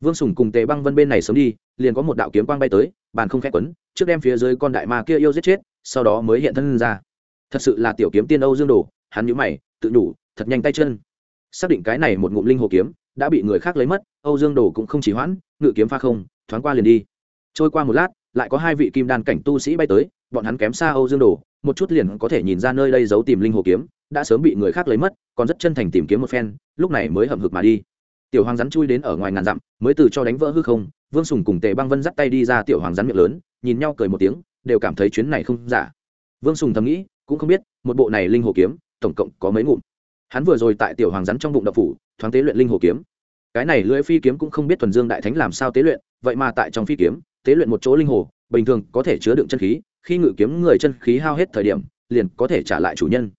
vương sùng cùng tề băng vân bên này sớm đi, liền có một đạo kiếm quang bay tới, bàn không khẽ quấn, trước đem phía dưới con đại ma kia yêu giết chết, sau đó mới hiện thân ra. Thật sự là tiểu kiếm tiên âu dương đồ, hắn nhũ mày, tự nhủ, thật nhanh tay chân. Xác định cái này một ngụm linh hồ kiếm đã bị người khác lấy mất, âu dương đồ cũng không chỉ hoãn, ngự kiếm pha không, thoáng qua liền đi. Trôi qua một lát, lại có hai vị kim đan cảnh tu sĩ bay tới, bọn hắn kém xa âu dương đồ, một chút liền có thể nhìn ra nơi đây giấu tìm linh hồ kiếm, đã sớm bị người khác lấy mất, còn rất chân thành tìm kiếm một phen, lúc này mới hậm hực mà đi tiểu hoàng rắn chui đến ở ngoài ngàn dặm, mới từ cho đánh vỡ hư không, vương sùng cùng tề băng vân dắt tay đi ra tiểu hoàng rắn miệng lớn, nhìn nhau cười một tiếng, đều cảm thấy chuyến này không giả. Vương sùng thầm nghĩ, cũng không biết, một bộ này linh hồ kiếm, tổng cộng có mấy ngụm. Hắn vừa rồi tại tiểu hoàng rắn trong bụng đập phủ, thoáng tế luyện linh hồ kiếm. Cái này lưỡi phi kiếm cũng không biết thuần dương đại thánh làm sao tế luyện, vậy mà tại trong phi kiếm, tế luyện một chỗ linh hồ, bình thường có thể chứa đựng chân khí, khi ngự kiếm người chân khí hao hết thời điểm, liền có thể trả lại chủ nhân.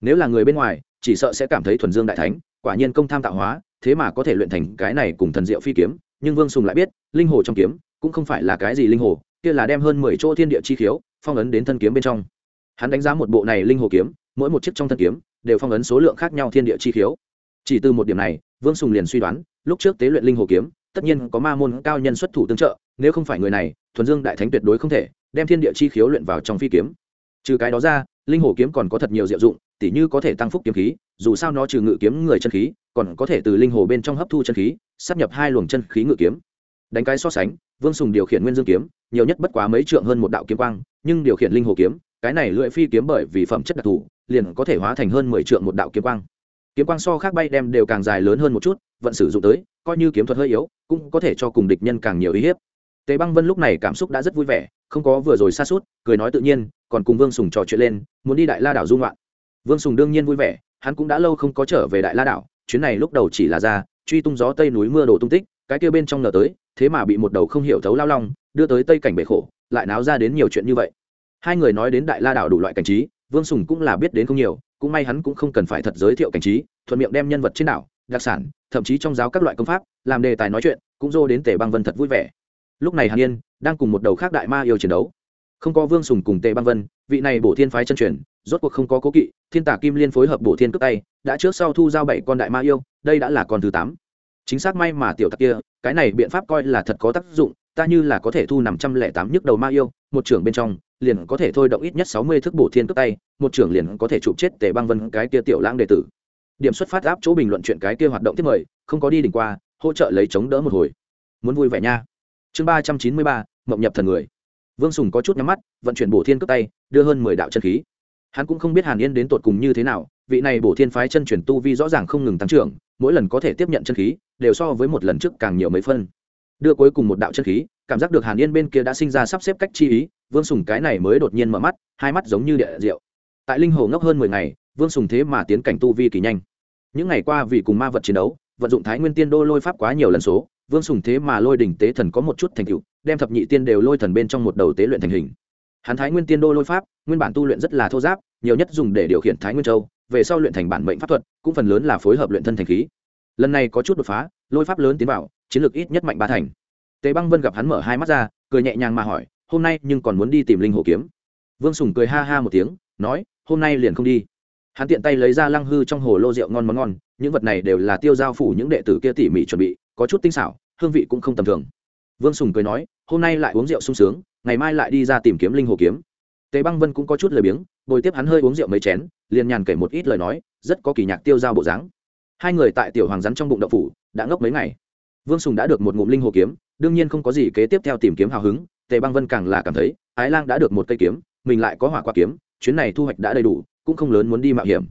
Nếu là người bên ngoài, chỉ sợ sẽ cảm thấy thuần dương đại thánh, quả nhiên công tham tạo hóa thế mà có thể luyện thành cái này cùng thần diệu phi kiếm, nhưng vương sùng lại biết, linh hồ trong kiếm cũng không phải là cái gì linh hồ, kia là đem hơn mười chỗ thiên địa chi khiếu phong ấn đến thân kiếm bên trong. Hắn đánh giá một bộ này linh hồ kiếm, mỗi một chiếc trong thân kiếm đều phong ấn số lượng khác nhau thiên địa chi khiếu. Chỉ từ một điểm này, vương sùng liền suy đoán, lúc trước tế luyện linh hồ kiếm, tất nhiên có ma môn cao nhân xuất thủ tương trợ, nếu không phải người này, thuần dương đại thánh tuyệt đối không thể đem thiên địa chi khiếu luyện vào trong phi kiếm. Trừ cái đó ra linh hồ kiếm còn có thật nhiều diệu dụng, tỉ như có thể tăng phúc kiếm khí, dù sao nó trừ ngự kiếm người chân khí, còn có thể từ linh hồ bên trong hấp thu chân khí sắp nhập hai luồng chân khí ngự kiếm. Đánh cái so sánh, vương sùng điều khiển nguyên dương kiếm, nhiều nhất bất quá mấy trượng hơn một đạo kiếm quang, nhưng điều khiển linh hồ kiếm, cái này lưỡi phi kiếm bởi vì phẩm chất đặc thù, liền có thể hóa thành hơn mười trượng một đạo kiếm quang. Kiếm quang so khác bay đem đều càng dài lớn hơn một chút, vận sử dụng tới, coi như kiếm thuật hơi yếu, cũng có thể cho cùng địch nhân càng nhiều uy hiếp. Tề băng vân lúc này cảm xúc đã rất vui vẻ, không có vừa rồi xa suốt cười nói tự nhiên còn cùng vương sùng trò chuyện lên, muốn đi đại la đảo dung loạn vương sùng đương nhiên vui vẻ, hắn cũng đã lâu không có trở về đại la đảo, chuyến này lúc đầu chỉ là ra, truy tung gió tây núi mưa đồ tung tích, cái kia bên trong nở tới, thế mà bị một đầu không hiểu thấu lao long, đưa tới tây cảnh bể khổ, lại náo ra đến nhiều chuyện như vậy. Hai người nói đến đại la đảo đủ loại cảnh trí, vương sùng cũng là biết đến không nhiều, cũng may hắn cũng không cần phải thật giới thiệu cảnh trí, thuận miệng đem nhân vật trên đảo, đặc sản, thậm chí trong giáo các loại công pháp, làm đề tài nói chuyện, cũng dô đến tề băng vân thật vui vẻ. Lúc này hàn yên đang cùng một đầu khác đại ma yêu chiến đấu không có vương sùng cùng tề băng vân, vị này bổ thiên phái chân truyền, rốt cuộc không có cố kỵ, thiên tả kim liên phối hợp bổ thiên cướp tay, đã trước sau thu giao bảy con đại ma yêu, đây đã là con thứ tám. Chính xác may mà tiểu tặc kia, cái này biện pháp coi là thật có tác dụng, ta như là có thể thu năm trăm lẻ tám nhức đầu ma yêu, một trưởng bên trong, liền có thể thôi động ít nhất sáu mươi thước bổ thiên cướp tay, một trưởng liền có thể chụp chết tề băng vân cái kia tiểu lãng đệ tử. Điểm xuất phát áp chỗ bình luận chuyện cái kia hoạt động tiếp mời, không có đi đỉnh qua, hỗ trợ lấy chống đỡ một hồi. Muốn vui vẻ nha. Chương ba trăm chín mươi ba, mộng nhập thần người vương sùng có chút nhắm mắt, vận chuyển bổ thiên cướp tay, đưa hơn mười đạo chân khí. Hắn cũng không biết hàn yên đến tột cùng như thế nào, vị này bổ thiên phái chân chuyển tu vi rõ ràng không ngừng tăng trưởng, mỗi lần có thể tiếp nhận chân khí, đều so với một lần trước càng nhiều mấy phân. Đưa cuối cùng một đạo chân khí, cảm giác được hàn yên bên kia đã sinh ra sắp xếp cách chi ý, vương sùng cái này mới đột nhiên mở mắt, hai mắt giống như địa rượu tại linh hồ ngốc hơn mười ngày, vương sùng thế mà tiến cảnh tu vi kỳ nhanh. Những ngày qua vì cùng ma vật chiến đấu, vận dụng thái nguyên tiên đô lôi pháp quá nhiều lần số vương sùng thế mà lôi đỉnh tế thần có một chút thành tựu, đem thập nhị tiên đều lôi thần bên trong một đầu tế luyện thành hình. Hắn thái nguyên tiên đô lôi pháp, nguyên bản tu luyện rất là thô giáp, nhiều nhất dùng để điều khiển thái nguyên châu, về sau luyện thành bản mệnh pháp thuật, cũng phần lớn là phối hợp luyện thân thành khí. Lần này có chút đột phá, lôi pháp lớn tiến vào, chiến lược ít nhất mạnh ba thành. Tề băng vân gặp hắn mở hai mắt ra, cười nhẹ nhàng mà hỏi, hôm nay nhưng còn muốn đi tìm linh hồ kiếm? Vương sùng cười ha ha một tiếng, nói, hôm nay liền không đi. Hắn tiện tay lấy ra lăng hư trong hồ lô rượu ngon món ngon, những vật này đều là tiêu giao phủ những đệ tử kia tỉ mỉ chuẩn bị có chút tinh xảo, hương vị cũng không tầm thường. Vương sùng cười nói, hôm nay lại uống rượu sung sướng, ngày mai lại đi ra tìm kiếm linh hồ kiếm. Tề băng vân cũng có chút lười biếng, bồi tiếp hắn hơi uống rượu mấy chén, liền nhàn kể một ít lời nói, rất có kỳ nhạc tiêu giao bộ dáng. Hai người tại tiểu hoàng rắn trong bụng đậu phủ, đã ngốc mấy ngày. Vương sùng đã được một ngụm linh hồ kiếm, đương nhiên không có gì kế tiếp theo tìm kiếm hào hứng, tề băng vân càng là cảm thấy, ái lang đã được một cây kiếm, mình lại có hỏa qua kiếm, chuyến này thu hoạch đã đầy đủ, cũng không lớn muốn đi mạo hiểm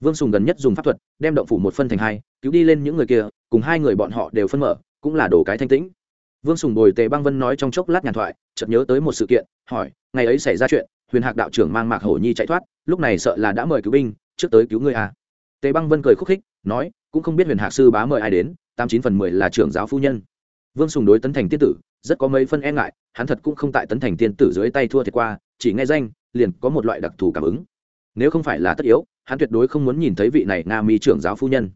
vương sùng gần nhất dùng pháp thuật, đem động phủ một phân thành hai, cứu đi lên những người kia, cùng hai người bọn họ đều phân mở, cũng là đổ cái thanh tĩnh. Vương sùng bồi tề băng vân nói trong chốc lát nhàn thoại, chợt nhớ tới một sự kiện, hỏi, ngày ấy xảy ra chuyện, huyền hạc đạo trưởng mang mạc hổ nhi chạy thoát, lúc này sợ là đã mời cứu binh, trước tới cứu ngươi à. tề băng vân cười khúc khích, nói, cũng không biết huyền hạc sư bá mời ai đến, tám chín phần mười là trưởng giáo phu nhân. Vương sùng đối tấn thành tiên tử, rất có mấy phân e ngại, hắn thật cũng không tại tấn thành tiên tử dưới tay thua thiệt qua, chỉ nghe danh, liền có một loại đặc thù cảm ứng. Nếu không phải là tất yếu hắn tuyệt đối không muốn nhìn thấy vị này nga mi trưởng giáo phu nhân.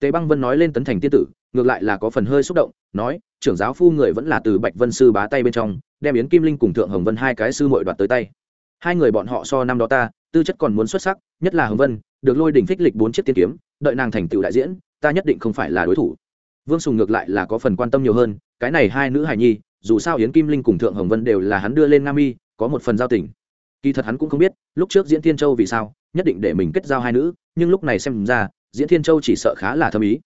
Tề băng vân nói lên tấn thành tiên tử, ngược lại là có phần hơi xúc động, nói, trưởng giáo phu người vẫn là từ bạch vân sư bá tay bên trong, đem yến kim linh cùng thượng hồng vân hai cái sư mội đoạt tới tay. Hai người bọn họ so năm đó ta, tư chất còn muốn xuất sắc, nhất là hồng vân, được lôi đỉnh phích lịch bốn chiếc tiên kiếm, đợi nàng thành tựu đại diễn, ta nhất định không phải là đối thủ. Vương sùng ngược lại là có phần quan tâm nhiều hơn, cái này hai nữ hài nhi, dù sao yến kim linh cùng thượng hồng vân đều là hắn đưa lên nam y có một phần giao tình kỳ thật hắn cũng không biết, lúc trước diễn thiên châu vì sao, nhất định để mình kết giao hai nữ, nhưng lúc này xem ra, diễn thiên châu chỉ sợ khá là thâm ý.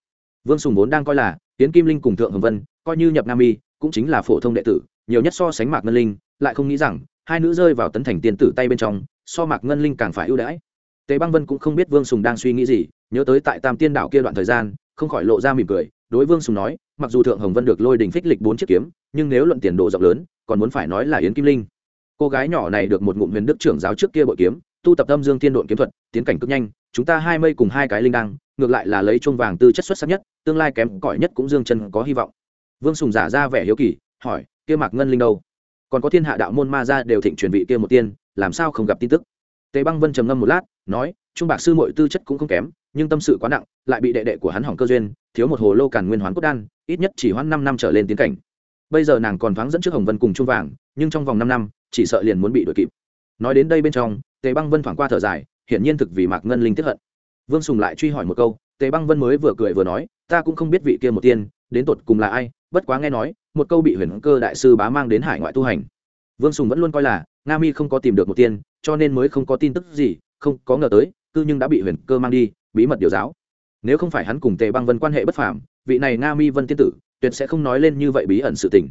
Vương sùng vốn đang coi là, yến kim linh cùng thượng hồng vân, coi như nhập nam y, cũng chính là phổ thông đệ tử, nhiều nhất so sánh mạc ngân linh, lại không nghĩ rằng, hai nữ rơi vào tấn thành tiên tử tay bên trong, so mạc ngân linh càng phải ưu đãi. Tề băng vân cũng không biết vương sùng đang suy nghĩ gì, nhớ tới tại tam tiên đảo kia đoạn thời gian, không khỏi lộ ra mỉm cười, đối vương sùng nói, mặc dù thượng hồng vân được lôi đình phích lịch bốn chiếc kiếm, nhưng nếu luận tiền đồ rộng lớn, còn muốn phải nói là yến kim linh cô gái nhỏ này được một ngụm huyền đức trưởng giáo trước kia bội kiếm, tu tập âm dương thiên độn kiếm thuật, tiến cảnh cực nhanh, chúng ta hai mây cùng hai cái linh đăng, ngược lại là lấy chuông vàng tư chất xuất sắc nhất, tương lai kém cỏi nhất cũng dương chân có hy vọng. Vương sùng giả ra vẻ hiếu kỳ, hỏi, kia mạc ngân linh đâu? Còn có thiên hạ đạo môn ma ra đều thịnh truyền vị kia một tiên, làm sao không gặp tin tức? Tề băng vân trầm ngâm một lát, nói trung bạc sư mọi tư chất cũng không kém, nhưng tâm sự quá nặng, lại bị đệ đệ của hắn hỏng cơ duyên, thiếu một hồ lô càn nguyên hoán cốt đan, ít nhất chỉ hoãn năm năm trở lên tiến cảnh. Bây giờ nàng còn thoáng dẫn trước hồng vân cùng trung vàng nhưng trong vòng năm năm, chỉ sợ liền muốn bị đuổi kịp. Nói đến đây bên trong, tề băng vân thoảng qua thở dài, hiển nhiên thực vì mạc ngân linh tiếp hận. Vương sùng lại truy hỏi một câu, tề băng vân mới vừa cười vừa nói, ta cũng không biết vị kia một tiên, đến tột cùng là ai, bất quá nghe nói, một câu bị huyền cơ đại sư bá mang đến hải ngoại tu hành. Vương sùng vẫn luôn coi là, nga mi không có tìm được một tiên, cho nên mới không có tin tức gì, không có ngờ tới, cư nhưng đã bị huyền cơ mang đi, bí mật điều giáo. Nếu không phải hắn cùng tề băng vân quan hệ bất phàm, vị này nga mi vân tiên tử, tuyệt sẽ không nói lên như vậy bí ẩn sự tình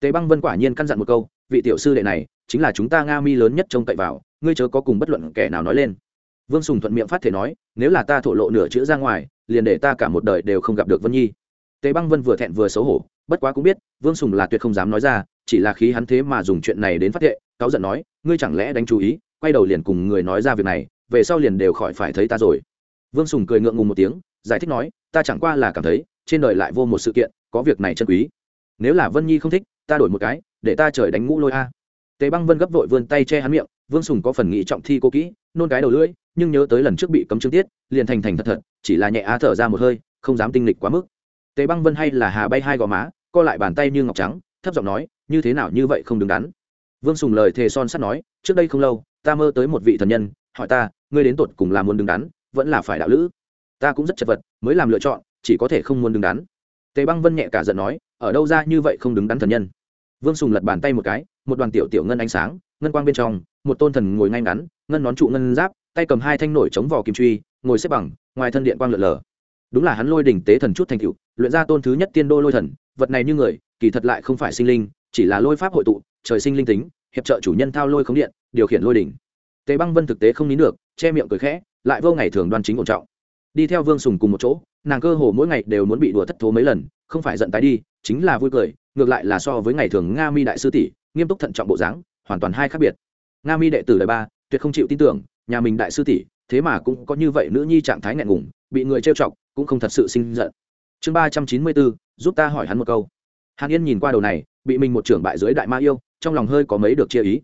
tề băng vân quả nhiên căn dặn một câu, vị tiểu sư đệ này chính là chúng ta nga mi lớn nhất trông cậy vào, ngươi chớ có cùng bất luận kẻ nào nói lên. Vương sùng thuận miệng phát thể nói, nếu là ta thổ lộ nửa chữ ra ngoài, liền để ta cả một đời đều không gặp được vân nhi. Tề băng vân vừa thẹn vừa xấu hổ, bất quá cũng biết, vương sùng là tuyệt không dám nói ra, chỉ là khí hắn thế mà dùng chuyện này đến phát thệ, cáu giận nói, ngươi chẳng lẽ đánh chú ý, quay đầu liền cùng người nói ra việc này, về sau liền đều khỏi phải thấy ta rồi. Vương sùng cười ngượng ngùng một tiếng, giải thích nói, ta chẳng qua là cảm thấy, trên đời lại vô một sự kiện, có việc này chân quý. Nếu là vân nhi không thích ta đổi một cái, để ta trời đánh ngũ lôi a. Tề băng vân gấp vội vươn tay che hắn miệng, vương sùng có phần nghĩ trọng thi cô kỹ, nôn cái đầu lưỡi, nhưng nhớ tới lần trước bị cấm chương tiết, liền thành thành thật thật, chỉ là nhẹ á thở ra một hơi, không dám tinh lịch quá mức. Tề băng vân hay là hà bay hai gò má, co lại bàn tay như ngọc trắng, thấp giọng nói, như thế nào như vậy không đứng đắn? Vương sùng lời thề son sắt nói, trước đây không lâu, ta mơ tới một vị thần nhân, hỏi ta, ngươi đến tột cùng là muốn đứng đắn, vẫn là phải đạo lữ? Ta cũng rất chật vật, mới làm lựa chọn, chỉ có thể không muốn đứng đắn. Tề băng vân nhẹ cả giận nói, ở đâu ra như vậy không đứng đắn thần nhân? Vương sùng lật bàn tay một cái, một đoàn tiểu tiểu ngân ánh sáng, ngân quang bên trong, một tôn thần ngồi ngay ngắn, ngân nón trụ ngân giáp, tay cầm hai thanh nổi chống vỏ kim truy, ngồi xếp bằng, ngoài thân điện quang lượn lờ. Đúng là hắn lôi đỉnh tế thần chút thành cựu luyện ra tôn thứ nhất tiên đô lôi thần, vật này như người, kỳ thật lại không phải sinh linh, chỉ là lôi pháp hội tụ, trời sinh linh tính, hiệp trợ chủ nhân thao lôi khống điện, điều khiển lôi đỉnh. Tế băng vân thực tế không nín được, che miệng cười khẽ, lại vô ngày thường đoan chính ổn trọng. Đi theo vương sùng cùng một chỗ, nàng cơ hồ mỗi ngày đều muốn bị đùa thất thố mấy lần, không phải giận tái đi, chính là vui cười ngược lại là so với ngày thường nga mi đại sư tỷ, nghiêm túc thận trọng bộ dáng, hoàn toàn hai khác biệt. Nga mi đệ tử đời ba, tuyệt không chịu tin tưởng, nhà mình đại sư tỷ, thế mà cũng có như vậy nữ nhi trạng thái ngại ngùng, bị người trêu chọc, cũng không thật sự sinh giận. Chương ba trăm chín mươi bốn, giúp ta hỏi hắn một câu. Hàn yên nhìn qua đầu này, bị mình một trưởng bại dưới đại ma yêu, trong lòng hơi có mấy được chia ý.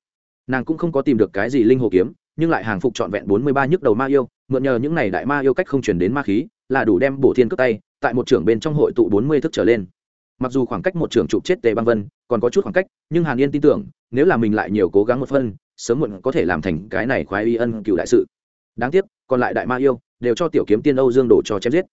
Nàng cũng không có tìm được cái gì linh hồ kiếm, nhưng lại hàng phục trọn vẹn bốn mươi ba nhức đầu ma yêu, mượn nhờ những này đại ma yêu cách không chuyển đến ma khí, là đủ đem bổ thiên cướp tay, tại một trưởng bên trong hội tụ bốn mươi thức trở lên mặc dù khoảng cách một trưởng trụ chết tề băng vân còn có chút khoảng cách, nhưng hàn yên tin tưởng, nếu là mình lại nhiều cố gắng một phân, sớm muộn có thể làm thành cái này khoái y ân cựu đại sự. Đáng tiếc, còn lại đại ma yêu đều cho tiểu kiếm tiên âu dương đổ cho chém giết.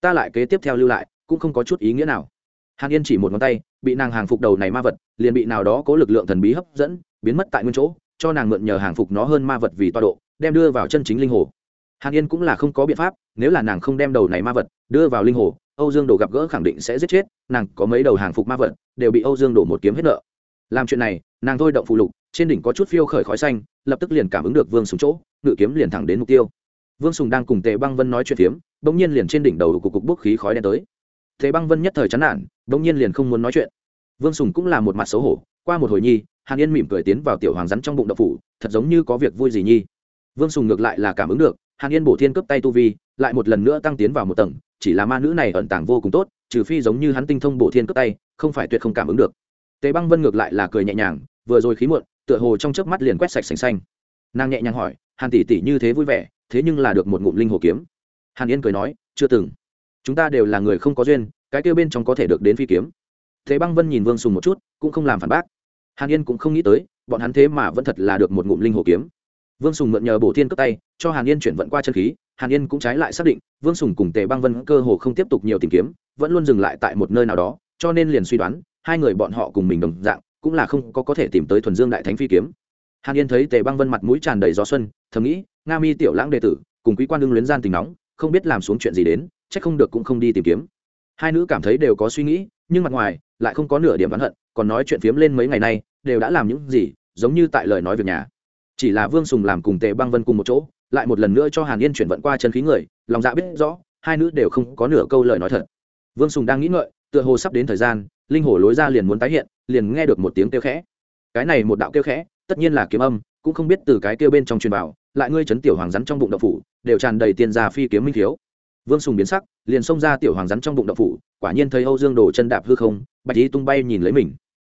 Ta lại kế tiếp theo lưu lại, cũng không có chút ý nghĩa nào. Hàn yên chỉ một ngón tay, bị nàng hàng phục đầu này ma vật, liền bị nào đó có lực lượng thần bí hấp dẫn, biến mất tại nguyên chỗ, cho nàng mượn nhờ hàng phục nó hơn ma vật vì toa độ, đem đưa vào chân chính linh hồ. Hàn yên cũng là không có biện pháp, nếu là nàng không đem đầu này ma vật đưa vào linh hồ âu dương đổ gặp gỡ khẳng định sẽ giết chết, nàng có mấy đầu hàng phục ma vật, đều bị âu dương đổ một kiếm hết nợ. Làm chuyện này, nàng thôi động phù lục, trên đỉnh có chút phiêu khởi khói xanh, lập tức liền cảm ứng được vương sùng chỗ, ngự kiếm liền thẳng đến mục tiêu. Vương sùng đang cùng tề băng vân nói chuyện phiếm, bỗng nhiên liền trên đỉnh đầu của cục bốc khí khói đen tới. Tề băng vân nhất thời chán nản, bỗng nhiên liền không muốn nói chuyện. Vương sùng cũng là một mặt xấu hổ, qua một hồi nhi, hàn yên mỉm cười tiến vào tiểu hoàng rắn trong bụng độc phủ, thật giống như có việc vui gì nhi. Vương sùng ngược lại là cảm ứng được, hàn yên bổ thiên cấp tay tu vi, lại một lần nữa tăng tiến vào một tầng chỉ là ma nữ này ẩn tàng vô cùng tốt, trừ phi giống như hắn tinh thông bổ thiên cướp tay, không phải tuyệt không cảm ứng được. Tề băng vân ngược lại là cười nhẹ nhàng, vừa rồi khí muộn, tựa hồ trong chớp mắt liền quét sạch sành xanh. Nàng nhẹ nhàng hỏi, hàn tỷ tỷ như thế vui vẻ, thế nhưng là được một ngụm linh hồ kiếm. Hàn yên cười nói, chưa từng. Chúng ta đều là người không có duyên, cái kêu bên trong có thể được đến phi kiếm. Thế băng vân nhìn vương sùng một chút, cũng không làm phản bác. Hàn yên cũng không nghĩ tới, bọn hắn thế mà vẫn thật là được một ngụm linh hồ kiếm. Vương sùng mượn nhờ bổ thiên cướp tay, cho hàn yên chuyển vận qua chân khí hàn yên cũng trái lại xác định, vương sùng cùng tề băng vân cơ hồ không tiếp tục nhiều tìm kiếm, vẫn luôn dừng lại tại một nơi nào đó, cho nên liền suy đoán, hai người bọn họ cùng mình đồng dạng, cũng là không có có thể tìm tới thuần dương đại thánh phi kiếm. Hàn yên thấy tề băng vân mặt mũi tràn đầy gió xuân, thầm nghĩ, nga mi tiểu lãng đệ tử, cùng quý quan đương luyến gian tình nóng, không biết làm xuống chuyện gì đến, chắc không được cũng không đi tìm kiếm. Hai nữ cảm thấy đều có suy nghĩ, nhưng mặt ngoài, lại không có nửa điểm oán hận, còn nói chuyện phiếm lên mấy ngày nay, đều đã làm những gì, giống như tại lời nói việc nhà. Chỉ là vương sùng làm cùng tề băng vân cùng một chỗ lại một lần nữa cho hàn yên chuyển vận qua chân khí người, lòng dạ biết rõ, hai nữ đều không có nửa câu lời nói thật. Vương sùng đang nghĩ ngợi, tựa hồ sắp đến thời gian, linh hồ lối ra liền muốn tái hiện, liền nghe được một tiếng kêu khẽ. Cái này một đạo kêu khẽ, tất nhiên là kiếm âm, cũng không biết từ cái kêu bên trong truyền vào, lại ngươi chấn tiểu hoàng rắn trong bụng đậu phủ, đều tràn đầy tiền già phi kiếm minh thiếu. Vương sùng biến sắc, liền xông ra tiểu hoàng rắn trong bụng đậu phủ, quả nhiên thấy âu dương đồ chân đạp hư không, bạch y tung bay nhìn lấy mình.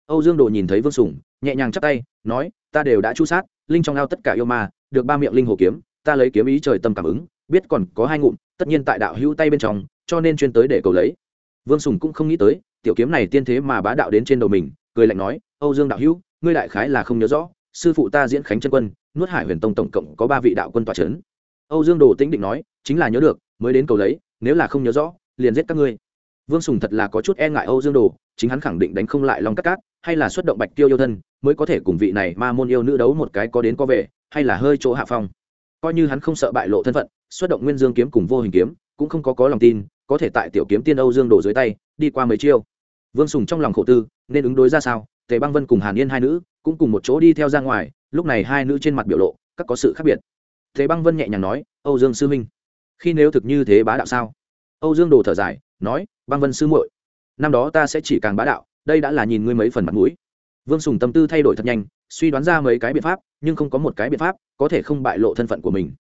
Âu dương đồ nhìn thấy vương sùng, nhẹ nhàng chắp tay, nói, ta đều đã chu sát, linh trong ao tất cả yêu ma, được ba miệng linh hồ kiếm ta lấy kiếm ý trời tâm cảm ứng, biết còn có hai ngụm, tất nhiên tại đạo hữu tay bên trong, cho nên chuyên tới để cầu lấy. Vương sùng cũng không nghĩ tới, tiểu kiếm này tiên thế mà bá đạo đến trên đầu mình, cười lạnh nói, âu dương đạo hữu, ngươi đại khái là không nhớ rõ, sư phụ ta diễn khánh chân quân, nuốt hải huyền tông tổng cộng có ba vị đạo quân tòa c h ấ n âu dương đồ tĩnh định nói, chính là nhớ được, mới đến cầu lấy, nếu là không nhớ rõ, liền giết các ngươi. Vương sùng thật là có chút e ngại âu dương đồ, chính hắn khẳng định đánh không lại long cắt cát, hay là xuất động bạch tiêu yêu thân, mới có thể cùng vị này ma môn yêu nữ đấu một cái có đến có về, hay là hơi chỗ hạ phong coi như hắn không sợ bại lộ thân phận, xuất động nguyên dương kiếm cùng vô hình kiếm, cũng không có có lòng tin, có thể tại tiểu kiếm tiên âu dương đổ dưới tay, đi qua mấy chiêu. Vương sùng trong lòng khổ tư, nên ứng đối ra sao? Tề băng vân cùng hàn yên hai nữ, cũng cùng một chỗ đi theo ra ngoài, lúc này hai nữ trên mặt biểu lộ, các có sự khác biệt. Tề băng vân nhẹ nhàng nói, âu dương sư minh, khi nếu thực như thế bá đạo sao? Âu dương đồ thở dài, nói, băng vân sư muội, năm đó ta sẽ chỉ càng bá đạo, đây đã là nhìn ngươi mấy phần mặt mũi. Vương sùng tâm tư thay đổi thật nhanh suy đoán ra mấy cái biện pháp, nhưng không có một cái biện pháp có thể không bại lộ thân phận của mình.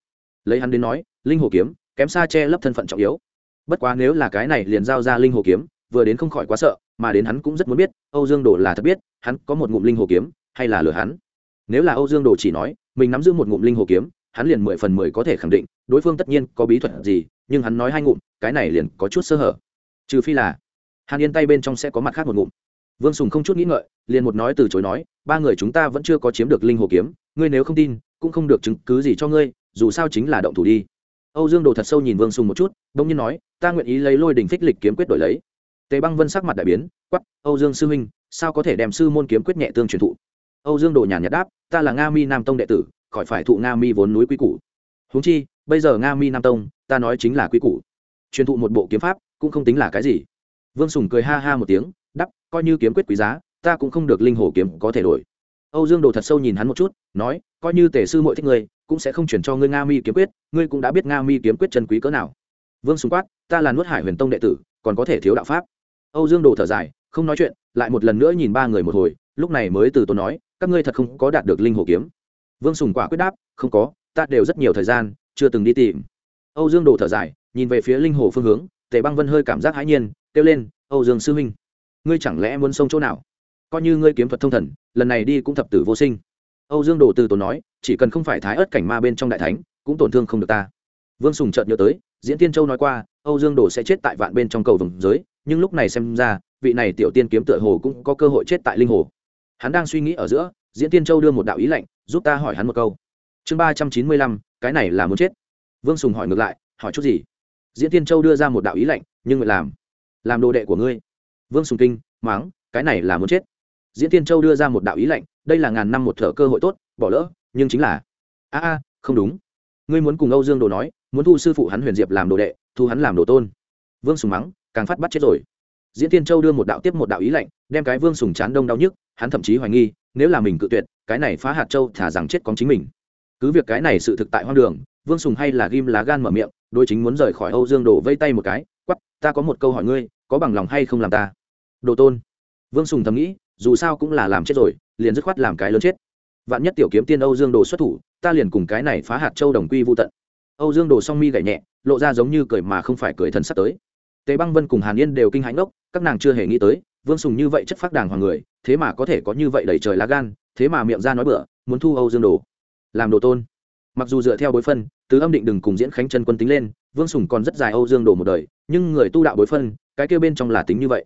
Lấy hắn đến nói, linh hồ kiếm, kém xa che lấp thân phận trọng yếu. Bất quá nếu là cái này liền giao ra linh hồ kiếm, vừa đến không khỏi quá sợ, mà đến hắn cũng rất muốn biết, âu dương đồ là thật biết, hắn có một ngụm linh hồ kiếm, hay là lừa hắn. Nếu là âu dương đồ chỉ nói, mình nắm giữ một ngụm linh hồ kiếm, hắn liền mười phần mười có thể khẳng định, đối phương tất nhiên có bí thuật gì, nhưng hắn nói hai ngụm, cái này liền có chút sơ hở. Trừ phi là, hàn yên tay bên trong sẽ có mặt khác một ngụm. Vương sùng không chút nghĩ ngợi liền một nói từ chối nói, ba người chúng ta vẫn chưa có chiếm được linh hồ kiếm, ngươi nếu không tin, cũng không được chứng cứ gì cho ngươi, dù sao chính là động thủ đi. Âu dương đồ thật sâu nhìn vương sùng một chút đ ỗ n g nhiên nói, ta nguyện ý lấy lôi đình phích lịch kiếm quyết đổi lấy. Tề băng vân sắc mặt đại biến quắp âu dương sư huynh, sao có thể đem sư môn kiếm quyết nhẹ tương truyền thụ? Âu dương đồ nhàn nhạt đáp, ta là nga mi nam tông đệ tử, khỏi phải thụ nga mi vốn núi quy củ. Húng chi, bây giờ nga mi nam tông, ta nói chính là quy củ. Truyền thụ một bộ kiếm pháp, cũng không tính là cái gì. Vương sùng cười ha ha một tiếng đắp coi như kiếm quyết quý giá ta cũng không được linh hồ kiếm có thể đổi. Âu dương đồ thật sâu nhìn hắn một chút, nói, coi như tể sư mội thích ngươi, cũng sẽ không chuyển cho ngươi nga mi kiếm quyết, ngươi cũng đã biết nga mi kiếm quyết chân quý cỡ nào. Vương sùng quát, ta là nuốt hải huyền tông đệ tử, còn có thể thiếu đạo pháp. Âu dương đồ thở dài, không nói chuyện, lại một lần nữa nhìn ba người một hồi, lúc này mới từ tốn nói, các ngươi thật không có đạt được linh hồ kiếm. Vương sùng quả quyết đáp, không có, ta đều rất nhiều thời gian, chưa từng đi tìm. Âu dương đồ thở dài, nhìn về phía linh hồ phương hướng, tề băng vân hơi cảm giác hãi nhiên, kêu lên, âu dương sư huynh, ngươi chẳng lẽ muốn sông chỗ nào? Coi như ngươi kiếm thuật thông thần, lần này đi cũng thập tử vô sinh. Âu dương đồ từ tốn nói, chỉ cần không phải thái ớt cảnh ma bên trong đại thánh, cũng tổn thương không được ta. Vương sùng chợt nhớ tới, diễn tiên châu nói qua, âu dương đồ sẽ chết tại vạn bên trong cầu vồng giới, nhưng lúc này xem ra, vị này tiểu tiên kiếm tựa hồ cũng có cơ hội chết tại linh hồ. Hắn đang suy nghĩ ở giữa, diễn tiên châu đưa một đạo ý lệnh giúp ta hỏi hắn một câu. Chương ba trăm chín mươi lăm, cái này là muốn chết. Vương sùng hỏi ngược lại, hỏi chút gì? Diễn tiên châu đưa ra một đạo ý lệnh nhưng người làm làm đồ đệ của ngươi. Vương sùng kinh máng cái này là muốn chết diễn tiên châu đưa ra một đạo ý lệnh, đây là ngàn năm một thở cơ hội tốt, bỏ lỡ, nhưng chính là, a a, không đúng. Ngươi muốn cùng âu dương đồ nói, muốn thu sư phụ hắn huyền diệp làm đồ đệ, thu hắn làm đồ tôn. Vương sùng mắng, càng phát bắt chết rồi. Diễn tiên châu đưa một đạo tiếp một đạo ý lệnh, đem cái vương sùng chán đông đau nhức, hắn thậm chí hoài nghi, nếu là mình cự tuyệt, cái này phá hạt châu thả rằng chết con chính mình. Cứ việc cái này sự thực tại hoang đường, vương sùng hay là ghim lá gan mở miệng đôi chính muốn rời khỏi âu dương đồ vây tay một cái quắp ta có một câu hỏi ngươi, có bằng lòng hay không làm ta? Đồ tôn. Vương sùng thầm nghĩ dù sao cũng là làm chết rồi, liền dứt khoát làm cái lớn chết. Vạn nhất tiểu kiếm tiên âu dương đồ xuất thủ, ta liền cùng cái này phá hạt châu đồng quy vô tận. Âu dương đồ song mi gảy nhẹ, lộ ra giống như cười mà không phải cười thần sắp tới. Tề băng vân cùng hàn yên đều kinh hãnh ngốc, các nàng chưa hề nghĩ tới, vương sùng như vậy chất phác đàng hoàng người, thế mà có thể có như vậy đẩy trời lá gan, thế mà miệng ra nói bựa muốn thu âu dương đồ. Làm đồ tôn. Mặc dù dựa theo bối phân từ âm định đừng cùng diễn khánh chân quân tính lên, vương sùng còn rất dài âu dương đồ một đời, nhưng người tu đạo bối phân, cái kêu bên trong là tính như vậy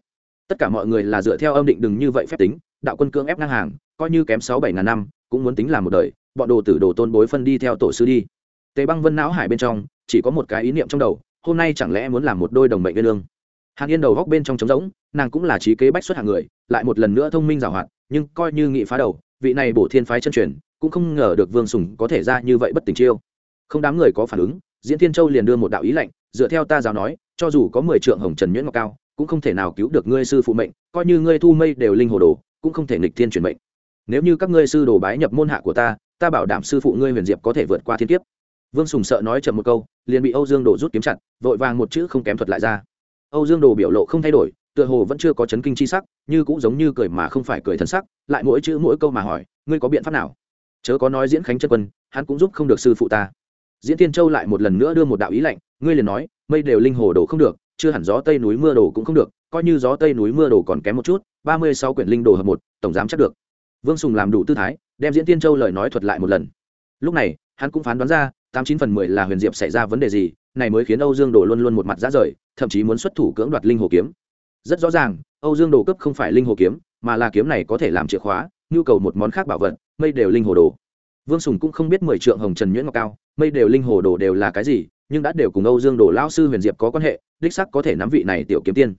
tất cả mọi người là dựa theo âm định đừng như vậy phép tính, đạo quân cưỡng ép ngang hàng, coi như kém sáu bảy ngàn năm, cũng muốn tính làm một đời, bọn đồ tử đồ tôn bối phân đi theo tổ sư đi. Tề băng vân não hải bên trong, chỉ có một cái ý niệm trong đầu, hôm nay chẳng lẽ muốn làm một đôi đồng mệnh viên lương hàn yên đầu góc bên trong trống rỗng, nàng cũng là trí kế bách xuất hạng người, lại một lần nữa thông minh giảo hoạt, nhưng coi như nghị phá đầu, vị này bổ thiên phái chân truyền, cũng không ngờ được vương sùng có thể ra như vậy bất tình chiêu. Không đám người có phản ứng, diễn thiên châu liền đưa một đạo ý lệnh, dựa theo ta giáo nói, cho dù có mười trượng hồng trần nhuyễn ngọc cao cũng không thể nào cứu được ngươi sư phụ mệnh, coi như ngươi thu mây đều linh hồ đồ, cũng không thể nghịch thiên chuyển mệnh. Nếu như các ngươi sư đồ bái nhập môn hạ của ta ta bảo đảm sư phụ ngươi huyền diệp có thể vượt qua thiên kiếp. Vương sùng sợ nói chậm một câu, liền bị âu dương đồ rút kiếm chặt, vội vàng một chữ không kém thuật lại ra. Âu dương đồ biểu lộ không thay đổi, tựa hồ vẫn chưa có chấn kinh chi sắc, như cũng giống như cười mà không phải cười thân sắc, lại mỗi chữ mỗi câu mà hỏi, ngươi có biện pháp nào? Chớ có nói diễn khánh chân quân, hắn cũng giúp không được sư phụ ta. Diễn tiên châu lại một lần nữa đưa một đạo ý lệnh ngươi liền nói, mây đều linh hồ đồ không được chưa hẳn gió tây núi mưa đồ cũng không được, coi như gió tây núi mưa đồ còn kém một chút, ba mươi sáu quyển linh đồ hợp một, tổng giám chắc được. Vương sùng làm đủ tư thái, đem diễn tiên châu lời nói thuật lại một lần. Lúc này, hắn cũng phán đoán ra, tám chín phần mười là huyền diệp xảy ra vấn đề gì, này mới khiến âu dương đồ luôn luôn một mặt ra rời, thậm chí muốn xuất thủ cưỡng đoạt linh hồ kiếm. Rất rõ ràng, âu dương đồ cấp không phải linh hồ kiếm, mà là kiếm này có thể làm chìa khóa, nhu cầu một món khác bảo vật, mây đều linh hồ đồ. Vương sùng cũng không biết mười trượng hồng trần nhuyễn ngọc cao, mây đều linh hồ đồ đều là cái gì nhưng đã đều cùng âu dương đồ lao sư huyền diệp có quan hệ, đích sắc có thể nắm vị này tiểu kiếm tiên.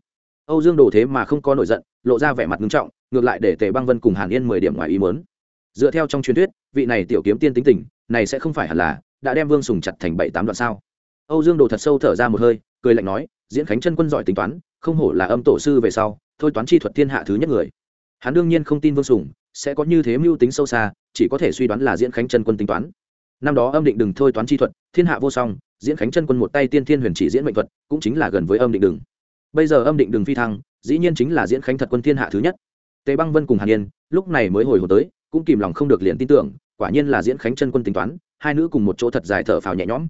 Âu dương đồ thế mà không có nổi giận, lộ ra vẻ mặt nghiêm trọng, ngược lại để tề băng vân cùng hàn yên mười điểm ngoài ý mớn dựa theo trong truyền thuyết, vị này tiểu kiếm tiên tính tình, này sẽ không phải hẳn là đã đem vương sùng chặt thành bảy tám đoạn sao? Âu dương đồ thật sâu thở ra một hơi, cười lạnh nói, diễn khánh chân quân giỏi tính toán, không hổ là âm tổ sư về sau, thôi toán chi thuật thiên hạ thứ nhất người. Hắn đương nhiên không tin vương sùng, sẽ có như thế mưu tính sâu xa, chỉ có thể suy đoán là diễn khánh chân quân tính toán năm đó âm định đừng thôi toán chi thuật, thiên hạ vô song, diễn khánh chân quân một tay tiên thiên huyền chỉ diễn mệnh thuật, cũng chính là gần với âm định đừng. Bây giờ âm định đừng phi thăng, dĩ nhiên chính là diễn khánh thật quân thiên hạ thứ nhất. Tề băng vân cùng hàn yên, lúc này mới hồi hộp tới, cũng kìm lòng không được liền tin tưởng, quả nhiên là diễn khánh chân quân tính toán, hai nữ cùng một chỗ thật dài thở phào nhẹ nhõm.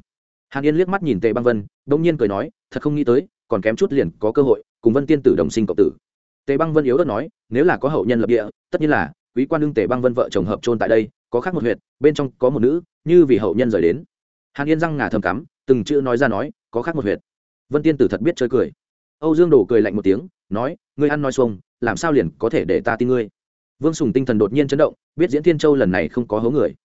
Hàn yên liếc mắt nhìn tề băng vân đông nhiên cười nói, thật không nghĩ tới, còn kém chút liền có cơ hội, cùng vân tiên tử đồng sinh cộng tử. Tề băng vân yếu ớt nói, nếu là có hậu nhân lập địa, tất nhiên là, quý quan đương tề băng vân vợ chồng hợp trôn tại đây, có khác một huyệt, bên trong có một nữ như vì hậu nhân rời đến. Hàn yên răng ngà thầm cắm, từng chữ nói ra nói, có khác một huyệt. Vân tiên tử thật biết chơi cười. Âu dương đổ cười lạnh một tiếng, nói, ngươi ăn nói xuông, làm sao liền có thể để ta tin ngươi? Vương sùng tinh thần đột nhiên chấn động, biết diễn thiên châu lần này không có hố người.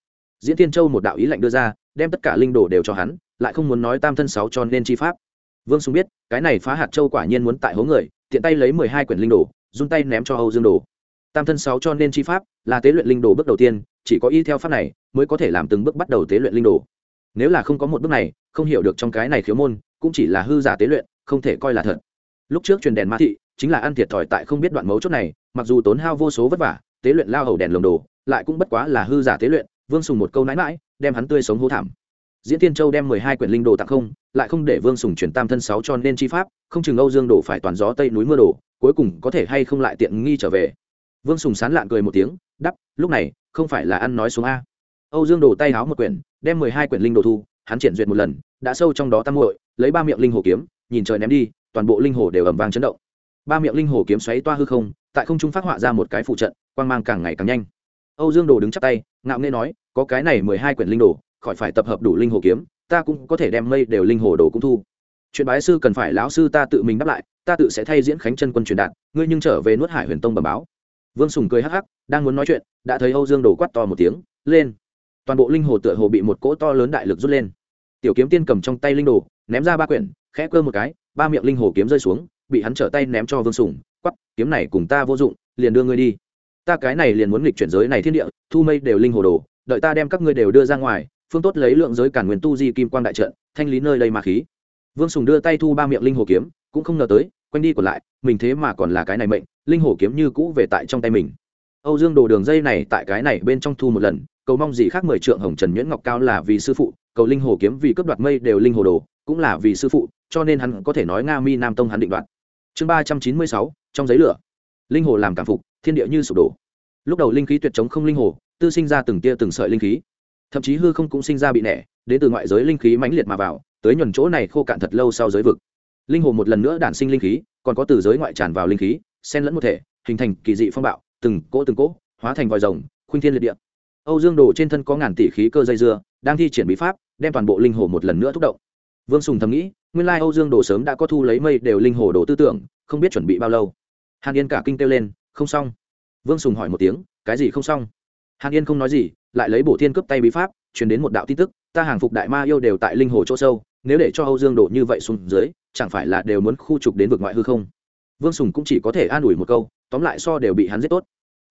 Diễn thiên châu một đạo ý lạnh đưa ra, đem tất cả linh đồ đều cho hắn, lại không muốn nói tam thân sáu cho nên chi pháp. Vương sùng biết, cái này phá hạt châu quả nhiên muốn tại hố người, tiện tay lấy mười hai quyển linh đồ, run tay ném cho âu dương đồ tam thân sáu cho nên chi pháp là tế luyện linh đồ bước đầu tiên, chỉ có y theo pháp này mới có thể làm từng bước bắt đầu tế luyện linh đồ. Nếu là không có một bước này, không hiểu được trong cái này khiếu môn, cũng chỉ là hư giả tế luyện, không thể coi là thật. Lúc trước truyền đèn ma thị, chính là ăn thiệt thòi tại không biết đoạn mấu chốt này, mặc dù tốn hao vô số vất vả, tế luyện lao hầu đèn lồng đồ, lại cũng bất quá là hư giả tế luyện, vương sùng một câu nãi mãi đem hắn tươi sống hô thảm. Diễn tiên châu đem mười hai quyển linh đồ tặng không, lại không để vương sùng chuyển tam thân sáu cho nên chi pháp, không chừng âu dương đổ phải toàn gió tây núi mưa đổ, cuối cùng có thể hay không lại tiện nghi trở về vương sùng sán lạng cười một tiếng đắp lúc này, không phải là ăn nói xuống a. Âu dương đổ tay háo một quyển, đem mười hai quyển linh đồ thu, hắn triển duyệt một lần, đã sâu trong đó tam hội lấy ba miệng linh hồ kiếm, nhìn trời ném đi, toàn bộ linh hồ đều ầm vang chấn động. Ba miệng linh hồ kiếm xoáy toa hư không, tại không trung phát họa ra một cái phụ trận, quang mang càng ngày càng nhanh. Âu dương đồ đứng chắp tay, ngạo nghê nói, có cái này mười hai quyển linh đồ, khỏi phải tập hợp đủ linh hồ kiếm, ta cũng có thể đem mây đều linh hồ đồ cũng thu. Chuyện bái sư cần phải lão sư ta tự mình đáp lại, ta tự sẽ thay diễn khánh chân quân truyền đạt, ngươi nhưng trở về nuốt hải huyền tông bẩm báo vương sùng cười hắc hắc, đang muốn nói chuyện, đã thấy âu dương đồ quát to một tiếng, lên! Toàn bộ linh hồ tựa hồ bị một cỗ to lớn đại lực rút lên. Tiểu kiếm tiên cầm trong tay linh đồ, ném ra ba quyển, khẽ cơ một cái, ba miệng linh hồ kiếm rơi xuống, bị hắn trở tay ném cho vương sùng quắp kiếm này cùng ta vô dụng, liền đưa ngươi đi. Ta cái này liền muốn nghịch chuyển giới này thiên địa, thu mây đều linh hồ đồ, đợi ta đem các ngươi đều đưa ra ngoài, phương tốt lấy lượng giới cản nguyên tu di kim quang đại trận, thanh lý nơi đây ma khí. Vương sùng đưa tay thu ba miệng linh hồ kiếm, cũng không ngờ tới, quanh đi còn lại, mình thế mà còn là cái này mệnh linh hổ kiếm như cũ về tại trong tay mình. Âu dương đồ đường dây này tại cái này bên trong thu một lần, cầu mong gì khác mười trượng hồng trần nhuyễn ngọc cao là vì sư phụ, cầu linh hồ kiếm vì cướp đoạt mây đều linh hồ đồ, cũng là vì sư phụ, cho nên hắn có thể nói nga mi nam tông hắn định đoạt. Chương ba trăm chín mươi sáu, trong giấy lửa. Linh hồ làm cảm phục, thiên địa như sụp đổ. Lúc đầu linh khí tuyệt chống không linh hồ tư sinh ra từng tia từng sợi linh khí. Thậm chí hư không cũng sinh ra bị nẻ, đến từ ngoại giới linh khí mãnh liệt mà vào, tới nhuần chỗ này khô cạn thật lâu sau giới vực. Linh hồ một lần nữa đản sinh linh khí, còn có từ giới ngoại tràn vào linh khí xen lẫn một thể, hình thành kỳ dị phong bạo, từng cỗ từng cỗ, hóa thành vòi rồng, khuynh thiên liệt địa. Âu dương đồ trên thân có ngàn tỷ khí cơ dây dưa, đang thi triển bí pháp, đem toàn bộ linh hồ một lần nữa thúc động. Vương sùng thầm nghĩ, nguyên lai âu dương đồ sớm đã có thu lấy mây đều linh hồ đồ tư tưởng, không biết chuẩn bị bao lâu. Hàn yên cả kinh kêu lên, không xong. Vương sùng hỏi một tiếng, cái gì không xong? Hàn yên không nói gì, lại lấy bổ thiên cướp tay bí pháp chuyển đến một đạo tin tức, ta hàng phục đại ma yêu đều tại linh hồ chỗ sâu, nếu để cho âu dương đồ như vậy xuống dưới, chẳng phải là đều muốn khu trục đến vực ngoại hư không? Vương sùng cũng chỉ có thể an ủi một câu, tóm lại so đều bị hắn giết tốt.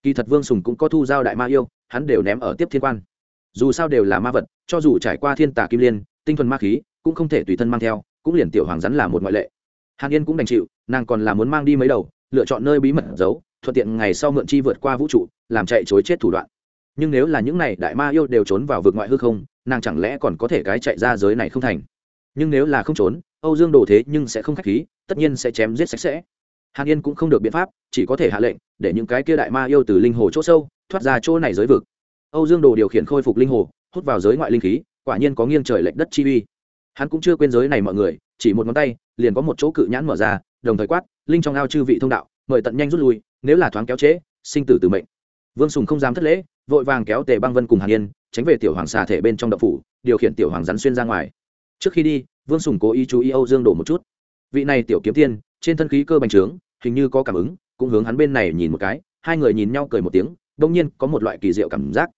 Kỳ thật vương sùng cũng có thu giao đại ma yêu, hắn đều ném ở tiếp thiên quan. Dù sao đều là ma vật, cho dù trải qua thiên tà kim liên, tinh thuần ma khí, cũng không thể tùy thân mang theo, cũng liền tiểu hoàng rắn là một ngoại lệ. Hàn yên cũng đành chịu, nàng còn là muốn mang đi mấy đầu, lựa chọn nơi bí mật giấu, thuận tiện ngày sau mượn chi vượt qua vũ trụ, làm chạy chối chết thủ đoạn. Nhưng nếu là những này đại ma yêu đều trốn vào vực ngoại hư không, nàng chẳng lẽ còn có thể cái chạy ra giới này không thành? Nhưng nếu là không trốn, âu dương đồ thế nhưng sẽ không k h á c h khí, tất nhiên sẽ chém giết sạch sẽ hàn yên cũng không được biện pháp, chỉ có thể hạ lệnh, để những cái kia đại ma yêu từ linh hồ chỗ sâu, thoát ra chỗ này giới vực. Âu dương đồ điều khiển khôi phục linh hồ, hút vào giới ngoại linh khí, quả nhiên có nghiêng trời lệch đất chi uy. Hắn cũng chưa quên giới này mọi người, chỉ một ngón tay, liền có một chỗ cự nhãn mở ra, đồng thời quát, linh trong ao chư vị thông đạo, mời tận nhanh rút lui, nếu là thoáng kéo trễ sinh tử từ mệnh. Vương sùng không dám thất lễ, vội vàng kéo tề băng vân cùng hàn yên, tránh về tiểu hoàng xà thể bên trong đậu phủ, điều khiển tiểu hoàng rắn xuyên ra ngoài. Trước khi đi, vương sùng cố ý chú ý âu dương đổ một chút. Vị này tiểu kiếm tiên trên thân khí cơ bành trướng, hình như có cảm ứng, cũng hướng hắn bên này nhìn một cái, hai người nhìn nhau cười một tiếng, đông nhiên có một loại kỳ diệu cảm giác.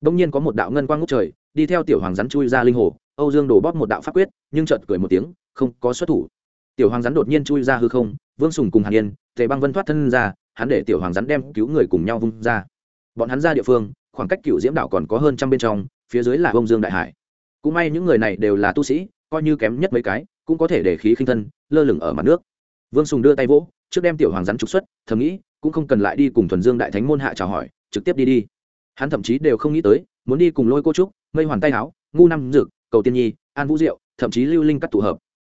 Đông nhiên có một đạo ngân quang ngút trời, đi theo tiểu hoàng rắn chui ra linh hồ, âu dương đổ bóp một đạo pháp quyết, nhưng chợt cười một tiếng, không có xuất thủ. Tiểu hoàng rắn đột nhiên chui ra hư không, vương sùng cùng hàn yên, tề băng vân thoát thân ra, hắn để tiểu hoàng rắn đem cứu người cùng nhau vung ra. Bọn hắn ra địa phương, khoảng cách cựu diễm đảo còn có hơn trăm bên trong, phía dưới là bông dương đại hải. Cũng may những người này đều là tu sĩ, coi như kém nhất mấy cái, cũng có thể để khí khinh thân, lơ lửng ở mặt nước vương sùng đưa tay vỗ, trước đem tiểu hoàng rắn trục xuất, thầm nghĩ, cũng không cần lại đi cùng thuần dương đại thánh môn hạ chào hỏi, trực tiếp đi đi. Hắn thậm chí đều không nghĩ tới, muốn đi cùng lôi cô trúc, mây hoàn tay áo, ngu năm dực cầu tiên nhi, an vũ diệu, thậm chí lưu linh cắt tụ hợp.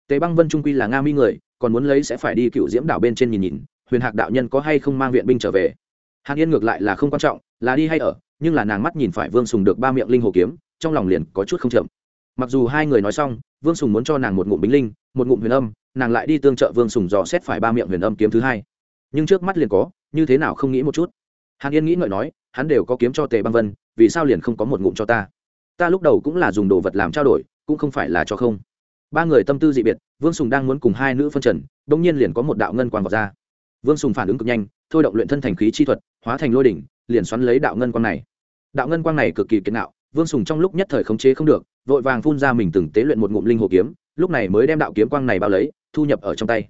Tề băng vân trung quy là nga mi người, còn muốn lấy sẽ phải đi cựu diễm đảo bên trên nhìn nhìn, huyền hạc đạo nhân có hay không mang viện binh trở về. Hàn yên ngược lại là không quan trọng, là đi hay ở, nhưng là nàng mắt nhìn phải vương sùng được ba miệng linh hồ kiếm, trong lòng liền có chút không chậm mặc dù hai người nói xong, vương sùng muốn cho nàng một ngụm bính linh, một ngụm huyền âm, nàng lại đi tương trợ vương sùng dò xét phải ba miệng huyền âm kiếm thứ hai. Nhưng trước mắt liền có, như thế nào không nghĩ một chút. Hàn yên nghĩ ngợi nói, hắn đều có kiếm cho tề băng vân, vì sao liền không có một ngụm cho ta? Ta lúc đầu cũng là dùng đồ vật làm trao đổi, cũng không phải là cho không. Ba người tâm tư dị biệt, vương sùng đang muốn cùng hai nữ phân trần đ ỗ n g nhiên liền có một đạo ngân quang vọt ra. Vương sùng phản ứng cực nhanh, thôi động luyện thân thành khí chi thuật, hóa thành lôi đỉnh, liền xoắn lấy đạo ngân quang này. Đạo ngân quang này cực kỳ kiến nạo vương sùng trong lúc nhất thời khống chế không được, vội vàng phun ra mình từng tế luyện một ngụm linh hồ kiếm, lúc này mới đem đạo kiếm quang này bao lấy, thu nhập ở trong tay.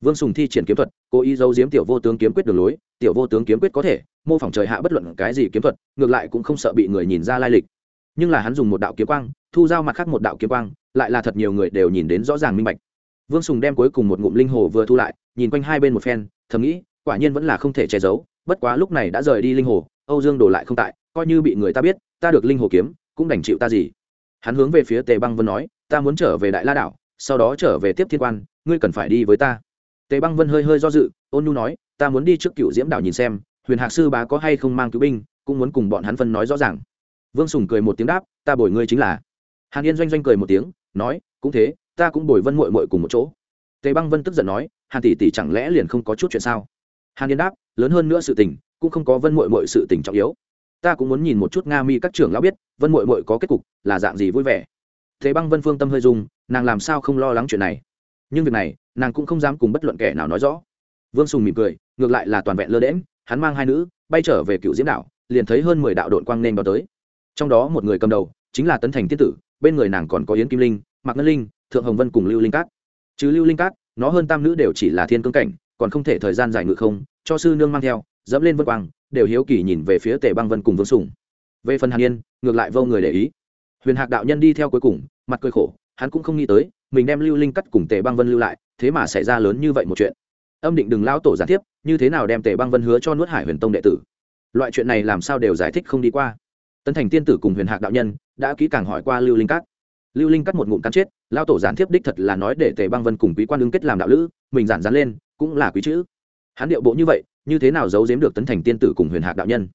Vương sùng thi triển kiếm thuật, cố ý giấu giếm tiểu vô tướng kiếm quyết đường lối, tiểu vô tướng kiếm quyết có thể, mô phỏng trời hạ bất luận cái gì kiếm thuật, ngược lại cũng không sợ bị người nhìn ra lai lịch. Nhưng là hắn dùng một đạo kiếm quang, thu giao mặt khác một đạo kiếm quang, lại là thật nhiều người đều nhìn đến rõ ràng minh bạch. Vương sùng đem cuối cùng một ngụm linh hồ vừa thu lại, nhìn quanh hai bên một phen, thầm nghĩ, quả nhiên vẫn là không thể che giấu, bất quá lúc này đã rời đi linh hồ, âu dương đổ lại không tại, coi như bị người ta biết ta được linh hồ kiếm, cũng đành chịu ta gì? Hắn hướng về phía tề băng vân nói, ta muốn trở về đại la đảo, sau đó trở về tiếp thiên quan, ngươi cần phải đi với ta. Tề băng vân hơi hơi do dự, ôn nhu nói, ta muốn đi trước cựu diễm đảo nhìn xem, huyền hạc sư bá có hay không mang cứu binh, cũng muốn cùng bọn hắn phân nói rõ ràng. Vương sùng cười một tiếng đáp, ta bồi ngươi chính là. Hàn yên doanh doanh cười một tiếng, nói, cũng thế, ta cũng bồi vân mội mội cùng một chỗ. Tề băng vân tức giận nói, hàn tỷ tỷ chẳng lẽ liền không có chút chuyện sao? Hàn yên đáp, lớn hơn nữa sự tình, cũng không có vân mội mội sự tình trọng yếu ta cũng muốn nhìn một chút nga mi các trưởng lão biết, vân mội mội có kết cục, là dạng gì vui vẻ. Thế băng vân phương tâm hơi dùng nàng làm sao không lo lắng chuyện này. Nhưng việc này, nàng cũng không dám cùng bất luận kẻ nào nói rõ. Vương sùng mỉm cười, ngược lại là toàn vẹn lơ đễm hắn mang hai nữ, bay trở về cựu diễm đảo, liền thấy hơn mười đạo đội quang nên vào tới. Trong đó một người cầm đầu, chính là tấn thành tiết tử, bên người nàng còn có yến kim linh, mạc ngân linh, thượng hồng vân cùng lưu linh cát. Chứ lưu linh cát, nó hơn tam nữ đều chỉ là thiên cương cảnh, còn không thể thời gian dài ngự không, cho sư nương mang theo, dẫm lên vân quang đều hiếu kỳ nhìn về phía tề băng vân cùng vương sùng. Về phần hàn yên, ngược lại vô người để ý. Huyền hạc đạo nhân đi theo cuối cùng, mặt cười khổ, hắn cũng không nghĩ tới, mình đem lưu linh cắt cùng tề băng vân lưu lại, thế mà xảy ra lớn như vậy một chuyện. Âm định đừng lao tổ gián tiếp như thế nào đem tề băng vân hứa cho nuốt hải huyền tông đệ tử? Loại chuyện này làm sao đều giải thích không đi qua. Tấn thành tiên tử cùng huyền hạc đạo nhân đã kỹ càng hỏi qua lưu linh cắt. Lưu linh cắt một ngụm cắn chết, lao tổ gián tiếp đích thật là nói để tề băng vân cùng quý quan ứng kết làm đạo lữ, mình giản dán lên, cũng là quý chữ. Hắn điệu bộ như vậy như thế nào giấu giếm được tấn thành tiên tử cùng huyền hạc đạo nhân?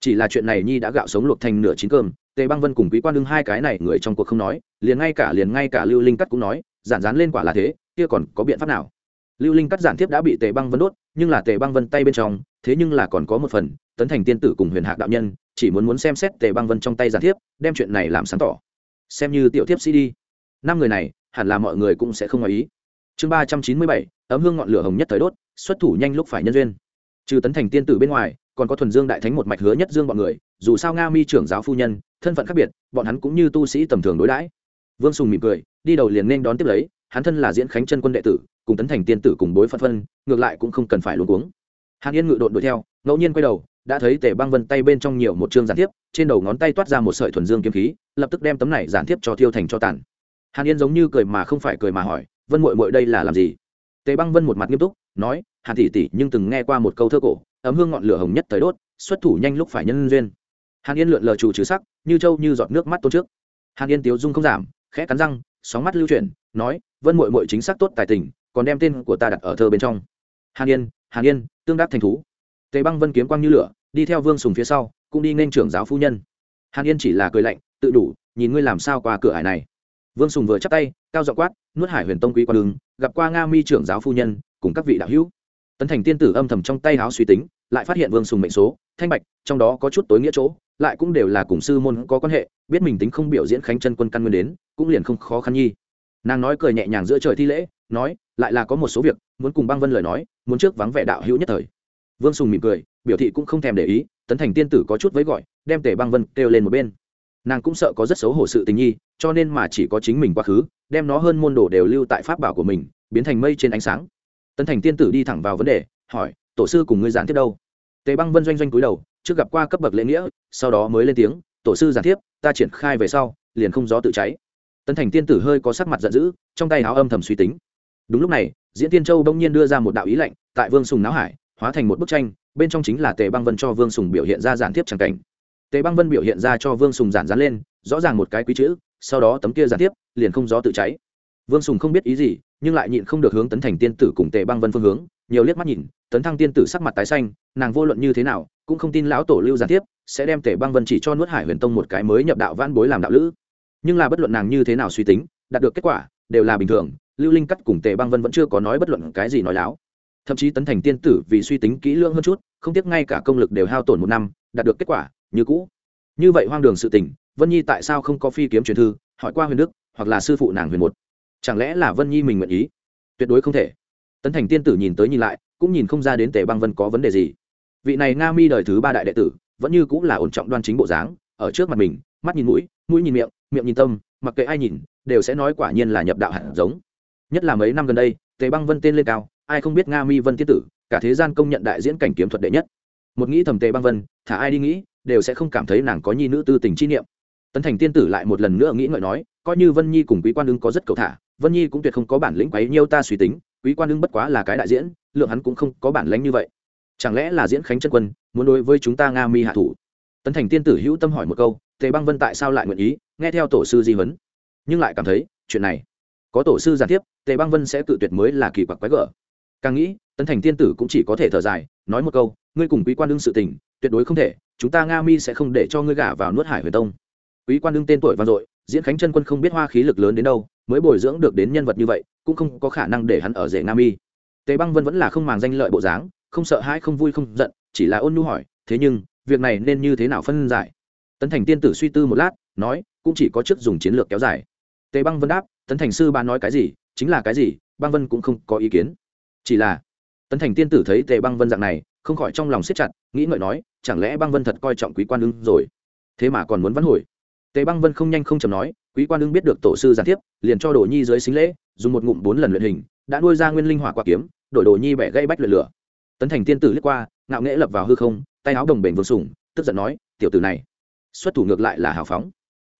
Chỉ là chuyện này nhi đã gạo sống luộc thành nửa chín cơm, tề băng vân cùng quý quan đương hai cái này người trong cuộc không nói, liền ngay cả liền ngay cả lưu linh cắt cũng nói, giản dán lên quả là thế, kia còn có biện pháp nào? Lưu linh cắt giản tiếp đã bị tề băng vân đốt, nhưng là tề băng vân tay bên trong, thế nhưng là còn có một phần, tấn thành tiên tử cùng huyền hạc đạo nhân, chỉ muốn muốn xem xét tề băng vân trong tay giản thiếp, đem chuyện này làm sáng tỏ. Xem như tiểu thiếp sĩ đi. Năm người này, hẳn là mọi người cũng sẽ không ngoài ý. Chương ba trăm chín mươi bảy, ấm hương ngọn lửa hồng nhất thời đốt, xuất thủ nhanh lúc phải nhân duyên trừ tấn thành tiên tử bên ngoài, còn có thuần dương đại thánh một mạch hứa nhất dương bọn người, dù sao nga mi trưởng giáo phu nhân, thân phận khác biệt, bọn hắn cũng như tu sĩ tầm thường đối đãi. Vương sùng mỉm cười, đi đầu liền nên đón tiếp lấy, hắn thân là diễn khánh chân quân đệ tử, cùng tấn thành tiên tử cùng bối phân phân, ngược lại cũng không cần phải luôn cuống. Hàn yên ngự đội đuổi theo, ngẫu nhiên quay đầu, đã thấy tề băng vân tay bên trong nhiều một chương giản thiếp, trên đầu ngón tay toát ra một sợi thuần dương kiếm khí, lập tức đem tấm này giản thiếp cho thiêu thành cho tàn. Hàn yên giống như cười mà không phải cười mà hỏi, vân mội mội đây là làm gì? Tề băng vân một mặt nghiêm túc, nói, hàn tỷ tỷ nhưng từng nghe qua một câu thơ cổ, ấm hương ngọn lửa hồng nhất tới đốt, xuất thủ nhanh lúc phải nhân duyên. Hàn yên lượn lờ chủ trừ sắc, như trâu như giọt nước mắt tôn trước. Hàn yên tiếu dung không giảm, khẽ cắn răng, sóng mắt lưu chuyển, nói, vân mội mội chính xác tốt tài tình, còn đem tên của ta đặt ở thơ bên trong. Hàn yên hàn yên, tương đắc thành thú. Tề băng vân kiếm quang như lửa, đi theo vương sùng phía sau, cũng đi nên trưởng giáo phu nhân. Hàn yên chỉ là cười lạnh, tự đủ, nhìn ngươi làm sao qua cửa hải này. Vương sùng vừa chắp tay, cao dọ quát, nuốt hải huyền tông quý qua đường gặp qua nga mi trưởng giáo phu nhân, cùng các vị đạo hữu. Tấn thành tiên tử âm thầm trong tay háo suy tính, lại phát hiện vương sùng mệnh số, thanh bạch, trong đó có chút tối nghĩa chỗ, lại cũng đều là cùng sư môn có quan hệ, biết mình tính không biểu diễn khánh chân quân căn nguyên đến, cũng liền không khó khăn nhi. Nàng nói cười nhẹ nhàng giữa trời thi lễ, nói, lại là có một số việc, muốn cùng băng vân lời nói, muốn trước vắng vẻ đạo hữu nhất thời. Vương sùng mỉm cười, biểu thị cũng không thèm để ý, tấn thành tiên tử có chút với gọi, đem tề băng vân kêu lên một bên nàng cũng sợ có rất xấu hổ sự tình nhi, cho nên mà chỉ có chính mình quá khứ, đem nó hơn môn đồ đều lưu tại pháp bảo của mình, biến thành mây trên ánh sáng. Tấn thành tiên tử đi thẳng vào vấn đề, hỏi, tổ sư cùng ngươi giảng tiếp đâu? Tề băng vân doanh doanh cúi đầu, trước gặp qua cấp bậc lễ nghĩa, sau đó mới lên tiếng, tổ sư giảng tiếp, ta triển khai về sau, liền không gió tự cháy. Tấn thành tiên tử hơi có sắc mặt giận dữ, trong tay áo âm thầm suy tính. Đúng lúc này, diễn tiên châu đông nhiên đưa ra một đạo ý lệnh tại vương sùng náo hải, hóa thành một bức tranh, bên trong chính là tề băng vân cho vương sùng biểu hiện ra giản tiếp tràng cảnh tề băng vân biểu hiện ra cho vương sùng giản dán lên, rõ ràng một cái quý chữ, sau đó tấm kia gián tiếp, liền không gió tự cháy. Vương sùng không biết ý gì, nhưng lại nhịn không được hướng tấn thành tiên tử cùng tề băng vân phương hướng, nhiều liếc mắt nhìn, tấn thăng tiên tử sắc mặt tái xanh, nàng vô luận như thế nào, cũng không tin lão tổ lưu gián tiếp sẽ đem tề băng vân chỉ cho nuốt hải huyền tông một cái mới nhập đạo van bối làm đạo lữ. Nhưng là bất luận nàng như thế nào suy tính, đạt được kết quả, đều là bình thường, lưu linh cắt cùng tề băng vân vẫn chưa có nói bất luận cái gì nói láo. Thậm chí tấn thành tiên tử vì suy tính kỹ lưỡng hơn chút, không tiếc ngay cả công lực đều hao tổn một năm, đạt được kết quả như cũ. Như vậy hoang đường sự tình, vân nhi tại sao không có phi kiếm truyền thư, hỏi qua huyền đức, hoặc là sư phụ nàng huyền một? Chẳng lẽ là vân nhi mình nguyện ý? Tuyệt đối không thể. Tấn thành tiên tử nhìn tới nhìn lại, cũng nhìn không ra đến tề băng vân có vấn đề gì. Vị này nga mi đời thứ ba đại đệ tử, vẫn như cũng là ổn trọng đoan chính bộ dáng, ở trước mặt mình, mắt nhìn mũi mũi nhìn miệng miệng nhìn tâm, mặc kệ ai nhìn, đều sẽ nói quả nhiên là nhập đạo hẳn giống. Nhất là mấy năm gần đây, tề băng vân tên lên cao, ai không biết nga mi vân tiết tử, cả thế gian công nhận đại diễn cảnh kiếm thuật đệ nhất. Một nghĩ thầm tề băng vân, thả ai đi nghĩ đều sẽ không cảm thấy nàng có nhi nữ tư tình chi niệm. Tấn thành tiên tử lại một lần nữa nghĩ ngợi nói, coi như vân nhi cùng quý quan ưng có rất cầu thả, vân nhi cũng tuyệt không có bản lĩnh quấy nhiêu ta suy tính, quý quan ưng bất quá là cái đại diễn, lượng hắn cũng không có bản lĩnh như vậy. Chẳng lẽ là diễn khánh chân quân, muốn đối với chúng ta nga mi hạ thủ? Tấn thành tiên tử hữu tâm hỏi một câu, tề băng vân tại sao lại nguyện ý, nghe theo tổ sư di huấn. Nhưng lại cảm thấy, chuyện này, có tổ sư giàn tiếp, tề băng vân sẽ tự tuyệt mới là kỳ quặc quái gở. Càng nghĩ, tấn thành tiên tử cũng chỉ có thể thở dài, nói một câu, ngươi cùng quý quan đương sự tình, tuyệt đối không thể chúng ta nga mi sẽ không để cho ngươi gả vào nuốt hải huyền tông. Quý quan đương tên tuổi vang dội, diễn khánh chân quân không biết hoa khí lực lớn đến đâu, mới bồi dưỡng được đến nhân vật như vậy, cũng không có khả năng để hắn ở rể nga mi. Tề băng vân vẫn là không màng danh lợi bộ dáng, không sợ hãi, không vui, không giận, chỉ là ôn nhu hỏi, thế nhưng, việc này nên như thế nào phân giải? Tấn thành tiên tử suy tư một lát, nói, cũng chỉ có chức dùng chiến lược kéo dài. Tề băng vân đáp, tấn thành sư ba nói cái gì, chính là cái gì, băng vân cũng không có ý kiến. Chỉ là, tấn thành tiên tử thấy tề băng vân dạng này, không khỏi trong lòng siết chặt, nghĩ ngợi nói chẳng lẽ băng vân thật coi trọng quý quan ưng rồi? Thế mà còn muốn vắn hồi. Tề băng vân không nhanh không chầm nói, quý quan ưng biết được tổ sư gián tiếp liền cho đồ nhi dưới xính lễ, dùng một ngụm bốn lần luyện hình, đã nuôi ra nguyên linh hỏa quả kiếm, đổi đồ nhi bẻ gây bách luyện lửa. Tấn thành tiên tử lướt qua, ngạo nghễ lập vào hư không, tay áo đồng bền vương sủng tức giận nói, tiểu tử này, xuất thủ ngược lại là hào phóng.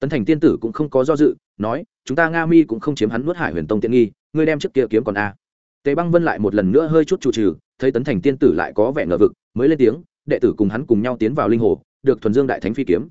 Tấn thành tiên tử cũng không có do dự, nói, chúng ta nga mi cũng không chiếm hắn nuốt hải huyền tông tiện nghi, ngươi đem trước kia kiếm còn a. Tề băng vân lại một lần nữa hơi chút chủ trừ, thấy tấn thành tiên tử lại có vẻ ngờ vực, mới lên tiếng đệ tử cùng hắn cùng nhau tiến vào linh hồ, được thuần dương đại thánh phi kiếm.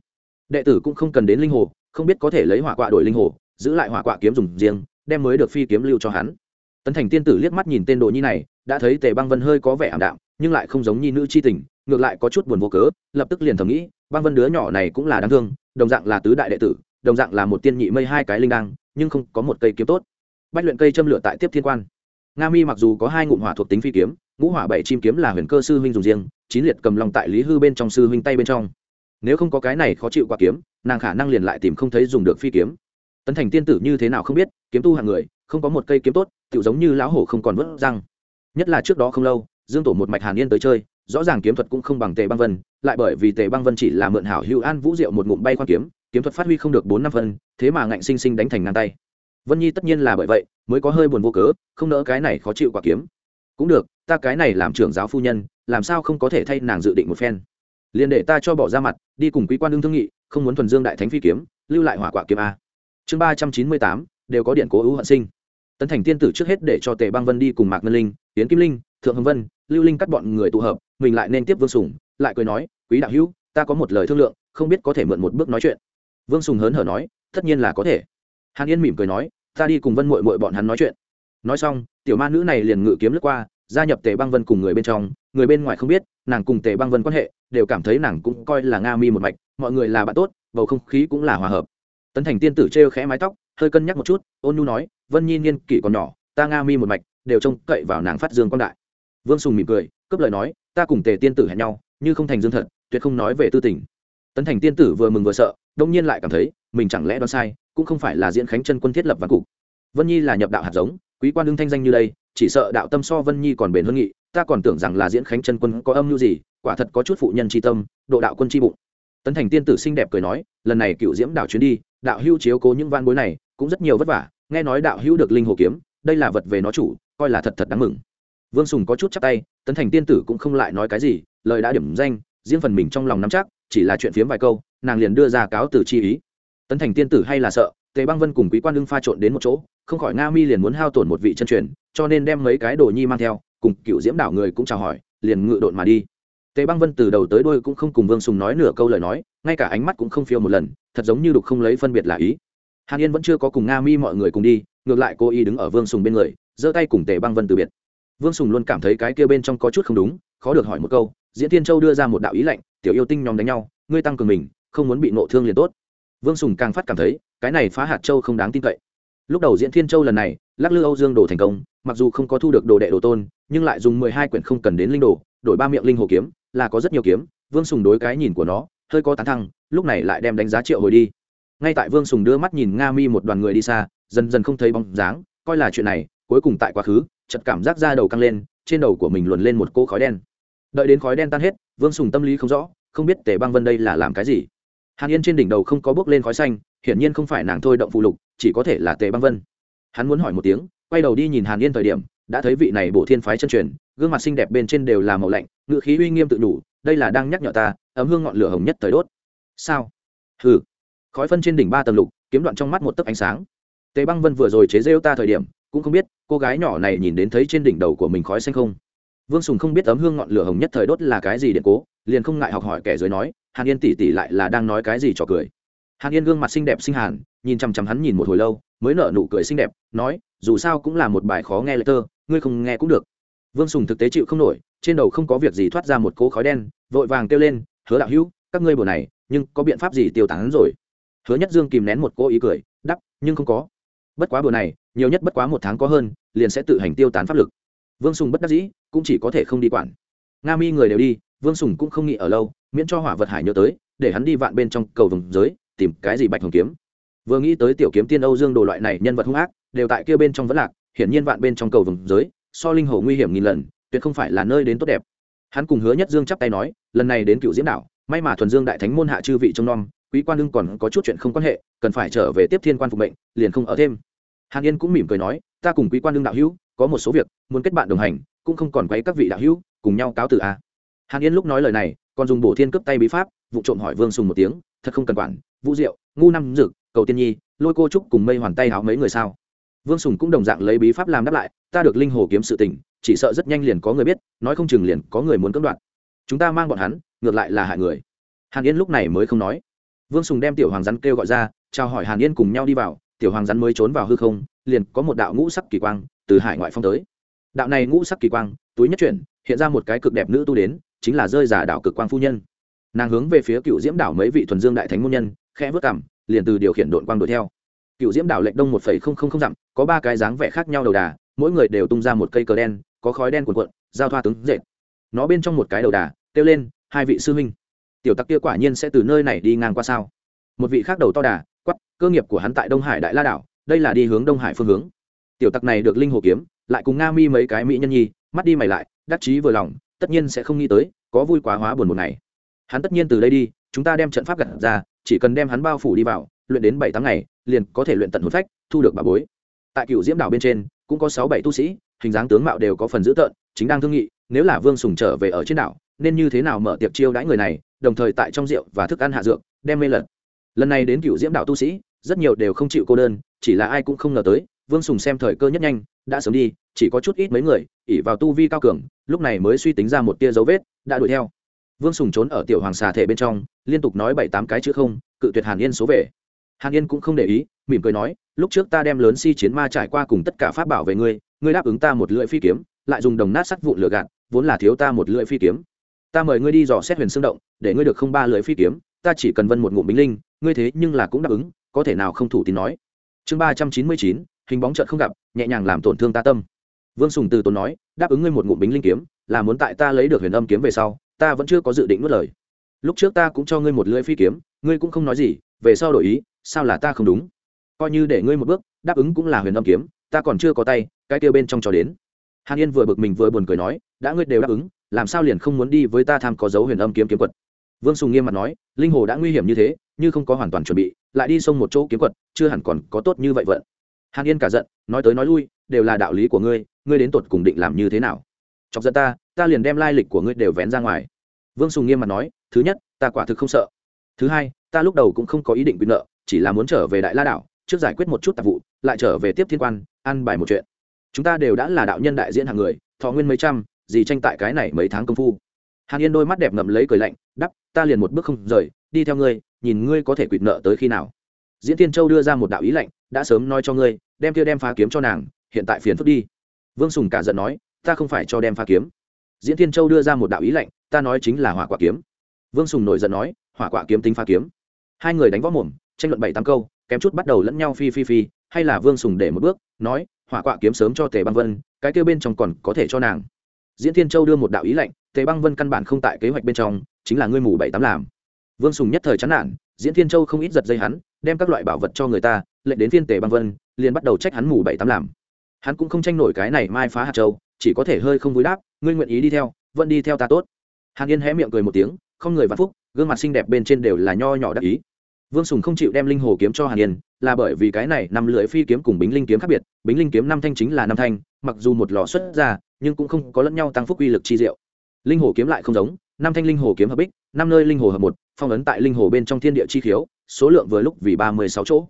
Đệ tử cũng không cần đến linh hồ, không biết có thể lấy hỏa quạ đổi linh hồ, giữ lại hỏa quạ kiếm dùng riêng, đem mới được phi kiếm lưu cho hắn. Tấn thành tiên tử liếc mắt nhìn tên đồ nhi này, đã thấy tề băng vân hơi có vẻ ảm đạm, nhưng lại không giống nhi nữ chi tình, ngược lại có chút buồn vô cớ, lập tức liền thầm nghĩ, băng vân đứa nhỏ này cũng là đáng thương, đồng dạng là tứ đại đệ tử, đồng dạng là một tiên nhị mây hai cái linh đăng, nhưng không có một cây kiếm tốt. Bách luyện cây châm lửa tại tiếp thiên quan. Nga mi mặc dù có hai ngụm hỏa thuộc tính phi kiếm ngũ hỏa bảy chim kiếm là huyền cơ sư huynh dùng riêng, chín liệt cầm lòng tại lý hư bên trong sư huynh tay bên trong. Nếu không có cái này khó chịu qua kiếm, nàng khả năng liền lại tìm không thấy dùng được phi kiếm. Tấn thành tiên tử như thế nào không biết, kiếm tu hàng người, không có một cây kiếm tốt tự giống như lão hổ không còn vớt răng. Nhất là trước đó không lâu, dương tổ một mạch hàn yên tới chơi, rõ ràng kiếm thuật cũng không bằng tề băng vân, lại bởi vì tề băng vân chỉ là mượn hảo hữu an vũ diệu một ngụm bay khoan kiếm kiếm thuật phát huy không được bốn năm phân, thế mà ngạnh sinh sinh đánh thành ngang tay. Vân nhi tất nhiên là bởi vậy, mới có hơi buồn vô cớ, không nỡ cái này khó chịu quả kiếm. Cũng được ta cái này làm trưởng giáo phu nhân, làm sao không có thể thay nàng dự định một phen? Liền để ta cho bỏ ra mặt, đi cùng quý quan đương thương nghị, không muốn thuần dương đại thánh phi kiếm, lưu lại hỏa quả kiếm a. Chương ba trăm chín mươi tám, đều có điện cố ưu hận sinh. Tấn thành tiên tử trước hết để cho tề băng vân đi cùng mạc ngân linh tiến kim linh, thượng hồng vân, lưu linh cắt bọn người tụ hợp, mình lại nên tiếp vương sùng, lại cười nói, quý đạo hữu, ta có một lời thương lượng, không biết có thể mượn một bước nói chuyện. Vương sùng hớn hở nói, tất nhiên là có thể. Hàn yên mỉm cười nói, ta đi cùng vân mội mội bọn hắn nói chuyện. Nói xong, tiểu ma nữ này liền ngự kiếm lướt qua gia nhập tề băng vân cùng người bên trong, người bên ngoài không biết, nàng cùng tề băng vân quan hệ, đều cảm thấy nàng cũng coi là nga mi một mạch, mọi người là bạn tốt, bầu không khí cũng là hòa hợp. Tấn thành tiên tử trêu khẽ mái tóc, hơi cân nhắc một chút, ôn nhu nói, vân nhi niên kỷ còn nhỏ, ta nga mi một mạch, đều trông cậy vào nàng phát dương quan đại. Vương sùng mỉm cười, cướp lời nói, ta cùng tề tiên tử hẹn nhau, như không thành dương thật, tuyệt không nói về tư tình. Tấn thành tiên tử vừa mừng vừa sợ, đông nhiên lại cảm thấy, mình chẳng lẽ đoán sai, cũng không phải là diễn khánh chân quân thiết lập văn cục. Vân nhi là nhập đạo hạt giống, quý quan đương thanh danh như đây chỉ sợ đạo tâm so vân nhi còn bền hơn nghị, ta còn tưởng rằng là diễn khánh chân quân có âm mưu gì, quả thật có chút phụ nhân tri tâm, độ đạo quân tri bụng. Tấn thành tiên tử xinh đẹp cười nói, lần này cựu diễm đạo chuyến đi, đạo hưu chiếu cố những van bối này, cũng rất nhiều vất vả, nghe nói đạo hưu được linh hồ kiếm, đây là vật về nó chủ, coi là thật thật đáng mừng. Vương sùng có chút chắc tay, tấn thành tiên tử cũng không lại nói cái gì, lời đã điểm danh, riêng phần mình trong lòng nắm chắc, chỉ là chuyện phiếm vài câu, nàng liền đưa ra cáo từ chi ý. Tấn thành tiên tử hay là sợ, tề băng vân cùng quý quan lưng pha trộn đến một chỗ không khỏi nga mi liền muốn hao tổn một vị chân truyền, cho nên đem mấy cái đồ nhi mang theo, cùng cựu diễm đảo người cũng chào hỏi, liền ngự độn mà đi. Tề băng vân từ đầu tới đôi cũng không cùng vương sùng nói nửa câu lời nói, ngay cả ánh mắt cũng không phiêu một lần, thật giống như đục không lấy phân biệt là ý. Hàn yên vẫn chưa có cùng nga mi mọi người cùng đi, ngược lại cô y đứng ở vương sùng bên người, giơ tay cùng tề băng vân từ biệt. Vương sùng luôn cảm thấy cái kia bên trong có chút không đúng, khó được hỏi một câu, diễn tiên châu đưa ra một đạo ý lệnh tiểu yêu tinh nhóm đánh nhau, ngươi tăng cường mình, không muốn bị nộ thương liền tốt. Vương sùng càng phát cảm thấy, cái này phá hạt châu không đáng tin cậy lúc đầu diễn thiên châu lần này, lắc lư âu dương đồ thành công, mặc dù không có thu được đồ đệ đồ tôn, nhưng lại dùng mười hai quyển không cần đến linh đồ, đổi ba miệng linh hồ kiếm, là có rất nhiều kiếm, vương sùng đối cái nhìn của nó, hơi có tán thăng, lúc này lại đem đánh giá triệu hồi đi. Ngay tại vương sùng đưa mắt nhìn nga mi một đoàn người đi xa, dần dần không thấy bóng dáng, coi là chuyện này, cuối cùng tại quá khứ chật cảm giác ra đầu căng lên, trên đầu của mình luồn lên một cỗ khói đen. Đợi đến khói đen tan hết, vương sùng tâm lý không rõ, không biết tề băng vân đây là làm cái gì. Hàn yên trên đỉnh đầu không có bước lên khói xanh hiển nhiên không phải nàng thôi động phụ lục, chỉ có thể là tề băng vân. Hắn muốn hỏi một tiếng, quay đầu đi nhìn hàn yên thời điểm, đã thấy vị này bổ thiên phái chân truyền, gương mặt xinh đẹp bên trên đều là màu lạnh ngự khí uy nghiêm tự đủ, đây là đang nhắc nhở ta, ấm hương ngọn lửa hồng nhất thời đốt. Sao? Hừ. Khói phân trên đỉnh ba tầng lục, kiếm đoạn trong mắt một tấc ánh sáng. Tề băng vân vừa rồi chế rêu ta thời điểm, cũng không biết, cô gái nhỏ này nhìn đến thấy trên đỉnh đầu của mình khói xanh không? Vương sùng không biết ấm hương ngọn lửa hồng nhất thời đốt là cái gì điện cố, liền không ngại học hỏi kẻ dưới nói, hàn yên tỉ tỉ lại là đang nói cái gì trò cười hàn yên gương mặt xinh đẹp xinh hàn, nhìn chằm chằm hắn nhìn một hồi lâu, mới nở nụ cười xinh đẹp, nói, dù sao cũng là một bài khó nghe lời tơ, ngươi không nghe cũng được. Vương sùng thực tế chịu không nổi, trên đầu không có việc gì thoát ra một cỗ khói đen, vội vàng kêu lên, hứa đạo hữu, các ngươi bữa này, nhưng có biện pháp gì tiêu tán rồi? Hứa nhất dương kìm nén một cô ý cười đắp nhưng không có. Bất quá bữa này, nhiều nhất bất quá một tháng có hơn, liền sẽ tự hành tiêu tán pháp lực. Vương sùng bất đắc dĩ, cũng chỉ có thể không đi quản. Nga mi người đều đi, vương sùng cũng không nghĩ ở lâu, miễn cho hỏa vật hải nhớ tới, để hắn đi vạn bên trong cầu vùng giới tìm cái gì bạch hồng kiếm? Vừa nghĩ tới tiểu kiếm tiên âu dương đồ loại này, nhân vật hung ác, đều tại kia bên trong vẫn lạc, hiển nhiên vạn bên trong cầu vùng giới, so linh hồ nguy hiểm nghìn lần, tuyệt không phải là nơi đến tốt đẹp. Hắn cùng hứa nhất dương chắp tay nói, lần này đến cựu diễm đảo, may mà thuần dương đại thánh môn hạ chư vị trông nom, quý quan đương còn có chút chuyện không quan hệ, cần phải trở về tiếp thiên quan phục mệnh, liền không ở thêm. Hàn yên cũng mỉm cười nói, ta cùng quý quan đương đạo hữu, có một số việc, muốn kết bạn đồng hành, cũng không còn quấy các vị đạo hữu, cùng nhau cáo từ a hàn yên lúc nói lời này, còn dùng bổ thiên cướp tay bí pháp, vụ trộm hỏi vương sùng một tiếng, thật không cần quản vũ diệu, ngu năm dực, cầu tiên nhi, lôi cô trúc cùng mây hoàn tay háo mấy người sao? Vương sùng cũng đồng dạng lấy bí pháp làm đáp lại, ta được linh hồ kiếm sự tình, chỉ sợ rất nhanh liền có người biết, nói không chừng liền có người muốn cưỡng đoạt. Chúng ta mang bọn hắn, ngược lại là hại người. Hàn yên lúc này mới không nói. Vương sùng đem tiểu hoàng rắn kêu gọi ra, chào hỏi hàn yên cùng nhau đi vào, tiểu hoàng rắn mới trốn vào hư không, liền có một đạo ngũ sắc kỳ quang từ hải ngoại phong tới. Đạo này ngũ sắc kỳ quang, túi nhất chuyển, hiện ra một cái cực đẹp nữ tu đến, chính là rơi giả đạo cực quang phu nhân. Nàng hướng về phía cựu diễm đảo mấy vị thuần dương đại thánh môn nhân khẽ vớt cảm liền từ điều khiển đội quang đuổi theo. Cựu diễm đảo lệnh đông một phẩy không không không dặm, có ba cái dáng vẻ khác nhau đầu đà, mỗi người đều tung ra một cây cờ đen, có khói đen cuộn cuộn, giao thoa tướng dệt. Nó bên trong một cái đầu đà, kêu lên, hai vị sư huynh, tiểu tặc kia quả nhiên sẽ từ nơi này đi ngang qua sao? Một vị khác đầu to đà quắp cơ nghiệp của hắn tại đông hải đại la đảo, đây là đi hướng đông hải phương hướng. Tiểu tặc này được linh hồ kiếm, lại cùng nga mi mấy cái mỹ nhân nhi, mắt đi mày lại, đắc chí vừa lòng, tất nhiên sẽ không nghĩ tới, có vui quá hóa buồn một ngày. Hắn tất nhiên từ đây đi, chúng ta đem trận pháp gặt ra chỉ cần đem hắn bao phủ đi vào, luyện đến bảy tháng ngày, liền có thể luyện tận hồn phách, thu được bà bối. Tại cựu diễm đảo bên trên, cũng có sáu bảy tu sĩ, hình dáng tướng mạo đều có phần dữ tợn, chính đang thương nghị, nếu là vương sùng trở về ở trên đảo, nên như thế nào mở tiệc chiêu đãi người này, đồng thời tại trong rượu và thức ăn hạ dược, đem mê lật. Lần này đến cựu diễm đảo tu sĩ, rất nhiều đều không chịu cô đơn, chỉ là ai cũng không ngờ tới, vương sùng xem thời cơ nhất nhanh, đã sớm đi, chỉ có chút ít mấy người ỉ vào tu vi cao cường, lúc này mới suy tính ra một tia dấu vết, đã đuổi theo vương sùng trốn ở tiểu hoàng xà thể bên trong, liên tục nói bảy tám cái chữ không, cự tuyệt hàn yên số về. Hàn yên cũng không để ý, mỉm cười nói, lúc trước ta đem lớn si chiến ma trải qua cùng tất cả pháp bảo về ngươi ngươi đáp ứng ta một lưỡi phi kiếm, lại dùng đồng nát sắt vụn lửa gạt, vốn là thiếu ta một lưỡi phi kiếm. Ta mời ngươi đi dò xét huyền xương động, để ngươi được không ba lưỡi phi kiếm, ta chỉ cần vân một ngụm bính linh, ngươi thế nhưng là cũng đáp ứng, có thể nào không thủ tín nói. Chương ba trăm chín mươi chín, hình bóng trợn không gặp, nhẹ nhàng làm tổn thương ta tâm. Vương sùng từ tốn nói, đáp ứng ngươi một ngụm bính linh kiếm, là muốn tại ta lấy được huyền âm kiếm về sau ta vẫn chưa có dự định nuốt lời. Lúc trước ta cũng cho ngươi một lưỡi phi kiếm, ngươi cũng không nói gì, về sau đổi ý, sao là ta không đúng? Coi như để ngươi một bước, đáp ứng cũng là huyền âm kiếm, ta còn chưa có tay, cái kia bên trong cho đến. Hàn yên vừa bực mình vừa buồn cười nói, đã ngươi đều đáp ứng, làm sao liền không muốn đi với ta tham có dấu huyền âm kiếm kiếm quật? Vương sùng nghiêm mặt nói, linh hồ đã nguy hiểm như thế, như không có hoàn toàn chuẩn bị, lại đi xông một chỗ kiếm quật, chưa hẳn còn có tốt như vậy vận. Hàn yên cả giận, nói tới nói lui, đều là đạo lý của ngươi ngươi đến tột cùng định làm như thế nào? Chọc giận ta ta liền đem lai lịch của ngươi đều vén ra ngoài. Vương sùng nghiêm mặt nói, thứ nhất, ta quả thực không sợ. Thứ hai, ta lúc đầu cũng không có ý định quyền nợ, chỉ là muốn trở về đại la đảo, trước giải quyết một chút tạp vụ, lại trở về tiếp thiên quan, ăn bài một chuyện. Chúng ta đều đã là đạo nhân đại diện hàng người, thọ nguyên mấy trăm, gì tranh tại cái này mấy tháng công phu. Hàn yên đôi mắt đẹp ngậm lấy cười lạnh, đắp, ta liền một bước không rời, đi theo ngươi, nhìn ngươi có thể quỵt nợ tới khi nào. Diễn tiên châu đưa ra một đạo ý lạnh, đã sớm nói cho ngươi, đem kia đem phá kiếm cho nàng, hiện tại phiền phức đi. Vương sùng cả giận nói, ta không phải cho đem phá kiếm diễn Thiên châu đưa ra một đạo ý lạnh, ta nói chính là hỏa quả kiếm. Vương sùng nổi giận nói, hỏa quả kiếm tính phá kiếm. Hai người đánh võ mồm, tranh luận bảy tám câu, kém chút bắt đầu lẫn nhau phi phi phi, hay là vương sùng để một bước, nói, hỏa quả kiếm sớm cho tề băng vân, cái kêu bên trong còn có thể cho nàng. Diễn thiên châu đưa một đạo ý lệnh tề băng vân căn bản không tại kế hoạch bên trong, chính là ngươi mù bảy tám làm. Vương sùng nhất thời chán nản, diễn thiên châu không ít giật dây hắn, đem các loại bảo vật cho người ta, lệnh đến thiên tề băng vân, liền bắt đầu trách hắn mù bảy tám làm. Hắn cũng không tranh nổi cái này mai phá hạt châu chỉ có thể hơi không vui đáp, ngươi nguyện ý đi theo, vẫn đi theo ta tốt. Hàn yên hé miệng cười một tiếng, không người vạn phúc, gương mặt xinh đẹp bên trên đều là nho nhỏ đắc ý. Vương sùng không chịu đem linh hồ kiếm cho hàn yên, là bởi vì cái này năm lưỡi phi kiếm cùng bính linh kiếm khác biệt, bính linh kiếm năm thanh chính là năm thanh, mặc dù một lò xuất ra, nhưng cũng không có lẫn nhau tăng phúc uy lực chi diệu. Linh hồ kiếm lại không giống, năm thanh linh hồ kiếm hợp bích, năm nơi linh hồ hợp một, phong ấn tại linh hồ bên trong thiên địa chi khiếu, số lượng vừa lúc vì ba mươi sáu chỗ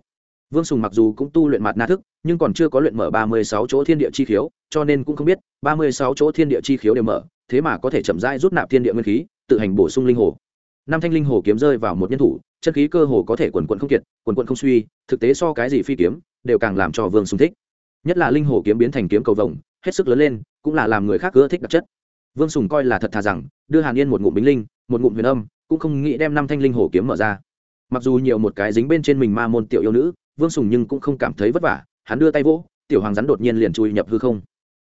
vương sùng mặc dù cũng tu luyện mặt na thức, nhưng còn chưa có luyện mở ba mươi sáu chỗ thiên địa chi khiếu, cho nên cũng không biết ba mươi sáu chỗ thiên địa chi khiếu đều mở, thế mà có thể chậm rãi rút nạp thiên địa nguyên khí, tự hành bổ sung linh hồ. Năm thanh linh hồ kiếm rơi vào một nhân thủ, chân khí cơ hồ có thể quần quần không kiệt, quần quần không suy, thực tế so cái gì phi kiếm, đều càng làm cho vương sùng thích. Nhất là linh hồ kiếm biến thành kiếm cầu vồng, hết sức lớn lên, cũng là làm người khác ưa thích đặc chất. Vương sùng coi là thật thà rằng, đưa hàn yên một ngụm bính linh, một ngụm huyền âm, cũng không nghĩ đem năm thanh linh hồ kiếm mở ra. Mặc dù nhiều một cái dính bên trên mình ma môn tiểu yêu nữ vương sùng nhưng cũng không cảm thấy vất vả, hắn đưa tay vỗ, tiểu hoàng rắn đột nhiên liền chui nhập hư không.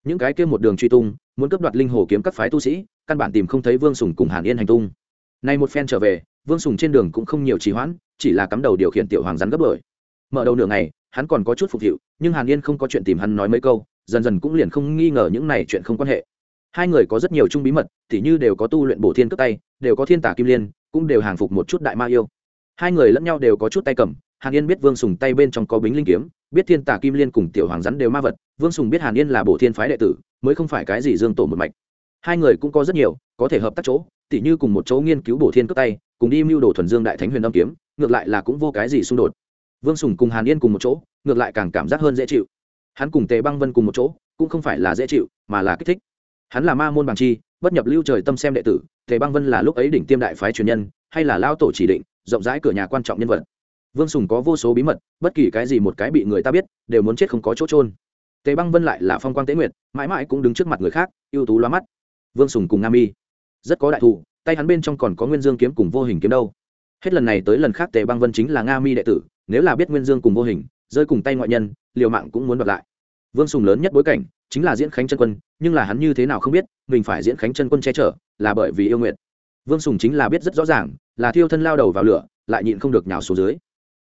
Những cái kia một đường truy tung, muốn cướp đoạt linh hồ kiếm các phái tu sĩ, căn bản tìm không thấy vương sùng cùng hàn yên hành tung. Nay một phen trở về, vương sùng trên đường cũng không nhiều trì hoãn, chỉ là cắm đầu điều khiển tiểu hoàng rắn gấp đổi mở đầu nửa ngày, hắn còn có chút phục vụ, nhưng hàn yên không có chuyện tìm hắn nói mấy câu, dần dần cũng liền không nghi ngờ những này chuyện không quan hệ. Hai người có rất nhiều chung bí mật t như đều có tu luyện bổ thiên cất tay, đều có thiên tả kim liên, cũng đều hàng phục một chút đại ma yêu. Hai người lẫn nhau đều có chút tay cầm hàn yên biết vương sùng tay bên trong có bính linh kiếm, biết thiên tả kim liên cùng tiểu hoàng rắn đều ma vật, vương sùng biết hàn yên là bổ thiên phái đệ tử, mới không phải cái gì dương tổ một mạch. Hai người cũng có rất nhiều, có thể hợp tác chỗ, tỉ như cùng một chỗ nghiên cứu bổ thiên cất tay, cùng đi mưu đồ thuần dương đại thánh huyền âm kiếm, ngược lại là cũng vô cái gì xung đột. Vương sùng cùng hàn yên cùng một chỗ, ngược lại càng cảm giác hơn dễ chịu. Hắn cùng tề băng vân cùng một chỗ, cũng không phải là dễ chịu, mà là kích thích. Hắn là ma môn bằng chi, bất nhập lưu trời tâm xem đệ tử, tề băng vân là lúc ấy đỉnh tiêm đại phái truyền nhân, hay là lao tổ chỉ định, rộng rãi cửa nhà quan trọng nhân vật vương sùng có vô số bí mật bất kỳ cái gì một cái bị người ta biết đều muốn chết không có chỗ trôn tề băng vân lại là phong quang tế nguyệt mãi mãi cũng đứng trước mặt người khác ưu tú loa mắt. Vương sùng cùng nam y rất có đại thụ, tay hắn bên trong còn có nguyên dương kiếm cùng vô hình kiếm đâu. Hết lần này tới lần khác tề băng vân chính là nga mi đệ tử nếu là biết nguyên dương cùng vô hình rơi cùng tay ngoại nhân liều mạng cũng muốn đoạt lại. Vương sùng lớn nhất bối cảnh chính là diễn khánh chân quân nhưng là hắn như thế nào không biết mình phải diễn khánh chân quân che chở là bởi vì yêu nguyện. Vương sùng chính là biết rất rõ ràng là thiêu thân lao đầu vào lửa lại nhịn không được nhào xuống dưới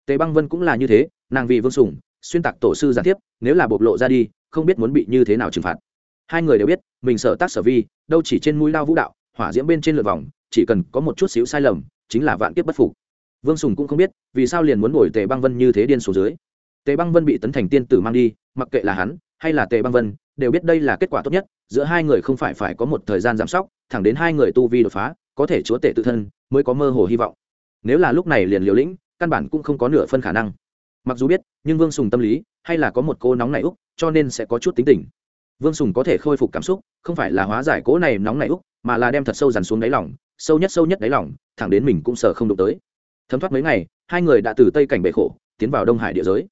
tề băng vân cũng là như thế, nàng vì vương sùng, xuyên tạc tổ sư gián tiếp nếu là bộc lộ ra đi, không biết muốn bị như thế nào trừng phạt. Hai người đều biết, mình sợ tác sở vi, đâu chỉ trên mũi lao vũ đạo, hỏa diễm bên trên lượt vòng, chỉ cần có một chút xíu sai lầm, chính là vạn kiếp bất phục. Vương sùng cũng không biết, vì sao liền muốn ngồi tề băng vân như thế điên xuống dưới. Tề băng vân bị tấn thành tiên tử mang đi, mặc kệ là hắn hay là tề băng vân, đều biết đây là kết quả tốt nhất, giữa hai người không phải phải có một thời gian giảm sóc, thẳng đến hai người tu vi đột phá, có thể chúa tể tự thân, mới có mơ hồ hy vọng. Nếu là lúc này liền liều lĩnh căn bản cũng không có nửa phân khả năng. Mặc dù biết, nhưng vương sùng tâm lý, hay là có một cô nóng này úc, cho nên sẽ có chút tính tình. Vương sùng có thể khôi phục cảm xúc, không phải là hóa giải cố này nóng này úc, mà là đem thật sâu dằn xuống đáy lỏng sâu nhất sâu nhất đáy lỏng thẳng đến mình cũng sợ không đụng tới. Thấm thoát mấy ngày, hai người đã từ tây cảnh Bệ khổ, tiến vào đông hải địa giới.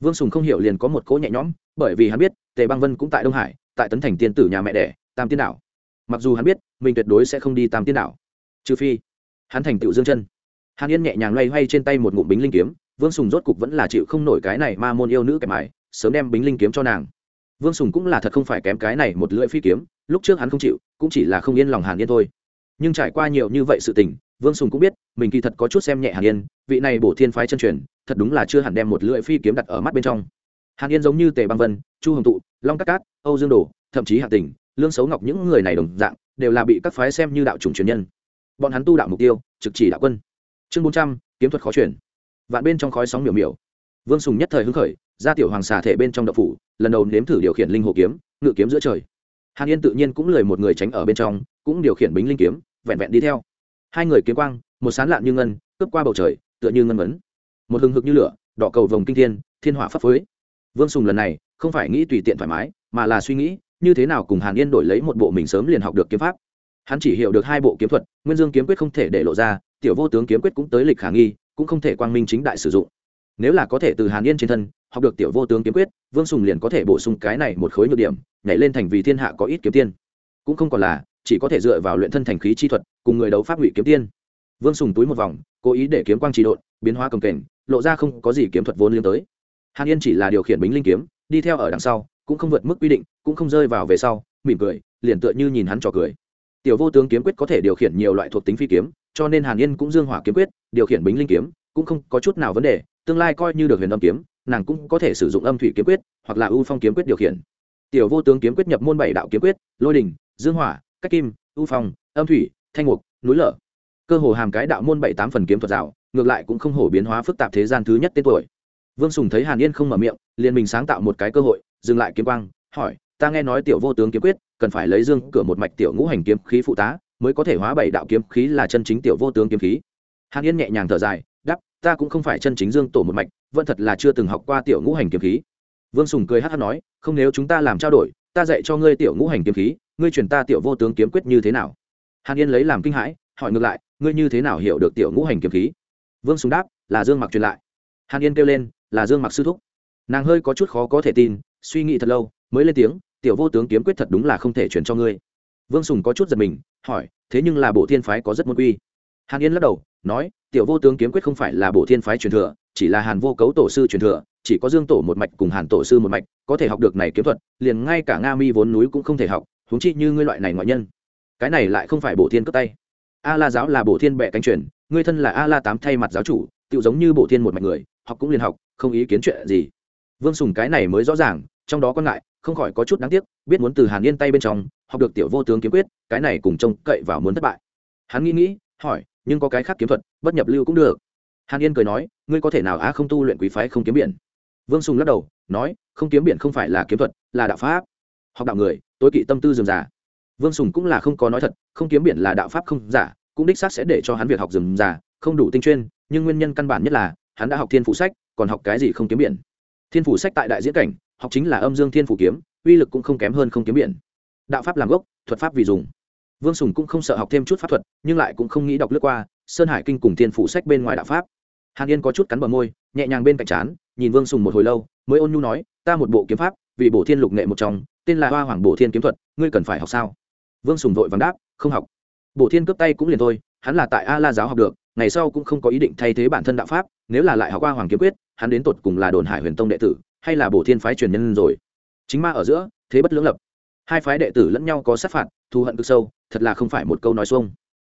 Vương sùng không hiểu liền có một cỗ nhẹ nhõm, bởi vì hắn biết, tề băng vân cũng tại đông hải, tại tấn thành tiên tử nhà mẹ đẻ, tam tiên đảo. Mặc dù hắn biết, mình tuyệt đối sẽ không đi tam tiên đảo. Trừ phi, hắn thành tựu dương chân hàn yên nhẹ nhàng loay hoay trên tay một ngụm bính linh kiếm, vương sùng rốt cục vẫn là chịu không nổi cái này ma môn yêu nữ kẹp mải sớm đem bính linh kiếm cho nàng. Vương sùng cũng là thật không phải kém cái này một lưỡi phi kiếm, lúc trước hắn không chịu, cũng chỉ là không yên lòng hàn yên thôi. Nhưng trải qua nhiều như vậy sự tình, vương sùng cũng biết, mình kỳ thật có chút xem nhẹ hàn yên, vị này bổ thiên phái chân truyền, thật đúng là chưa hẳn đem một lưỡi phi kiếm đặt ở mắt bên trong. Hàn yên giống như tề băng vân, chu hồng tụ, long cát cát, âu dương đồ, thậm chí hạ tỉnh lương xấu ngọc những người này đồng dạng, đều là bị các phái xem như đạo chủng truyền nhân. Bọn hắn tu đạo mục tiêu, trực chỉ đạo quân chương bốn trăm, kiếm thuật khó chuyển vạn bên trong khói sóng miểu miểu. Vương sùng nhất thời hứng khởi, ra tiểu hoàng xà thể bên trong đậu phủ, lần đầu nếm thử điều khiển linh hồ kiếm, ngự kiếm giữa trời. Hàn yên tự nhiên cũng lười một người tránh ở bên trong, cũng điều khiển bính linh kiếm, vẹn vẹn đi theo. Hai người kiếm quang, một sán lạn như ngân, cướp qua bầu trời, tựa như ngân vấn một hừng hực như lửa, đỏ cầu vồng kinh thiên thiên hỏa pháp phối vương sùng lần này, không phải nghĩ tùy tiện thoải mái, mà là suy nghĩ, như thế nào cùng hàn yên đổi lấy một bộ mình sớm liền học được kiếm pháp. Hắn chỉ hiểu được hai bộ kiếm thuật, nguyên dương kiếm quyết không thể để lộ ra tiểu vô tướng kiếm quyết cũng tới lịch khả nghi, cũng không thể quang minh chính đại sử dụng. Nếu là có thể từ hàn yên trên thân, học được tiểu vô tướng kiếm quyết, vương sùng liền có thể bổ sung cái này một khối nhược điểm, nhảy lên thành vì thiên hạ có ít kiếm tiên. Cũng không còn là, chỉ có thể dựa vào luyện thân thành khí chi thuật, cùng người đấu pháp ngụy kiếm tiên. Vương sùng túi một vòng, cố ý để kiếm quang trì độn, biến hóa cầm kềnh, lộ ra không có gì kiếm thuật vốn liên tới. Hàn yên chỉ là điều khiển bính linh kiếm, đi theo ở đằng sau, cũng không vượt mức quy định, cũng không rơi vào về sau, mỉm cười, liền tựa như nhìn hắn trò cười. Tiểu vô tướng kiếm quyết có thể điều khiển nhiều loại thuộc tính phi kiếm cho nên hàn yên cũng dương hỏa kiếm quyết, điều khiển bính linh kiếm, cũng không có chút nào vấn đề, tương lai coi như được huyền âm kiếm, nàng cũng có thể sử dụng âm thủy kiếm quyết, hoặc là ưu phong kiếm quyết điều khiển. Tiểu vô tướng kiếm quyết nhập môn bảy đạo kiếm quyết, lôi đình, dương hỏa, cách kim, ưu phong, âm thủy, thanh mục núi lở. Cơ hồ hàm cái đạo môn bảy tám phần kiếm thuật rào ngược lại cũng không hổ biến hóa phức tạp thế gian thứ nhất tên tuổi. Vương sùng thấy hàn yên không mở miệng, liền mình sáng tạo một cái cơ hội, dừng lại kiếm quang, hỏi, ta nghe nói tiểu vô tướng kiếm quyết cần phải lấy dương cửa một mạch tiểu ngũ hành kiếm khí phụ tá mới có thể hóa bảy đạo kiếm khí là chân chính tiểu vô tướng kiếm khí. Hàn yên nhẹ nhàng thở dài đắp ta cũng không phải chân chính dương tổ một mạch, vẫn thật là chưa từng học qua tiểu ngũ hành kiếm khí. Vương sùng cười hát hát nói, không nếu chúng ta làm trao đổi, ta dạy cho ngươi tiểu ngũ hành kiếm khí, ngươi truyền ta tiểu vô tướng kiếm quyết như thế nào? Hàn yên lấy làm kinh hãi, hỏi ngược lại, ngươi như thế nào hiểu được tiểu ngũ hành kiếm khí? Vương sùng đáp, là dương mặc truyền lại. Hàn yên kêu lên, là dương mặc sư thúc. Nàng hơi có chút khó có thể tin, suy nghĩ thật lâu, mới lên tiếng, tiểu vô tướng kiếm quyết thật đúng là không thể truyền cho ngươi vương sùng có chút giật mình, hỏi, thế nhưng là bộ thiên phái có rất môn quy? Hàn yên lắc đầu, nói, tiểu vô tướng kiếm quyết không phải là bộ thiên phái truyền thừa, chỉ là hàn vô cấu tổ sư truyền thừa, chỉ có dương tổ một mạch cùng hàn tổ sư một mạch có thể học được này kiếm thuật, liền ngay cả nga mi vốn núi cũng không thể học, huống chi như ngươi loại này ngoại nhân. Cái này lại không phải bộ thiên cất tay. A la giáo là bộ thiên bệ cánh truyền, ngươi thân là a la tám thay mặt giáo chủ tự giống như bộ thiên một mạch người, học cũng liền học, không ý kiến chuyện gì. Vương sùng cái này mới rõ ràng trong đó quan ngại, không khỏi có chút đáng tiếc, biết muốn từ hàn yên tay bên trong học được tiểu vô tướng kiếm quyết, cái này cùng trông cậy vào muốn thất bại. Hắn nghĩ nghĩ, hỏi, nhưng có cái khác kiếm thuật, bất nhập lưu cũng được. Hàn yên cười nói, ngươi có thể nào á không tu luyện quý phái không kiếm biển? Vương sùng lắc đầu, nói, không kiếm biển không phải là kiếm thuật, là đạo pháp. Học đạo người, tối kỵ tâm tư dườm giả vương sùng cũng là không có nói thật, không kiếm biển là đạo pháp không giả, cũng đích xác sẽ để cho hắn việc học dườm giả không đủ tinh chuyên, nhưng nguyên nhân căn bản nhất là, hắn đã học thiên phụ sách, còn học cái gì không kiếm biển? Thiên phủ sách tại đại diễn cảnh học chính là âm dương thiên phủ kiếm, uy lực cũng không kém hơn không kiếm biển. Đạo pháp làm gốc, thuật pháp vì dùng. Vương sùng cũng không sợ học thêm chút pháp thuật, nhưng lại cũng không nghĩ đọc lướt qua, sơn hải kinh cùng thiên phủ sách bên ngoài đạo pháp. Hàn yên có chút cắn bờ môi, nhẹ nhàng bên cạnh trán nhìn vương sùng một hồi lâu, mới ôn nhu nói, ta một bộ kiếm pháp, vì bổ thiên lục nghệ một trong, tên là hoa hoàng bổ thiên kiếm thuật, ngươi cần phải học sao? Vương sùng vội vàng đáp, không học. Bổ thiên cướp tay cũng liền thôi, hắn là tại a la giáo học được, ngày sau cũng không có ý định thay thế bản thân đạo pháp, nếu là lại học Hoa hoàng kiếm quyết, hắn đến tột cùng là đồn hải huyền tông đệ tử hay là bổ thiên phái truyền nhân rồi? Chính ma ở giữa, thế bất lưỡng lập. Hai phái đệ tử lẫn nhau có sát phạt, thù hận cực sâu, thật là không phải một câu nói xuông.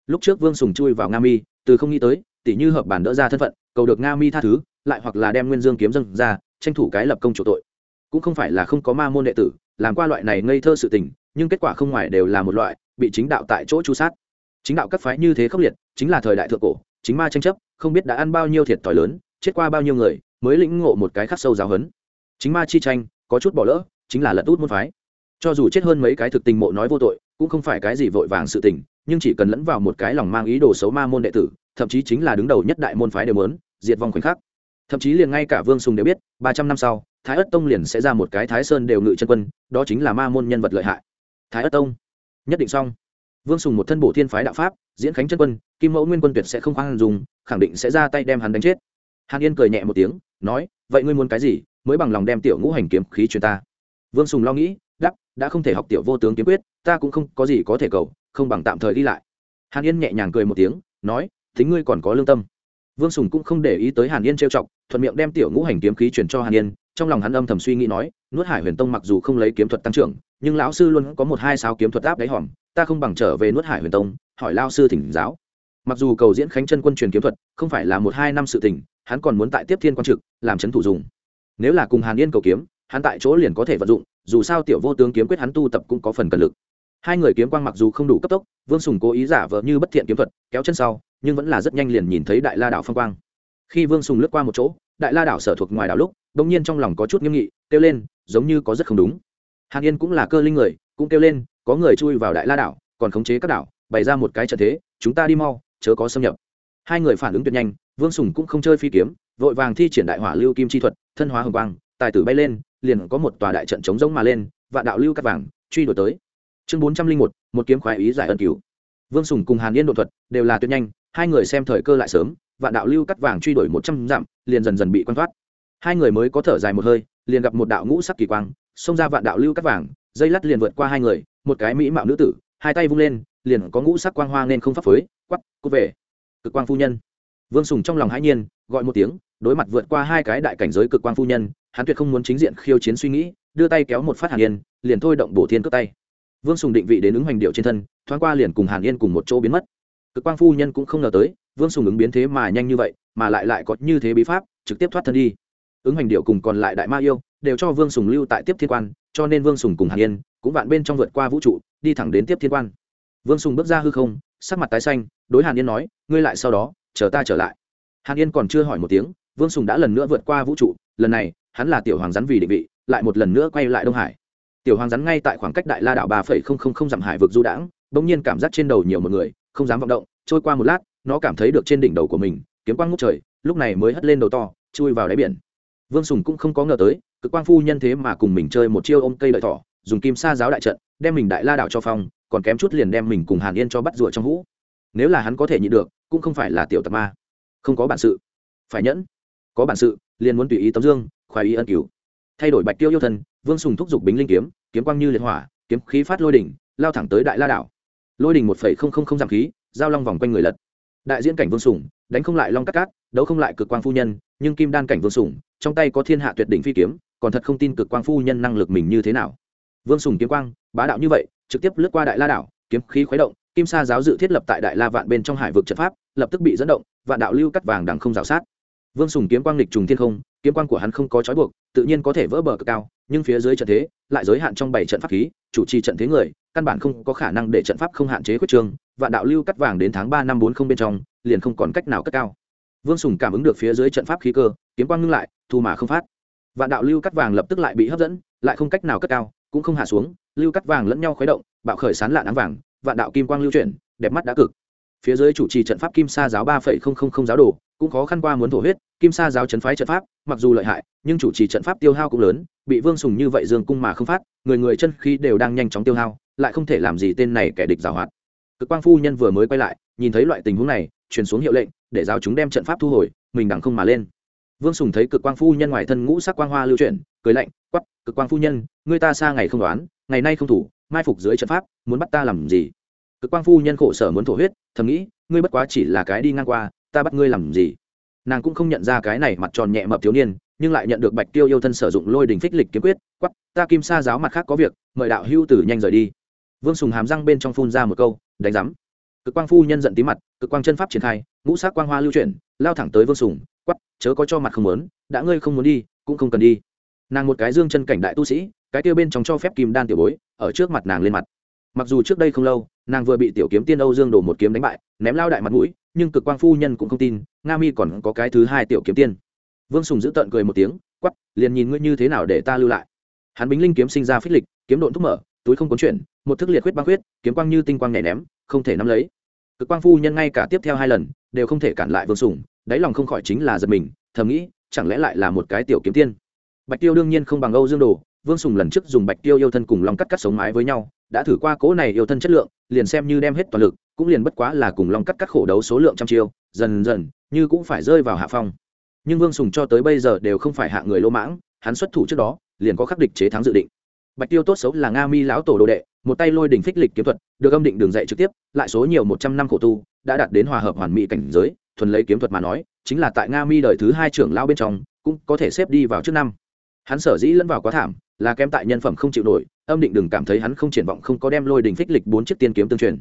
Lúc trước vương sùng chui vào nga mi, từ không nghĩ tới tỷ như hợp bản đỡ ra thân phận, cầu được nga mi tha thứ, lại hoặc là đem nguyên dương kiếm dâng ra, tranh thủ cái lập công chủ tội. Cũng không phải là không có ma môn đệ tử, làm qua loại này ngây thơ sự tình, nhưng kết quả không ngoài đều là một loại, bị chính đạo tại chỗ chu sát. Chính đạo các phái như thế khốc liệt, chính là thời đại thượng cổ, chính ma tranh chấp, không biết đã ăn bao nhiêu thiệt thòi lớn, chết qua bao nhiêu người, mới lĩnh ngộ một cái khắc sâu giáo hấn chính ma chi tranh, có chút bỏ lỡ, chính là lật út môn phái. Cho dù chết hơn mấy cái thực tình mộ nói vô tội, cũng không phải cái gì vội vàng sự tình, nhưng chỉ cần lẫn vào một cái lòng mang ý đồ xấu ma môn đệ tử, thậm chí chính là đứng đầu nhất đại môn phái đều lớn diệt vong khoảnh khắc. Thậm chí liền ngay cả vương sùng đều biết, ba trăm năm sau, thái ất tông liền sẽ ra một cái thái sơn đều ngự chân quân, đó chính là ma môn nhân vật lợi hại. Thái ất tông. Nhất định xong. Vương sùng một thân bổ thiên phái đạo pháp, diễn khánh chân quân, kim mẫu nguyên quân tuyệt sẽ không khoan dùng khẳng định sẽ ra tay đem hắn đánh chết. Hàn yên cười nhẹ một tiếng, nói vậy ngươi muốn cái gì, mới bằng lòng đem tiểu ngũ hành kiếm khí truyền ta. Vương sùng lo nghĩ đắp đã không thể học tiểu vô tướng kiếm quyết, ta cũng không có gì có thể cầu, không bằng tạm thời đi lại. Hàn yên nhẹ nhàng cười một tiếng, nói, thính ngươi còn có lương tâm. Vương sùng cũng không để ý tới hàn yên trêu chọc, thuận miệng đem tiểu ngũ hành kiếm khí truyền cho hàn yên, trong lòng hắn âm thầm suy nghĩ nói, nuốt hải huyền tông mặc dù không lấy kiếm thuật tăng trưởng, nhưng lão sư luôn có một hai sao kiếm thuật áp đáy hòm, ta không bằng trở về nuốt hải huyền tông, hỏi lao sư thỉnh giáo. Mặc dù cầu diễn khánh chân quân truyền kiếm thuật, không phải là một hai năm sự tình hắn còn muốn tại tiếp thiên quan trực, làm c thủ dùng. Nếu là cùng hàn yên cầu kiếm, hắn tại chỗ liền có thể vận dụng, dù sao tiểu vô tướng kiếm quyết hắn tu tập cũng có phần cần lực. Hai người kiếm quang mặc dù không đủ cấp tốc, vương sùng cố ý giả vờ như bất thiện kiếm thuật, kéo chân sau, nhưng vẫn là rất nhanh liền nhìn thấy đại la đảo phong quang. Khi vương sùng lướt qua một chỗ, đại la đảo sở thuộc ngoài đảo lúc đ ỗ n g nhiên trong lòng có chút nghiêm nghị, kêu lên, giống như có rất không đúng. Hàn yên cũng là cơ linh người, cũng kêu lên, có người chui vào đại la đảo, còn khống chế các đảo, bày ra một cái trận thế, chúng ta đi mau, chớ có xâm nhập hai người phản ứng tuyệt nhanh, vương sùng cũng không chơi phi kiếm, vội vàng thi triển đại hỏa lưu kim chi thuật, thân hóa hồng quang, tài tử bay lên, liền có một tòa đại trận chống giống mà lên và đạo lưu cắt vàng, truy đuổi tới. Chương bốn trăm linh một một kiếm khoái ý giải ân cứu vương sùng cùng hàn yên đột thuật đều là tuyệt nhanh, hai người xem thời cơ lại sớm và đạo lưu cắt vàng truy đuổi một trăm dặm, liền dần dần bị quan thoát. Hai người mới có thở dài một hơi, liền gặp một đạo ngũ sắc kỳ quang, xông ra vạn đạo lưu cắt vàng, dây lắt liền vượt qua hai người, một cái mỹ mạo nữ tử, hai tay vung lên, liền có ngũ sắc quang hoa nên không pháp phới quắp cút về cực quang phu nhân. Vương sùng trong lòng hãi nhiên, gọi một tiếng, đối mặt vượt qua hai cái đại cảnh giới cực quang phu nhân, hắn tuyệt không muốn chính diện khiêu chiến suy nghĩ, đưa tay kéo một phát hàn yên, liền thôi động bổ thiên cướp tay. Vương sùng định vị đến ứng hoành điệu trên thân, thoáng qua liền cùng hàn yên cùng một chỗ biến mất. Cực quang phu nhân cũng không ngờ tới, vương sùng ứng biến thế mà nhanh như vậy, mà lại lại có như thế bí pháp, trực tiếp thoát thân đi. Ứng hoành điệu cùng còn lại đại ma yêu, đều cho vương sùng lưu tại tiếp thiên quan, cho nên vương sùng cùng hàn yên, cũng vạn bên trong vượt qua vũ trụ, đi thẳng đến tiếp thiên quan. Vương sùng bước ra hư không sắc mặt tái xanh, đối hàn yên nói, ngươi lại sau đó, chờ ta trở lại. Hàn yên còn chưa hỏi một tiếng, vương sùng đã lần nữa vượt qua vũ trụ, lần này, hắn là tiểu hoàng rắn vì định vị, lại một lần nữa quay lại đông hải. Tiểu hoàng rắn ngay tại khoảng cách đại la đảo ba phẩy không không không dặm hải vực du đãng, bỗng nhiên cảm giác trên đầu nhiều một người, không dám vọng động, trôi qua một lát, nó cảm thấy được trên đỉnh đầu của mình, kiếm quang ngút trời, lúc này mới hất lên đầu to, chui vào đáy biển. Vương sùng cũng không có ngờ tới, cực quang phu nhân thế mà cùng mình chơi một chiêu ôm cây lợi thỏ, dùng kim sa giáo đại trận, đem mình đại la đảo cho phong còn kém chút liền đem mình cùng hàn yên cho bắt rùa trong hũ. Nếu là hắn có thể nhịn được, cũng không phải là tiểu tập ma. Không có bản sự. Phải nhẫn. Có bản sự, liền muốn tùy ý tấm dương, khoái ý ân cứu thay đổi bạch tiêu yêu thân, vương sùng thúc giục bính linh kiếm kiếm quang như liệt hỏa, kiếm khí phát lôi đỉnh, lao thẳng tới đại la đảo. Lôi đỉnh một phẩy không không không giảm khí, giao long vòng quanh người lật. Đại diễn cảnh vương sùng, đánh không lại long cắt cát, đấu không lại cực quang phu nhân, nhưng kim đan cảnh vương sùng, trong tay có thiên hạ tuyệt đỉnh phi kiếm, còn thật không tin cực quang phu nhân năng lực mình như thế nào. Vương sùng kiếm quang, bá đạo như vậy trực tiếp lướt qua đại la đảo, kiếm khí khuấy động, kim sa giáo dự thiết lập tại đại la vạn bên trong hải vực trận pháp, lập tức bị dẫn động, vạn đạo lưu cắt vàng đằng không rào sát vương sùng kiếm quang lịch trùng thiên không, kiếm quang của hắn không có trói buộc, tự nhiên có thể vỡ bờ cực cao, nhưng phía dưới trận thế, lại giới hạn trong bảy trận pháp khí, chủ trì trận thế người, căn bản không có khả năng để trận pháp không hạn chế quyết trường. vạn đạo lưu cắt vàng đến tháng ba năm bốn không bên trong, liền không còn cách nào cất cao vương sùng cảm ứng được phía dưới trận pháp khí cơ, kiếm quang ngưng lại, thu mà không phát vạn đạo lưu cắt vàng lập tức lại bị hấp dẫn, lại không cách nào cất cao, cũng không hạ xuống lưu cắt vàng lẫn nhau khuấy động, bạo khởi sán lạn áng vàng, vạn đạo kim quang lưu chuyển, đẹp mắt đã cực. Phía dưới chủ trì trận pháp kim sa giáo ba phẩy không không không giáo đồ, cũng khó khăn qua muốn thổ huyết, kim sa giáo trấn phái trận pháp, mặc dù lợi hại, nhưng chủ trì trận pháp tiêu hao cũng lớn, bị vương sùng như vậy dương cung mà không phát, người người chân khí đều đang nhanh chóng tiêu hao, lại không thể làm gì tên này kẻ địch giảo hoạt. Cực quang phu nhân vừa mới quay lại, nhìn thấy loại tình huống này, truyền xuống hiệu lệnh, để giáo chúng đem trận pháp thu hồi, mình đằng không mà lên. Vương sùng thấy cực quang phu nhân ngoài thân ngũ sắc quang hoa lưu chuyển, cười lạnh quắp cực quang phu nhân ngươi ta xa ngày không đoán ngày nay không thủ, mai phục dưới trận pháp, muốn bắt ta làm gì? Cực quang phu nhân khổ sở muốn thổ huyết, thầm nghĩ, ngươi bất quá chỉ là cái đi ngang qua, ta bắt ngươi làm gì? Nàng cũng không nhận ra cái này mặt tròn nhẹ mập thiếu niên, nhưng lại nhận được bạch tiêu yêu thân sử dụng lôi đình phích lịch kiếm quyết quắp ta kim sa giáo mặt khác có việc, mời đạo hưu tử nhanh rời đi. Vương sùng hàm răng bên trong phun ra một câu, đánh giám cực quang phu nhân giận tí mặt, cực quang chân pháp triển khai, ngũ sắc quang hoa lưu chuyển, lao thẳng tới vương sùng quắp chớ có cho mặt không muốn, đã ngươi không muốn đi, cũng không cần đi. Nàng một cái dương chân cảnh đại tu sĩ cái tiêu bên trong cho phép kim đan tiểu bối, ở trước mặt nàng lên mặt. Mặc dù trước đây không lâu, nàng vừa bị tiểu kiếm tiên âu dương đổ một kiếm đánh bại, ném lao đại mặt mũi, nhưng cực quang phu nhân cũng không tin, nga mi còn có cái thứ hai tiểu kiếm tiên. Vương sùng giữ tợn cười một tiếng quắp liền nhìn ngươi như thế nào để ta lưu lại. Hắn bính linh kiếm sinh ra phích lịch, kiếm độn thúc mở, túi không cuốn chuyển, một thức liệt huyết băng huyết kiếm quang như tinh quang nhảy ném, không thể nắm lấy. Cực quang phu nhân ngay cả tiếp theo hai lần, đều không thể cản lại vương sùng, đáy lòng không khỏi chính là giật mình, thầm nghĩ, chẳng lẽ lại là một cái tiểu kiếm tiên? Bạch tiêu đương nhiên không bằng âu dương đồ vương sùng lần trước dùng bạch tiêu yêu thân cùng long cắt cắt sống mái với nhau, đã thử qua cỗ này yêu thân chất lượng, liền xem như đem hết toàn lực, cũng liền bất quá là cùng long cắt cắt khổ đấu số lượng trăm chiêu, dần dần, như cũng phải rơi vào hạ phong. Nhưng vương sùng cho tới bây giờ đều không phải hạ người lỗ mãng, hắn xuất thủ trước đó, liền có khắc địch chế thắng dự định. Bạch tiêu tốt xấu là nga mi lão tổ đồ đệ, một tay lôi đỉnh phích lịch kiếm thuật, được âm định đường dạy trực tiếp, lại số nhiều một trăm năm khổ tu, đã đạt đến hòa hợp hoàn mỹ cảnh giới, thuần lấy kiếm thuật mà nói, chính là tại nga mi đời thứ hai trưởng lao bên trong, cũng có thể xếp đi vào trước năm. Hắn sở dĩ lẫn vào quá thảm là kém tại nhân phẩm không chịu nổi, âm định đừng cảm thấy hắn không triển vọng không có đem lôi đình phích lịch bốn chiếc tiên kiếm tương truyền.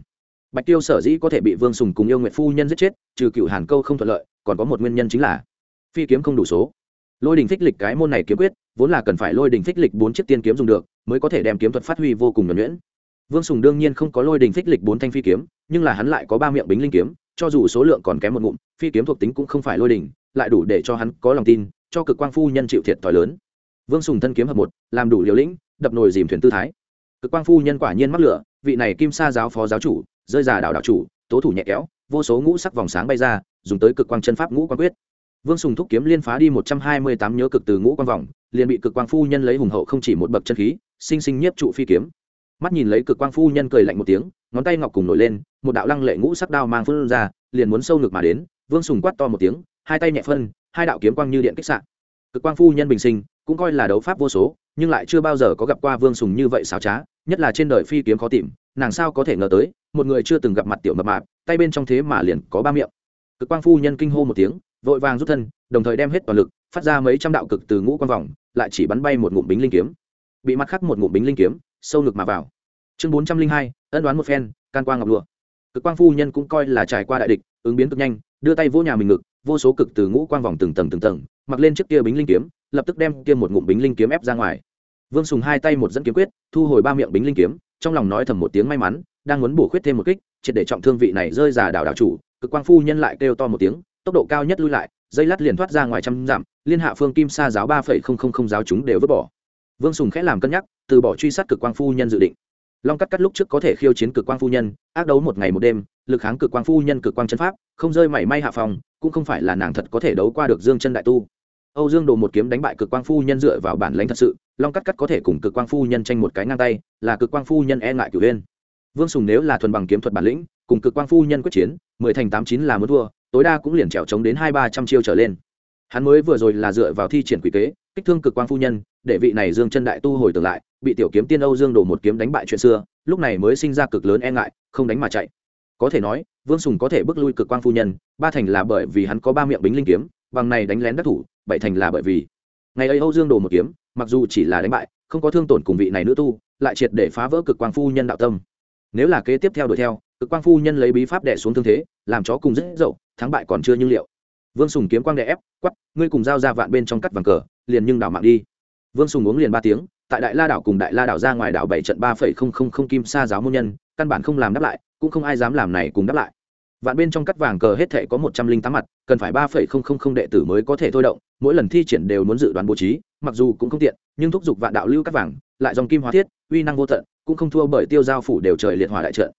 Bạch tiêu sở dĩ có thể bị vương sùng cùng yêu nguyệt phu nhân giết chết, trừ cựu hàn câu không thuận lợi, còn có một nguyên nhân chính là phi kiếm không đủ số. Lôi đình phích lịch cái môn này kiếm quyết, vốn là cần phải lôi đình phích lịch bốn chiếc tiên kiếm dùng được, mới có thể đem kiếm thuật phát huy vô cùng nhuẩn nhuyễn. Vương sùng đương nhiên không có lôi đình phích lịch bốn thanh phi kiếm, nhưng là hắn lại có ba miệng bính linh kiếm, cho dù số lượng còn kém một ngụm, phi kiếm thuộc tính cũng không phải lôi đình, lại đủ để cho hắn có lòng tin, cho cực quang phu nhân chịu thiệt thòi lớn vương sùng thân kiếm hợp một, làm đủ liều lĩnh, đập nồi dìm thuyền tư thái. Cực quang phu nhân quả nhiên mắc lửa, vị này kim sa giáo phó giáo chủ, rơi già đảo đạo chủ, tố thủ nhẹ kéo, vô số ngũ sắc vòng sáng bay ra, dùng tới cực quang chân pháp ngũ quang quyết. Vương sùng thúc kiếm liên phá đi một trăm hai mươi tám nhớ cực từ ngũ quang vòng, liền bị cực quang phu nhân lấy hùng hậu không chỉ một bậc chân khí, sinh sinh nhiếp trụ phi kiếm. Mắt nhìn lấy cực quang phu nhân cười lạnh một tiếng, ngón tay ngọc cùng nổi lên, một đạo lăng lệ ngũ sắc đao mang phân ra, liền muốn sâu ngực mà đến. Vương sùng quát to một tiếng, hai tay nhẹ phân, hai đạo kiếm quang như điện kích sạn cực quang phu nhân bình sinh cũng coi là đấu pháp vô số, nhưng lại chưa bao giờ có gặp qua vương sùng như vậy xảo trá, nhất là trên đời phi kiếm khó tìm, nàng sao có thể ngờ tới, một người chưa từng gặp mặt tiểu mập mạp, tay bên trong thế mà liền có ba miệng. Cực quang phu nhân kinh hô một tiếng, vội vàng rút thân, đồng thời đem hết toàn lực, phát ra mấy trăm đạo cực từ ngũ quang vòng, lại chỉ bắn bay một ngụm bính linh kiếm. Bị mặt khắc một ngụm bính linh kiếm, sâu ngực mà vào. Chương bốn trăm linh hai, ân đoán một phen, can quang ngọc lụa. Cực quang phu nhân cũng coi là trải qua đại địch, ứng biến cực nhanh, đưa tay vỗ nhà mình ngực, vô số cực từ ngũ quang vòng từng tầng từng tầng, mặc lên chiếc kia bính linh kiếm lập tức đem kia một ngụm bính linh kiếm ép ra ngoài. Vương sùng hai tay một dẫn kiếm quyết, thu hồi ba miệng bính linh kiếm, trong lòng nói thầm một tiếng may mắn, đang muốn bổ khuyết thêm một kích, triệt để trọng thương vị này rơi già đảo đảo chủ, cực quang phu nhân lại kêu to một tiếng, tốc độ cao nhất lui lại, dây lát liền thoát ra ngoài trăm dặm, liên hạ phương kim sa giáo ba phẩy không không không giáo chúng đều vứt bỏ. Vương sùng khẽ làm cân nhắc, từ bỏ truy sát cực quang phu nhân dự định. Long cắt cắt lúc trước có thể khiêu chiến cực quang phu nhân, ác đấu một ngày một đêm, lực kháng cực quang phu nhân cực quang chân pháp, không rơi mảy may hạ phòng, cũng không phải là nàng thật có thể đấu qua được dương chân đại tu âu dương đồ một kiếm đánh bại cực quang phu nhân dựa vào bản lãnh thật sự, long cắt cắt có thể cùng cực quang phu nhân tranh một cái ngang tay, là cực quang phu nhân e ngại cửu lên. vương sùng nếu là thuần bằng kiếm thuật bản lĩnh, cùng cực quang phu nhân quyết chiến, mười thành tám chín là muốn thua, tối đa cũng liền trèo chống đến hai ba trăm chiêu trở lên hắn mới vừa rồi là dựa vào thi triển quỷ kế, kích thương cực quang phu nhân, để vị này dương chân đại tu hồi tưởng lại, bị tiểu kiếm tiên âu dương Đồ một kiếm đánh bại chuyện xưa, lúc này mới sinh ra cực lớn e ngại, không đánh mà chạy có thể nói, vương sùng có thể bước lui cực quang phu nhân, ba thành là bởi vì hắn có ba miệng bính linh kiếm bằng này đánh lén đắc thủ, bảy thành là bởi vì. Ngày ấy âu dương đồ một kiếm, mặc dù chỉ là đánh bại, không có thương tổn cùng vị này nữ tu, lại triệt để phá vỡ cực quang phu nhân đạo tâm. Nếu là kế tiếp theo đuổi theo, cực quang phu nhân lấy bí pháp đẻ xuống thương thế, làm chó cùng rất dậu, thắng bại còn chưa như liệu. Vương sùng kiếm quang đè ép quắp ngươi cùng giao ra vạn bên trong cắt vàng cờ, liền nhưng đảo mạng đi. Vương sùng uống liền ba tiếng, tại đại la đảo cùng đại la đảo ra ngoài đảo bảy trận ba phẩy không không không kim sa giáo môn nhân, căn bản không làm đáp lại, cũng không ai dám làm này cùng đáp lại vạn bên trong cắt vàng cờ hết thể có một trăm linh tám mặt, cần phải ba phẩy không không không đệ tử mới có thể thôi động, mỗi lần thi triển đều muốn dự đoán bố trí, mặc dù cũng không tiện, nhưng thúc giục vạn đạo lưu cắt vàng, lại dòng kim hóa thiết, uy năng vô tận, cũng không thua bởi tiêu giao phủ đều trời liệt hòa đại trận.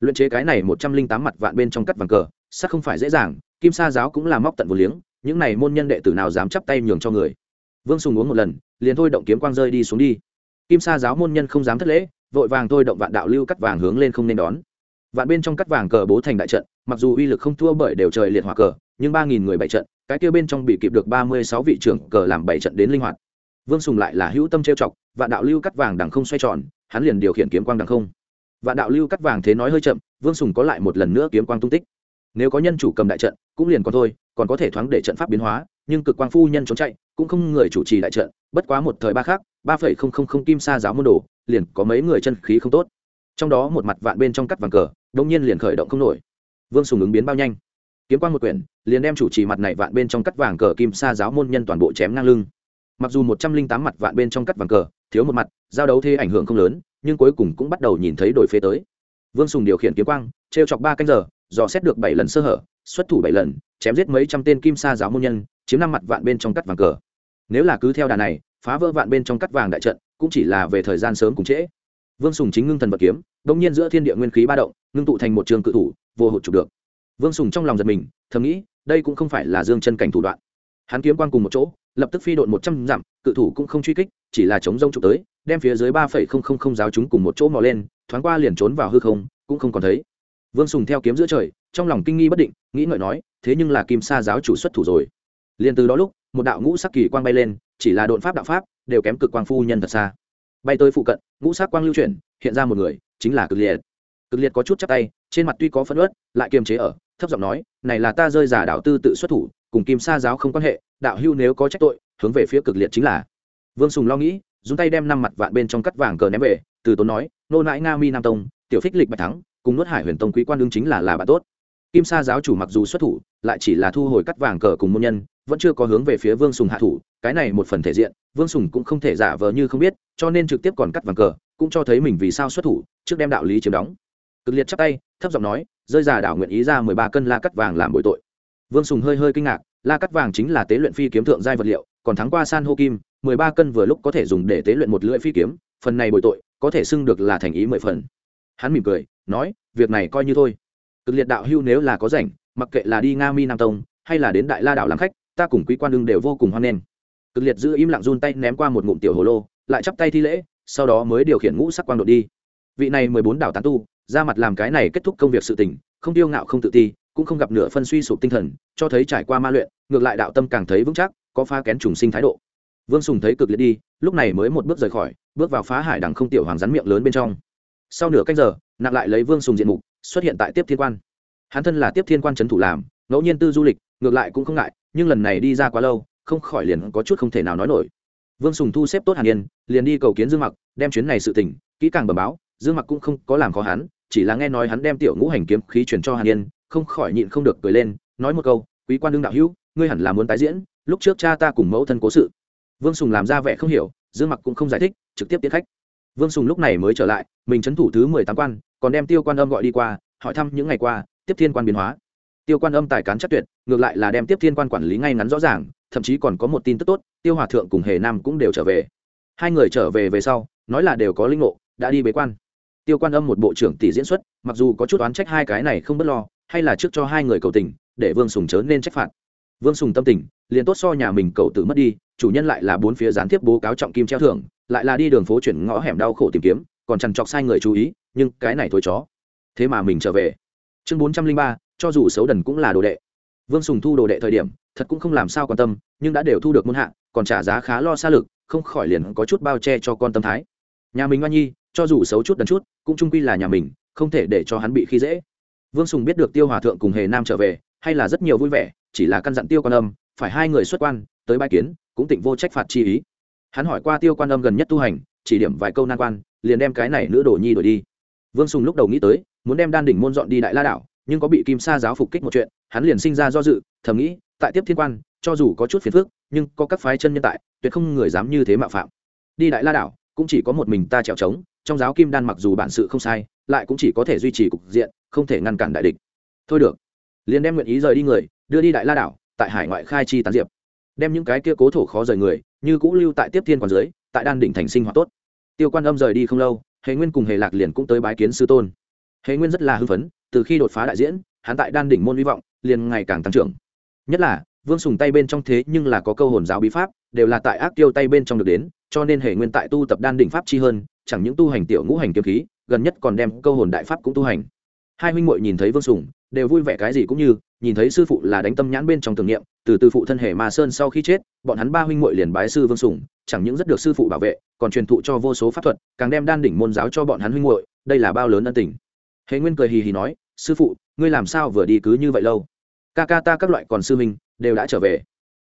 Luyện chế cái này một trăm linh tám mặt vạn bên trong cắt vàng cờ sắc không phải dễ dàng, kim sa giáo cũng là móc tận vô liếng, những này môn nhân đệ tử nào dám chắp tay nhường cho người. Vương sùng uống một lần, liền thôi động kiếm quang rơi đi xuống đi. Kim sa giáo môn nhân không dám thất lễ, vội vàng thôi động vạn đạo lưu cắt vàng hướng lên không nên đón. Vạn bên trong cắt vàng cờ bố thành đại trận mặc dù uy lực không thua bởi đều trời liệt hỏa cờ, nhưng ba nghìn người bảy trận, cái kia bên trong bị kịp được ba mươi sáu vị trưởng cờ làm bảy trận đến linh hoạt. Vương sùng lại là hữu tâm trêu chọc, vạn đạo lưu cắt vàng đằng không xoay tròn, hắn liền điều khiển kiếm quang đằng không. Vạn đạo lưu cắt vàng thế nói hơi chậm, vương sùng có lại một lần nữa kiếm quang tung tích. Nếu có nhân chủ cầm đại trận, cũng liền còn thôi, còn có thể thoáng để trận pháp biến hóa, nhưng cực quang phu nhân trốn chạy, cũng không người chủ trì đại trận, bất quá một thời ba khác, ba phẩy không không không kim sa giáo môn đồ, liền có mấy người chân khí không tốt. Trong đó một mặt vạn bên trong cắt vàng cờ đông nhiên liền khởi động không nổi vương sùng ứng biến bao nhanh. Kiếm quang một quyển, liền đem chủ trì mặt này vạn bên trong cắt vàng cờ kim sa giáo môn nhân toàn bộ chém ngang lưng. Mặc dù một trăm linh tám mặt vạn bên trong cắt vàng cờ, thiếu một mặt, giao đấu thế ảnh hưởng không lớn, nhưng cuối cùng cũng bắt đầu nhìn thấy đổi phế tới. Vương sùng điều khiển kiếm quang t chọc ba canh giờ, dò xét được bảy lần sơ hở, xuất thủ bảy lần, chém giết mấy trăm tên kim sa giáo môn nhân, chiếm năm mặt vạn bên trong cắt vàng cờ. Nếu là cứ theo đà này, phá vỡ vạn bên trong cắt vàng đại trận, cũng chỉ là về thời gian sớm cùng trễ. Vương sùng chính ngưng thần vật kiếm đ nhiên giữa thiên địa nguyên khí ba động, ngưng tụ thành một trường cự thủ vô hụt chụp được. Vương sùng trong lòng giật mình, thầm nghĩ, đây cũng không phải là dương chân cảnh thủ đoạn. Hắn kiếm quan cùng một chỗ, lập tức phi độn một trăm dặm, cự thủ cũng không truy kích, chỉ là chống rông chụp tới, đem phía dưới ba phẩy không không không giáo chúng cùng một chỗ mò lên, thoáng qua liền trốn vào hư không, cũng không còn thấy. Vương sùng theo kiếm giữa trời, trong lòng kinh nghi bất định, nghĩ ngợi nói, thế nhưng là kim sa giáo chủ xuất thủ rồi. Liền từ đó lúc, một đạo ngũ sắc kỳ quang bay lên, chỉ là độn pháp đạo pháp, đều kém cực quang phu nhân thật xa. Bay tới phụ cận, ngũ sắc quang lưu chuyển, hiện ra một người, chính là cực liệt. Cực liệt có chút chắc tay trên mặt tuy có phân ớt lại kiềm chế ở, thấp giọng nói, này là ta rơi giả đạo tư tự xuất thủ, cùng kim sa giáo không quan hệ, đạo hưu nếu có trách tội, hướng về phía cực liệt chính là. Vương sùng lo nghĩ, dùng tay đem năm mặt vạn bên trong cắt vàng cờ ném về, từ tốn nói, nô nãi nga mi nam tông, tiểu phích lịch bạch thắng, cùng nuốt hải huyền tông quý quan đương chính là là bạn tốt. Kim sa giáo chủ mặc dù xuất thủ, lại chỉ là thu hồi cắt vàng cờ cùng môn nhân, vẫn chưa có hướng về phía vương sùng hạ thủ, cái này một phần thể diện, vương sùng cũng không thể giả vờ như không biết, cho nên trực tiếp còn cắt vàng cờ, cũng cho thấy mình vì sao xuất thủ, trước đem đạo lý chiếm đóng. Cực liệt chắp tay thấp giọng nói, rơi già đảo nguyện ý ra mười ba cân la cắt vàng làm bội tội. Vương sùng hơi hơi kinh ngạc, la cắt vàng chính là tế luyện phi kiếm thượng giai vật liệu, còn thắng qua san hô kim, mười ba cân vừa lúc có thể dùng để tế luyện một lưỡi phi kiếm, phần này bội tội, có thể xưng được là thành ý mười phần. Hắn mỉm cười, nói, việc này coi như thôi. Cực liệt đạo hưu nếu là có rảnh, mặc kệ là đi nga mi nam tông, hay là đến đại la đảo làm khách, ta cùng quý quan đương đều vô cùng hoan nghênh. Cực liệt giữ im lặng run tay ném qua một ngụm tiểu hồ lô, lại chắp tay thi lễ, sau đó mới điều khiển ngũ sắc quang đột đi vị này mười bốn đảo tán tu, ra mặt làm cái này kết thúc công việc sự tình, không tiêu ngạo không tự ti, cũng không gặp nửa phân suy sụp tinh thần, cho thấy trải qua ma luyện, ngược lại đạo tâm càng thấy vững chắc, có phá kén trùng sinh thái độ. Vương sùng thấy cực liệt đi, lúc này mới một bước rời khỏi, bước vào phá hải đằng không tiểu hoàng rắn miệng lớn bên trong. Sau nửa canh giờ, nặng lại lấy vương sùng diện mục, xuất hiện tại tiếp thiên quan. Hắn thân là tiếp thiên quan trấn thủ làm, ngẫu nhiên tư du lịch, ngược lại cũng không ngại, nhưng lần này đi ra quá lâu, không khỏi liền có chút không thể nào nói nổi. Vương sùng thu xếp tốt hàn yên, liền đi cầu kiến dương mặc, đem chuyến này sự tỉnh kỹ càng bờ báo dương mặc cũng không có làm khó hắn, chỉ là nghe nói hắn đem tiểu ngũ hành kiếm khí chuyển cho hàn yên, không khỏi nhịn không được cười lên, nói một câu, quý quan đương đạo hữu, ngươi hẳn là muốn tái diễn, lúc trước cha ta cùng mẫu thân cố sự. Vương sùng làm ra vẻ không hiểu, dương mặc cũng không giải thích, trực tiếp tiến khách. Vương sùng lúc này mới trở lại, mình trấn thủ thứ mười tám quan, còn đem tiêu quan âm gọi đi qua, hỏi thăm những ngày qua, tiếp thiên quan biến hóa. Tiêu quan âm tài cán chắc tuyệt, ngược lại là đem tiếp thiên quan quản lý ngay ngắn rõ ràng, thậm chí còn có một tin tức tốt, tiêu hòa thượng cùng hề nam cũng đều trở về. Hai người trở về về sau, nói là đều có linh ngộ, đã đi bế quan tiêu quan âm một bộ trưởng tỷ diễn xuất, mặc dù có chút oán trách hai cái này không b ấ t lo, hay là trước cho hai người cầu tình, để vương sùng chớ nên trách phạt. Vương sùng tâm tình, liền tốt so nhà mình cầu tự mất đi, chủ nhân lại là bốn phía gián tiếp bố cáo trọng kim treo thưởng, lại là đi đường phố chuyển ngõ hẻm đau khổ tìm kiếm, còn chằn chọc sai người chú ý, nhưng cái này thôi chó. Thế mà mình trở về. Chương bốn trăm linh ba, cho dù xấu đần cũng là đồ đệ. Vương sùng thu đồ đệ thời điểm, thật cũng không làm sao quan tâm, nhưng đã đều thu được muôn hạ, còn trả giá khá lo xa lực, không khỏi liền có chút bao che cho con tâm thái. Nhà mình oan nhi cho dù xấu chút đần chút, cũng trung quy là nhà mình, không thể để cho hắn bị khi dễ. Vương sùng biết được tiêu hòa thượng cùng hề nam trở về, hay là rất nhiều vui vẻ, chỉ là căn dặn tiêu quan âm, phải hai người xuất quan, tới bãi kiến, cũng tịnh vô trách phạt chi ý. Hắn hỏi qua tiêu quan âm gần nhất tu hành, chỉ điểm vài câu nan quan, liền đem cái này nữ đồ nhi đổi đi. Vương sùng lúc đầu nghĩ tới, muốn đem đan đỉnh môn dọn đi đại la đảo, nhưng có bị kim sa giáo phục kích một chuyện, hắn liền sinh ra do dự, thầm nghĩ, tại tiếp thiên quan, cho dù có chút phiền phức, nhưng có các phái chân nhân tại, tuyệt không người dám như thế mạo phạm. Đi đại la đảo cũng chỉ có một mình ta trèo trống, trong giáo kim đan mặc dù bản sự không sai, lại cũng chỉ có thể duy trì cục diện, không thể ngăn cản đại địch. Thôi được. Liền đem nguyện ý rời đi người, đưa đi đại la đảo, tại hải ngoại khai chi tán diệp. Đem những cái kia cố thổ khó rời người, như cũ lưu tại tiếp thiên quan dưới, tại đan đỉnh thành sinh hoạt tốt. Tiêu quan âm rời đi không lâu, hề nguyên cùng hề lạc liền cũng tới bái kiến sư tôn. Hề nguyên rất là hưng phấn, từ khi đột phá đại diễn, hắn tại đan đỉnh môn hy vọng liền ngày càng tăng trưởng. Nhất là vương sùng tay bên trong thế nhưng là có câu hồn giáo bí pháp, đều là tại ác tiêu tay bên trong được đến, cho nên hệ nguyên tại tu tập đan đỉnh pháp chi hơn, chẳng những tu hành tiểu ngũ hành kiếm khí, gần nhất còn đem câu hồn đại pháp cũng tu hành. Hai huynh muội nhìn thấy vương sùng, đều vui vẻ cái gì cũng như, nhìn thấy sư phụ là đánh tâm nhãn bên trong tưởng niệm, từ từ phụ thân hệ ma sơn sau khi chết, bọn hắn ba huynh muội liền bái sư vương sùng, chẳng những rất được sư phụ bảo vệ, còn truyền thụ cho vô số pháp thuật, càng đem đan đỉnh môn giáo cho bọn hắn huynh muội, đây là bao lớn ân tình. Hệ nguyên cười hì hì nói, sư phụ, ngươi làm sao vừa đi cứ như vậy lâu? Ca ca ta các loại còn sư minh đều đã trở về.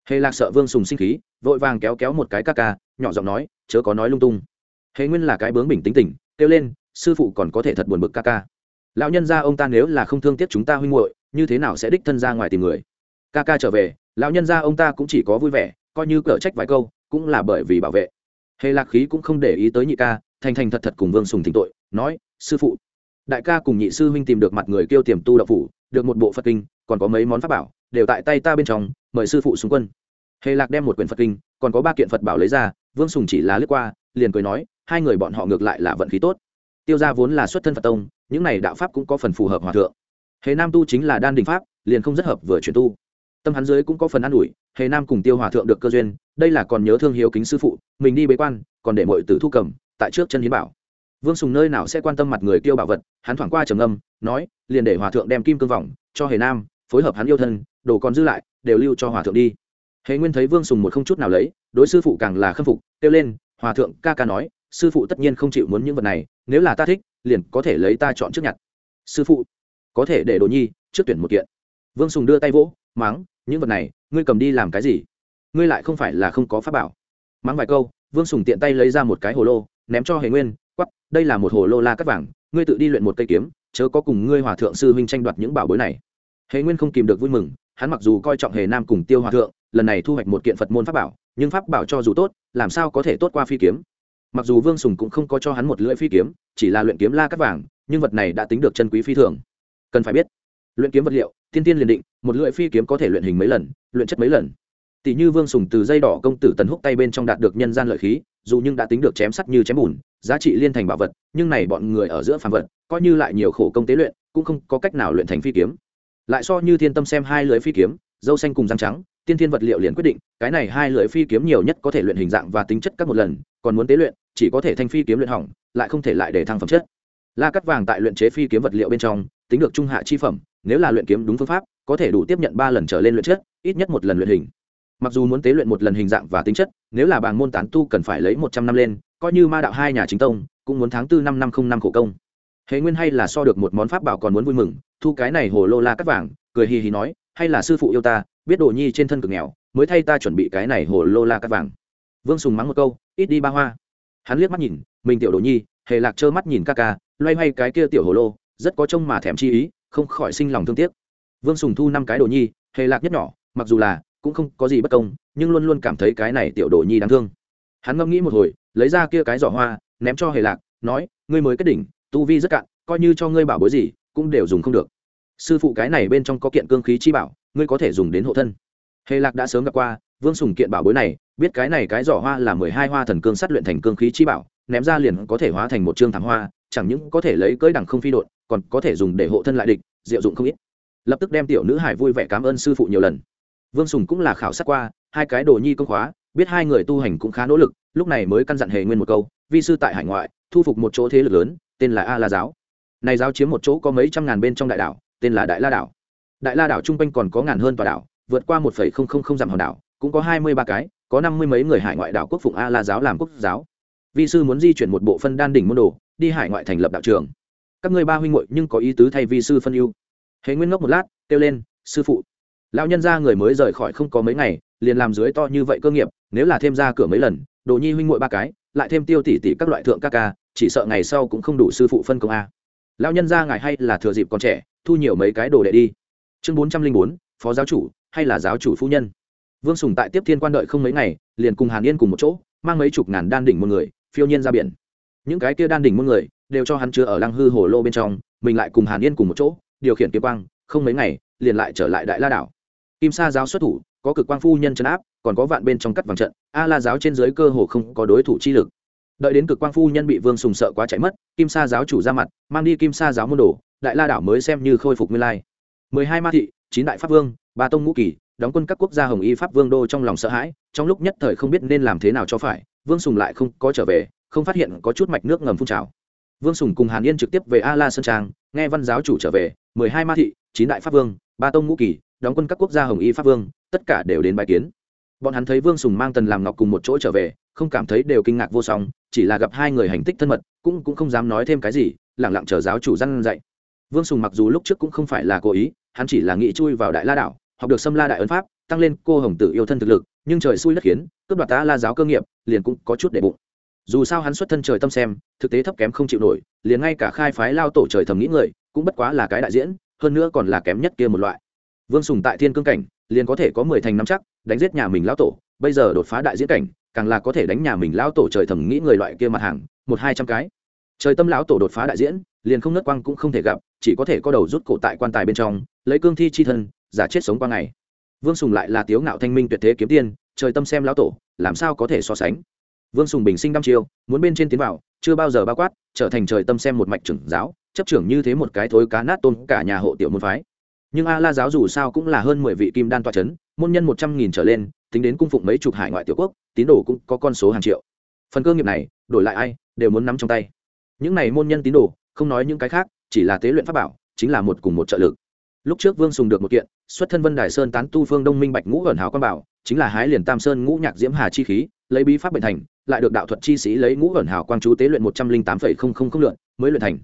Hề lạc sợ vương sùng sinh khí, vội vàng kéo kéo một cái ca ca, nhỏ giọng nói, chớ có nói lung tung. Hề nguyên là cái bướng bình tính tình, kêu lên, sư phụ còn có thể thật buồn bực ca ca. Lão nhân gia ông ta nếu là không thương tiếc chúng ta huynh muội, như thế nào sẽ đích thân ra ngoài tìm người? Ca ca trở về, lão nhân gia ông ta cũng chỉ có vui vẻ, coi như cở trách vài câu, cũng là bởi vì bảo vệ. Hề lạc khí cũng không để ý tới nhị ca, thành thành thật thật cùng vương sùng thỉnh tội, nói, sư phụ, đại ca cùng nhị sư huynh tìm được mặt người kêu tiềm tu đạo phủ được một bộ phật kinh, còn có mấy món pháp bảo, đều tại tay ta bên trong, mời sư phụ xung quân. Hề lạc đem một quyển phật kinh, còn có ba kiện phật bảo lấy ra, vương sùng chỉ là lướt qua, liền cười nói, hai người bọn họ ngược lại là vận khí tốt. Tiêu gia vốn là xuất thân phật tông, những này đạo pháp cũng có phần phù hợp hòa thượng. Hề nam tu chính là đan đình pháp, liền không rất hợp vừa chuyển tu. Tâm hắn dưới cũng có phần an ủi, hề nam cùng tiêu hòa thượng được cơ duyên, đây là còn nhớ thương hiếu kính sư phụ, mình đi bế quan, còn để mọi tử thu cầm, tại trước chân hiến bảo vương sùng nơi nào sẽ quan tâm mặt người tiêu bảo vật, hắn thoảng qua trầm âm nói, liền để hòa thượng đem kim cương vòng, cho hề nam, phối hợp hắn yêu thân, đồ còn dư lại, đều lưu cho hòa thượng đi. Hề nguyên thấy vương sùng một không chút nào lấy, đối sư phụ càng là khâm phục, kêu lên, hòa thượng, ca ca nói, sư phụ tất nhiên không chịu muốn những vật này, nếu là ta thích, liền có thể lấy ta chọn trước nhặt. Sư phụ, có thể để đồ nhi, trước tuyển một kiện. Vương sùng đưa tay vỗ mắng những vật này, ngươi cầm đi làm cái gì? Ngươi lại không phải là không có pháp bảo. Mắng vài câu, vương sùng tiện tay lấy ra một cái hồ lô, ném cho hề nguyên đây là một hồ lô la cắt vàng, ngươi tự đi luyện một cây kiếm, chớ có cùng ngươi hòa thượng sư huynh tranh đoạt những bảo bối này. Hề nguyên không kìm được vui mừng, hắn mặc dù coi trọng hề nam cùng tiêu hòa thượng, lần này thu hoạch một kiện phật môn pháp bảo, nhưng pháp bảo cho dù tốt, làm sao có thể tốt qua phi kiếm? Mặc dù vương sùng cũng không có cho hắn một lưỡi phi kiếm, chỉ là luyện kiếm la cắt vàng, nhưng vật này đã tính được chân quý phi thường. Cần phải biết, luyện kiếm vật liệu tiên tiên liền định, một lưỡi phi kiếm có thể luyện hình mấy lần, luyện chất mấy lần. Tỷ như vương sùng từ dây đỏ công tử tần húc tay bên trong đạt được nhân gian lợi khí, dù nhưng đã tính được chém sắt như chém bùn giá trị liên thành bảo vật, nhưng này bọn người ở giữa phàm vật, coi như lại nhiều khổ công tế luyện, cũng không có cách nào luyện thành phi kiếm. Lại so như thiên tâm xem hai lưỡi phi kiếm, dâu xanh cùng răng trắng, tiên thiên vật liệu liền quyết định, cái này hai lưỡi phi kiếm nhiều nhất có thể luyện hình dạng và tính chất các một lần, còn muốn tế luyện, chỉ có thể thanh phi kiếm luyện hỏng, lại không thể lại để thăng phẩm chất. La cắt vàng tại luyện chế phi kiếm vật liệu bên trong, tính được trung hạ chi phẩm, nếu là luyện kiếm đúng phương pháp, có thể đủ tiếp nhận ba lần trở lên luyện chất, ít nhất một lần luyện hình. Mặc dù muốn tế luyện một lần hình dạng và tính chất, nếu là bàng môn tán tu cần phải lấy một trăm năm lên coi như ma đạo hai nhà chính tông, cũng muốn tháng tư năm năm không năm khổ công. Hệ nguyên hay là so được một món pháp bảo còn muốn vui mừng, thu cái này hồ lô la cắt vàng, cười hì hì nói, hay là sư phụ yêu ta, biết đồ nhi trên thân cực nghèo, mới thay ta chuẩn bị cái này hồ lô la cắt vàng. Vương sùng mắng một câu, ít đi ba hoa. Hắn liếc mắt nhìn, mình tiểu đồ nhi, hề lạc trơ mắt nhìn ca ca, loay hoay cái kia tiểu hồ lô, rất có trông mà thèm chi ý, không khỏi sinh lòng thương tiếc. Vương sùng thu năm cái đồ nhi, hề lạc nhất nhỏ, mặc dù là cũng không có gì bất công, nhưng luôn luôn cảm thấy cái này tiểu đồ nhi đáng thương. Hắn ngẫm nghĩ một hồi lấy ra kia cái giỏ hoa, ném cho hề lạc, nói, ngươi mới kết đỉnh, tu vi rất cạn, coi như cho ngươi bảo bối gì, cũng đều dùng không được. Sư phụ cái này bên trong có kiện cương khí chi bảo, ngươi có thể dùng đến hộ thân. Hề lạc đã sớm gặp qua, vương sùng kiện bảo bối này, biết cái này cái giỏ hoa là mười hai hoa thần cương sát luyện thành cương khí chi bảo, ném ra liền có thể hóa thành một chương thảm hoa, chẳng những có thể lấy cưỡi đẳng không phi đột còn có thể dùng để hộ thân lại địch, diệu dụng không ít. Lập tức đem tiểu nữ hải vui vẻ cảm ơn sư phụ nhiều lần. Vương sùng cũng là khảo sát qua, hai cái đồ nhi công khóa, biết hai người tu hành cũng khá nỗ lực lúc này mới căn dặn hề nguyên một câu, vi sư tại hải ngoại, thu phục một chỗ thế lực lớn, tên là a la giáo. Này giáo chiếm một chỗ có mấy trăm ngàn bên trong đại đảo, tên là đại la đảo. Đại la đảo t r u n g quanh còn có ngàn hơn tòa đảo, vượt qua một phẩy không không không dặm hòn đảo, cũng có hai mươi ba cái, có năm mươi mấy người hải ngoại đảo quốc phụng a la giáo làm quốc giáo. Vi sư muốn di chuyển một bộ phân đan đỉnh môn đồ, đi hải ngoại thành lập đạo trường. Các ngươi ba huynh ngội nhưng có ý tứ thay vi sư phân ưu. Hề nguyên ngốc một lát, kêu lên, sư phụ. Lão nhân ra người mới rời khỏi không có mấy ngày, liền làm dưới to như vậy cơ nghiệp, nếu là thêm ra cửa mấy lần đồ nhi huynh muội ba cái, lại thêm tiêu tỷ tỷ các loại thượng ca ca, chỉ sợ ngày sau cũng không đủ sư phụ phân công a. Lão nhân ra ngài hay là thừa dịp còn trẻ, thu nhiều mấy cái đồ đệ đi. Chương bốn trăm linh bốn, phó giáo chủ, hay là giáo chủ phu nhân. Vương sùng tại tiếp thiên quan đợi không mấy ngày, liền cùng hàn yên cùng một chỗ, mang mấy chục ngàn đan đỉnh một người, phiêu nhiên ra biển. Những cái kia đan đỉnh một người, đều cho hắn chứa ở lăng hư hồ lô bên trong, mình lại cùng hàn yên cùng một chỗ, điều khiển kiếm quang, không mấy ngày, liền lại trở lại đại la đảo. Kim sa giáo xuất thủ có cực quang phu nhân chấn áp, còn có vạn bên trong cắt vàng trận, a la giáo trên dưới cơ hồ không có đối thủ chi lực. Đợi đến cực quang phu nhân bị vương sùng sợ quá chạy mất, kim sa giáo chủ ra mặt, mang đi kim sa giáo môn đồ, đại la đảo mới xem như khôi phục nguyên lai. Mười hai ma thị, chín đại pháp vương, ba tông ngũ kỳ, đóng quân các quốc gia hồng y pháp vương đô trong lòng sợ hãi, trong lúc nhất thời không biết nên làm thế nào cho phải, vương sùng lại không có trở về, không phát hiện có chút mạch nước ngầm phun trào. Vương sùng cùng hàn yên trực tiếp về a la sơn trang, nghe văn giáo chủ trở về, mười hai ma thị, chín đại pháp vương, ba tông ngũ kỳ đóng quân các quốc gia hồng y pháp vương, tất cả đều đến bài kiến. Bọn hắn thấy vương sùng mang tần làm ngọc cùng một chỗ trở về, không cảm thấy đều kinh ngạc vô song, chỉ là gặp hai người hành tích thân mật, cũng cũng không dám nói thêm cái gì, lẳng lặng chờ giáo chủ răn dạy. Vương sùng mặc dù lúc trước cũng không phải là cố ý, hắn chỉ là nghĩ chui vào đại la đảo học được xâm la đại ấn pháp, tăng lên cô hồng tử yêu thân thực lực, nhưng trời xui đất khiến, cướp đoạt ta la giáo cơ nghiệp, liền cũng có chút để bụng. Dù sao hắn xuất thân trời tâm xem, thực tế thấp kém không chịu nổi, liền ngay cả khai phái lao tổ trời thầm nghĩ người, cũng bất quá là cái đại diễn, hơn nữa còn là kém nhất kia một loại vương sùng tại thiên cương cảnh, liền có thể có mười thành năm chắc, đánh giết nhà mình lão tổ, bây giờ đột phá đại diễn cảnh, càng là có thể đánh nhà mình lão tổ trời thầm nghĩ người loại kia mặt hàng, một hai trăm cái. Trời tâm lão tổ đột phá đại diễn, liền không nớt quang cũng không thể gặp, chỉ có thể có đầu rút cổ tại quan tài bên trong, lấy cương thi chi thân, giả chết sống qua ngày. Vương sùng lại là tiếu ngạo thanh minh tuyệt thế kiếm tiên, trời tâm xem lão tổ, làm sao có thể so sánh? Vương sùng bình sinh năm chiêu, muốn bên trên tiến vào, chưa bao giờ bao quát, trở thành trời tâm xem một mạch trưởng giáo, chấp trưởng như thế một cái thối cá nát tôn cả nhà hộ tiểu môn phái nhưng a la giáo dù sao cũng là hơn mười vị kim đan toa c h ấ n môn nhân một trăm nghìn trở lên, tính đến cung phụng mấy chục hải ngoại tiểu quốc, tín đồ cũng có con số hàng triệu. Phần cơ nghiệp này, đổi lại ai, đều muốn nắm trong tay. Những này môn nhân tín đồ, không nói những cái khác, chỉ là tế luyện pháp bảo, chính là một cùng một trợ lực. Lúc trước vương sùng được một kiện, xuất thân vân đài sơn tán tu phương đông minh bạch ngũ ẩn hào quan bảo, chính là hái liền tam sơn ngũ nhạc diễm hà chi khí, lấy bí pháp bệnh thành, lại được đạo thuật chi sĩ lấy ngũ ẩn hào quang chú tế luyện một trăm linh tám phẩy không không không lượn, mới luyện thành.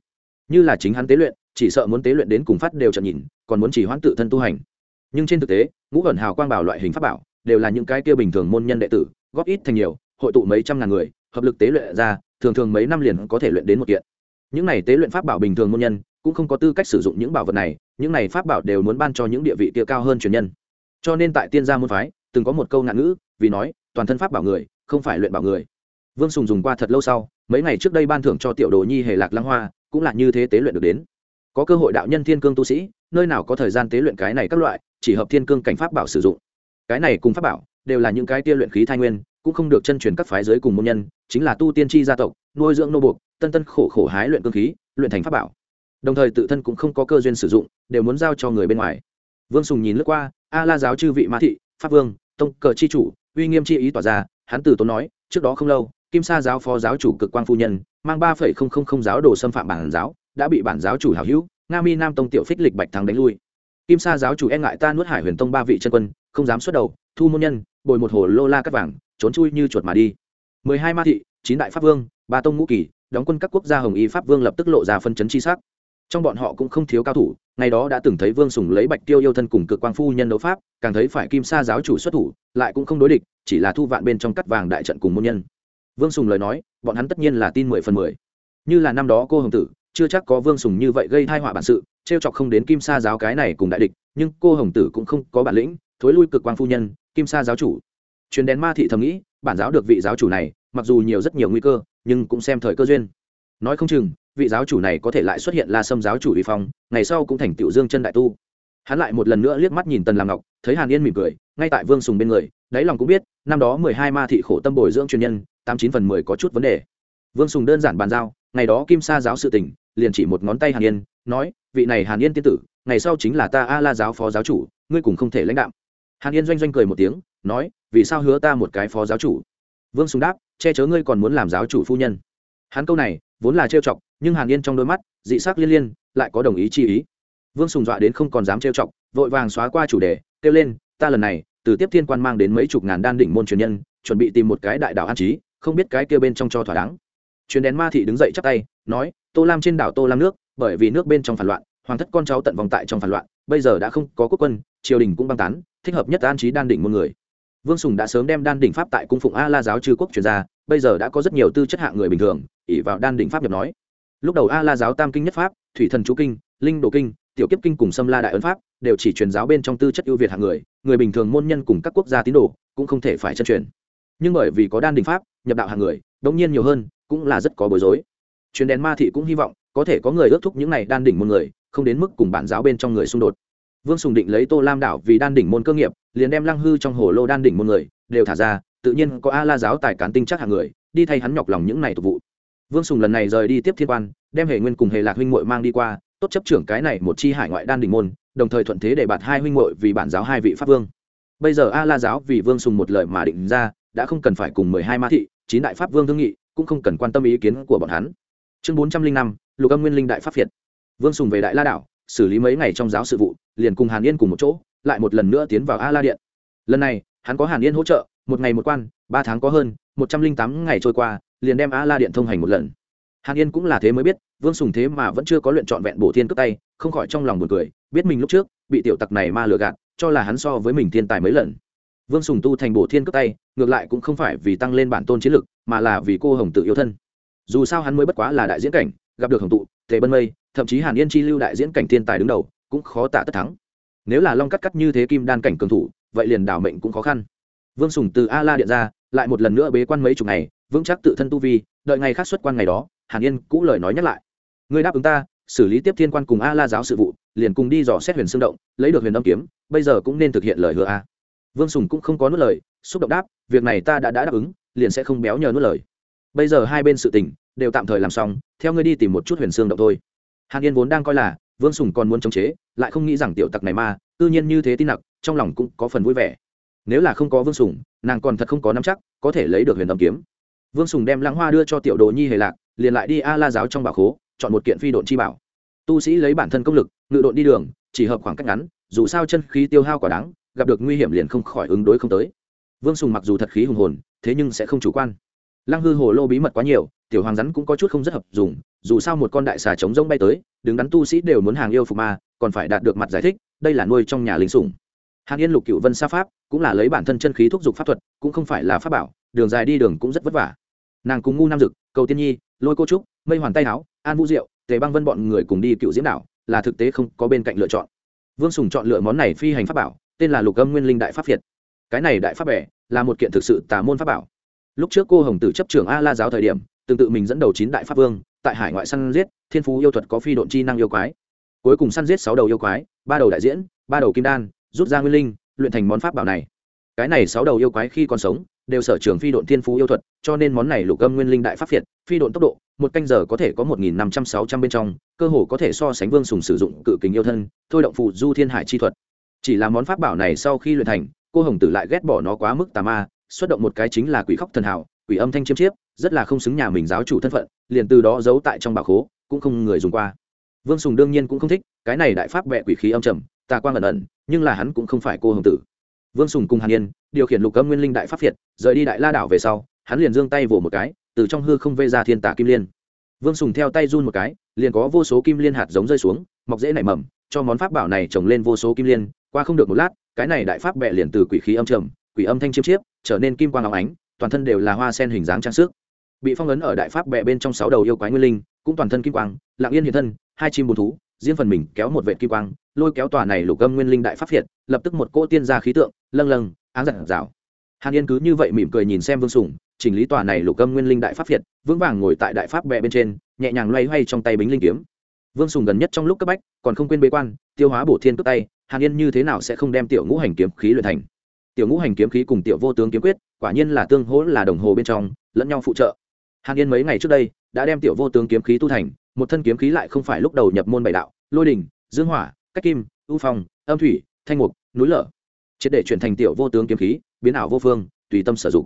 Như là chính hắn tế luyện chỉ sợ muốn tế luyện đến cùng phát đều trận nhìn, còn muốn chỉ hoãn tự thân tu hành. Nhưng trên thực tế, ngũ ẩn hào quang bảo loại hình pháp bảo đều là những cái kia bình thường môn nhân đệ tử, góp ít thành nhiều, hội tụ mấy trăm ngàn người, hợp lực tế luyện ra, thường thường mấy năm liền có thể luyện đến một kiện. Những này tế luyện pháp bảo bình thường môn nhân cũng không có tư cách sử dụng những bảo vật này, những này pháp bảo đều muốn ban cho những địa vị kia cao hơn truyền nhân. Cho nên tại tiên gia môn phái, từng có một câu ngạn ngữ, vì nói, toàn thân pháp bảo người, không phải luyện bảo người. Vương sùng dùng qua thật lâu sau, mấy ngày trước đây ban thưởng cho tiểu đồ nhi hề lạc lăng hoa, cũng là như thế tế luyện được đến có cơ hội đạo nhân thiên cương tu sĩ, nơi nào có thời gian tế luyện cái này các loại, chỉ hợp thiên cương cảnh pháp bảo sử dụng. Cái này cùng pháp bảo, đều là những cái tia luyện khí thai nguyên, cũng không được chân truyền các phái giới cùng môn nhân, chính là tu tiên tri gia tộc, nuôi dưỡng nô buộc, tân tân khổ khổ hái luyện cương khí, luyện thành pháp bảo. Đồng thời tự thân cũng không có cơ duyên sử dụng, đều muốn giao cho người bên ngoài. Vương sùng nhìn lướt qua, a la giáo chư vị mã thị, pháp vương, tông cờ chi chủ, uy nghiêm chi ý tỏa ra, hắn từ tốn nói, trước đó không lâu, kim sa giáo phó giáo chủ cực quang phu nhân, mang ba phẩy không không không giáo đồ xâm phạm bản giáo đã bị bản giáo chủ hảo hữu, nga mi nam tông tiểu phích lịch bạch thắng đánh lui. Kim sa giáo chủ e ngại ta nuốt hải huyền tông ba vị chân quân, không dám xuất đầu, thu môn nhân, bồi một hồ lô la cắt vàng, trốn chui như chuột mà đi. Mười hai ma thị, chín đại pháp vương, ba tông ngũ kỳ, đóng quân các quốc gia hồng y pháp vương lập tức lộ ra phân chấn chi sắc. Trong bọn họ cũng không thiếu cao thủ, ngày đó đã từng thấy vương sùng lấy bạch tiêu yêu thân cùng cực quang phu nhân đấu pháp, càng thấy phải kim sa giáo chủ xuất thủ, lại cũng không đối địch, chỉ là thu vạn bên trong cắt vàng đại trận cùng môn nhân. Vương sùng lời nói, bọn hắn tất nhiên là tin mười phần mười. Như là năm đó cô hồng tử chưa chắc có vương sùng như vậy gây thai họa bản sự t r e o chọc không đến kim sa giáo cái này cùng đại địch, nhưng cô hồng tử cũng không có bản lĩnh, thối lui cực quang phu nhân, kim sa giáo chủ. Truyền đèn ma thị thầm nghĩ, bản giáo được vị giáo chủ này, mặc dù nhiều rất nhiều nguy cơ, nhưng cũng xem thời cơ duyên. Nói không chừng, vị giáo chủ này có thể lại xuất hiện là sâm giáo chủ uy phong, ngày sau cũng thành tiểu dương chân đại tu. Hắn lại một lần nữa liếc mắt nhìn tần làm ngọc, thấy hàn yên mỉm cười, ngay tại vương sùng bên người, đáy lòng cũng biết, năm đó mười hai ma thị khổ tâm bồi dưỡng truyền nhân, tám chín phần mười có chút vấn đề. Vương sùng đơn giản bàn giao ngày đó kim sa giáo sự tình, liền chỉ một ngón tay hàn yên, nói, vị này hàn yên tiên tử, ngày sau chính là ta a la giáo phó giáo chủ, ngươi cùng không thể lãnh đạo hàn yên doanh doanh cười một tiếng, nói, vì sao hứa ta một cái phó giáo chủ? Vương sùng đáp, che chớ ngươi còn muốn làm giáo chủ phu nhân. Hắn câu này, vốn là trêu chọc, nhưng hàn yên trong đôi mắt, dị sắc liên liên, lại có đồng ý chi ý. Vương sùng dọa đến không còn dám trêu chọc, vội vàng xóa qua chủ đề, kêu lên, ta lần này, từ tiếp thiên quan mang đến mấy chục ngàn đan đỉnh môn truyền nhân, chuẩn bị tìm một cái đại đạo an trí, không biết cái kia bên trong cho thỏa đáng chuyến đèn ma thị đứng dậy chắp tay, nói, tô lam trên đảo tô lam nước, bởi vì nước bên trong phản loạn, hoàng thất con cháu tận vòng tại trong phản loạn, bây giờ đã không có quốc quân, triều đình cũng băng tán, thích hợp nhất an trí đan đỉnh môn người. Vương sùng đã sớm đem đan đỉnh pháp tại cung phụng a la giáo chư quốc truyền ra, bây giờ đã có rất nhiều tư chất hạng người bình thường ỉ vào đan đỉnh pháp nhập nói. Lúc đầu a la giáo tam kinh nhất pháp, thủy thần chú kinh, linh đồ kinh, tiểu kiếp kinh cùng xâm la đại ấn pháp, đều chỉ truyền giáo bên trong tư chất ưu việt hạng người người bình thường môn nhân cùng các quốc gia tín đồ cũng không thể phải chân truyền. Nhưng bởi vì có đan đỉnh pháp, nhập đạo hạng người, đông nhiên nhiều hơn cũng là rất có bối rối. Truyền đèn ma thị cũng hy vọng có thể có người ước thúc những này đan đỉnh môn người, không đến mức cùng bản giáo bên trong người xung đột. Vương sùng định lấy tô lam đảo vì đan đỉnh môn cơ nghiệp, liền đem lăng hư trong hồ lô đan đỉnh môn người đều thả ra, tự nhiên có a la giáo tài cán tinh chắc hàng người, đi thay hắn nhọc lòng những này tục vụ. Vương sùng lần này rời đi tiếp thiên quan, đem hề nguyên cùng hề lạc huynh muội mang đi qua, tốt chấp trưởng cái này một chi hải ngoại đan đỉnh môn, đồng thời thuận thế để bạt hai huynh muội vì bản giáo hai vị pháp vương. Bây giờ a la giáo vì vương sùng một lời mà định ra, đã không cần phải cùng mười hai ma thị, chín đại pháp vương thương nghị cũng không cần quan tâm ý kiến của bọn hắn. Chương bốn trăm linh năm, lục âm nguyên linh đại pháp việt. Vương sùng về đại la đảo, xử lý mấy ngày trong giáo sự vụ, liền cùng hàn yên cùng một chỗ, lại một lần nữa tiến vào a la điện. Lần này, hắn có hàn yên hỗ trợ, một ngày một quan, ba tháng có hơn, một trăm linh tám ngày trôi qua, liền đem a la điện thông hành một lần. Hàn yên cũng là thế mới biết, vương sùng thế mà vẫn chưa có luyện trọn vẹn bổ thiên cướp tay, không khỏi trong lòng buồn cười, biết mình lúc trước, bị tiểu tặc này ma lừa gạt, cho là hắn so với mình thiên tài mấy lần vương sùng tu thành bổ thiên cướp tay, ngược lại cũng không phải vì tăng lên bản tôn chiến lực, mà là vì cô hồng tự yêu thân. Dù sao hắn mới bất quá là đại diễn cảnh, gặp được hồng tụ, tề bân mây, thậm chí hàn yên chi lưu đại diễn cảnh thiên tài đứng đầu, cũng khó tạ tất thắng. Nếu là long cắt cắt như thế kim đan cảnh cường thủ, vậy liền đảo mệnh cũng khó khăn. Vương sùng từ a la điện ra, lại một lần nữa bế quan mấy chục ngày, vững chắc tự thân tu vi, đợi ngày khác xuất quan ngày đó, hàn yên cũ lời nói nhắc lại. Người đáp ứng ta, xử lý tiếp thiên quan cùng a la giáo sự vụ, liền cùng đi dò xét huyền xương động, lấy được huyền âm kiếm, bây giờ cũng nên thực hiện lời hứa a vương sùng cũng không có nuốt lời xúc động đáp việc này ta đã, đã đáp ứng liền sẽ không béo nhờ nuốt lời. Bây giờ hai bên sự tình đều tạm thời làm xong theo ngươi đi tìm một chút huyền xương động thôi. Hàn yên vốn đang coi là vương sùng còn muốn chống chế lại không nghĩ rằng tiểu tặc này ma tự nhiên như thế tin nặc trong lòng cũng có phần vui vẻ. Nếu là không có vương sùng nàng còn thật không có nắm chắc có thể lấy được huyền âm kiếm. Vương sùng đem lãng hoa đưa cho tiểu đồ nhi hề lạc liền lại đi a la giáo trong bảo khố chọn một kiện phi độn chi bảo. Tu sĩ lấy bản thân công lực ngự độn đi đường chỉ hợp khoảng cách ngắn dù sao chân khí tiêu hao quả đáng gặp được nguy hiểm liền không khỏi ứng đối không tới. Vương sùng mặc dù thật khí hùng hồn, thế nhưng sẽ không chủ quan. Lăng hư hồ lô bí mật quá nhiều, tiểu hoàng rắn cũng có chút không rất hợp dùng, dù sao một con đại xà trống rông bay tới, đứng đắn tu sĩ đều muốn hàng yêu phục ma, còn phải đạt được mặt giải thích, đây là nuôi trong nhà lính sủng. Hàn yên lục cựu vân sa pháp cũng là lấy bản thân chân khí thúc giục pháp thuật, cũng không phải là pháp bảo, đường dài đi đường cũng rất vất vả. Nàng cùng ngu nam dực, cầu tiên nhi, lôi cô trúc, mây hoàn tay áo an vũ diệu, tề băng vân bọn người cùng đi cựu diễm đảo, là thực tế không có bên cạnh lựa chọn. Vương sùng chọn lựa món này phi hành pháp bảo tên là lục âm nguyên linh đại pháp việt. Cái này đại pháp bẻ là một kiện thực sự tà môn pháp bảo. Lúc trước cô hồng tử chấp trưởng a la giáo thời điểm, tương tự mình dẫn đầu chín đại pháp vương, tại hải ngoại săn giết, thiên phú yêu thuật có phi độn chi năng yêu quái. Cuối cùng săn giết sáu đầu yêu quái, ba đầu đại diễn, ba đầu kim đan, rút ra nguyên linh, luyện thành món pháp bảo này. Cái này sáu đầu yêu quái khi còn sống, đều sở trường phi độn thiên phú yêu thuật, cho nên món này lục âm nguyên linh đại pháp việt, phi độn tốc độ, một canh giờ có thể có một nghìn năm trăm sáu trăm bên trong, cơ hồ có thể so sánh vương sùng sử dụng cự kính yêu thân, thôi động phụ du thiên hải chi thuật chỉ là món pháp bảo này sau khi luyện thành, cô hồng tử lại ghét bỏ nó quá mức tà ma, xuất động một cái chính là quỷ khóc thần hảo quỷ âm thanh chiêm chiếp, rất là không xứng nhà mình giáo chủ thân phận, liền từ đó giấu tại trong bảo khố, cũng không người dùng qua. Vương sùng đương nhiên cũng không thích, cái này đại pháp bẹ quỷ khí âm trầm, tà quang ẩn ẩn, nhưng là hắn cũng không phải cô hồng tử. Vương sùng cùng hàn yên, điều khiển lục âm nguyên linh đại pháp việt, rời đi đại la đảo về sau, hắn liền giương tay vỗ một cái, từ trong hư không vây ra thiên tả kim liên. Vương sùng theo tay run một cái, liền có vô số kim liên hạt giống rơi xuống, mọc dễ nảy mầm, cho món pháp bảo này trồng lên vô số kim liên qua không được một lát, cái này đại pháp bẹ liền từ quỷ khí âm trầm, quỷ âm thanh chiêm chiếp, trở nên kim quang áo ánh, toàn thân đều là hoa sen hình dáng trang sức. Bị phong ấn ở đại pháp bẹ bên trong sáu đầu yêu quái nguyên linh, cũng toàn thân kim quang lạng yên hiện thân, hai chim bùn thú, riêng phần mình kéo một vệ kim quang, lôi kéo tòa này lục âm nguyên linh đại pháp việt lập tức một cỗ tiên gia khí tượng, lâng lâng, áng giật rào hàn yên cứ như vậy mỉm cười nhìn xem vương sùng, chỉnh lý tòa này lục âm nguyên linh đại pháp việt vững vàng ngồi tại đại pháp bẹ bên trên, nhẹ nhàng loay hoay trong tay bính linh kiếm. Vương sùng gần nhất trong lúc cấp bách, còn không quên bế quan, tiêu hóa bổ thiên cướp tay hàn yên như thế nào sẽ không đem tiểu ngũ hành kiếm khí luyện thành? Tiểu ngũ hành kiếm khí cùng tiểu vô tướng kiếm quyết, quả nhiên là tương hỗ là đồng hồ bên trong, lẫn nhau phụ trợ. Hàn yên mấy ngày trước đây, đã đem tiểu vô tướng kiếm khí tu thành, một thân kiếm khí lại không phải lúc đầu nhập môn bảy đạo, lôi đình, dương hỏa, cách kim u phong, âm thủy, thanh mục, núi lở. Triệt để chuyển thành tiểu vô tướng kiếm khí, biến ảo vô phương, tùy tâm sử dụng.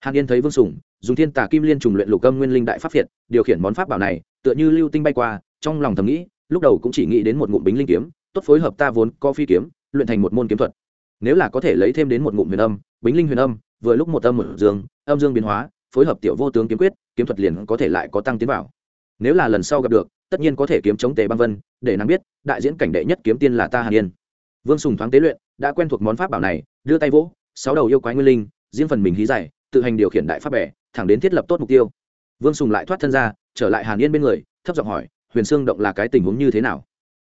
Hàn yên thấy vương sùng, dùng thiên tà kim liên trùng luyện lục âm nguyên linh đại pháp việt điều khiển món pháp bảo này, tựa như lưu tinh bay qua, trong lòng thầm nghĩ, lúc đầu cũng chỉ nghĩ đến một ngụm bính linh kiếm tốt phối hợp ta vốn có phi kiếm, luyện thành một môn kiếm thuật. Nếu là có thể lấy thêm đến một ngụm huyền âm, bính linh huyền âm, vừa lúc một âm một dương, âm dương biến hóa, phối hợp tiểu vô tướng kiếm quyết, kiếm thuật liền có thể lại có tăng tiến vào. Nếu là lần sau gặp được, tất nhiên có thể kiếm chống tề băng vân, để nàng biết, đại diễn cảnh đệ nhất kiếm tiên là ta hàn yên. Vương sùng thoáng tế luyện, đã quen thuộc món pháp bảo này, đưa tay vỗ, sáu đầu yêu quái nguyên linh, riêng phần mình hí giải tự hành điều khiển đại pháp bẻ thẳng đến thiết lập tốt mục tiêu. Vương sùng lại thoát thân ra, trở lại hàn yên bên người, thấp giọng hỏi, huyền xương động là cái tình huống như thế nào?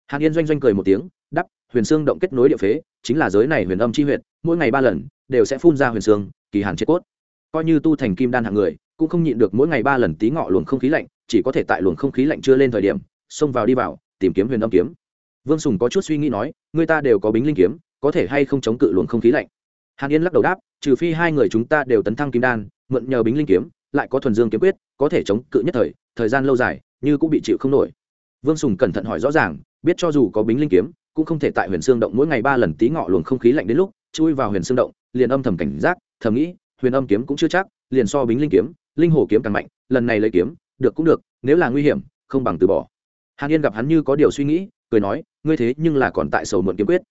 Hàn yên doanh doanh cười một tiếng đắp huyền sương động kết nối địa phế, chính là giới này huyền âm chi huyện mỗi ngày ba lần, đều sẽ phun ra huyền sương, kỳ hàn chết cốt. Coi như tu thành kim đan hạng người, cũng không nhịn được mỗi ngày ba lần tí ngọ luồng không khí lạnh, chỉ có thể tại luồng không khí lạnh chưa lên thời điểm, xông vào đi vào, tìm kiếm huyền âm kiếm. Vương sùng có chút suy nghĩ nói người ta đều có bính linh kiếm, có thể hay không chống cự luồng không khí lạnh? Hàn yên lắc đầu đáp, trừ phi hai người chúng ta đều tấn thăng kim đan, mượn nhờ bính linh kiếm, lại có thuần dương kiếm quyết, có thể chống cự nhất thời thời gian lâu dài, như cũng bị chịu không nổi vương sùng cẩn thận hỏi rõ ràng, biết cho dù có bính linh kiếm, cũng không thể tại huyền xương động mỗi ngày ba lần tí ngọ luồng không khí lạnh đến lúc, chui vào huyền xương động, liền âm thầm cảnh giác, thầm nghĩ, huyền âm kiếm cũng chưa chắc, liền so bính linh kiếm, linh hồ kiếm càng mạnh, lần này lấy kiếm, được cũng được, nếu là nguy hiểm, không bằng từ bỏ. Hàn yên gặp hắn như có điều suy nghĩ, cười nói, ngươi thế nhưng là còn tại sầu muộn kiếm quyết.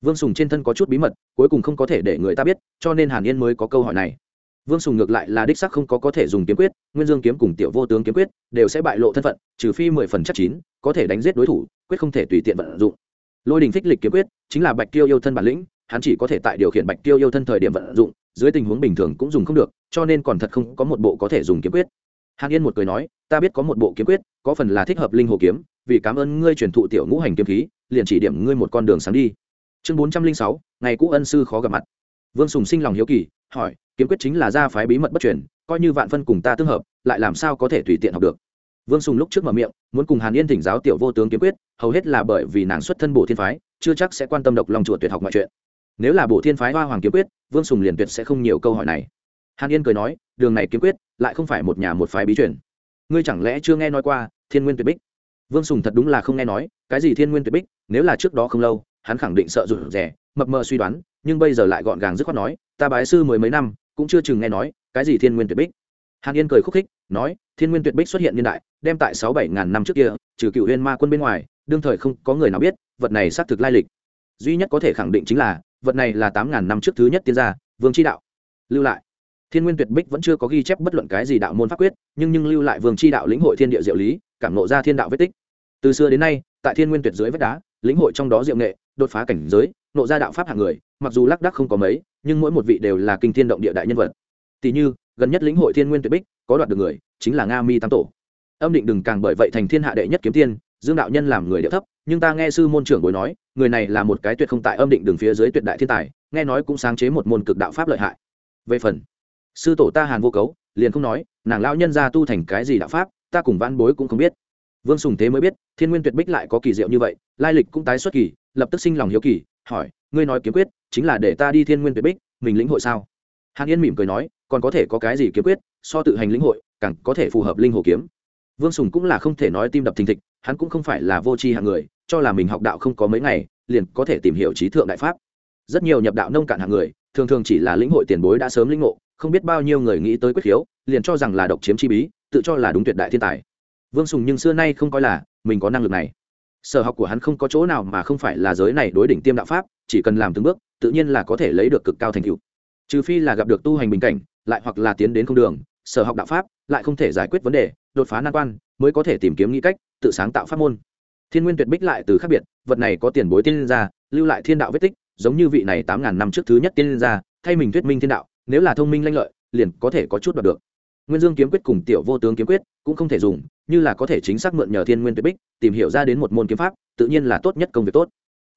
Vương sùng trên thân có chút bí mật, cuối cùng không có thể để người ta biết, cho nên hàn yên mới có câu hỏi này vương sùng ngược lại là đích sắc không có có thể dùng kiếm quyết, nguyên dương kiếm cùng tiểu vô tướng kiếm quyết đều sẽ bại lộ thân phận, trừ phi mười phần chắc chín, có thể đánh giết đối thủ, quyết không thể tùy tiện vận dụng. Lôi đình phích lịch kiếm quyết chính là bạch tiêu yêu thân bản lĩnh, hắn chỉ có thể tại điều khiển bạch tiêu yêu thân thời điểm vận dụng, dưới tình huống bình thường cũng dùng không được, cho nên còn thật không có một bộ có thể dùng kiếm quyết. Hàn yên một cười nói, ta biết có một bộ kiếm quyết, có phần là thích hợp linh hồ kiếm, vì cảm ơn ngươi truyền thụ tiểu ngũ hành kiếm khí, liền chỉ điểm ngươi một con đường sáng đi. Chương bốn trăm linh sáu, ngày cũ ân sư khó gặp mặt. Vương sùng sinh lòng hiếu kỳ hỏi, kiếm quyết chính là gia phái bí mật bất truyền, coi như vạn phân cùng ta tương hợp, lại làm sao có thể tùy tiện học được? Vương sùng lúc trước mở miệng, muốn cùng hàn yên thỉnh giáo tiểu vô tướng kiếm quyết, hầu hết là bởi vì nàng xuất thân bổ thiên phái, chưa chắc sẽ quan tâm độc lòng chùa tuyệt học mọi chuyện. Nếu là bổ thiên phái hoa hoàng kiếm quyết, vương sùng liền tuyệt sẽ không nhiều câu hỏi này. Hàn yên cười nói, đường này kiếm quyết, lại không phải một nhà một phái bí truyền. Ngươi chẳng lẽ chưa nghe nói qua thiên nguyên tuyệt bích? Vương sùng thật đúng là không nghe nói, cái gì thiên nguyên tuyệt bích? Nếu là trước đó không lâu hắn khẳng định sợ rụt rè, mập mờ suy đoán nhưng bây giờ lại gọn gàng dứt khoát nói ta bái sư mười mấy năm cũng chưa chừng nghe nói cái gì thiên nguyên tuyệt bích? Hàn yên cười khúc khích nói thiên nguyên tuyệt bích xuất hiện niên đại đem tại sáu bảy ngàn năm trước kia trừ cựu huyên ma quân bên ngoài đương thời không có người nào biết vật này xác thực lai lịch. Duy nhất có thể khẳng định chính là vật này là tám ngàn năm trước thứ nhất tiên gia vương tri đạo. Lưu lại. Thiên nguyên tuyệt bích vẫn chưa có ghi chép bất luận cái gì đạo môn pháp quyết nhưng nhưng lưu lại vương tri đạo lĩnh hội thiên địa diệu lý cảm nộ ra thiên đạo vết tích. Từ xưa đến nay tại thiên nguyên tuyệt dưới vách đá lĩnh hội trong đó diệu nghệ, đột phá cảnh giới, nộ ra đạo pháp hạng người, mặc dù lác đắc không có mấy, nhưng mỗi một vị đều là kinh thiên động địa đại nhân vật. Tỷ như, gần nhất lĩnh hội thiên nguyên tuyệt bích, có đoạt được người, chính là nga mi tam tổ. Âm định đừng càng bởi vậy thành thiên hạ đệ nhất kiếm tiên, dương đạo nhân làm người địa thấp, nhưng ta nghe sư môn trưởng bối nói, người này là một cái tuyệt không tại âm định đường phía dưới tuyệt đại thiên tài, nghe nói cũng sáng chế một môn cực đạo pháp lợi hại. Về phần, sư tổ ta hàn vô cấu, liền không nói, nàng lão nhân ra tu thành cái gì đạo pháp, ta cùng văn bối cũng không biết vương sùng thế mới biết, thiên nguyên tuyệt bích lại có kỳ diệu như vậy, lai lịch cũng tái xuất kỳ, lập tức sinh lòng hiếu kỳ, hỏi, ngươi nói kiếm quyết, chính là để ta đi thiên nguyên tuyệt bích, mình lĩnh hội sao? Hàn yên mỉm cười nói, còn có thể có cái gì kiếm quyết, so tự hành lĩnh hội, càng có thể phù hợp linh hồ kiếm. Vương sùng cũng là không thể nói tim đập thình thịch, hắn cũng không phải là vô tri hạng người, cho là mình học đạo không có mấy ngày, liền có thể tìm hiểu trí thượng đại pháp. Rất nhiều nhập đạo nông cạn hạng người, thường thường chỉ là lĩnh hội tiền bối đã sớm lĩnh ngộ, không biết bao nhiêu người nghĩ tới quyết khiếu, liền cho rằng là độc chiếm chi bí, tự cho là đúng tuyệt đại thiên tài vương sùng nhưng xưa nay không coi là mình có năng lực này. Sở học của hắn không có chỗ nào mà không phải là giới này đối đỉnh tiêm đạo pháp, chỉ cần làm từng bước, tự nhiên là có thể lấy được cực cao thành tựu. Trừ phi là gặp được tu hành bình cảnh, lại hoặc là tiến đến không đường, sở học đạo pháp lại không thể giải quyết vấn đề, đột phá nan quan, mới có thể tìm kiếm nghĩ cách, tự sáng tạo pháp môn. Thiên nguyên tuyệt bích lại từ khác biệt, vật này có tiền bối tiên ra gia, lưu lại thiên đạo vết tích, giống như vị này tám ngàn năm trước thứ nhất tiên ra gia, thay mình thuyết minh thiên đạo, nếu là thông minh lanh lợi, liền có thể có chút đoạt được nguyên dương kiếm quyết cùng tiểu vô tướng kiếm quyết cũng không thể dùng, như là có thể chính xác mượn nhờ thiên nguyên tuyệt bích, tìm hiểu ra đến một môn kiếm pháp, tự nhiên là tốt nhất công việc tốt.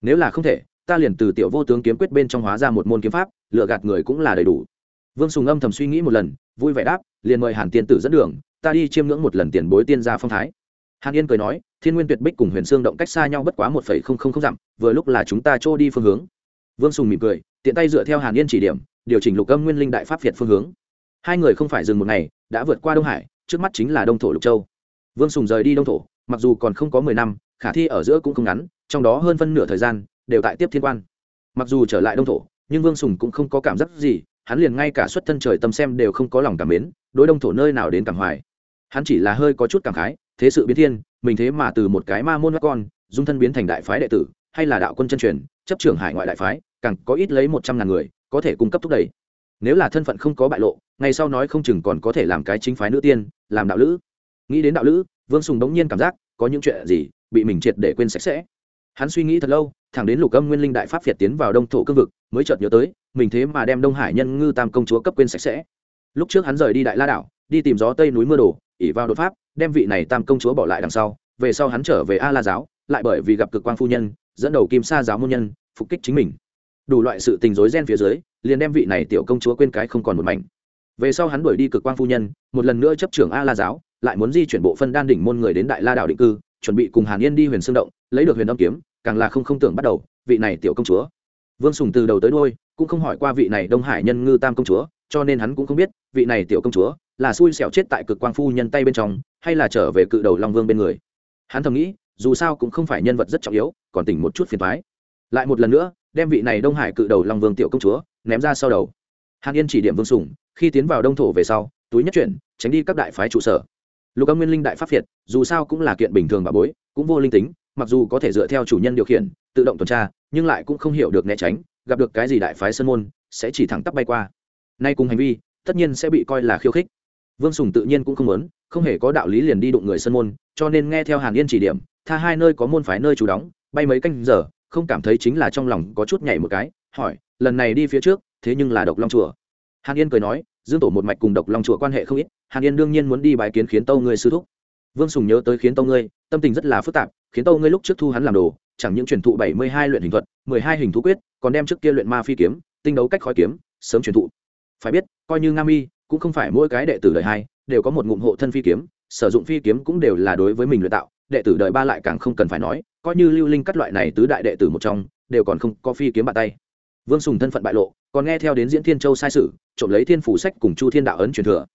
Nếu là không thể, ta liền từ tiểu vô tướng kiếm quyết bên trong hóa ra một môn kiếm pháp lựa gạt người cũng là đầy đủ. Vương sùng âm thầm suy nghĩ một lần, vui vẻ đáp, liền mời hàn tiên tử dẫn đường, ta đi chiêm ngưỡng một lần tiền bối tiên gia phong thái. Hàn yên cười nói, thiên nguyên tuyệt bích cùng huyền xương động cách xa nhau bất quá một phẩy không không không dặm, vừa lúc là chúng ta trô đi phương hướng. Vương sùng mỉm cười, tiện tay dựa theo hàn yên chỉ điểm, điều chỉnh lục âm nguyên linh đại pháp việt phương hướng hai người không phải dừng một ngày, đã vượt qua đông hải, trước mắt chính là đông thổ lục châu. Vương sùng rời đi đông thổ, mặc dù còn không có mười năm, khả thi ở giữa cũng không ngắn, trong đó hơn phân nửa thời gian đều tại tiếp thiên quan. Mặc dù trở lại đông thổ, nhưng vương sùng cũng không có cảm giác gì, hắn liền ngay cả xuất thân trời tâm xem đều không có lòng cảm mến, đối đông thổ nơi nào đến cảm hoài. Hắn chỉ là hơi có chút cảm khái, thế sự biến thiên, mình thế mà từ một cái ma môn mắt con, dung thân biến thành đại phái đệ tử, hay là đạo quân chân truyền, chấp trưởng hải ngoại đại phái, càng có ít lấy một trăm ngàn người, có thể cung cấp thúc đẩy nếu là thân phận không có bại lộ ngày sau nói không chừng còn có thể làm cái chính phái nữ tiên, làm đạo lữ. Nghĩ đến đạo lữ, vương sùng đống nhiên cảm giác có những chuyện gì bị mình triệt để quên sạch sẽ. Hắn suy nghĩ thật lâu, thẳng đến lục âm nguyên linh đại pháp việt tiến vào đông thổ cương vực, mới chợt nhớ tới, mình thế mà đem đông hải nhân ngư tam công chúa cấp quên sạch sẽ. Lúc trước hắn rời đi đại la đảo, đi tìm gió tây núi mưa đồ ỉ vào đột pháp, đem vị này tam công chúa bỏ lại đằng sau, về sau hắn trở về a la giáo, lại bởi vì gặp cực quang phu nhân, dẫn đầu kim sa giáo môn nhân, phục kích chính mình đủ loại sự tình rối ren phía dưới, liền đem vị này tiểu công chúa quên cái không còn một mảnh. Về sau hắn đuổi đi cực quang phu nhân, một lần nữa chấp trưởng a la giáo, lại muốn di chuyển bộ phân đan đỉnh môn người đến đại la đảo định cư, chuẩn bị cùng hàn yên đi huyền xương động, lấy được huyền âm kiếm, càng là không không tưởng bắt đầu, vị này tiểu công chúa. Vương sùng từ đầu tới đôi cũng không hỏi qua vị này đông hải nhân ngư tam công chúa, cho nên hắn cũng không biết, vị này tiểu công chúa là xui xẻo chết tại cực quang phu nhân tay bên trong, hay là trở về cự đầu long vương bên người. Hắn thầm nghĩ, dù sao cũng không phải nhân vật rất trọng yếu, còn tỉnh một chút phiền thoái lại một lần nữa đem vị này đông hải cự đầu long vương tiểu công chúa ném ra sau đầu. Hàn yên chỉ điểm vương sùng, khi tiến vào đông thổ về sau, túi nhất chuyển, tránh đi các đại phái trụ sở. Lục âm nguyên linh đại pháp việt dù sao cũng là kiện bình thường bà bối, cũng vô linh tính, mặc dù có thể dựa theo chủ nhân điều khiển, tự động tuần tra, nhưng lại cũng không hiểu được né tránh, gặp được cái gì đại phái sơn môn, sẽ chỉ thẳng tắp bay qua. Nay cùng hành vi, tất nhiên sẽ bị coi là khiêu khích. Vương sùng tự nhiên cũng không muốn, không hề có đạo lý liền đi đụng người sơn môn, cho nên nghe theo hàn yên chỉ điểm, tha hai nơi có môn phái nơi chủ đóng, bay mấy canh giờ không cảm thấy chính là trong lòng có chút nhảy một cái, hỏi, lần này đi phía trước, thế nhưng là độc long chùa. Hàn yên cười nói, dương tổ một mạch cùng độc long chùa quan hệ không ít, hàn yên đương nhiên muốn đi bài kiến khiến tâu ngươi sư thúc. Vương sùng nhớ tới khiến tâu ngươi, tâm tình rất là phức tạp, khiến tâu ngươi lúc trước thu hắn làm đồ, chẳng những truyền thụ bảy mươi hai luyện hình thuật, mười hai hình thú quyết, còn đem trước kia luyện ma phi kiếm, tinh đấu cách khói kiếm, sớm truyền thụ. Phải biết, coi như nga mi, cũng không phải mỗi cái đệ tử đời hai, đều có một ngụm hộ thân phi kiếm, sử dụng phi kiếm cũng đều là đối với mình luyện tạo đệ tử đời ba lại càng không cần phải nói, coi như lưu linh cắt loại này tứ đại đệ tử một trong, đều còn không có phi kiếm bàn tay. Vương sùng thân phận bại lộ, còn nghe theo đến diễn thiên châu sai sự, trộm lấy thiên phủ sách cùng chu thiên đạo ấn truyền thừa.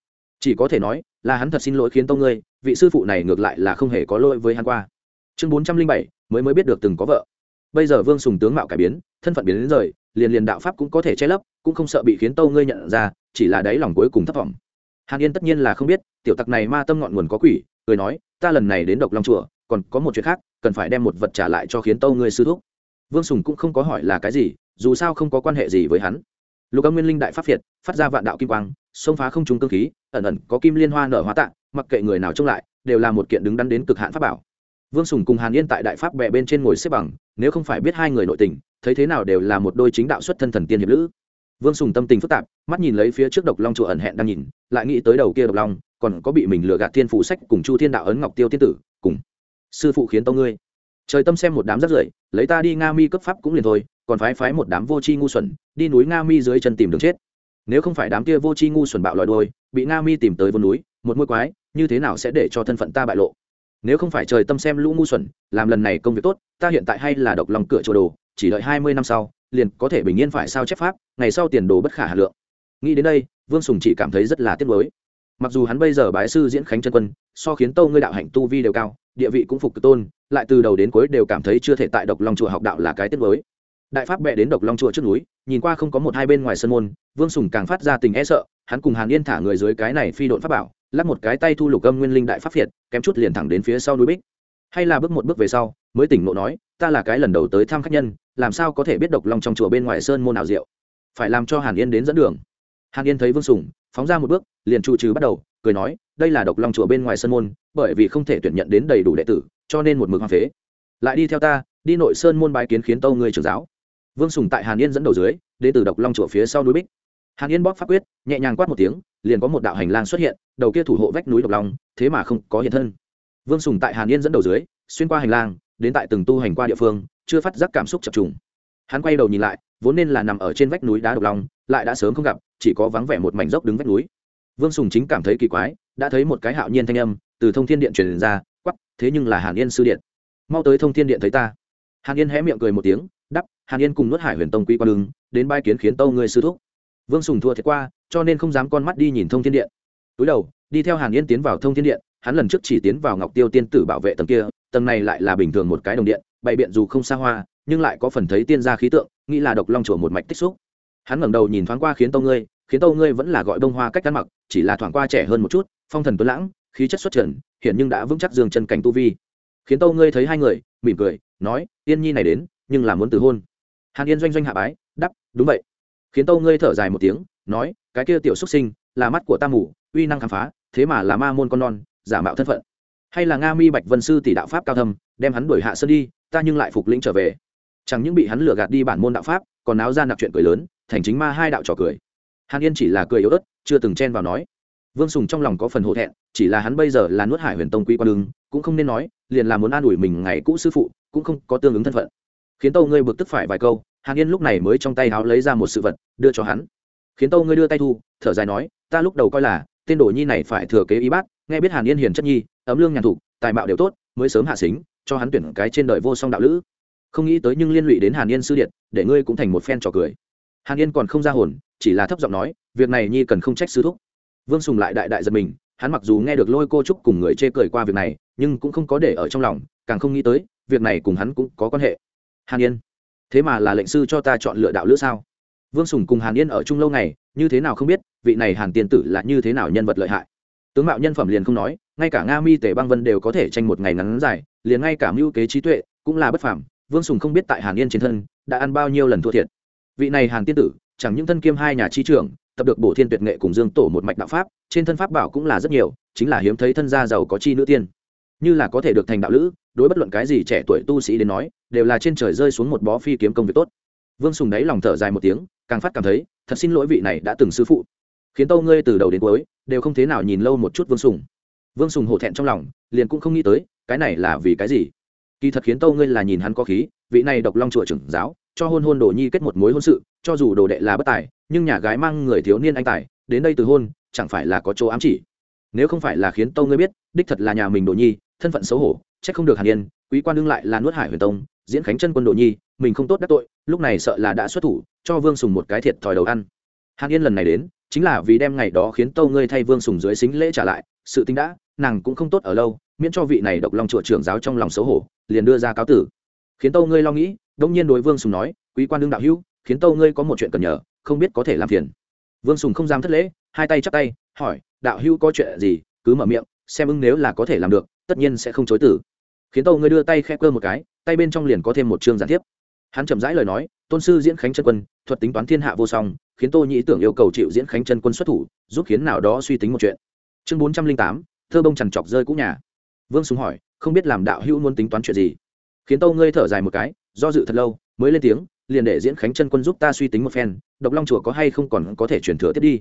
Chỉ có thể nói, là hắn thật xin lỗi khiến tông ngươi, vị sư phụ này ngược lại là không hề có lỗi với hắn qua. Chương bốn trăm linh bảy, mới mới biết được từng có vợ. Bây giờ vương sùng tướng mạo cải biến, thân phận biến đến rời, liền liền đạo pháp cũng có thể che lấp, cũng không sợ bị khiến tâu ngươi nhận ra, chỉ là đáy lòng cuối cùng thất vọng. Hàn yên tất nhiên là không biết, tiểu tặc này ma tâm ngọn nguồn có quỷ, cười nói ta lần này đến độc long chùa còn có một chuyện khác cần phải đem một vật trả lại cho khiến tâu ngươi sư thúc. Vương sùng cũng không có hỏi là cái gì dù sao không có quan hệ gì với hắn. Lục âm nguyên linh đại pháp việt phát ra vạn đạo kim quang xông phá không trung cơ khí ẩn ẩn có kim liên hoa nở hóa tạng, mặc kệ người nào trông lại đều là một kiện đứng đắn đến cực hạn pháp bảo. Vương sùng cùng hàn yên tại đại pháp bệ bên trên ngồi xếp bằng nếu không phải biết hai người nội tình thấy thế nào đều là một đôi chính đạo xuất thân thần tiên hiệp lữ. Vương sùng tâm tình phức tạp mắt nhìn lấy phía trước độc long chùa ẩn hẹn đang nhìn lại nghĩ tới đầu kia độc long còn có bị mình lừa gạt thiên phụ sách cùng chu thiên đạo ấn ngọc tiêu tiên tử, cùng sư phụ khiến tâu ngươi. Trời tâm xem một đám rất rưởi, lấy ta đi nga mi cấp pháp cũng liền thôi, còn phái phái một đám vô tri ngu xuẩn, đi núi nga mi dưới chân tìm đường chết. Nếu không phải đám kia vô tri ngu xuẩn bạo lòi đôi bị nga mi tìm tới vô núi, một môi quái, như thế nào sẽ để cho thân phận ta bại lộ? Nếu không phải trời tâm xem lũ ngu xuẩn, làm lần này công việc tốt, ta hiện tại hay là độc lòng cửa chỗ đồ, chỉ đợi hai mươi năm sau, liền có thể bình yên phải sao chép pháp, ngày sau tiền đồ bất khả hà lượng. Nghĩ đến đây, vương sùng chỉ cảm thấy rất là tiếc mới mặc dù hắn bây giờ bái sư diễn khánh chân quân, so khiến tâu ngươi đạo hạnh tu vi đều cao, địa vị cũng phục cực tôn, lại từ đầu đến cuối đều cảm thấy chưa thể tại độc long chùa học đạo là cái tiết mới. Đại pháp bệ đến độc long chùa trước núi, nhìn qua không có một hai bên ngoài sân môn, vương sùng càng phát ra tình e sợ, hắn cùng hàn yên thả người dưới cái này phi độn pháp bảo lắp một cái tay thu lục âm nguyên linh đại pháp việt kém chút liền thẳng đến phía sau núi bích. Hay là bước một bước về sau, mới tỉnh ngộ nói, ta là cái lần đầu tới thăm khách nhân, làm sao có thể biết độc long trong chùa bên ngoài sơn môn nào rượu phải làm cho hàn yên đến dẫn đường hàn yên thấy vương sùng, phóng ra một bước, liền trụ trừ bắt đầu, cười nói, đây là độc long chùa bên ngoài sơn môn, bởi vì không thể tuyển nhận đến đầy đủ đệ tử, cho nên một mực hoang phế. Lại đi theo ta, đi nội sơn môn bái kiến khiến tâu người trưởng giáo. Vương sùng tại hàn yên dẫn đầu dưới, đến từ độc long chùa phía sau núi bích. Hàn yên bóp pháp quyết, nhẹ nhàng quát một tiếng, liền có một đạo hành lang xuất hiện, đầu kia thủ hộ vách núi độc long, thế mà không có hiện thân. Vương sùng tại hàn yên dẫn đầu dưới, xuyên qua hành lang, đến tại từng tu hành qua địa phương, chưa phát giác cảm xúc chập trùng. Hắn quay đầu nhìn lại vốn nên là nằm ở trên vách núi đá độc long, lại đã sớm không gặp, chỉ có vắng vẻ một mảnh dốc đứng vách núi. Vương sùng chính cảm thấy kỳ quái, đã thấy một cái hạo nhiên thanh âm từ thông thiên điện truyền ra quắp thế nhưng là hàn yên sư điện. Mau tới thông thiên điện thấy ta. Hàn yên hé miệng cười một tiếng đắp hàn yên cùng nuốt hải huyền tông quý qua đường đến bai kiến khiến tâu người sư thúc. Vương sùng thua thiệt qua, cho nên không dám con mắt đi nhìn thông thiên điện. Túi đầu, đi theo hàn yên tiến vào thông thiên điện, hắn lần trước chỉ tiến vào ngọc tiêu tiên tử bảo vệ tầng kia, tầng này lại là bình thường một cái đồng điện, bày biện dù không xa hoa, nhưng lại có phần thấy tiên gia khí tượng nghĩ là độc long chùa một mạch tích xúc. Hắn ngẩng đầu nhìn thoáng qua khiến tâu ngươi, khiến tâu ngươi vẫn là gọi bông hoa cách ăn mặc, chỉ là thoảng qua trẻ hơn một chút, phong thần tuấn lãng, khí chất xuất trần, hiện nhưng đã vững chắc dương chân cảnh tu vi. Khiến tâu ngươi thấy hai người, mỉm cười, nói yên nhi này đến, nhưng là muốn từ hôn. Hàn yên doanh doanh hạ bái đắp đúng vậy. Khiến tâu ngươi thở dài một tiếng, nói, cái kia tiểu xuất sinh, là mắt của ta mù, uy năng khám phá, thế mà là ma môn con non, giả mạo thân phận. Hay là nga mi bạch vân sư tỷ đạo pháp cao thâm, đem hắn đuổi hạ sơn đi, ta nhưng lại phục lĩnh trở về chẳng những bị hắn lừa gạt đi bản môn đạo pháp, còn náo ra nạp chuyện cười lớn, thành chính ma hai đạo trò cười. Hàn yên chỉ là cười yếu ớt, chưa từng chen vào nói. Vương sùng trong lòng có phần hổ thẹn, chỉ là hắn bây giờ là nuốt hải huyền tông quý quan lương cũng không nên nói, liền là muốn an ủi mình ngày cũ sư phụ, cũng không có tương ứng thân phận. Khiến tâu ngươi bực tức phải vài câu, hàn yên lúc này mới trong tay háo lấy ra một sự vật, đưa cho hắn. Khiến tâu ngươi đưa tay thu, thở dài nói, ta lúc đầu coi là, tên đồ nhi này phải thừa kế y bác nghe biết hàn yên hiền chất nhi, ấm lương nhàn thục, tài mạo đều tốt, mới sớm hạ xính, cho hắn tuyển cái trên đời vô song đạo lữ không nghĩ tới nhưng liên lụy đến hàn yên sư điện, để ngươi cũng thành một phen trò cười. Hàn yên còn không ra hồn, chỉ là thấp giọng nói, việc này nhi cần không trách sư thúc. Vương sùng lại đại đại giật mình, hắn mặc dù nghe được lôi cô trúc cùng người chê cười qua việc này, nhưng cũng không có để ở trong lòng, càng không nghĩ tới, việc này cùng hắn cũng có quan hệ. Hàn yên, thế mà là lệnh sư cho ta chọn lựa đạo lữ sao? Vương sùng cùng hàn yên ở chung lâu ngày, như thế nào không biết, vị này hàn tiên tử là như thế nào nhân vật lợi hại. Tướng mạo nhân phẩm liền không nói, ngay cả nga mi tề băng vân đều có thể tranh một ngày ngắn dài, liền ngay cả mưu kế trí tuệ cũng là bất phàm vương sùng không biết tại hàn yên trên thân đã ăn bao nhiêu lần thua thiệt. Vị này hàn tiên tử, chẳng những thân kiêm hai nhà chi trưởng, tập được bổ thiên tuyệt nghệ cùng dương tổ một mạch đạo pháp, trên thân pháp bảo cũng là rất nhiều, chính là hiếm thấy thân gia giàu có chi nữ tiên. Như là có thể được thành đạo lữ, đối bất luận cái gì trẻ tuổi tu sĩ đến nói, đều là trên trời rơi xuống một bó phi kiếm công việc tốt. Vương sùng đáy lòng thở dài một tiếng, càng phát cảm thấy, thật xin lỗi vị này đã từng sư phụ. Khiến tâu ngươi từ đầu đến cuối, đều không thế nào nhìn lâu một chút vương sùng. Vương sùng hổ thẹn trong lòng, liền cũng không nghĩ tới, cái này là vì cái gì? Kỳ thật khiến tâu ngươi là nhìn hắn có khí, vị này độc long chùa trưởng giáo, cho hôn hôn đồ nhi kết một mối hôn sự, cho dù đồ đệ là bất tài, nhưng nhà gái mang người thiếu niên anh tài, đến đây từ hôn, chẳng phải là có chỗ ám chỉ. Nếu không phải là khiến tâu ngươi biết, đích thật là nhà mình đồ nhi, thân phận xấu hổ, chắc không được hàn yên, quý quan đương lại là nuốt hải huyền tông, diễn khánh chân quân đồ nhi, mình không tốt đắc tội, lúc này sợ là đã xuất thủ, cho vương sùng một cái thiệt thòi đầu ăn. Hàn yên lần này đến, chính là vì đem ngày đó khiến tâu ngươi thay vương sùng dưới xính lễ trả lại, sự tính đã, nàng cũng không tốt ở lâu miễn cho vị này độc long chùa trưởng giáo trong lòng xấu hổ, liền đưa ra cáo tử. Khiến tâu ngươi lo nghĩ, đông nhiên đối vương sùng nói, quý quan đương đạo hữu, khiến tâu ngươi có một chuyện cần nhờ, không biết có thể làm phiền. Vương sùng không dám thất lễ, hai tay chắp tay, hỏi, đạo hữu có chuyện gì, cứ mở miệng, xem ưng nếu là có thể làm được, tất nhiên sẽ không chối tử. Khiến tâu ngươi đưa tay khẽ cơ một cái, tay bên trong liền có thêm một chương gián tiếp hắn chậm rãi lời nói, tôn sư diễn khánh chân quân, thuật tính toán thiên hạ vô song, khiến tô nhĩ tưởng yêu cầu chịu diễn khánh chân quân xuất thủ, giúp khiến nào đó suy tính một chuyện. Chương bốn trăm linh tám, thơ bông trằn trọc rơi cũ nhà vương Sùng hỏi, không biết làm đạo hữu muốn tính toán chuyện gì? Khiến tâu ngươi thở dài một cái, do dự thật lâu, mới lên tiếng, liền để diễn khánh chân quân giúp ta suy tính một phen, độc long chùa có hay không còn có thể chuyển thừa tiếp đi.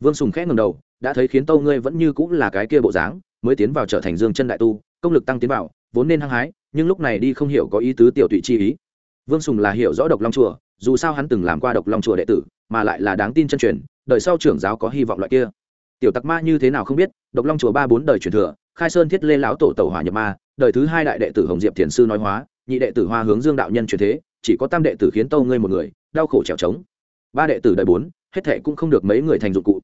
Vương sùng khẽ ngầm đầu, đã thấy khiến tâu ngươi vẫn như cũng là cái kia bộ dáng, mới tiến vào trở thành dương chân đại tu, công lực tăng tiến vào, vốn nên hăng hái, nhưng lúc này đi không hiểu có ý tứ tiểu tụy chi ý. Vương sùng là hiểu rõ độc long chùa, dù sao hắn từng làm qua độc long chùa đệ tử, mà lại là đáng tin chân truyền, đời sau trưởng giáo có hy vọng loại kia. Tiểu tặc ma như thế nào không biết, độc long chùa ba bốn đời truyền thừa khai sơn thiết lê lão tổ tẩu hỏa nhập ma, đời thứ hai đại đệ tử hồng diệp thiền sư nói hóa, nhị đệ tử hoa hướng dương đạo nhân truyền thế, chỉ có tam đệ tử khiến tâu ngươi một người, đau khổ trèo trống. Ba đệ tử đời bốn, hết thệ cũng không được mấy người thành dụng cụ.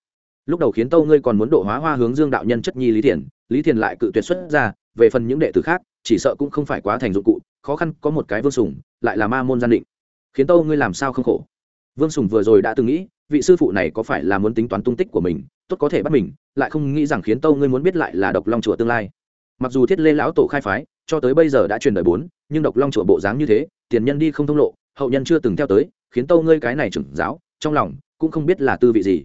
Lúc đầu khiến tâu ngươi còn muốn độ hóa hoa hướng dương đạo nhân chất nhi lý thiền lý thiền lại cự tuyệt xuất ra, về phần những đệ tử khác, chỉ sợ cũng không phải quá thành dụng cụ, khó khăn có một cái vương sùng, lại là ma môn gian định. Khiến tâu ngươi làm sao không khổ? Vương sùng vừa rồi đã từng nghĩ, vị sư phụ này có phải là muốn tính toán tung tích của mình tốt có thể bắt mình, lại không nghĩ rằng khiến tâu ngươi muốn biết lại là độc long chùa tương lai. Mặc dù thiết lê lão tổ khai phái, cho tới bây giờ đã truyền đời bốn, nhưng độc long chùa bộ dáng như thế, tiền nhân đi không thông lộ, hậu nhân chưa từng theo tới, khiến tâu ngươi cái này trưởng giáo, trong lòng cũng không biết là tư vị gì.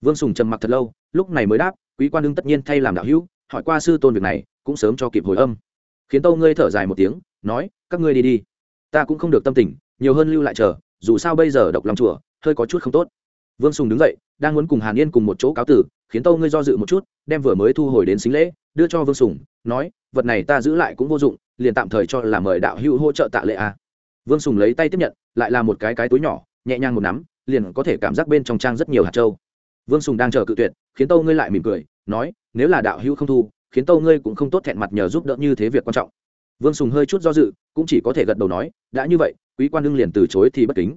Vương sùng trầm mặc thật lâu, lúc này mới đáp, quý quan đương tất nhiên thay làm đạo hữu, hỏi qua sư tôn việc này, cũng sớm cho kịp hồi âm. Khiến tâu ngươi thở dài một tiếng, nói, các ngươi đi đi, ta cũng không được tâm tình, nhiều hơn lưu lại chờ, dù sao bây giờ độc lòng chùa, hơi có chút không tốt vương sùng đứng dậy, đang muốn cùng hàn yên cùng một chỗ cáo tử, khiến tâu ngươi do dự một chút, đem vừa mới thu hồi đến xính lễ, đưa cho vương sùng, nói, vật này ta giữ lại cũng vô dụng, liền tạm thời cho là mời đạo hữu hỗ trợ tạ lệ a. Vương sùng lấy tay tiếp nhận, lại là một cái cái túi nhỏ, nhẹ nhàng một nắm, liền có thể cảm giác bên trong trang rất nhiều hạt trâu vương sùng đang chờ cự tuyệt, khiến tâu ngươi lại mỉm cười, nói, nếu là đạo hữu không thu, khiến tâu ngươi cũng không tốt thẹn mặt nhờ giúp đỡ như thế việc quan trọng. Vương sùng hơi chút do dự, cũng chỉ có thể gật đầu nói, đã như vậy, quý quan đương liền từ chối thì bất kính.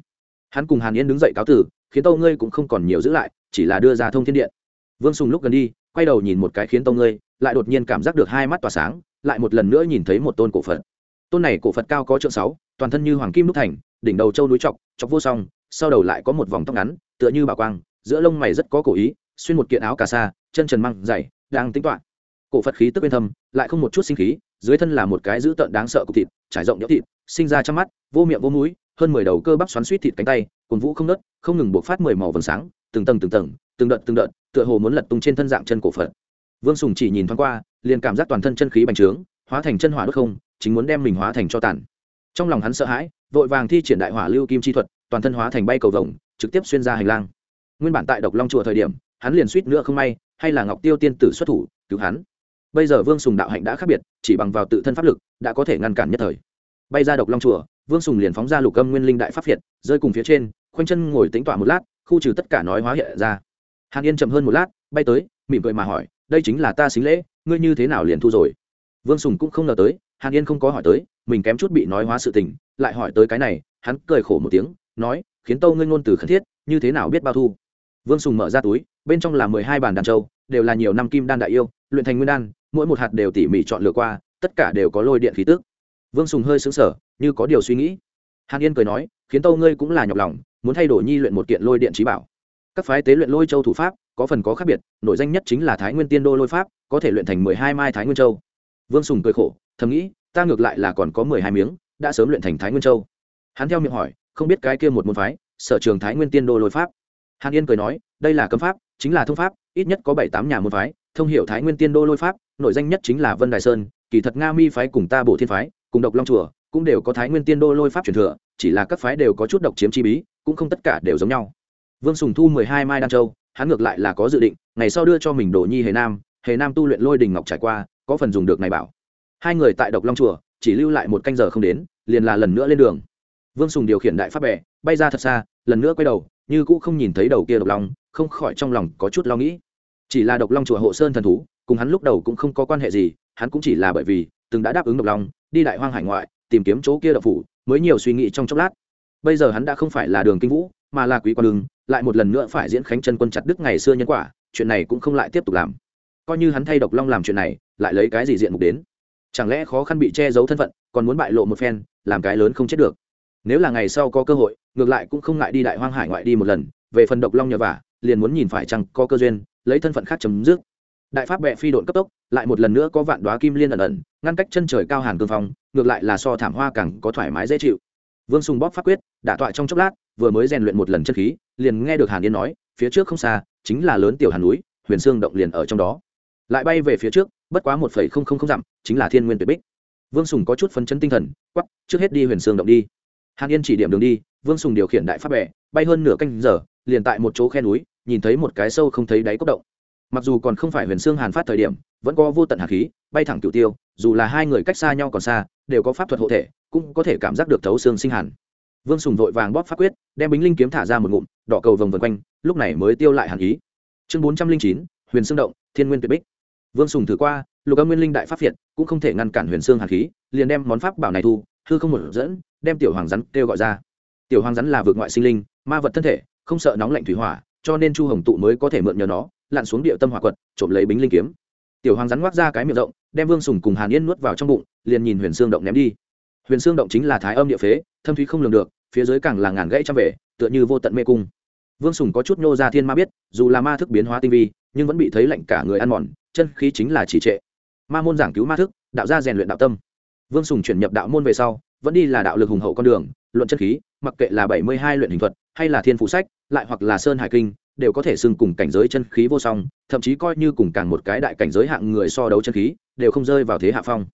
Hắn cùng hàn yên đứng dậy cáo tử khiến tâu ngươi cũng không còn nhiều giữ lại, chỉ là đưa ra thông thiên điện. Vương sùng lúc gần đi, quay đầu nhìn một cái khiến tâu ngươi, lại đột nhiên cảm giác được hai mắt tỏa sáng, lại một lần nữa nhìn thấy một tôn cổ phật. Tôn này cổ phật cao có trượng sáu, toàn thân như hoàng kim đúc thành, đỉnh đầu châu núi trọc chọc vô song, sau đầu lại có một vòng tóc ngắn, tựa như bà quang, giữa lông mày rất có cổ ý, xuyên một kiện áo cà sa, chân trần măng, dày, đang tính toán. Cổ phật khí tức bên thâm, lại không một chút sinh khí, dưới thân là một cái dữ tợn đáng sợ cục thịt, trải rộng nhỡ thịt, sinh ra trong mắt, vô miệng vô mũi hơn mười đầu cơ bắp xoắn suýt thịt cánh tay cồn vũ không nớt, không ngừng buộc phát mười màu vầng sáng, từng tầng từng tầng, từng đợt từng đợt, tựa hồ muốn lật tung trên thân dạng chân cổ phật. Vương sùng chỉ nhìn thoáng qua, liền cảm giác toàn thân chân khí bành trướng, hóa thành chân hỏa đốt không, chính muốn đem mình hóa thành cho tàn. Trong lòng hắn sợ hãi, vội vàng thi triển đại hỏa lưu kim chi thuật, toàn thân hóa thành bay cầu vồng, trực tiếp xuyên ra hành lang. Nguyên bản tại độc long chùa thời điểm, hắn liền suýt nữa không may, hay là ngọc tiêu tiên tử xuất thủ, cứu hắn. Bây giờ vương sùng đạo hạnh đã khác biệt, chỉ bằng vào tự thân pháp lực, đã có thể ngăn cản nhất thời. Bay ra độc long chùa vương sùng liền phóng ra lục âm nguyên linh đại pháp việt rơi cùng phía trên, khoanh chân ngồi tính tọa một lát, khu trừ tất cả nói hóa hiện ra. Hàn yên chậm hơn một lát, bay tới, mỉm cười mà hỏi, đây chính là ta xính lễ, ngươi như thế nào liền thu rồi? Vương sùng cũng không ngờ tới, hàn yên không có hỏi tới, mình kém chút bị nói hóa sự tình, lại hỏi tới cái này, hắn cười khổ một tiếng, nói, khiến tâu ngươi ngôn từ khẩn thiết, như thế nào biết bao thu? Vương sùng mở ra túi, bên trong là mười hai bàn đàn châu đều là nhiều năm kim đan đại yêu, luyện thành nguyên đan, mỗi một hạt đều tỉ mỉ chọn lựa qua, tất cả đều có lôi điện khí tức vương sùng hơi xứng sở như có điều suy nghĩ. Hàn yên cười nói, khiến tâu ngươi cũng là nhọc lòng, muốn thay đổi nhi luyện một kiện lôi điện trí bảo. Các phái tế luyện lôi châu thủ pháp, có phần có khác biệt nội danh nhất chính là thái nguyên tiên đô lôi pháp, có thể luyện thành mười hai mai thái nguyên châu. Vương sùng cười khổ, thầm nghĩ, ta ngược lại là còn có mười hai miếng, đã sớm luyện thành thái nguyên châu. Hắn theo miệng hỏi, không biết cái kia một môn phái, sở trường thái nguyên tiên đô lôi pháp? Hàn yên cười nói, đây là cấm pháp, chính là thông pháp, ít nhất có bảy tám nhà môn phái, thông hiệu thái nguyên tiên đô lôi pháp nội danh nhất chính là vân đài sơn, kỳ thật nga mi phái cùng ta bổ thiên phái cùng độc long chùa, cũng đều có thái nguyên tiên đô lôi pháp truyền thừa, chỉ là các phái đều có chút độc chiếm chi bí, cũng không tất cả đều giống nhau. Vương sùng thu mười hai mai đan châu, hắn ngược lại là có dự định, ngày sau đưa cho mình đồ nhi hề nam hề nam tu luyện lôi đình ngọc trải qua, có phần dùng được này bảo. Hai người tại độc long chùa, chỉ lưu lại một canh giờ không đến, liền là lần nữa lên đường. Vương sùng điều khiển đại pháp bệ bay ra thật xa, lần nữa quay đầu, như cũ không nhìn thấy đầu kia độc long, không khỏi trong lòng có chút lo nghĩ. Chỉ là độc long chùa hộ sơn thần thú, cùng hắn lúc đầu cũng không có quan hệ gì, hắn cũng chỉ là bởi vì, từng đã đáp ứng độc Long đi đại hoang hải ngoại, tìm kiếm chỗ kia độc phủ, mới nhiều suy nghĩ trong chốc lát. Bây giờ hắn đã không phải là đường kinh vũ, mà là quý quan đường, lại một lần nữa phải diễn khánh chân quân chặt đức ngày xưa nhân quả, chuyện này cũng không lại tiếp tục làm. Coi như hắn thay độc long làm chuyện này, lại lấy cái gì diện mục đến? Chẳng lẽ khó khăn bị che giấu thân phận, còn muốn bại lộ một phen, làm cái lớn không chết được? Nếu là ngày sau có cơ hội, ngược lại cũng không ngại đi đại hoang hải ngoại đi một lần, về phần độc long nhờ vả, liền muốn nhìn phải chăng có cơ duyên, lấy thân phận khác chấm dứt. Đại pháp bệ phi độn cấp tốc, lại một lần nữa có vạn đoá kim liên ẩn ẩn ngăn cách chân trời cao hàn cương phong, ngược lại là so thảm hoa càng có thoải mái dễ chịu. Vương sùng bóp phát quyết, đả tọa trong chốc lát, vừa mới rèn luyện một lần chân khí, liền nghe được hàn yên nói, phía trước không xa, chính là lớn tiểu hàn núi, huyền Sương động liền ở trong đó. Lại bay về phía trước, bất quá một phẩy không không không dặm, chính là thiên nguyên tuyệt bích. Vương sùng có chút phấn chấn tinh thần quắp trước hết đi huyền Sương động đi. Hàn yên chỉ điểm đường đi, vương sùng điều khiển đại pháp bệ bay hơn nửa canh giờ, liền tại một chỗ khe núi, nhìn thấy một cái sâu không thấy đáy cốc động mặc dù còn không phải huyền xương hàn phát thời điểm, vẫn có vô tận hạt khí, bay thẳng cựu tiêu, dù là hai người cách xa nhau còn xa, đều có pháp thuật hộ thể, cũng có thể cảm giác được thấu xương sinh hàn. Vương sùng vội vàng bóp pháp quyết, đem bính linh kiếm thả ra một ngụm, đỏ cầu vồng vần quanh, lúc này mới tiêu lại hàn ý. Chương bốn trăm linh chín, huyền xương động, thiên nguyên tuyệt bích. Vương sùng thử qua, lục âm nguyên linh đại pháp việt, cũng không thể ngăn cản huyền xương hàn khí, liền đem món pháp bảo này thu, hư không một dẫn, đem tiểu hoàng rắn kêu gọi ra. Tiểu hoàng rắn là vượt ngoại sinh linh, ma vật thân thể, không sợ nóng lạnh thủy hỏa cho nên chu hồng tụ mới có thể mượn nhờ nó, lặn xuống địa tâm hỏa quật, trộm lấy bính linh kiếm. Tiểu hoàng rắn ngoác ra cái miệng rộng, đem vương sùng cùng hàn yên nuốt vào trong bụng, liền nhìn huyền xương động ném đi. Huyền xương động chính là thái âm địa phế, thâm thúy không lường được, phía dưới càng là ngàn gãy trăm về tựa như vô tận mê cung. Vương sùng có chút nhô ra thiên ma biết, dù là ma thức biến hóa tinh vi, nhưng vẫn bị thấy lạnh cả người ăn mòn, chân khí chính là chỉ trệ. Ma môn giảng cứu ma thức, đạo gia rèn luyện đạo tâm. Vương sùng chuyển nhập đạo môn về sau, vẫn đi là đạo lực hùng hậu con đường luận chân khí, mặc kệ là bảy mươi hai luyện hình thuật, hay là thiên phụ sách, lại hoặc là sơn hải kinh, đều có thể xưng cùng cảnh giới chân khí vô song, thậm chí coi như cùng càng một cái đại cảnh giới hạng người so đấu chân khí, đều không rơi vào thế hạ phong.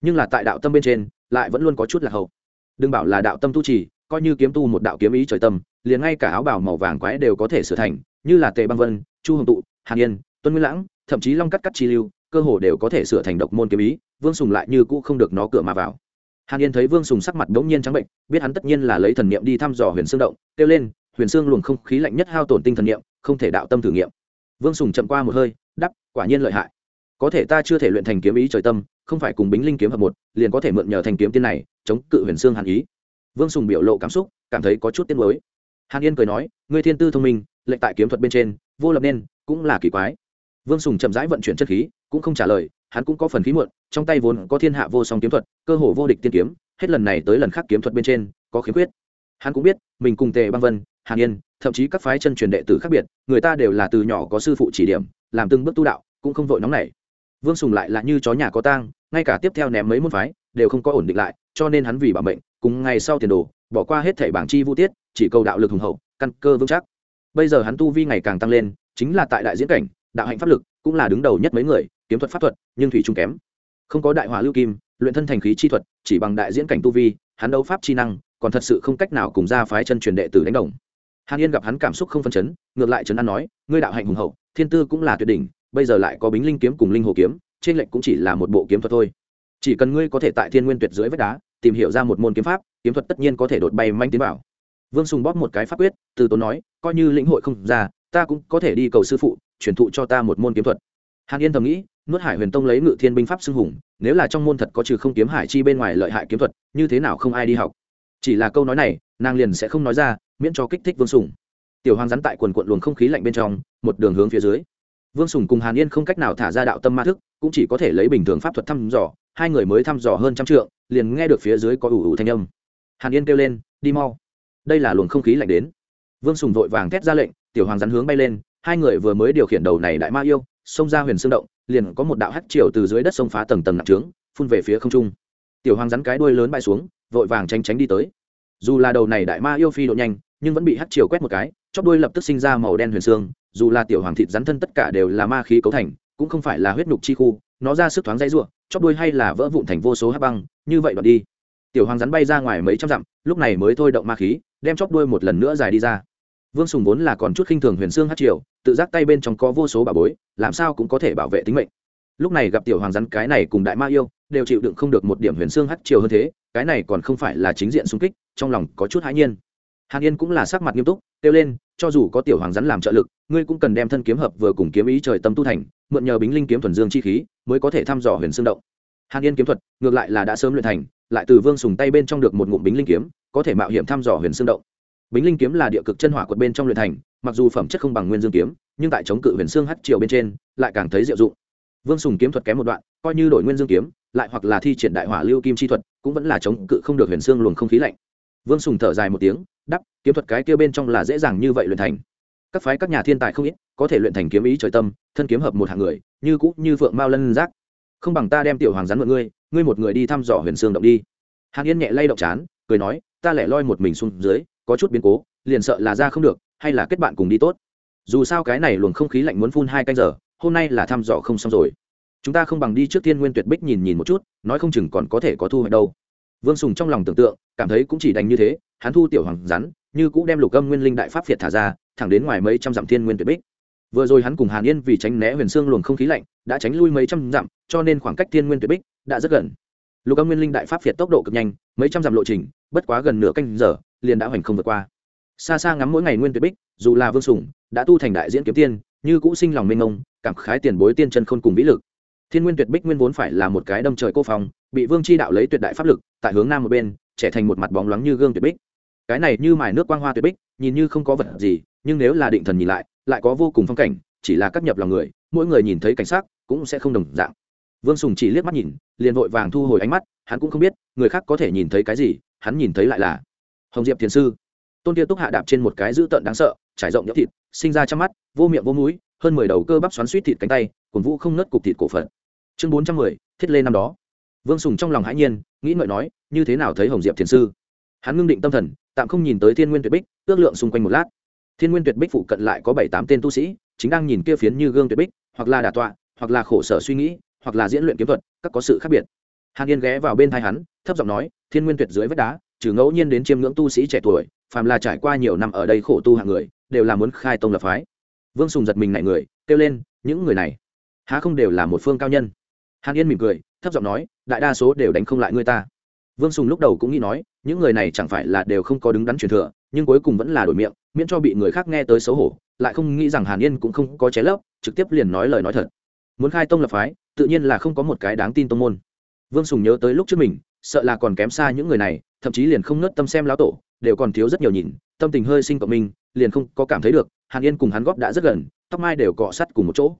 Nhưng là tại đạo tâm bên trên, lại vẫn luôn có chút là hậu. Đừng bảo là đạo tâm tu trì, coi như kiếm tu một đạo kiếm ý trời tâm, liền ngay cả áo bào màu vàng quái đều có thể sửa thành, như là tề băng vân, chu hồng tụ, hàn yên, tuân nguyên lãng, thậm chí long cắt cắt chi lưu, cơ hồ đều có thể sửa thành độc môn kiếm ý, vương sùng lại như cũ không được nó cửa mà vào hàn yên thấy vương sùng sắc mặt đ ố n g nhiên trắng bệnh, biết hắn tất nhiên là lấy thần niệm đi thăm dò huyền xương động, kêu lên, huyền xương luồng không khí lạnh nhất hao tổn tinh thần niệm, không thể đạo tâm thử nghiệm. Vương sùng chậm qua một hơi đắp quả nhiên lợi hại. Có thể ta chưa thể luyện thành kiếm ý trời tâm, không phải cùng bính linh kiếm hợp một, liền có thể mượn nhờ thành kiếm tiên này, chống cự huyền xương hàn ý. Vương sùng biểu lộ cảm xúc, cảm thấy có chút tiết mới hàn yên cười nói người thiên tư thông minh, lệnh tại kiếm thuật bên trên, vô lập nên, cũng là kỳ quái. Vương sùng chậm rãi vận chuyển chất khí, cũng không trả lời hắn cũng có phần khí muộn, trong tay vốn có thiên hạ vô song kiếm thuật, cơ hồ vô địch tiên kiếm, hết lần này tới lần khác kiếm thuật bên trên, có khiếm khuyết. Hắn cũng biết, mình cùng tề băng vân, hàn yên, thậm chí các phái chân truyền đệ tử khác biệt, người ta đều là từ nhỏ có sư phụ chỉ điểm, làm từng bước tu đạo, cũng không vội nóng nảy. Vương sùng lại là như chó nhà có tang, ngay cả tiếp theo ném mấy môn phái, đều không có ổn định lại, cho nên hắn vì bảo mệnh, cùng ngày sau tiền đồ, bỏ qua hết thảy bảng chi vũ tiết, chỉ cầu đạo lực hùng hậu, căn cơ vững chắc. Bây giờ hắn tu vi ngày càng tăng lên, chính là tại đại diễn cảnh, đạo hạnh pháp lực cũng là đứng đầu nhất mấy người kiếm thuật pháp thuật, nhưng thủy trung kém. Không có đại hỏa lưu kim, luyện thân thành khí chi thuật, chỉ bằng đại diễn cảnh tu vi, hắn đấu pháp chi năng, còn thật sự không cách nào cùng ra phái chân truyền đệ tử đánh đồng. Hàn yên gặp hắn cảm xúc không phân chấn, ngược lại trấn an nói, ngươi đạo hạnh hùng hậu, thiên tư cũng là tuyệt đỉnh, bây giờ lại có bính linh kiếm cùng linh hồ kiếm, trên lệnh cũng chỉ là một bộ kiếm thuật thôi. Chỉ cần ngươi có thể tại thiên nguyên tuyệt dưới vách đá, tìm hiểu ra một môn kiếm pháp, kiếm thuật tất nhiên có thể đột bay manh tiến vào. Vương sùng bóp một cái pháp quyết, từ tốn nói, coi như lĩnh hội không ra, ta cũng có thể đi cầu sư phụ, truyền thụ cho ta một môn kiếm thuật. Hàn yên thầm nghĩ nuốt hải huyền tông lấy ngự thiên binh pháp xưng hùng, nếu là trong môn thật có trừ không kiếm hải chi bên ngoài lợi hại kiếm thuật, như thế nào không ai đi học? Chỉ là câu nói này, nàng liền sẽ không nói ra, miễn cho kích thích vương sùng. Tiểu hoàng rắn tại quần quận luồng không khí lạnh bên trong, một đường hướng phía dưới. Vương sùng cùng hàn yên không cách nào thả ra đạo tâm ma thức, cũng chỉ có thể lấy bình thường pháp thuật thăm dò, hai người mới thăm dò hơn trăm trượng, liền nghe được phía dưới có ủ ủ thanh âm. Hàn yên kêu lên, đi mau. Đây là luồng không khí lạnh đến. Vương sùng vội vàng thét ra lệnh, tiểu hoàng rắn hướng bay lên, hai người vừa mới điều khiển đầu này đại ma yêu, xông ra huyền xương động liền có một đạo hắt triều từ dưới đất sông phá tầng tầng nặng trướng, phun về phía không trung. Tiểu hoàng rắn cái đuôi lớn bay xuống, vội vàng tránh tránh đi tới. Dù là đầu này đại ma yêu phi độ nhanh, nhưng vẫn bị hắt triều quét một cái, chóp đuôi lập tức sinh ra màu đen huyền xương, dù là tiểu hoàng thịt rắn thân tất cả đều là ma khí cấu thành, cũng không phải là huyết nhục chi khu, nó ra sức thoáng dãy ruộng chóp đuôi hay là vỡ vụn thành vô số hắc băng, như vậy đoạt đi. Tiểu hoàng rắn bay ra ngoài mấy trăm dặm, lúc này mới thôi động ma khí, đem chóp đuôi một lần nữa dài đi ra. Vương sùng vốn là còn chút khinh thường huyền xương hát triều tự giác tay bên trong có vô số bà bối, làm sao cũng có thể bảo vệ tính mệnh. Lúc này gặp tiểu hoàng rắn cái này cùng đại ma yêu, đều chịu đựng không được một điểm huyền xương hắt chiều hơn thế, cái này còn không phải là chính diện xung kích, trong lòng có chút hãi nhiên. Hàn yên cũng là sắc mặt nghiêm túc, kêu lên, cho dù có tiểu hoàng rắn làm trợ lực, ngươi cũng cần đem thân kiếm hợp vừa cùng kiếm ý trời tâm tu thành, mượn nhờ bính linh kiếm thuần dương chi khí, mới có thể thăm dò huyền xương động. Hàn yên kiếm thuật, ngược lại là đã sớm luyện thành, lại từ vương sùng tay bên trong được một ngụm bính linh kiếm, có thể mạo hiểm thăm dò huyền xương động. Bính linh kiếm là địa cực chân hỏa quật bên trong luyện thành mặc dù phẩm chất không bằng nguyên dương kiếm, nhưng tại chống cự huyền xương hắt triều bên trên, lại càng thấy diệu dụng. Vương sùng kiếm thuật kém một đoạn, coi như đổi nguyên dương kiếm, lại hoặc là thi triển đại hỏa lưu kim chi thuật, cũng vẫn là chống cự không được huyền xương luồng không khí lạnh. Vương sùng thở dài một tiếng đắp kiếm thuật cái kia bên trong là dễ dàng như vậy luyện thành. Các phái các nhà thiên tài không ít, có thể luyện thành kiếm ý trời tâm, thân kiếm hợp một hạng người, như cũ như phượng mao lân giác. Không bằng ta đem tiểu hoàng rắn mượn ngươi ngươi một người đi thăm dò huyền xương động đi. Hàn yên nhẹ lay động chán, cười nói, ta lẻ loi một mình xuống dưới, có chút biến cố liền sợ là ra không được, hay là kết bạn cùng đi tốt. Dù sao cái này luồng không khí lạnh muốn phun hai canh giờ, hôm nay là thăm dò không xong rồi. Chúng ta không bằng đi trước thiên nguyên tuyệt bích nhìn nhìn một chút, nói không chừng còn có thể có thu hoạch đâu. Vương sùng trong lòng tưởng tượng, cảm thấy cũng chỉ đành như thế, hắn thu tiểu hoàng rắn, như cũng đem lục âm nguyên linh đại pháp việt thả ra, thẳng đến ngoài mấy trăm dặm thiên nguyên tuyệt bích. Vừa rồi hắn cùng hàn yên vì tránh né huyền xương luồng không khí lạnh, đã tránh lui mấy trăm dặm, cho nên khoảng cách thiên nguyên tuyệt bích đã rất gần. Lục âm nguyên linh đại pháp việt tốc độ cực nhanh, mấy trăm dặm lộ trình, bất quá gần nửa canh giờ, liền đã hoành không vượt qua xa xa ngắm mỗi ngày nguyên tuyệt bích, dù là vương sùng đã tu thành đại diễn kiếm tiên, như cũ sinh lòng mênh ngông cảm khái tiền bối tiên chân khôn cùng vĩ lực. Thiên nguyên tuyệt bích nguyên vốn phải là một cái đâm trời cô phòng bị vương chi đạo lấy tuyệt đại pháp lực, tại hướng nam một bên, trẻ thành một mặt bóng loáng như gương tuyệt bích. Cái này như mài nước quang hoa tuyệt bích, nhìn như không có vật gì, nhưng nếu là định thần nhìn lại lại có vô cùng phong cảnh, chỉ là cắt nhập lòng người, mỗi người nhìn thấy cảnh sắc cũng sẽ không đồng dạng. Vương sùng chỉ liếc mắt nhìn, liền vội vàng thu hồi ánh mắt, hắn cũng không biết, người khác có thể nhìn thấy cái gì, hắn nhìn thấy lại là hồng diệp thiền sư tôn tia túc hạ đạp trên một cái dữ tợn đáng sợ, trải rộng nhỡ thịt, sinh ra trong mắt, vô miệng vô mũi, hơn mười đầu cơ bắp xoắn suýt thịt cánh tay cổn vũ không nớt cục thịt cổ phận chương bốn trăm mười, thiết lê năm đó. Vương sùng trong lòng hãi nhiên, nghĩ ngợi nói, như thế nào thấy hồng diệp thiền sư? Hắn ngưng định tâm thần, tạm không nhìn tới thiên nguyên tuyệt bích, ước lượng xung quanh một lát. Thiên nguyên tuyệt bích phụ cận lại có bảy tám tên tu sĩ, chính đang nhìn kia phiến như gương tuyệt bích, hoặc là đà tọa, hoặc là khổ sở suy nghĩ, hoặc là diễn luyện kiếm thuật, các có sự khác biệt. Hàn yên ghé vào bên thai hắn, thấp giọng nói, thiên nguyên tuyệt dưới vách đá trừ ngẫu nhiên đến chiêm ngưỡng tu sĩ trẻ tuổi, phàm là trải qua nhiều năm ở đây khổ tu hạng người, đều là muốn khai tông lập phái. Vương sùng giật mình nảy người, kêu lên, những người này, há không đều là một phương cao nhân? Hàn yên mỉm cười, thấp giọng nói, đại đa số đều đánh không lại người ta. Vương sùng lúc đầu cũng nghĩ nói, những người này chẳng phải là đều không có đứng đắn truyền thừa, nhưng cuối cùng vẫn là đổi miệng, miễn cho bị người khác nghe tới xấu hổ, lại không nghĩ rằng hàn yên cũng không có ché lấp, trực tiếp liền nói lời nói thật. Muốn khai tông lập phái, tự nhiên là không có một cái đáng tin tông môn. Vương sùng nhớ tới lúc trước mình, sợ là còn kém xa những người này thậm chí liền không nớt tâm xem lão tổ, đều còn thiếu rất nhiều nhìn, tâm tình hơi sinh cộng minh, liền không có cảm thấy được, hàn yên cùng hắn góp đã rất gần, tóc mai đều cọ sắt cùng một chỗ.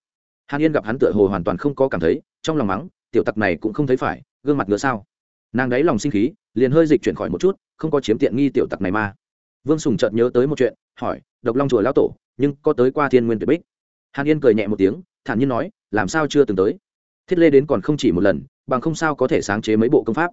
Hàn yên gặp hắn tựa hồ hoàn toàn không có cảm thấy, trong lòng mắng, tiểu tặc này cũng không thấy phải, gương mặt ngựa sao? Nàng đáy lòng sinh khí, liền hơi dịch chuyển khỏi một chút, không có chiếm tiện nghi tiểu tặc này mà. Vương sùng chợt nhớ tới một chuyện, hỏi, độc long chùa lão tổ, nhưng có tới qua thiên nguyên tuyệt bích? Hàn yên cười nhẹ một tiếng, thản nhiên nói, làm sao chưa từng tới? Thiết lê đến còn không chỉ một lần, bằng không sao có thể sáng chế mấy bộ công pháp?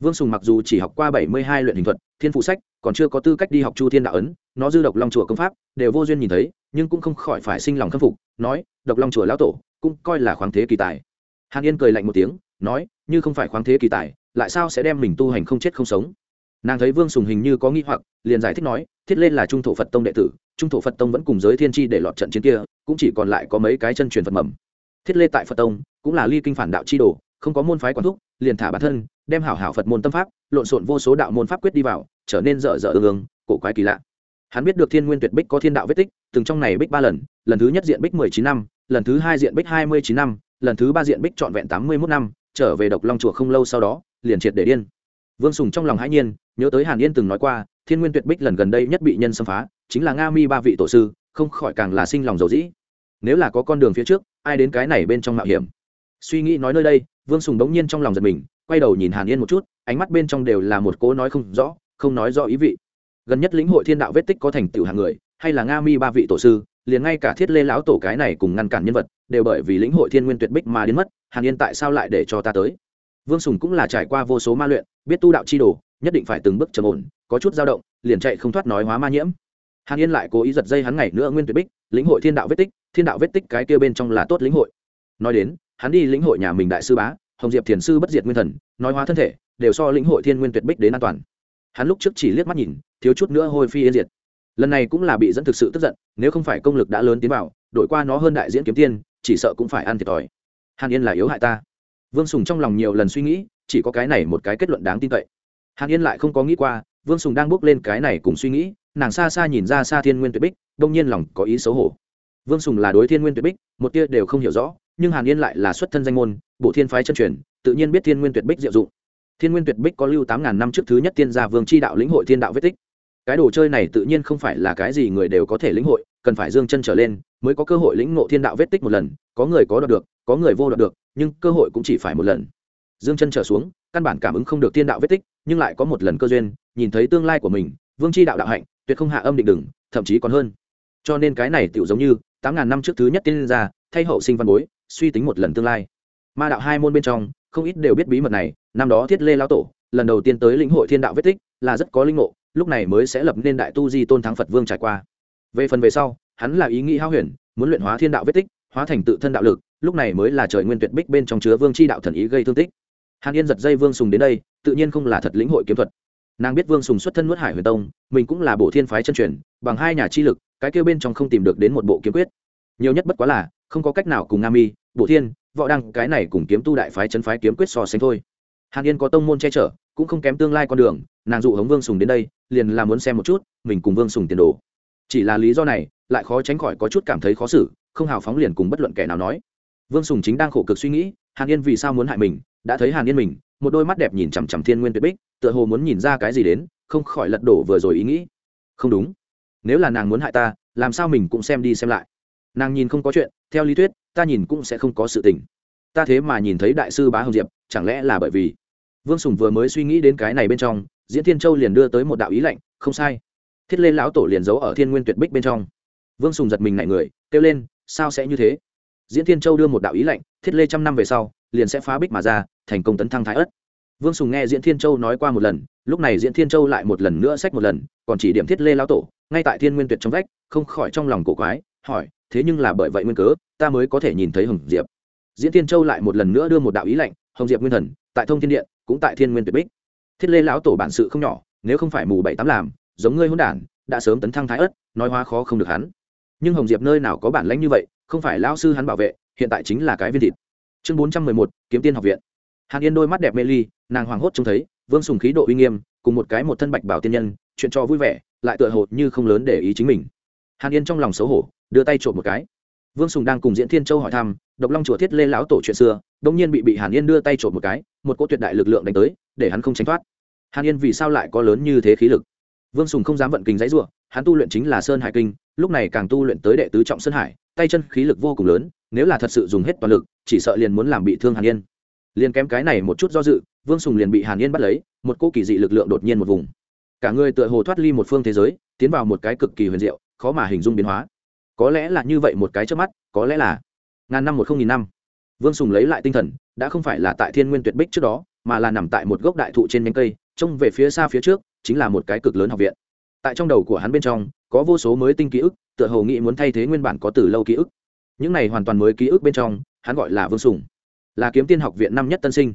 Vương sùng mặc dù chỉ học qua bảy mươi hai luyện hình thuật, thiên phụ sách, còn chưa có tư cách đi học chu thiên đạo ấn, nó dư độc long chùa công pháp đều vô duyên nhìn thấy, nhưng cũng không khỏi phải sinh lòng khâm phục, nói, độc long chùa lão tổ, cũng coi là khoáng thế kỳ tài. Hàn yên cười lạnh một tiếng, nói, như không phải khoáng thế kỳ tài, lại sao sẽ đem mình tu hành không chết không sống? Nàng thấy vương sùng hình như có nghi hoặc, liền giải thích nói, thiết lên là trung thổ phật tông đệ tử, trung thổ phật tông vẫn cùng giới thiên tri để lọt trận chiến kia, cũng chỉ còn lại có mấy cái chân truyền phật mầm. Thiết lê tại phật tông, cũng là ly kinh phản đạo chi đồ, không có môn phái quản thúc, liền thả bản thân đem hảo hảo phật môn tâm pháp, lộn xộn vô số đạo môn pháp quyết đi vào, trở nên dở dở ương ương, cổ quái kỳ lạ. Hắn biết được thiên nguyên tuyệt bích có thiên đạo vết tích, từng trong này bích ba lần lần thứ nhất diện bích mười chín năm, lần thứ hai diện bích hai mươi chín năm, lần thứ ba diện bích trọn vẹn tám mươi mốt năm, trở về độc long chùa không lâu sau đó, liền triệt để điên. Vương sùng trong lòng hãi nhiên, nhớ tới hàn yên từng nói qua, thiên nguyên tuyệt bích lần gần đây nhất bị nhân xâm phá, chính là nga mi ba vị tổ sư, không khỏi càng là sinh lòng dầu dĩ. Nếu là có con đường phía trước, ai đến cái này bên trong mạo hiểm? Suy nghĩ nói nơi đây, vương sùng đống nhiên trong lòng giật mình quay đầu nhìn hàn yên một chút, ánh mắt bên trong đều là một cố nói không rõ, không nói rõ ý vị. Gần nhất lĩnh hội thiên đạo vết tích có thành tựu hàng người, hay là nga mi ba vị tổ sư, liền ngay cả thiết lê lão tổ cái này cùng ngăn cản nhân vật, đều bởi vì lĩnh hội thiên nguyên tuyệt bích mà đến mất, hàn yên tại sao lại để cho ta tới? Vương sùng cũng là trải qua vô số ma luyện, biết tu đạo chi đồ, nhất định phải từng bước trầm ổn, có chút dao động, liền chạy không thoát nói hóa ma nhiễm. Hàn yên lại cố ý giật dây hắn ngày nữa nguyên tuyệt bích, lĩnh hội thiên đạo vết tích, thiên đạo vết tích cái kia bên trong là tốt lĩnh hội. Nói đến, hắn đi lĩnh hội nhà mình đại sư bá hồng diệp thiền sư bất diệt nguyên thần, nói hóa thân thể, đều so lĩnh hội thiên nguyên tuyệt bích đến an toàn. Hắn lúc trước chỉ liếc mắt nhìn, thiếu chút nữa hôi phi yên diệt. Lần này cũng là bị dẫn thực sự tức giận, nếu không phải công lực đã lớn tiến vào, đổi qua nó hơn đại diễn kiếm tiên, chỉ sợ cũng phải ăn thiệt thòi. Hàn yên là yếu hại ta. Vương sùng trong lòng nhiều lần suy nghĩ, chỉ có cái này một cái kết luận đáng tin cậy. Hàn yên lại không có nghĩ qua, vương sùng đang bước lên cái này cùng suy nghĩ, nàng xa xa nhìn ra xa thiên nguyên tuyệt bích, đông nhiên lòng có ý xấu hổ. Vương sùng là đối thiên nguyên tuyệt bích, một tia đều không hiểu rõ nhưng hàn yên lại là xuất thân danh môn bộ thiên phái chân truyền tự nhiên biết thiên nguyên tuyệt bích diệu dụng thiên nguyên tuyệt bích có lưu tám ngàn năm trước thứ nhất tiên gia vương c h i đạo lĩnh hội thiên đạo vết tích cái đồ chơi này tự nhiên không phải là cái gì người đều có thể lĩnh hội cần phải dương chân trở lên mới có cơ hội lĩnh ngộ thiên đạo vết tích một lần có người có đoạt được có người vô đoạt được nhưng cơ hội cũng chỉ phải một lần dương chân trở xuống căn bản cảm ứng không được thiên đạo vết tích nhưng lại có một lần cơ duyên nhìn thấy tương lai của mình vương c h i đạo đạo hạnh tuyệt không hạ âm định đừng thậm chí còn hơn cho nên cái này tiểu giống như tám ngàn năm trước thứ nhất tiên gia thay hậu sinh văn bối suy tính một lần tương lai. Ma đạo hai môn bên trong, không ít đều biết bí mật này, năm đó thiết lê lao tổ, lần đầu tiên tới lĩnh hội thiên đạo vết tích, là rất có linh ngộ, lúc này mới sẽ lập nên đại tu di tôn thắng phật vương trải qua. Về phần về sau, hắn là ý nghĩ hao huyền, muốn luyện hóa thiên đạo vết tích, hóa thành tự thân đạo lực, lúc này mới là trời nguyên tuyệt bích bên trong chứa vương c h i đạo thần ý gây thương tích. Hàn yên giật dây vương sùng đến đây, tự nhiên không là thật lĩnh hội kiếm thuật. Nàng biết vương sùng xuất thân nuốt hải huyền tông, mình cũng là bộ thiên phái chân truyền, bằng hai nhà chi lực, cái kêu bên trong không tìm được đến một bộ kiếm quyết. Nhiều nhất bất quá là, không có cách nào cùng nga mi bộ thiên, võ đăng, cái này cùng kiếm tu đại phái chân phái kiếm quyết so sánh thôi. Hàn yên có tông môn che chở, cũng không kém tương lai con đường, nàng dụ hống vương sùng đến đây, liền là muốn xem một chút, mình cùng vương sùng tiền đồ. Chỉ là lý do này, lại khó tránh khỏi có chút cảm thấy khó xử, không hào phóng liền cùng bất luận kẻ nào nói. Vương sùng chính đang khổ cực suy nghĩ, hàn yên vì sao muốn hại mình, đã thấy hàn yên mình, một đôi mắt đẹp nhìn chằm chằm thiên nguyên tuyệt bích, tựa hồ muốn nhìn ra cái gì đến, không khỏi lật đổ vừa rồi ý nghĩ. Không đúng. Nếu là nàng muốn hại ta, làm sao mình cũng xem đi xem lại nàng nhìn không có chuyện, theo lý thuyết, ta nhìn cũng sẽ không có sự tình. Ta thế mà nhìn thấy đại sư bá hồng diệp, chẳng lẽ là bởi vì vương sùng vừa mới suy nghĩ đến cái này bên trong, diễn thiên châu liền đưa tới một đạo ý lệnh không sai. Thiết lên lão tổ liền giấu ở thiên nguyên tuyệt bích bên trong. Vương sùng giật mình nảy người, kêu lên, sao sẽ như thế? Diễn thiên châu đưa một đạo ý lệnh thiết lê trăm năm về sau, liền sẽ phá bích mà ra, thành công tấn thăng thái ất vương sùng nghe diễn thiên châu nói qua một lần, lúc này diễn thiên châu lại một lần nữa sách một lần, còn chỉ điểm thiết lê lão tổ, ngay tại thiên nguyên tuyệt trong vách, không khỏi trong lòng cổ quái hỏi, thế nhưng là bởi vậy nguyên cớ, ta mới có thể nhìn thấy hồng diệp. Diễn thiên châu lại một lần nữa đưa một đạo ý lệnh hồng diệp nguyên thần, tại thông thiên điện, cũng tại thiên nguyên tuyệt bích. Thiết lê lão tổ bản sự không nhỏ, nếu không phải mù bảy tám làm, giống ngươi hôn đản, đã sớm tấn thăng thái ất nói hóa khó không được hắn. Nhưng hồng diệp nơi nào có bản lãnh như vậy, không phải lão sư hắn bảo vệ, hiện tại chính là cái viên thịt. Chương bốn trăm mười một, kiếm tiên học viện. Hàn yên đôi mắt đẹp mê ly, nàng hoảng hốt trông thấy, vương sùng khí độ uy nghiêm, cùng một cái một thân bạch bảo tiên nhân, chuyện cho vui vẻ, lại tựa hồ như không lớn để ý chính mình. Hàn yên trong lòng xấu hổ đưa tay trộm một cái. Vương sùng đang cùng diễn thiên châu hỏi thăm, độc long chùa thiết lê lão tổ chuyện xưa đông nhiên bị bị hàn yên đưa tay trộm một cái, một cỗ tuyệt đại lực lượng đánh tới, để hắn không tránh thoát. Hàn yên vì sao lại có lớn như thế khí lực? Vương sùng không dám vận kinh giấy r hắn tu luyện chính là sơn hải kinh, lúc này càng tu luyện tới đệ tứ trọng sơn hải, tay chân khí lực vô cùng lớn, nếu là thật sự dùng hết toàn lực, chỉ sợ liền muốn làm bị thương hàn yên. Liền kém cái này một chút do dự, vương sùng liền bị hàn yên bắt lấy, một cô kỳ dị lực lượng đột nhiên một vùng. Cả người tựa hồ thoát ly một phương thế giới, tiến vào một cái cực kỳ huyền diệu, khó mà hình dung biến hóa có lẽ là như vậy một cái trước mắt, có lẽ là ngàn năm một không nghìn năm. Vương sùng lấy lại tinh thần, đã không phải là tại thiên nguyên tuyệt bích trước đó, mà là nằm tại một gốc đại thụ trên nhánh cây, trông về phía xa phía trước, chính là một cái cực lớn học viện. Tại trong đầu của hắn bên trong, có vô số mới tinh ký ức, tựa hồ nghĩ muốn thay thế nguyên bản có từ lâu ký ức. Những này hoàn toàn mới ký ức bên trong, hắn gọi là vương sùng. Là kiếm tiên học viện năm nhất tân sinh.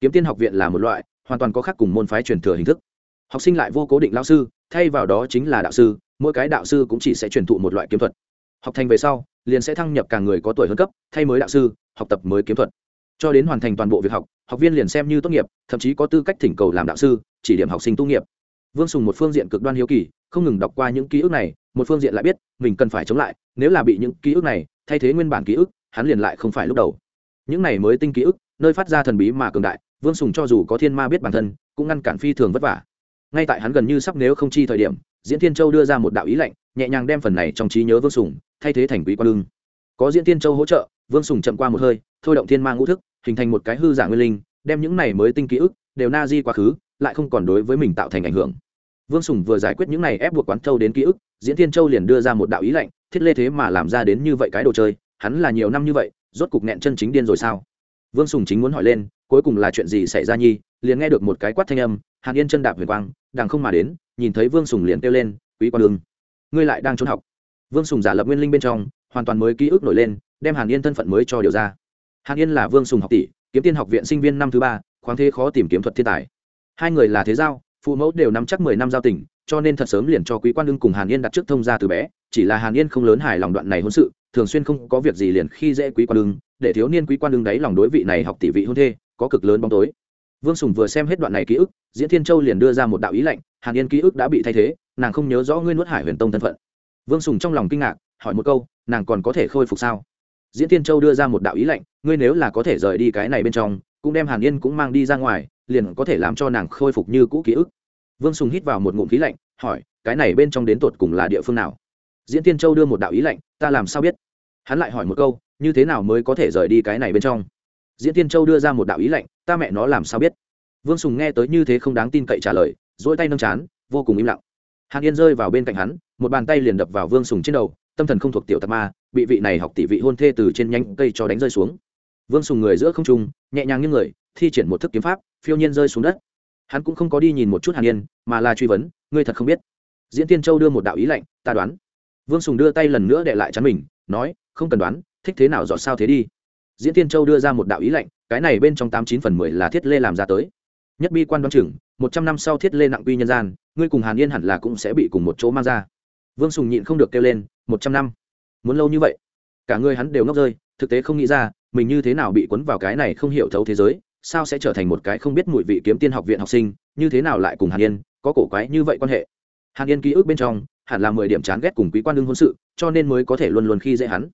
Kiếm tiên học viện là một loại, hoàn toàn có khác cùng môn phái truyền thừa hình thức. Học sinh lại vô cố định lao sư, thay vào đó chính là đạo sư, mỗi cái đạo sư cũng chỉ sẽ truyền thụ một loại kiếm thuật học thành về sau, liền sẽ thăng nhập cả người có tuổi hơn cấp, thay mới đạo sư, học tập mới kiếm thuật. Cho đến hoàn thành toàn bộ việc học học viên liền xem như tốt nghiệp, thậm chí có tư cách thỉnh cầu làm đạo sư, chỉ điểm học sinh tu nghiệp. Vương sùng một phương diện cực đoan hiếu kỳ, không ngừng đọc qua những ký ức này, một phương diện lại biết, mình cần phải chống lại, nếu là bị những ký ức này thay thế nguyên bản ký ức, hắn liền lại không phải lúc đầu. Những này mới tinh ký ức, nơi phát ra thần bí mà cường đại, vương sùng cho dù có thiên ma biết bản thân, cũng ngăn cản phi thường vất vả. Ngay tại hắn gần như sắp nếu không chi thời điểm diễn thiên châu đưa ra một đạo ý lệnh nhẹ nhàng đem phần này trong trí nhớ vương sùng thay thế thành quý quan lương có diễn thiên châu hỗ trợ, vương sùng chậm qua một hơi, thôi động thiên ma ngũ thức, hình thành một cái hư giả nguyên linh, đem những này mới tinh ký ức đều na di quá khứ, lại không còn đối với mình tạo thành ảnh hưởng. Vương sùng vừa giải quyết những này ép buộc quán Châu đến ký ức, diễn thiên châu liền đưa ra một đạo ý lệnh thiết lê thế mà làm ra đến như vậy cái đồ chơi, hắn là nhiều năm như vậy, rốt cục nẹn chân chính điên rồi sao? Vương sùng chính muốn hỏi lên, cuối cùng là chuyện gì xảy ra nhi, liền nghe được một cái quát thanh âm hàn yên chân đạp huyền quang, đằng không mà đến, nhìn thấy vương sùng liền kêu lên, quý quan đường, ngươi lại đang trốn học. Vương sùng giả lập nguyên linh bên trong, hoàn toàn mới ký ức nổi lên, đem hàn yên thân phận mới cho điều ra. Hàn yên là vương sùng học tỷ, kiếm tiên học viện sinh viên năm thứ ba, khoáng thế khó tìm kiếm thuật thiên tài. Hai người là thế giao, phụ mẫu đều nắm chắc mười năm giao tình, cho nên thật sớm liền cho quý quan đương cùng hàn yên đặt trước thông gia từ bé, chỉ là hàn yên không lớn hài lòng đoạn này hôn sự, thường xuyên không có việc gì liền khi dễ quý quan đương để thiếu niên quý quan đương đấy lòng đối vị này học tỷ vị hôn thê, có cực lớn bóng tối vương sùng vừa xem hết đoạn này ký ức, diễn thiên châu liền đưa ra một đạo ý lệnh hàn yên ký ức đã bị thay thế, nàng không nhớ rõ ngươi nuốt hải huyền tông thân phận. Vương sùng trong lòng kinh ngạc, hỏi một câu, nàng còn có thể khôi phục sao? Diễn Thiên châu đưa ra một đạo ý lệnh ngươi nếu là có thể rời đi cái này bên trong, cũng đem hàn yên cũng mang đi ra ngoài, liền có thể làm cho nàng khôi phục như cũ ký ức. Vương sùng hít vào một ngụm khí lạnh, hỏi, cái này bên trong đến tột cùng là địa phương nào? Diễn tiên châu đưa một đạo ý lệnh ta làm sao biết? Hắn lại hỏi một câu, như thế nào mới có thể rời đi cái này bên trong? Diễn tiên châu đưa ra một đạo ý lệnh, ta mẹ nó làm sao biết? Vương sùng nghe tới như thế không đáng tin cậy trả lời dỗi tay nâng chán, vô cùng im lặng. Hàn yên rơi vào bên cạnh hắn, một bàn tay liền đập vào vương sùng trên đầu, tâm thần không thuộc tiểu tạc ma, bị vị này học tỷ vị hôn thê từ trên nhanh cây cho đánh rơi xuống. Vương sùng người giữa không trung, nhẹ nhàng như người, thi triển một thức kiếm pháp, phiêu nhiên rơi xuống đất. Hắn cũng không có đi nhìn một chút hàn yên, mà là truy vấn, ngươi thật không biết? Diễn tiên châu đưa một đạo ý lệnh, ta đoán. Vương sùng đưa tay lần nữa để lại chắn mình, nói, không cần đoán, thích thế nào dọn sao thế đi diễn tiên châu đưa ra một đạo ý lệnh, cái này bên trong tám chín phần mười là thiết lê làm ra tới. Nhất bi quan đoán chừng, một trăm năm sau thiết lê nặng quy nhân gian, ngươi cùng hàn yên hẳn là cũng sẽ bị cùng một chỗ mang ra. Vương sùng nhịn không được kêu lên, một trăm năm. Muốn lâu như vậy? Cả người hắn đều ngốc rơi, thực tế không nghĩ ra, mình như thế nào bị cuốn vào cái này không hiểu thấu thế giới, sao sẽ trở thành một cái không biết mùi vị kiếm tiên học viện học sinh, như thế nào lại cùng hàn yên, có cổ quái như vậy quan hệ? Hàn yên ký ức bên trong, hẳn là mười điểm chán ghét cùng quý quan đương hôn sự, cho nên mới có thể luôn luôn khi dễ hắn.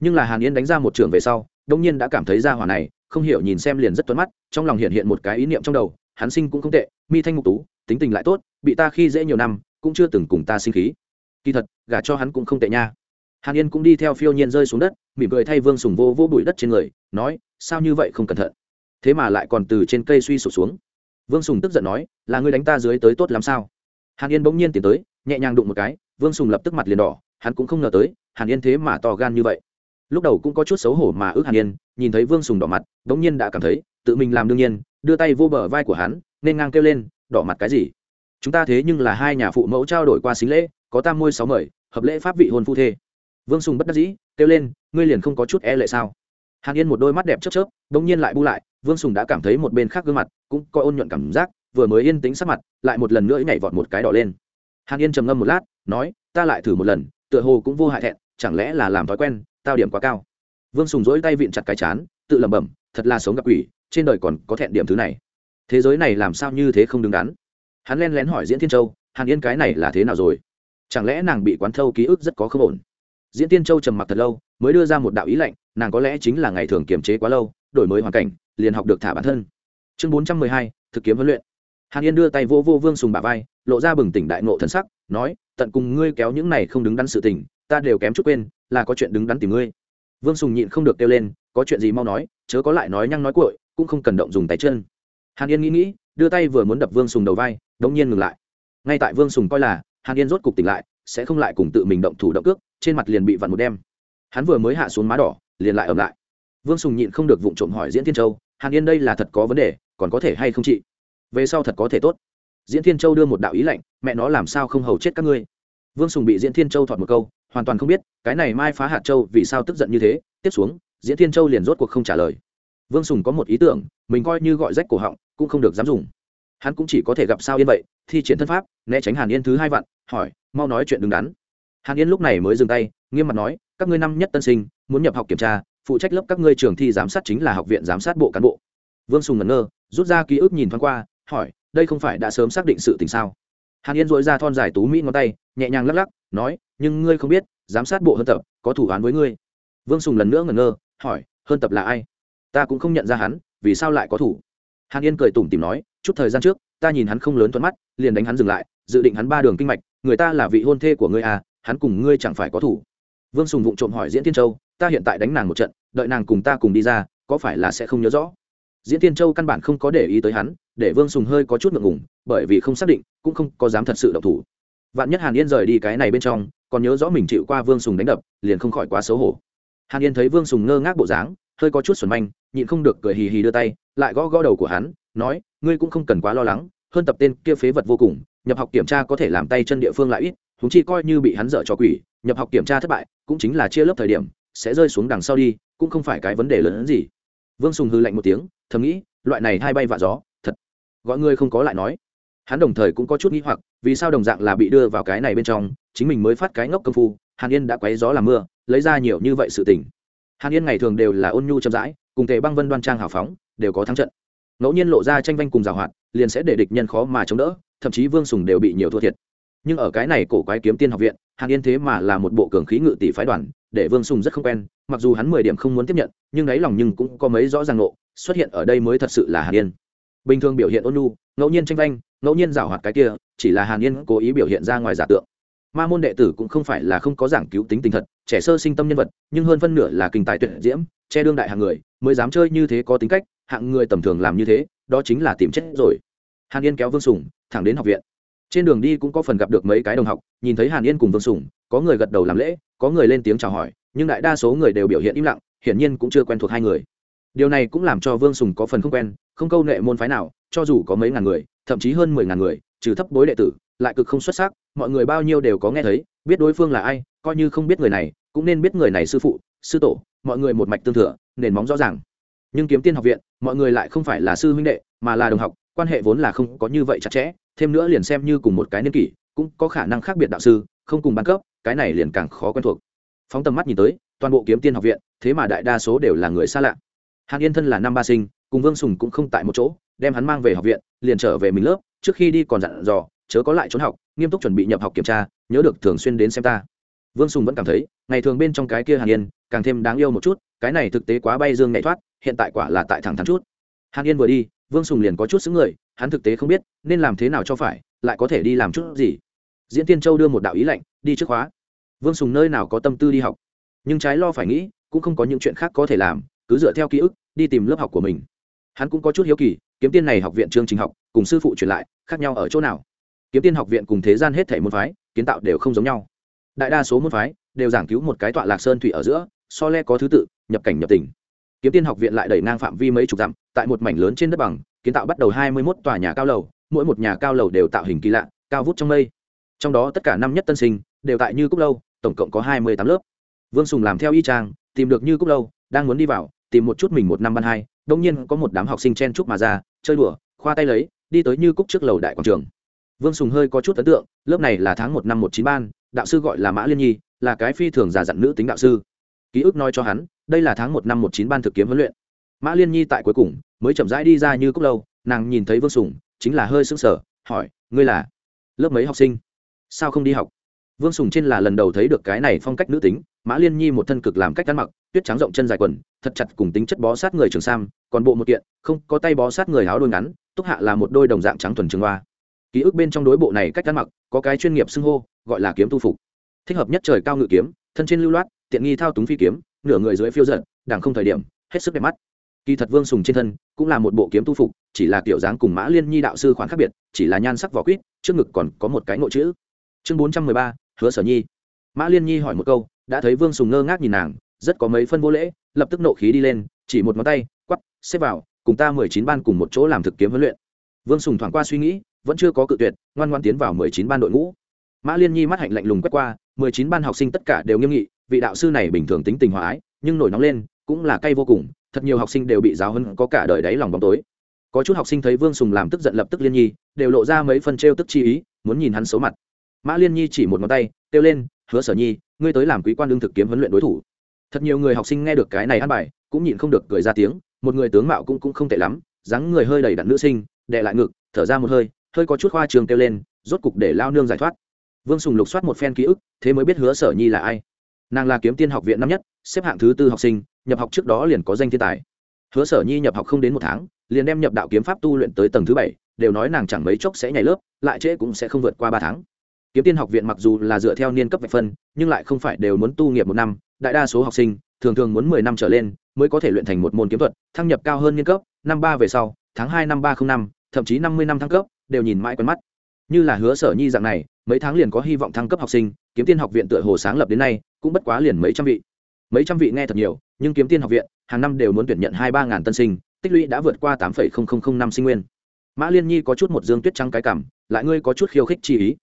Nhưng là hàn yên đánh ra một trường về sau đông nhiên đã cảm thấy ra hỏa này, không hiểu nhìn xem liền rất tuấn mắt, trong lòng hiện hiện một cái ý niệm trong đầu, hắn sinh cũng không tệ, mi thanh mục tú, tính tình lại tốt, bị ta khi dễ nhiều năm, cũng chưa từng cùng ta sinh khí. Kỳ thật, gả cho hắn cũng không tệ nha. Hàn yên cũng đi theo phiêu nhiên rơi xuống đất, mỉm cười thay vương sùng vô vô bụi đất trên người, nói, sao như vậy không cẩn thận? Thế mà lại còn từ trên cây suy sụp xuống. Vương sùng tức giận nói, là ngươi đánh ta dưới tới tốt làm sao? Hàn yên bỗng nhiên tiến tới, nhẹ nhàng đụng một cái, vương sùng lập tức mặt liền đỏ, hắn cũng không ngờ tới, hàn yên thế mà to gan như vậy lúc đầu cũng có chút xấu hổ mà ước hàn yên, nhìn thấy vương sùng đỏ mặt bỗng nhiên đã cảm thấy, tự mình làm đương nhiên, đưa tay vô bờ vai của hắn, nên ngang kêu lên, đỏ mặt cái gì? Chúng ta thế nhưng là hai nhà phụ mẫu trao đổi qua xính lễ, có tam môi sáu mời, hợp lễ pháp vị hôn phu thê. Vương sùng bất đắc dĩ, kêu lên, ngươi liền không có chút e lệ sao? Hàn yên một đôi mắt đẹp chớp chớp đ ỗ n g nhiên lại bu lại, vương sùng đã cảm thấy một bên khác gương mặt cũng coi ôn nhuận cảm giác, vừa mới yên tĩnh sắc mặt, lại một lần nữa nhảy vọt một cái đỏ lên. Hàn yên trầm ngâm một lát, nói, ta lại thử một lần, tựa hồ cũng vô hại thẹn chẳng lẽ là làm thói quen, tao điểm quá cao. Vương sùng dỗi tay vịn chặt cái chán, tự lẩm bẩm, thật là sống gặp quỷ, trên đời còn có thẹn điểm thứ này. Thế giới này làm sao như thế không đứng đắn? Hắn len lén hỏi diễn thiên châu, hàn yên cái này là thế nào rồi? Chẳng lẽ nàng bị quán thâu ký ức rất có không ổn? Diễn tiên châu trầm mặc thật lâu, mới đưa ra một đạo ý lệnh nàng có lẽ chính là ngày thường kiềm chế quá lâu, đổi mới hoàn cảnh, liền học được thả bản thân. Chương bốn trăm mười hai, thực kiếm huấn luyện. Hàn yên đưa tay vô vô vương sùng bà vai, lộ ra bừng tỉnh đại ngộ thần sắc, nói, tận cùng ngươi kéo những này không đứng đắn sự tình ta đều kém chút quên là có chuyện đứng đắn tìm ngươi. Vương sùng nhịn không được kêu lên có chuyện gì mau nói chớ có lại nói nhăng nói cuội, cũng không cần động dùng tay chân. Hàn yên nghĩ nghĩ đưa tay vừa muốn đập vương sùng đầu vai đống nhiên ngừng lại. Ngay tại vương sùng coi là hàn yên rốt cục tỉnh lại sẽ không lại cùng tự mình động thủ động cước trên mặt liền bị vặn một đem hắn vừa mới hạ xuống má đỏ liền lại ẩm lại. Vương sùng nhịn không được vụng trộm hỏi diễn thiên châu hàn yên đây là thật có vấn đề còn có thể hay không chị? Về sau thật có thể tốt. Diễn thiên châu đưa một đạo ý lạnh mẹ nó làm sao không hầu chết các ngươi? Vương sùng bị diễn thiên châu thọt một câu hoàn toàn không biết, cái này mai phá hạt châu vì sao tức giận như thế? Tiếp xuống, diễn thiên châu liền rốt cuộc không trả lời. Vương sùng có một ý tưởng, mình coi như gọi rách cổ họng, cũng không được dám dùng. Hắn cũng chỉ có thể gặp sao yên vậy, thi triển thân pháp, né tránh hàn yên thứ hai vạn, hỏi, mau nói chuyện đứng đắn. Hàn yên lúc này mới dừng tay, nghiêm mặt nói, các ngươi năm nhất tân sinh, muốn nhập học kiểm tra, phụ trách lớp các ngươi trường thi giám sát chính là học viện giám sát bộ cán bộ. Vương sùng ngẩn ngơ, rút ra ký ức nhìn thoáng qua, hỏi, đây không phải đã sớm xác định sự tình sao? Hàn yên dội ra thon dài tú mỹ ngón tay, nhẹ nhàng lắc lắc, nói nhưng ngươi không biết, giám sát bộ hơn tập, có thủ án với ngươi. Vương sùng lần nữa ngẩn ngơ, hỏi, hơn tập là ai? Ta cũng không nhận ra hắn, vì sao lại có thủ? Hàn yên cười tủm tìm nói, chút thời gian trước, ta nhìn hắn không lớn thuận mắt, liền đánh hắn dừng lại, dự định hắn ba đường kinh mạch, người ta là vị hôn thê của ngươi à hắn cùng ngươi chẳng phải có thủ. Vương sùng vụng trộm hỏi diễn tiên châu, ta hiện tại đánh nàng một trận, đợi nàng cùng ta cùng đi ra, có phải là sẽ không nhớ rõ? Diễn tiên châu căn bản không có để ý tới hắn, để vương sùng hơi có chút ngượng ngùng, bởi vì không xác định, cũng không có dám thật sự độc thủ. Vạn nhất hàn yên rời đi cái này bên trong còn nhớ rõ mình chịu qua vương sùng đánh đập, liền không khỏi quá xấu hổ. Hàn yên thấy vương sùng ngơ ngác bộ dáng, hơi có chút xuẩn manh, nhịn không được cười hì hì đưa tay, lại gõ gõ đầu của hắn, nói, ngươi cũng không cần quá lo lắng, hơn tập tên kia phế vật vô cùng, nhập học kiểm tra có thể làm tay chân địa phương lại ít húng chi coi như bị hắn dở cho quỷ, nhập học kiểm tra thất bại, cũng chính là chia lớp thời điểm, sẽ rơi xuống đằng sau đi, cũng không phải cái vấn đề lớn hơn gì. Vương sùng hư lạnh một tiếng, thầm nghĩ, loại này hai bay vạ gió, thật. Gọi ngươi không có lại nói hắn đồng thời cũng có chút nghĩ hoặc, vì sao đồng dạng là bị đưa vào cái này bên trong, chính mình mới phát cái ngốc công phu, hàn yên đã quấy gió làm mưa, lấy ra nhiều như vậy sự tình. Hàn yên ngày thường đều là ôn nhu chậm rãi, cùng tề băng vân đoan trang hào phóng, đều có thắng trận. Ngẫu nhiên lộ ra tranh vanh cùng giảo hoạt, liền sẽ để địch nhân khó mà chống đỡ, thậm chí vương sùng đều bị nhiều thua thiệt. Nhưng ở cái này cổ quái kiếm tiên học viện, hàn yên thế mà là một bộ cường khí ngự tỷ phái đoàn, để vương sùng rất không quen, mặc dù hắn mười điểm không muốn tiếp nhận, nhưng đáy lòng nhưng cũng có mấy rõ ràng nộ xuất hiện ở đây mới thật sự là hàn yên bình thường biểu hiện ôn nhu, ngẫu nhiên tranh vanh, ngẫu nhiên giảo hoạt cái kia, chỉ là hàn yên cố ý biểu hiện ra ngoài giả tượng. Ma môn đệ tử cũng không phải là không có giảng cứu tính tình thật, trẻ sơ sinh tâm nhân vật, nhưng hơn phân nửa là kinh tài tuyệt diễm, che đương đại hạng người, mới dám chơi như thế có tính cách, hạng người tầm thường làm như thế, đó chính là tìm chết rồi. Hàn yên kéo vương sùng, thẳng đến học viện. Trên đường đi cũng có phần gặp được mấy cái đồng học, nhìn thấy hàn yên cùng vương sùng, có người gật đầu làm lễ, có người lên tiếng chào hỏi, nhưng đại đa số người đều biểu hiện im lặng, hiển nhiên cũng chưa quen thuộc hai người. Điều này cũng làm cho vương sùng có phần không quen không câu nệ môn phái nào, cho dù có mấy ngàn người, thậm chí hơn mười ngàn người, trừ thấp bối đệ tử, lại cực không xuất sắc, mọi người bao nhiêu đều có nghe thấy, biết đối phương là ai, coi như không biết người này, cũng nên biết người này sư phụ, sư tổ, mọi người một mạch tương thừa, nền móng rõ ràng. Nhưng kiếm tiên học viện, mọi người lại không phải là sư huynh đệ, mà là đồng học, quan hệ vốn là không có như vậy chặt chẽ, thêm nữa liền xem như cùng một cái niên kỷ, cũng có khả năng khác biệt đạo sư, không cùng ban cấp, cái này liền càng khó quen thuộc. Phóng tầm mắt nhìn tới, toàn bộ kiếm tiên học viện, thế mà đại đa số đều là người xa lạ. Hàn yên thân là năm ba sinh cùng vương sùng cũng không tại một chỗ, đem hắn mang về học viện, liền trở về mình lớp, trước khi đi còn dặn dò, chớ có lại trốn học, nghiêm túc chuẩn bị nhập học kiểm tra, nhớ được thường xuyên đến xem ta. Vương sùng vẫn cảm thấy, ngày thường bên trong cái kia hàn yên, càng thêm đáng yêu một chút, cái này thực tế quá bay dương nhảy thoát, hiện tại quả là tại thẳng thắn chút. Hàn yên vừa đi, vương sùng liền có chút xứng người, hắn thực tế không biết, nên làm thế nào cho phải, lại có thể đi làm chút gì. Diễn tiên châu đưa một đạo ý lệnh đi trước khóa. Vương sùng nơi nào có tâm tư đi học. Nhưng trái lo phải nghĩ, cũng không có những chuyện khác có thể làm, cứ dựa theo ký ức, đi tìm lớp học của mình hắn cũng có chút hiếu kỳ, kiếm tiên này học viện chương trình học, cùng sư phụ truyền lại, khác nhau ở chỗ nào? Kiếm tiên học viện cùng thế gian hết thể môn phái, kiến tạo đều không giống nhau. Đại đa số môn phái đều giảng cứu một cái tọa lạc sơn thủy ở giữa, so le có thứ tự, nhập cảnh nhập tỉnh. Kiếm tiên học viện lại đẩy ngang phạm vi mấy chục dặm, tại một mảnh lớn trên đất bằng, kiến tạo bắt đầu hai mươi một tòa nhà cao lầu, mỗi một nhà cao lầu đều tạo hình kỳ lạ, cao vút trong mây. Trong đó tất cả năm nhất tân sinh đều tại như cúc lâu, tổng cộng có hai mươi tám lớp. Vương sùng làm theo y trang, tìm được như cúc lâu, đang muốn đi vào, tìm một chút mình một năm ban hai đông nhiên có một đám học sinh chen chúc mà ra, chơi đùa, khoa tay lấy, đi tới như cúc trước lầu đại quảng trường. Vương sùng hơi có chút ấn tượng, lớp này là tháng một năm một chín ban, đạo sư gọi là mã liên nhi, là cái phi thường già dặn nữ tính đạo sư. Ký ức nói cho hắn, đây là tháng một năm một chín ban thực kiếm huấn luyện. Mã liên nhi tại cuối cùng mới chậm rãi đi ra như cúc lâu, nàng nhìn thấy vương sùng, chính là hơi sững sờ, hỏi, ngươi là lớp mấy học sinh? Sao không đi học? Vương sùng trên là lần đầu thấy được cái này phong cách nữ tính, mã liên nhi một thân cực làm cách ăn mặc, tuyết trắng rộng chân dài quần, thật chặt cùng tính chất bó sát người trường sam, còn bộ một kiện, không, có tay bó sát người áo đôi ngắn, túc hạ là một đôi đồng dạng trắng thuần trường hoa. Ký ức bên trong đối bộ này cách ăn mặc, có cái chuyên nghiệp xưng hô, gọi là kiếm tu phục. Thích hợp nhất trời cao ngự kiếm, thân trên lưu loát, tiện nghi thao túng phi kiếm, nửa người dưới phiêu giận đảng không thời điểm, hết sức đẹp mắt. Kỳ thật vương sùng trên thân, cũng là một bộ kiếm tu phục, chỉ là kiểu dáng cùng mã liên nhi đạo sư khoản khác biệt, chỉ là nhan sắc vỏ quýt, trước ngực còn có một cái ngộ chữ. Chương bốn trăm mười ba hứa sở nhi mã liên nhi hỏi một câu đã thấy vương sùng ngơ ngác nhìn nàng rất có mấy phân vô lễ lập tức nộ khí đi lên chỉ một ngón tay quắp xếp vào cùng ta mười chín ban cùng một chỗ làm thực kiếm huấn luyện vương sùng thoảng qua suy nghĩ vẫn chưa có cự tuyệt ngoan ngoan tiến vào mười chín ban đội ngũ mã liên nhi mắt hạnh lạnh lùng quét qua mười chín ban học sinh tất cả đều nghiêm nghị vị đạo sư này bình thường tính tình hòa ái nhưng nổi nóng lên cũng là cay vô cùng thật nhiều học sinh đều bị giáo hơn có cả đời đáy lòng bóng tối có chút học sinh thấy vương sùng làm tức giận lập tức liên nhi đều lộ ra mấy phân t tức chi ý muốn nhìn hắn xấu mặt mã liên nhi chỉ một ngón tay, kêu lên, hứa sở nhi, ngươi tới làm quý quan đương thực kiếm huấn luyện đối thủ. Thật nhiều người học sinh nghe được cái này ăn bài, cũng nhịn không được cười ra tiếng, một người tướng mạo cũng cũng không tệ lắm, dáng người hơi đầy đặn nữ sinh đệ lại ngực, thở ra một hơi hơi có chút khoa trường kêu lên, rốt cục để lao nương giải thoát. Vương sùng lục soát một phen ký ức, thế mới biết hứa sở nhi là ai. Nàng là kiếm tiên học viện năm nhất, xếp hạng thứ tư học sinh, nhập học trước đó liền có danh thiên tài. Hứa sở nhi nhập học không đến một tháng, liền đem nhập đạo kiếm pháp tu luyện tới tầng thứ bảy, đều nói nàng chẳng mấy chốc sẽ nhảy lớp, lại trễ cũng sẽ không vượt qua ba tháng kiếm tiên học viện mặc dù là dựa theo niên cấp vạch phân, nhưng lại không phải đều muốn tu nghiệp một năm. Đại đa số học sinh, thường thường muốn mười năm trở lên, mới có thể luyện thành một môn kiếm thuật, thăng nhập cao hơn niên cấp. Năm ba về sau, tháng hai năm ba không năm, thậm chí năm mươi năm thăng cấp, đều nhìn mãi quen mắt. Như là hứa sở nhi dạng này, mấy tháng liền có hy vọng thăng cấp học sinh, kiếm tiên học viện tựa hồ sáng lập đến nay, cũng bất quá liền mấy trăm vị. Mấy trăm vị nghe thật nhiều, nhưng kiếm tiên học viện, hàng năm đều muốn tuyển nhận hai ba ngàn tân sinh, tích lũy đã vượt qua tám phẩy không không không năm sinh nguyên. Mã liên nhi có chút một dương tuyết trắng cái cảm, lại ngươi có chút khiêu khích chi ý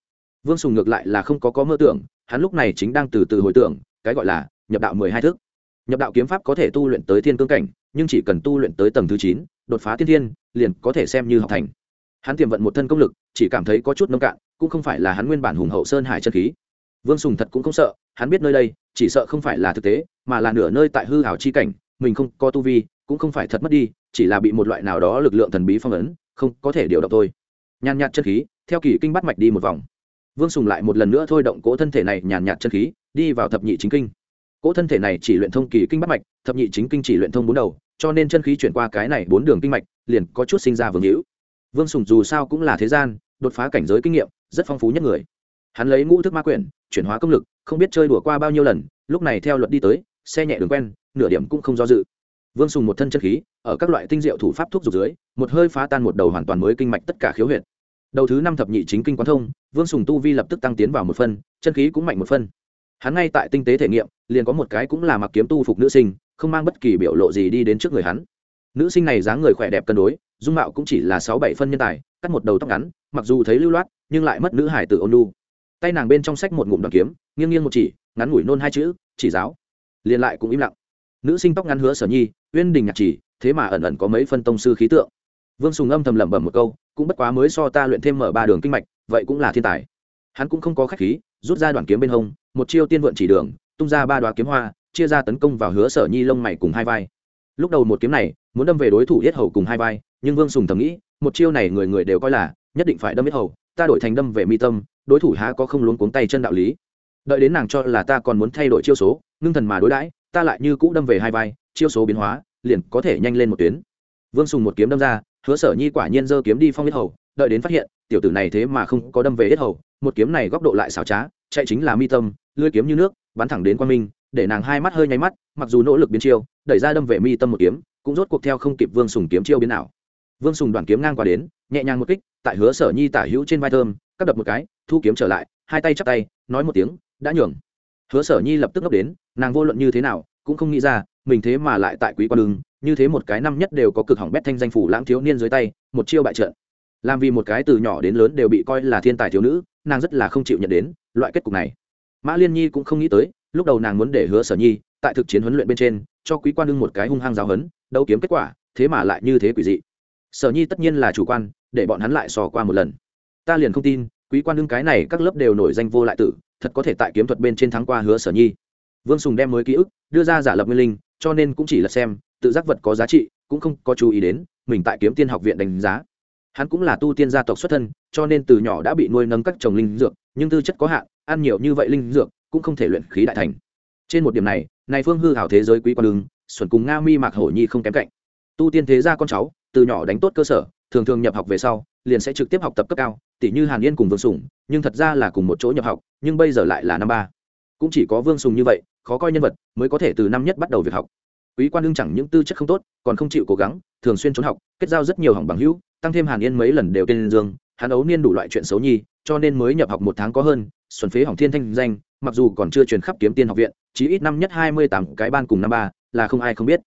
vương sùng ngược lại là không có có mơ tưởng, hắn lúc này chính đang từ từ hồi tưởng, cái gọi là nhập đạo mười hai thức. Nhập đạo kiếm pháp có thể tu luyện tới thiên cương cảnh, nhưng chỉ cần tu luyện tới tầng thứ chín, đột phá thiên thiên, liền có thể xem như học thành. Hắn tiềm vận một thân công lực, chỉ cảm thấy có chút nông cạn, cũng không phải là hắn nguyên bản hùng hậu sơn hải chân khí. Vương sùng thật cũng không sợ, hắn biết nơi đây, chỉ sợ không phải là thực tế, mà là nửa nơi tại hư hảo chi cảnh, mình không có tu vi, cũng không phải thật mất đi, chỉ là bị một loại nào đó lực lượng thần bí phong ấn, không có thể điều động thôi. Nhàn nhạt chân khí, theo kỳ kinh bắt mạch đi một vòng vương sùng lại một lần nữa thôi động cỗ thân thể này nhàn nhạt chân khí, đi vào thập nhị chính kinh. Cỗ thân thể này chỉ luyện thông kỳ kinh bắt mạch, thập nhị chính kinh chỉ luyện thông bốn đầu, cho nên chân khí chuyển qua cái này bốn đường kinh mạch, liền có chút sinh ra vương hữu. Vương sùng dù sao cũng là thế gian, đột phá cảnh giới kinh nghiệm, rất phong phú nhất người. Hắn lấy ngũ thức ma quyển, chuyển hóa công lực, không biết chơi đùa qua bao nhiêu lần, lúc này theo luật đi tới, xe nhẹ đường quen, nửa điểm cũng không do dự. Vương sùng một thân chân khí, ở các loại tinh diệu thủ pháp thuốc dục dưới, một hơi phá tan một đầu hoàn toàn mới kinh mạch tất cả khiếu huyệt đầu thứ năm thập nhị chính kinh quán thông, vương sùng tu vi lập tức tăng tiến vào một phân, chân khí cũng mạnh một phân. Hắn ngay tại tinh tế thể nghiệm, liền có một cái cũng là mặc kiếm tu phục nữ sinh, không mang bất kỳ biểu lộ gì đi đến trước người hắn. Nữ sinh này dáng người khỏe đẹp cân đối, dung mạo cũng chỉ là sáu bảy phân nhân tài, cắt một đầu tóc ngắn, mặc dù thấy lưu loát, nhưng lại mất nữ hải tử ôn lu tay nàng bên trong sách một ngụm đoàn kiếm, nghiêng nghiêng một chỉ, ngắn ngủi nôn hai chữ, chỉ giáo. Liền lại cũng im lặng. Nữ sinh tóc ngắn hứa sở nhi, uyên đình nhạc chỉ, thế mà ẩn ẩn có mấy phân tông sư khí tượng. Vương sùng âm thầm lẩm bẩm một câu cũng bất quá mới so ta luyện thêm mở ba đường kinh mạch, vậy cũng là thiên tài. Hắn cũng không có khách khí, rút ra đoàn kiếm bên hông, một chiêu tiên vượn chỉ đường, tung ra ba đoá kiếm hoa, chia ra tấn công vào hứa sở nhi lông mày cùng hai vai. Lúc đầu một kiếm này, muốn đâm về đối thủ yết hầu cùng hai vai, nhưng vương sùng thầm nghĩ, một chiêu này người người đều coi là, nhất định phải đâm yết hầu, ta đổi thành đâm về mi tâm, đối thủ há có không luống cuống tay chân đạo lý. Đợi đến nàng cho là ta còn muốn thay đổi chiêu số, ngưng thần mà đối đãi, ta lại như cũ đâm về hai vai, chiêu số biến hóa, liền có thể nhanh lên một tuyến. Vương sùng một kiếm đâm ra hứa sở nhi quả nhiên giơ kiếm đi phong yết hầu, đợi đến phát hiện, tiểu tử này thế mà không có đâm về yết hầu, một kiếm này góc độ lại xảo trá, chạy chính là mi tâm, lưỡi kiếm như nước, bắn thẳng đến quan minh, để nàng hai mắt hơi nháy mắt, mặc dù nỗ lực biến chiêu, đẩy ra đâm về mi tâm một kiếm, cũng rốt cuộc theo không kịp vương sùng kiếm chiêu biến nào vương sùng đoàn kiếm ngang qua đến, nhẹ nhàng một kích, tại hứa sở nhi tả hữu trên vai thơm, cắt đập một cái, thu kiếm trở lại, hai tay chắp tay, nói một tiếng, đã nhường. Hứa sở nhi lập tức ngốc đến, nàng vô luận như thế nào, cũng không nghĩ ra, mình thế mà lại tại quý quan đường như thế một cái năm nhất đều có cực hỏng bét thanh danh phủ lãng thiếu niên dưới tay, một chiêu bại trận. Làm vì một cái từ nhỏ đến lớn đều bị coi là thiên tài thiếu nữ, nàng rất là không chịu nhận đến loại kết cục này. Mã liên nhi cũng không nghĩ tới, lúc đầu nàng muốn để hứa sở nhi tại thực chiến huấn luyện bên trên, cho quý quan đương một cái hung hăng giáo hấn đấu kiếm kết quả, thế mà lại như thế quỷ dị. Sở nhi tất nhiên là chủ quan, để bọn hắn lại sò qua một lần. Ta liền không tin, quý quan đương cái này các lớp đều nổi danh vô lại tử, thật có thể tại kiếm thuật bên trên thắng qua hứa sở nhi. Vương sùng đem mới ký ức đưa ra giả lập nguyên linh, cho nên cũng chỉ là xem tự giác vật có giá trị, cũng không có chú ý đến, mình tại kiếm tiên học viện đánh giá. Hắn cũng là tu tiên gia tộc xuất thân, cho nên từ nhỏ đã bị nuôi nâng các trồng linh dược, nhưng tư chất có hạn, ăn nhiều như vậy linh dược, cũng không thể luyện khí đại thành. Trên một điểm này này phương hư hảo thế giới quý quan đường, xuẩn cùng nga mi mạc hổ nhi không kém cạnh. Tu tiên thế gia con cháu, từ nhỏ đánh tốt cơ sở, thường thường nhập học về sau, liền sẽ trực tiếp học tập cấp cao tỷ như hàn yên cùng vương sùng, nhưng thật ra là cùng một chỗ nhập học, nhưng bây giờ lại là năm ba. Cũng chỉ có vương sùng như vậy, khó coi nhân vật, mới có thể từ năm nhất bắt đầu việc học quý quan đương chẳng những tư chất không tốt, còn không chịu cố gắng, thường xuyên trốn học, kết giao rất nhiều hỏng bằng hữu, tăng thêm hàn yên mấy lần đều tên dương, hắn ấu niên đủ loại chuyện xấu nhi, cho nên mới nhập học một tháng có hơn, xuân phế hỏng thiên thanh danh, mặc dù còn chưa truyền khắp kiếm tiên học viện chỉ ít năm nhất hai mươi tám cái ban cùng năm ba, là không ai không biết.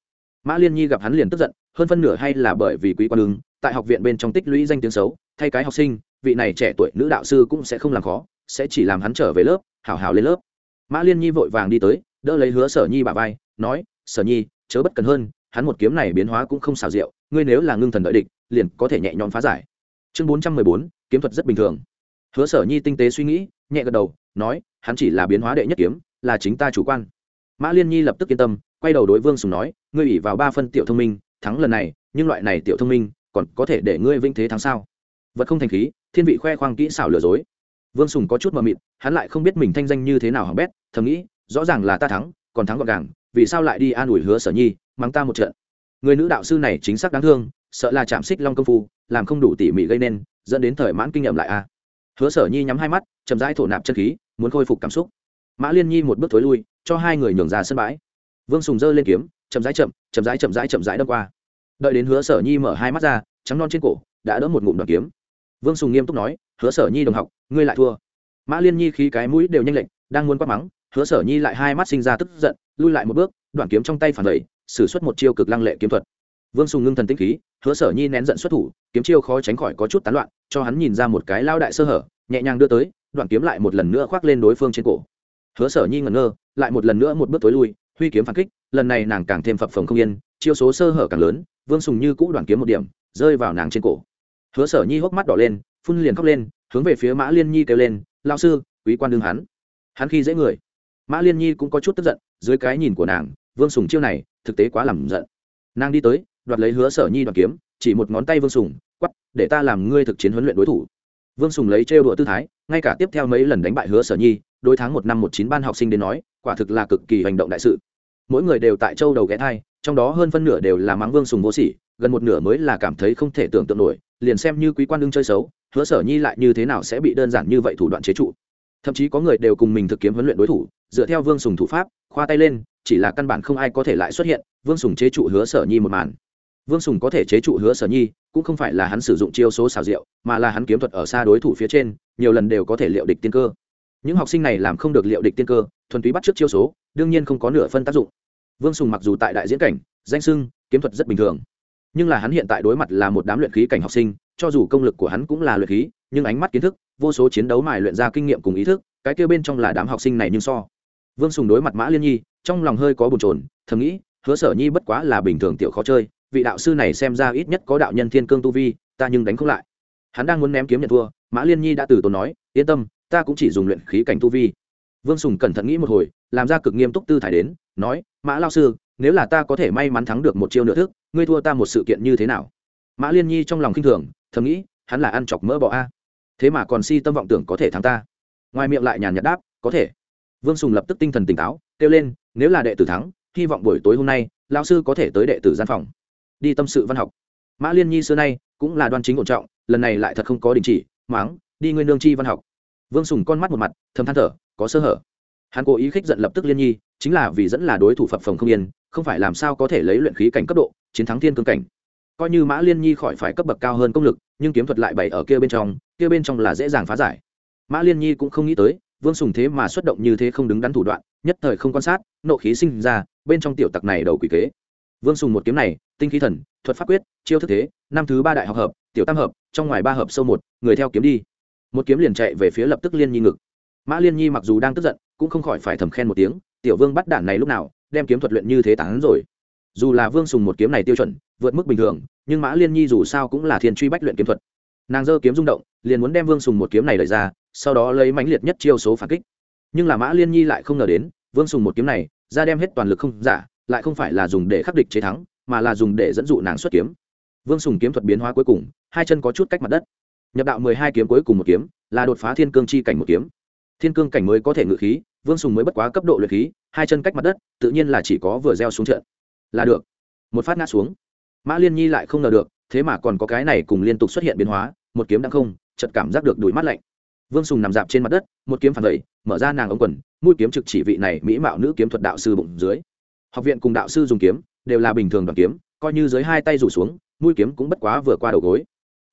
Mã liên nhi gặp hắn liền tức giận, hơn phân nửa hay là bởi vì quý quan lương tại học viện bên trong tích lũy danh tiếng xấu, thay cái học sinh, vị này trẻ tuổi nữ đạo sư cũng sẽ không làm khó, sẽ chỉ làm hắn trở về lớp, hảo hảo lên lớp. Mã liên nhi vội vàng đi tới, đỡ lấy hứa sở nhi bà vai, nói, sở nhi chớ bất cần hơn, hắn một kiếm này biến hóa cũng không xào rượu ngươi nếu là ngưng thần đợi địch, liền có thể nhẹ nhõm phá giải. Chương bốn trăm mười bốn, kiếm thuật rất bình thường. Hứa sở nhi tinh tế suy nghĩ, nhẹ gật đầu, nói, hắn chỉ là biến hóa đệ nhất kiếm, là chính ta chủ quan. Mã liên nhi lập tức yên tâm, quay đầu đối vương sùng nói, ngươi ủy vào ba phân tiểu thông minh, thắng lần này, nhưng loại này tiểu thông minh, còn có thể để ngươi vinh thế thắng sao? Vật không thành khí, thiên vị khoe khoang kỹ xảo lừa dối. Vương sùng có chút mờ mịt, hắn lại không biết mình thanh danh như thế nào hỏng bét, thầm nghĩ, rõ ràng là ta thắng, còn thắng gọn gàng vì sao lại đi an ủi hứa sở nhi, mắng ta một trận. Người nữ đạo sư này chính xác đáng thương, sợ là chạm xích long công phu, làm không đủ tỉ mỉ gây nên, dẫn đến thời mãn kinh nghiệm lại a. Hứa sở nhi nhắm hai mắt, chậm rãi thổ nạp chân khí, muốn khôi phục cảm xúc. Mã liên nhi một bước thối lui, cho hai người nhường ra sân bãi. Vương sùng dơ lên kiếm, chậm rãi chậm chậm rãi chậm rãi chậm rãi đâm qua. Đợi đến hứa sở nhi mở hai mắt ra, trắng non trên cổ, đã đỡ một ngụm đoàn kiếm. Vương sùng nghiêm túc nói, hứa sở nhi đồng học, ngươi lại thua. Mã liên nhi khi cái mũi đều nhanh lệnh đang muốn quát mắng hứa sở nhi lại hai mắt sinh ra tức giận, lui lại một bước, đoạn kiếm trong tay phản đẩy, sử xuất một chiêu cực lăng lệ kiếm thuật. Vương sùng ngưng thần tĩnh khí, hứa sở nhi nén giận xuất thủ, kiếm chiêu khó tránh khỏi có chút tán loạn, cho hắn nhìn ra một cái lao đại sơ hở, nhẹ nhàng đưa tới, đoạn kiếm lại một lần nữa khoác lên đối phương trên cổ. Hứa sở nhi ngẩn ngơ, lại một lần nữa một bước tối lui, huy kiếm phản kích, lần này nàng càng thêm phập phồng không yên, chiêu số sơ hở càng lớn, vương sùng như cũ đoạn kiếm một điểm, rơi vào nàng trên cổ. Hứa sở nhi hốc mắt đỏ lên, phun liền khóc lên, hướng về phía mã liên nhi kêu lên lao sư, quý quan đương hắn. Hắn khi dễ người mã liên nhi cũng có chút tức giận dưới cái nhìn của nàng vương sùng chiêu này thực tế quá làm giận nàng đi tới đoạt lấy hứa sở nhi đoạt kiếm chỉ một ngón tay vương sùng quắp để ta làm ngươi thực chiến huấn luyện đối thủ vương sùng lấy trêu đùa tư thái ngay cả tiếp theo mấy lần đánh bại hứa sở nhi đối tháng một năm một chín ban học sinh đến nói quả thực là cực kỳ hành động đại sự mỗi người đều tại châu đầu ghé thai trong đó hơn phân nửa đều là mắng vương sùng vô sỉ gần một nửa mới là cảm thấy không thể tưởng tượng nổi liền xem như quý quan đương chơi xấu hứa sở nhi lại như thế nào sẽ bị đơn giản như vậy thủ đoạn chế trụ thậm chí có người đều cùng mình thực kiếm huấn luyện đối thủ dựa theo vương sùng thủ pháp, khoa tay lên, chỉ là căn bản không ai có thể lại xuất hiện, vương sùng chế trụ hứa sở nhi một màn. Vương sùng có thể chế trụ hứa sở nhi, cũng không phải là hắn sử dụng chiêu số xào rượu mà là hắn kiếm thuật ở xa đối thủ phía trên, nhiều lần đều có thể liệu địch tiên cơ. Những học sinh này làm không được liệu địch tiên cơ, thuần túy bắt trước chiêu số, đương nhiên không có nửa phân tác dụng. Vương sùng mặc dù tại đại diễn cảnh, danh sưng, kiếm thuật rất bình thường, nhưng là hắn hiện tại đối mặt là một đám luyện khí cảnh học sinh, cho dù công lực của hắn cũng là luyện khí, nhưng ánh mắt kiến thức, vô số chiến đấu mài luyện ra kinh nghiệm cùng ý thức, cái kêu bên trong là đám học sinh này nhưng so vương sùng đối mặt mã liên nhi, trong lòng hơi có bồn trồn thầm nghĩ, hứa sở nhi bất quá là bình thường tiểu khó chơi, vị đạo sư này xem ra ít nhất có đạo nhân thiên cương tu vi, ta nhưng đánh không lại. Hắn đang muốn ném kiếm nhận thua, mã liên nhi đã từ tốn nói, yên tâm, ta cũng chỉ dùng luyện khí cảnh tu vi. Vương sùng cẩn thận nghĩ một hồi, làm ra cực nghiêm túc tư thải đến, nói, mã lao sư, nếu là ta có thể may mắn thắng được một chiêu nửa thức, ngươi thua ta một sự kiện như thế nào? Mã liên nhi trong lòng khinh thường, thầm nghĩ, hắn là ăn chọc mỡ bọ a. Thế mà còn si tâm vọng tưởng có thể thắng ta. Ngoài miệng lại nhàn nhạt đáp, có thể vương sùng lập tức tinh thần tỉnh táo, kêu lên, nếu là đệ tử thắng, hy vọng buổi tối hôm nay lao sư có thể tới đệ tử gian phòng, đi tâm sự văn học. Mã liên nhi xưa nay cũng là đoan chính ổn trọng, lần này lại thật không có đình chỉ, máng, đi nguyên lương chi văn học. Vương sùng con mắt một mặt, thầm than thở, có sơ hở. Hắn cố ý khích giận lập tức liên nhi, chính là vì dẫn là đối thủ phập phòng không yên, không phải làm sao có thể lấy luyện khí cảnh cấp độ, chiến thắng thiên cương cảnh. Coi như mã liên nhi khỏi phải cấp bậc cao hơn công lực, nhưng kiếm thuật lại bày ở kia bên trong, kia bên trong là dễ dàng phá giải. Mã liên nhi cũng không nghĩ tới vương sùng thế mà xuất động như thế không đứng đắn thủ đoạn, nhất thời không quan sát, nộ khí sinh ra, bên trong tiểu tặc này đầu quỷ kế. Vương sùng một kiếm này, tinh khí thần, thuật pháp quyết, chiêu thức thế, năm thứ ba đại học hợp, tiểu tam hợp, trong ngoài ba hợp sâu một, người theo kiếm đi. Một kiếm liền chạy về phía lập tức liên nhi ngực. Mã liên nhi mặc dù đang tức giận, cũng không khỏi phải thầm khen một tiếng, tiểu vương bắt đản này lúc nào, đem kiếm thuật luyện như thế tán rồi. Dù là vương sùng một kiếm này tiêu chuẩn, vượt mức bình thường, nhưng mã liên nhi dù sao cũng là thiên truy bách luyện kiếm thuật nàng giơ kiếm rung động, liền muốn đem vương sùng một kiếm này đẩy ra, sau đó lấy mãnh liệt nhất chiêu số phản kích. Nhưng là mã liên nhi lại không ngờ đến, vương sùng một kiếm này, ra đem hết toàn lực không giả, lại không phải là dùng để khắc địch chế thắng, mà là dùng để dẫn dụ nàng xuất kiếm. Vương sùng kiếm thuật biến hóa cuối cùng, hai chân có chút cách mặt đất. Nhập đạo mười hai kiếm cuối cùng một kiếm, là đột phá thiên cương chi cảnh một kiếm. Thiên cương cảnh mới có thể ngự khí, vương sùng mới bất quá cấp độ luyện khí, hai chân cách mặt đất, tự nhiên là chỉ có vừa gieo xuống trận. Là được. Một phát ngã xuống. Mã liên nhi lại không ngờ được thế mà còn có cái này cùng liên tục xuất hiện biến hóa, một kiếm đang không chật cảm giác được đùi mắt lạnh. Vương sùng nằm dạp trên mặt đất, một kiếm phản đẩy mở ra nàng ống quần, mũi kiếm trực chỉ vị này mỹ mạo nữ kiếm thuật đạo sư bụng dưới. Học viện cùng đạo sư dùng kiếm, đều là bình thường đoàn kiếm, coi như dưới hai tay rủ xuống, mũi kiếm cũng bất quá vừa qua đầu gối.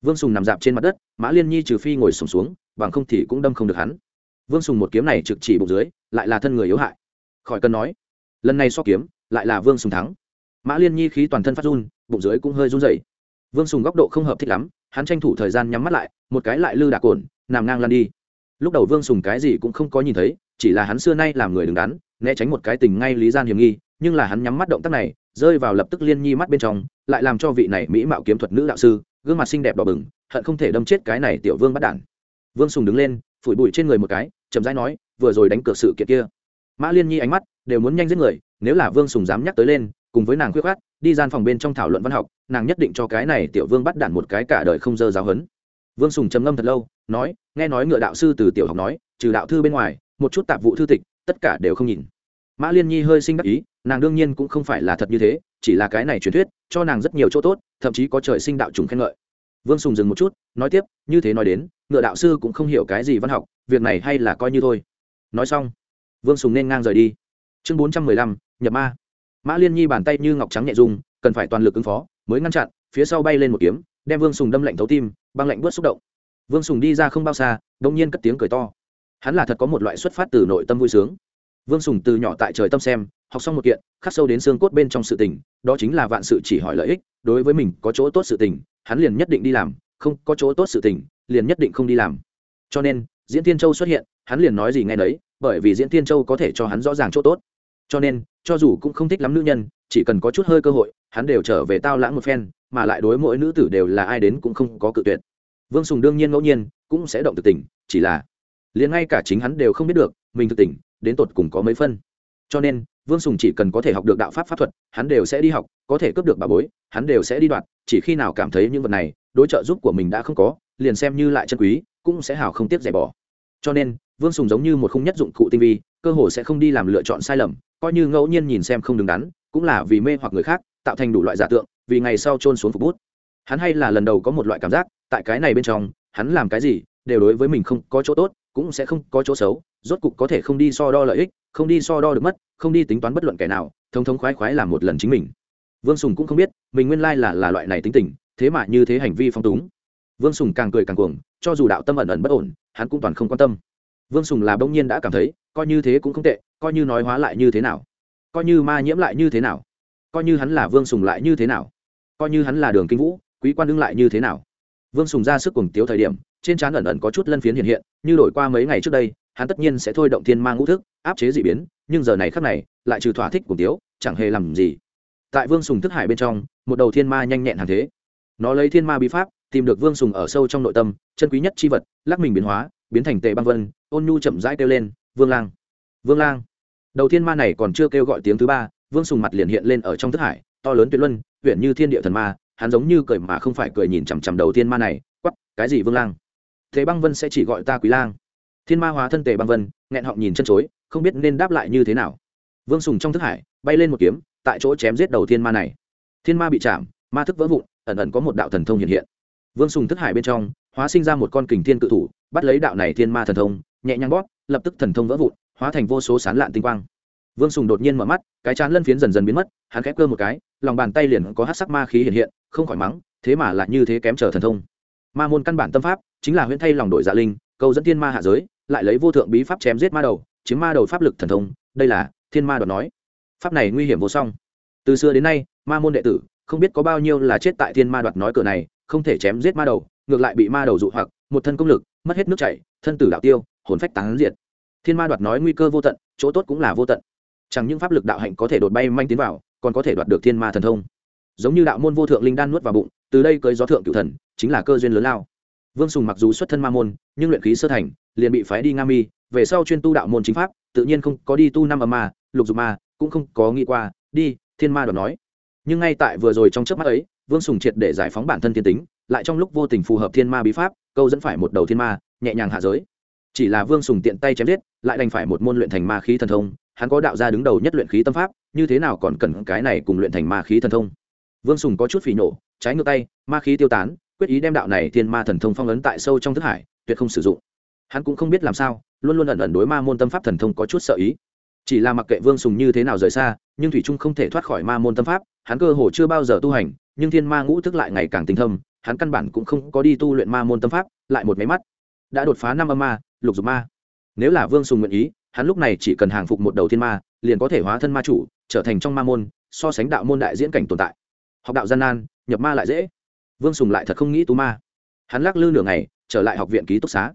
Vương sùng nằm dạp trên mặt đất, mã liên nhi trừ phi ngồi sùng xuống, bằng không thì cũng đâm không được hắn. Vương sùng một kiếm này trực chỉ bụng dưới, lại là thân người yếu hại. Khỏi cần nói, lần này so kiếm, lại là vương sùng thắng. Mã liên nhi khí toàn thân phát run, bụng dưới cũng hơi run dày vương sùng góc độ không hợp thích lắm, hắn tranh thủ thời gian nhắm mắt lại, một cái lại lư đạc cồn, nằm ngang lan đi. Lúc đầu vương sùng cái gì cũng không có nhìn thấy, chỉ là hắn xưa nay làm người đứng đắn, né tránh một cái tình ngay lý gian hiểm nghi, nhưng là hắn nhắm mắt động tác này, rơi vào lập tức liên nhi mắt bên trong, lại làm cho vị này mỹ mạo kiếm thuật nữ đạo sư, gương mặt xinh đẹp đỏ bừng, hận không thể đâm chết cái này tiểu vương bắt đản. Vương sùng đứng lên, phủi bụi trên người một cái, chậm rãi nói, vừa rồi đánh cược sự kiện kia. Mã liên nhi ánh mắt đều muốn nhanh giết người, nếu là vương sùng dám nhắc tới lên cùng với nàng khuyết khát, đi gian phòng bên trong thảo luận văn học, nàng nhất định cho cái này tiểu vương bắt đản một cái cả đời không dơ giáo hấn vương sùng trầm ngâm thật lâu, nói, nghe nói ngựa đạo sư từ tiểu học nói, trừ đạo thư bên ngoài, một chút tạp vụ thư tịch, tất cả đều không nhìn. Mã liên nhi hơi sinh đắc ý, nàng đương nhiên cũng không phải là thật như thế, chỉ là cái này truyền thuyết, cho nàng rất nhiều chỗ tốt, thậm chí có trời sinh đạo trùng khen ngợi. Vương sùng dừng một chút, nói tiếp, như thế nói đến, ngựa đạo sư cũng không hiểu cái gì văn học, việc này hay là coi như thôi. Nói xong, vương sùng nên ngang rời đi. Chương bốn trăm mười lăm, nhập ma mã liên nhi bàn tay như ngọc trắng nhẹ dung cần phải toàn lực ứng phó, mới ngăn chặn, phía sau bay lên một kiếm, đem vương sùng đâm lạnh thấu tim, băng lạnh bớt xúc động. Vương sùng đi ra không bao xa đ ỗ n g nhiên cất tiếng cười to. Hắn là thật có một loại xuất phát từ nội tâm vui sướng. Vương sùng từ nhỏ tại trời tâm xem, học xong một kiện, khắc sâu đến xương cốt bên trong sự tình, đó chính là vạn sự chỉ hỏi lợi ích, đối với mình có chỗ tốt sự tình, hắn liền nhất định đi làm, không có chỗ tốt sự tình, liền nhất định không đi làm. Cho nên, diễn tiên châu xuất hiện, hắn liền nói gì ngay đấy bởi vì diễn tiên châu có thể cho hắn rõ ràng chỗ tốt cho nên, cho dù cũng không thích lắm nữ nhân, chỉ cần có chút hơi cơ hội, hắn đều trở về tao lãng một phen, mà lại đối mỗi nữ tử đều là ai đến cũng không có cự tuyệt. Vương sùng đương nhiên ngẫu nhiên cũng sẽ động thực tình, chỉ là liền ngay cả chính hắn đều không biết được, mình thực tình, đến tột cùng có mấy phân. Cho nên, vương sùng chỉ cần có thể học được đạo pháp pháp thuật, hắn đều sẽ đi học, có thể cướp được bà bối, hắn đều sẽ đi đoạt, chỉ khi nào cảm thấy những vật này, đối trợ giúp của mình đã không có, liền xem như lại chân quý, cũng sẽ hào không tiếc rẻ bỏ. Cho nên, vương sùng giống như một khung nhất dụng cụ tinh vi, cơ hồ sẽ không đi làm lựa chọn sai lầm coi như ngẫu nhiên nhìn xem không đứng đắn, cũng là vì mê hoặc người khác, tạo thành đủ loại giả tượng, vì ngày sau trôn xuống phục bút. Hắn hay là lần đầu có một loại cảm giác, tại cái này bên trong, hắn làm cái gì, đều đối với mình không có chỗ tốt, cũng sẽ không có chỗ xấu, rốt cục có thể không đi so đo lợi ích, không đi so đo được mất, không đi tính toán bất luận kẻ nào thống thống khoái khoái làm một lần chính mình. Vương sùng cũng không biết, mình nguyên lai là là loại này tính tình, thế mà như thế hành vi phong túng. Vương sùng càng cười càng cuồng, cho dù đạo tâm ẩn ẩn bất ổn, hắn cũng toàn không quan tâm. Vương sùng là bỗng nhiên đã cảm thấy, coi như thế cũng không tệ coi như nói hóa lại như thế nào? Coi như ma nhiễm lại như thế nào? Coi như hắn là vương sùng lại như thế nào? Coi như hắn là đường kinh vũ, quý quan đương lại như thế nào? Vương sùng ra sức cuồng tiếu thời điểm, trên trán ẩn ẩn có chút lân phiến hiện hiện, như đổi qua mấy ngày trước đây, hắn tất nhiên sẽ thôi động thiên mang ngũ thức, áp chế d ị biến, nhưng giờ này khắc này, lại trừ thỏa thích cùng tiếu, chẳng hề làm gì. Tại vương sùng thức hải bên trong, một đầu thiên ma nhanh nhẹn hàng thế. Nó lấy thiên ma bí pháp, tìm được vương sùng ở sâu trong nội tâm, chân quý nhất c h i vật, lắc mình biến hóa, biến thành tề băng vân, ôn nhu chậm rãi kêu lên, vương lang! Vương lang! Đầu thiên ma này còn chưa kêu gọi tiếng thứ ba, vương sùng mặt liền hiện lên ở trong thức hải, to lớn tuyệt luân huyện như thiên địa thần ma, hắn giống như cười mà không phải cười nhìn chằm chằm đầu thiên ma này quắp cái gì vương lang? Thế băng vân sẽ chỉ gọi ta quý lang. Thiên ma hóa thân tề băng vân, nghẹn họng nhìn chân chối, không biết nên đáp lại như thế nào. Vương sùng trong thức hải, bay lên một kiếm, tại chỗ chém giết đầu thiên ma này. Thiên ma bị chạm, ma thức vỡ vụn, ẩn ẩn có một đạo thần thông hiện hiện. Vương sùng thức hải bên trong, hóa sinh ra một con kình thiên cự thủ, bắt lấy đạo này thiên ma thần thông, nhẹ nhàng bóp, lập tức thần thông vỡ vụn hóa thành vô số sán lạn tinh quang. Vương sùng đột nhiên mở mắt, cái chán lân phiến dần dần biến mất, hắn khép cơ một cái, lòng bàn tay liền có hát sắc ma khí hiện hiện, không khỏi mắng, thế mà lại như thế kém trở thần thông. Ma môn căn bản tâm pháp, chính là huyễn thay lòng đội dạ linh câu dẫn thiên ma hạ giới, lại lấy vô thượng bí pháp chém giết ma đầu, chiếm ma đầu pháp lực thần thông, đây là thiên ma đoạt nói. Pháp này nguy hiểm vô song. Từ xưa đến nay, ma môn đệ tử không biết có bao nhiêu là chết tại thiên ma đoạt nói cửa này, không thể chém giết ma đầu, ngược lại bị ma đầu dụ hoặc, một thân công lực, mất hết nước chảy, thân tử đạo tiêu, hồn phách tán diệt thiên ma đoạt nói nguy cơ vô tận, chỗ tốt cũng là vô tận. Chẳng những pháp lực đạo hạnh có thể đột bay manh tiến vào, còn có thể đoạt được thiên ma thần thông. Giống như đạo môn vô thượng linh đan nuốt vào bụng, từ đây cưới gió thượng cựu thần, chính là cơ duyên lớn lao. Vương sùng mặc dù xuất thân ma môn, nhưng luyện khí sơ thành, liền bị phái đi nga mi, về sau chuyên tu đạo môn chính pháp, tự nhiên không có đi tu năm âm ma, lục dục ma, cũng không có nghĩ qua, đi, thiên ma đoạt nói. Nhưng ngay tại vừa rồi trong trước mắt ấy, vương sùng triệt để giải phóng bản thân thiên tính, lại trong lúc vô tình phù hợp thiên ma bí pháp, câu dẫn phải một đầu thiên ma, nhẹ nhàng hạ giới chỉ là vương sùng tiện tay chém giết, lại đành phải một môn luyện thành ma khí thần thông, hắn có đạo gia đứng đầu nhất luyện khí tâm pháp, như thế nào còn cần cái này cùng luyện thành ma khí thần thông? Vương sùng có chút phỉ nổ trái ngược tay, ma khí tiêu tán, quyết ý đem đạo này thiên ma thần thông phong ấn tại sâu trong thức hải, tuyệt không sử dụng. Hắn cũng không biết làm sao, luôn luôn ẩn ẩn đối ma môn tâm pháp thần thông có chút sợ ý. Chỉ là mặc kệ vương sùng như thế nào rời xa, nhưng thủy trung không thể thoát khỏi ma môn tâm pháp, hắn cơ hồ chưa bao giờ tu hành, nhưng thiên ma ngũ thức lại ngày càng tinh thâm, hắn căn bản cũng không có đi tu luyện ma môn tâm pháp, lại một máy mắt. Đã đột phá năm âm ma lục dục ma. Nếu là vương sùng nguyện ý, hắn lúc này chỉ cần hàng phục một đầu thiên ma, liền có thể hóa thân ma chủ, trở thành trong ma môn, so sánh đạo môn đại diễn cảnh tồn tại. Học đạo gian nan, nhập ma lại dễ. Vương sùng lại thật không nghĩ tú ma. Hắn lắc lư nửa ngày, trở lại học viện ký túc xá.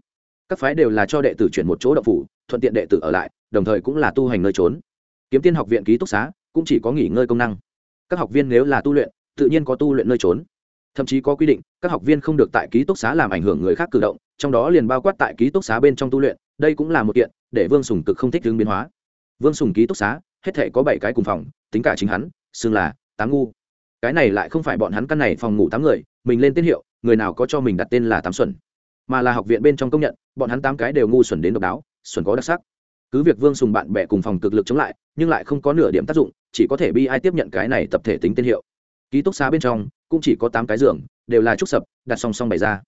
Các phái đều là cho đệ tử chuyển một chỗ đậu phủ, thuận tiện đệ tử ở lại, đồng thời cũng là tu hành nơi trốn. Kiếm tiên học viện ký túc xá cũng chỉ có nghỉ ngơi công năng. Các học viên nếu là tu luyện, tự nhiên có tu luyện nơi trốn thậm chí có quy định, các học viên không được tại ký túc xá làm ảnh hưởng người khác cử động, trong đó liền bao quát tại ký túc xá bên trong tu luyện, đây cũng là một kiện để vương sùng cực không thích hướng biến hóa. Vương sùng ký túc xá, hết thể có bảy cái cùng phòng, tính cả chính hắn, xưng là tám ngu. Cái này lại không phải bọn hắn căn này phòng ngủ tám người, mình lên tên hiệu, người nào có cho mình đặt tên là tám xuẩn mà là học viện bên trong công nhận, bọn hắn tám cái đều ngu xuẩn đến độc đáo, xuẩn có đặc sắc. Cứ việc vương sùng bạn bè cùng phòng cực lực chống lại, nhưng lại không có nửa điểm tác dụng, chỉ có thể bi ai tiếp nhận cái này tập thể tính tên hiệu. Ký túc xá bên trong cũng chỉ có tám cái giường đều là trúc sập đặt song song bày ra.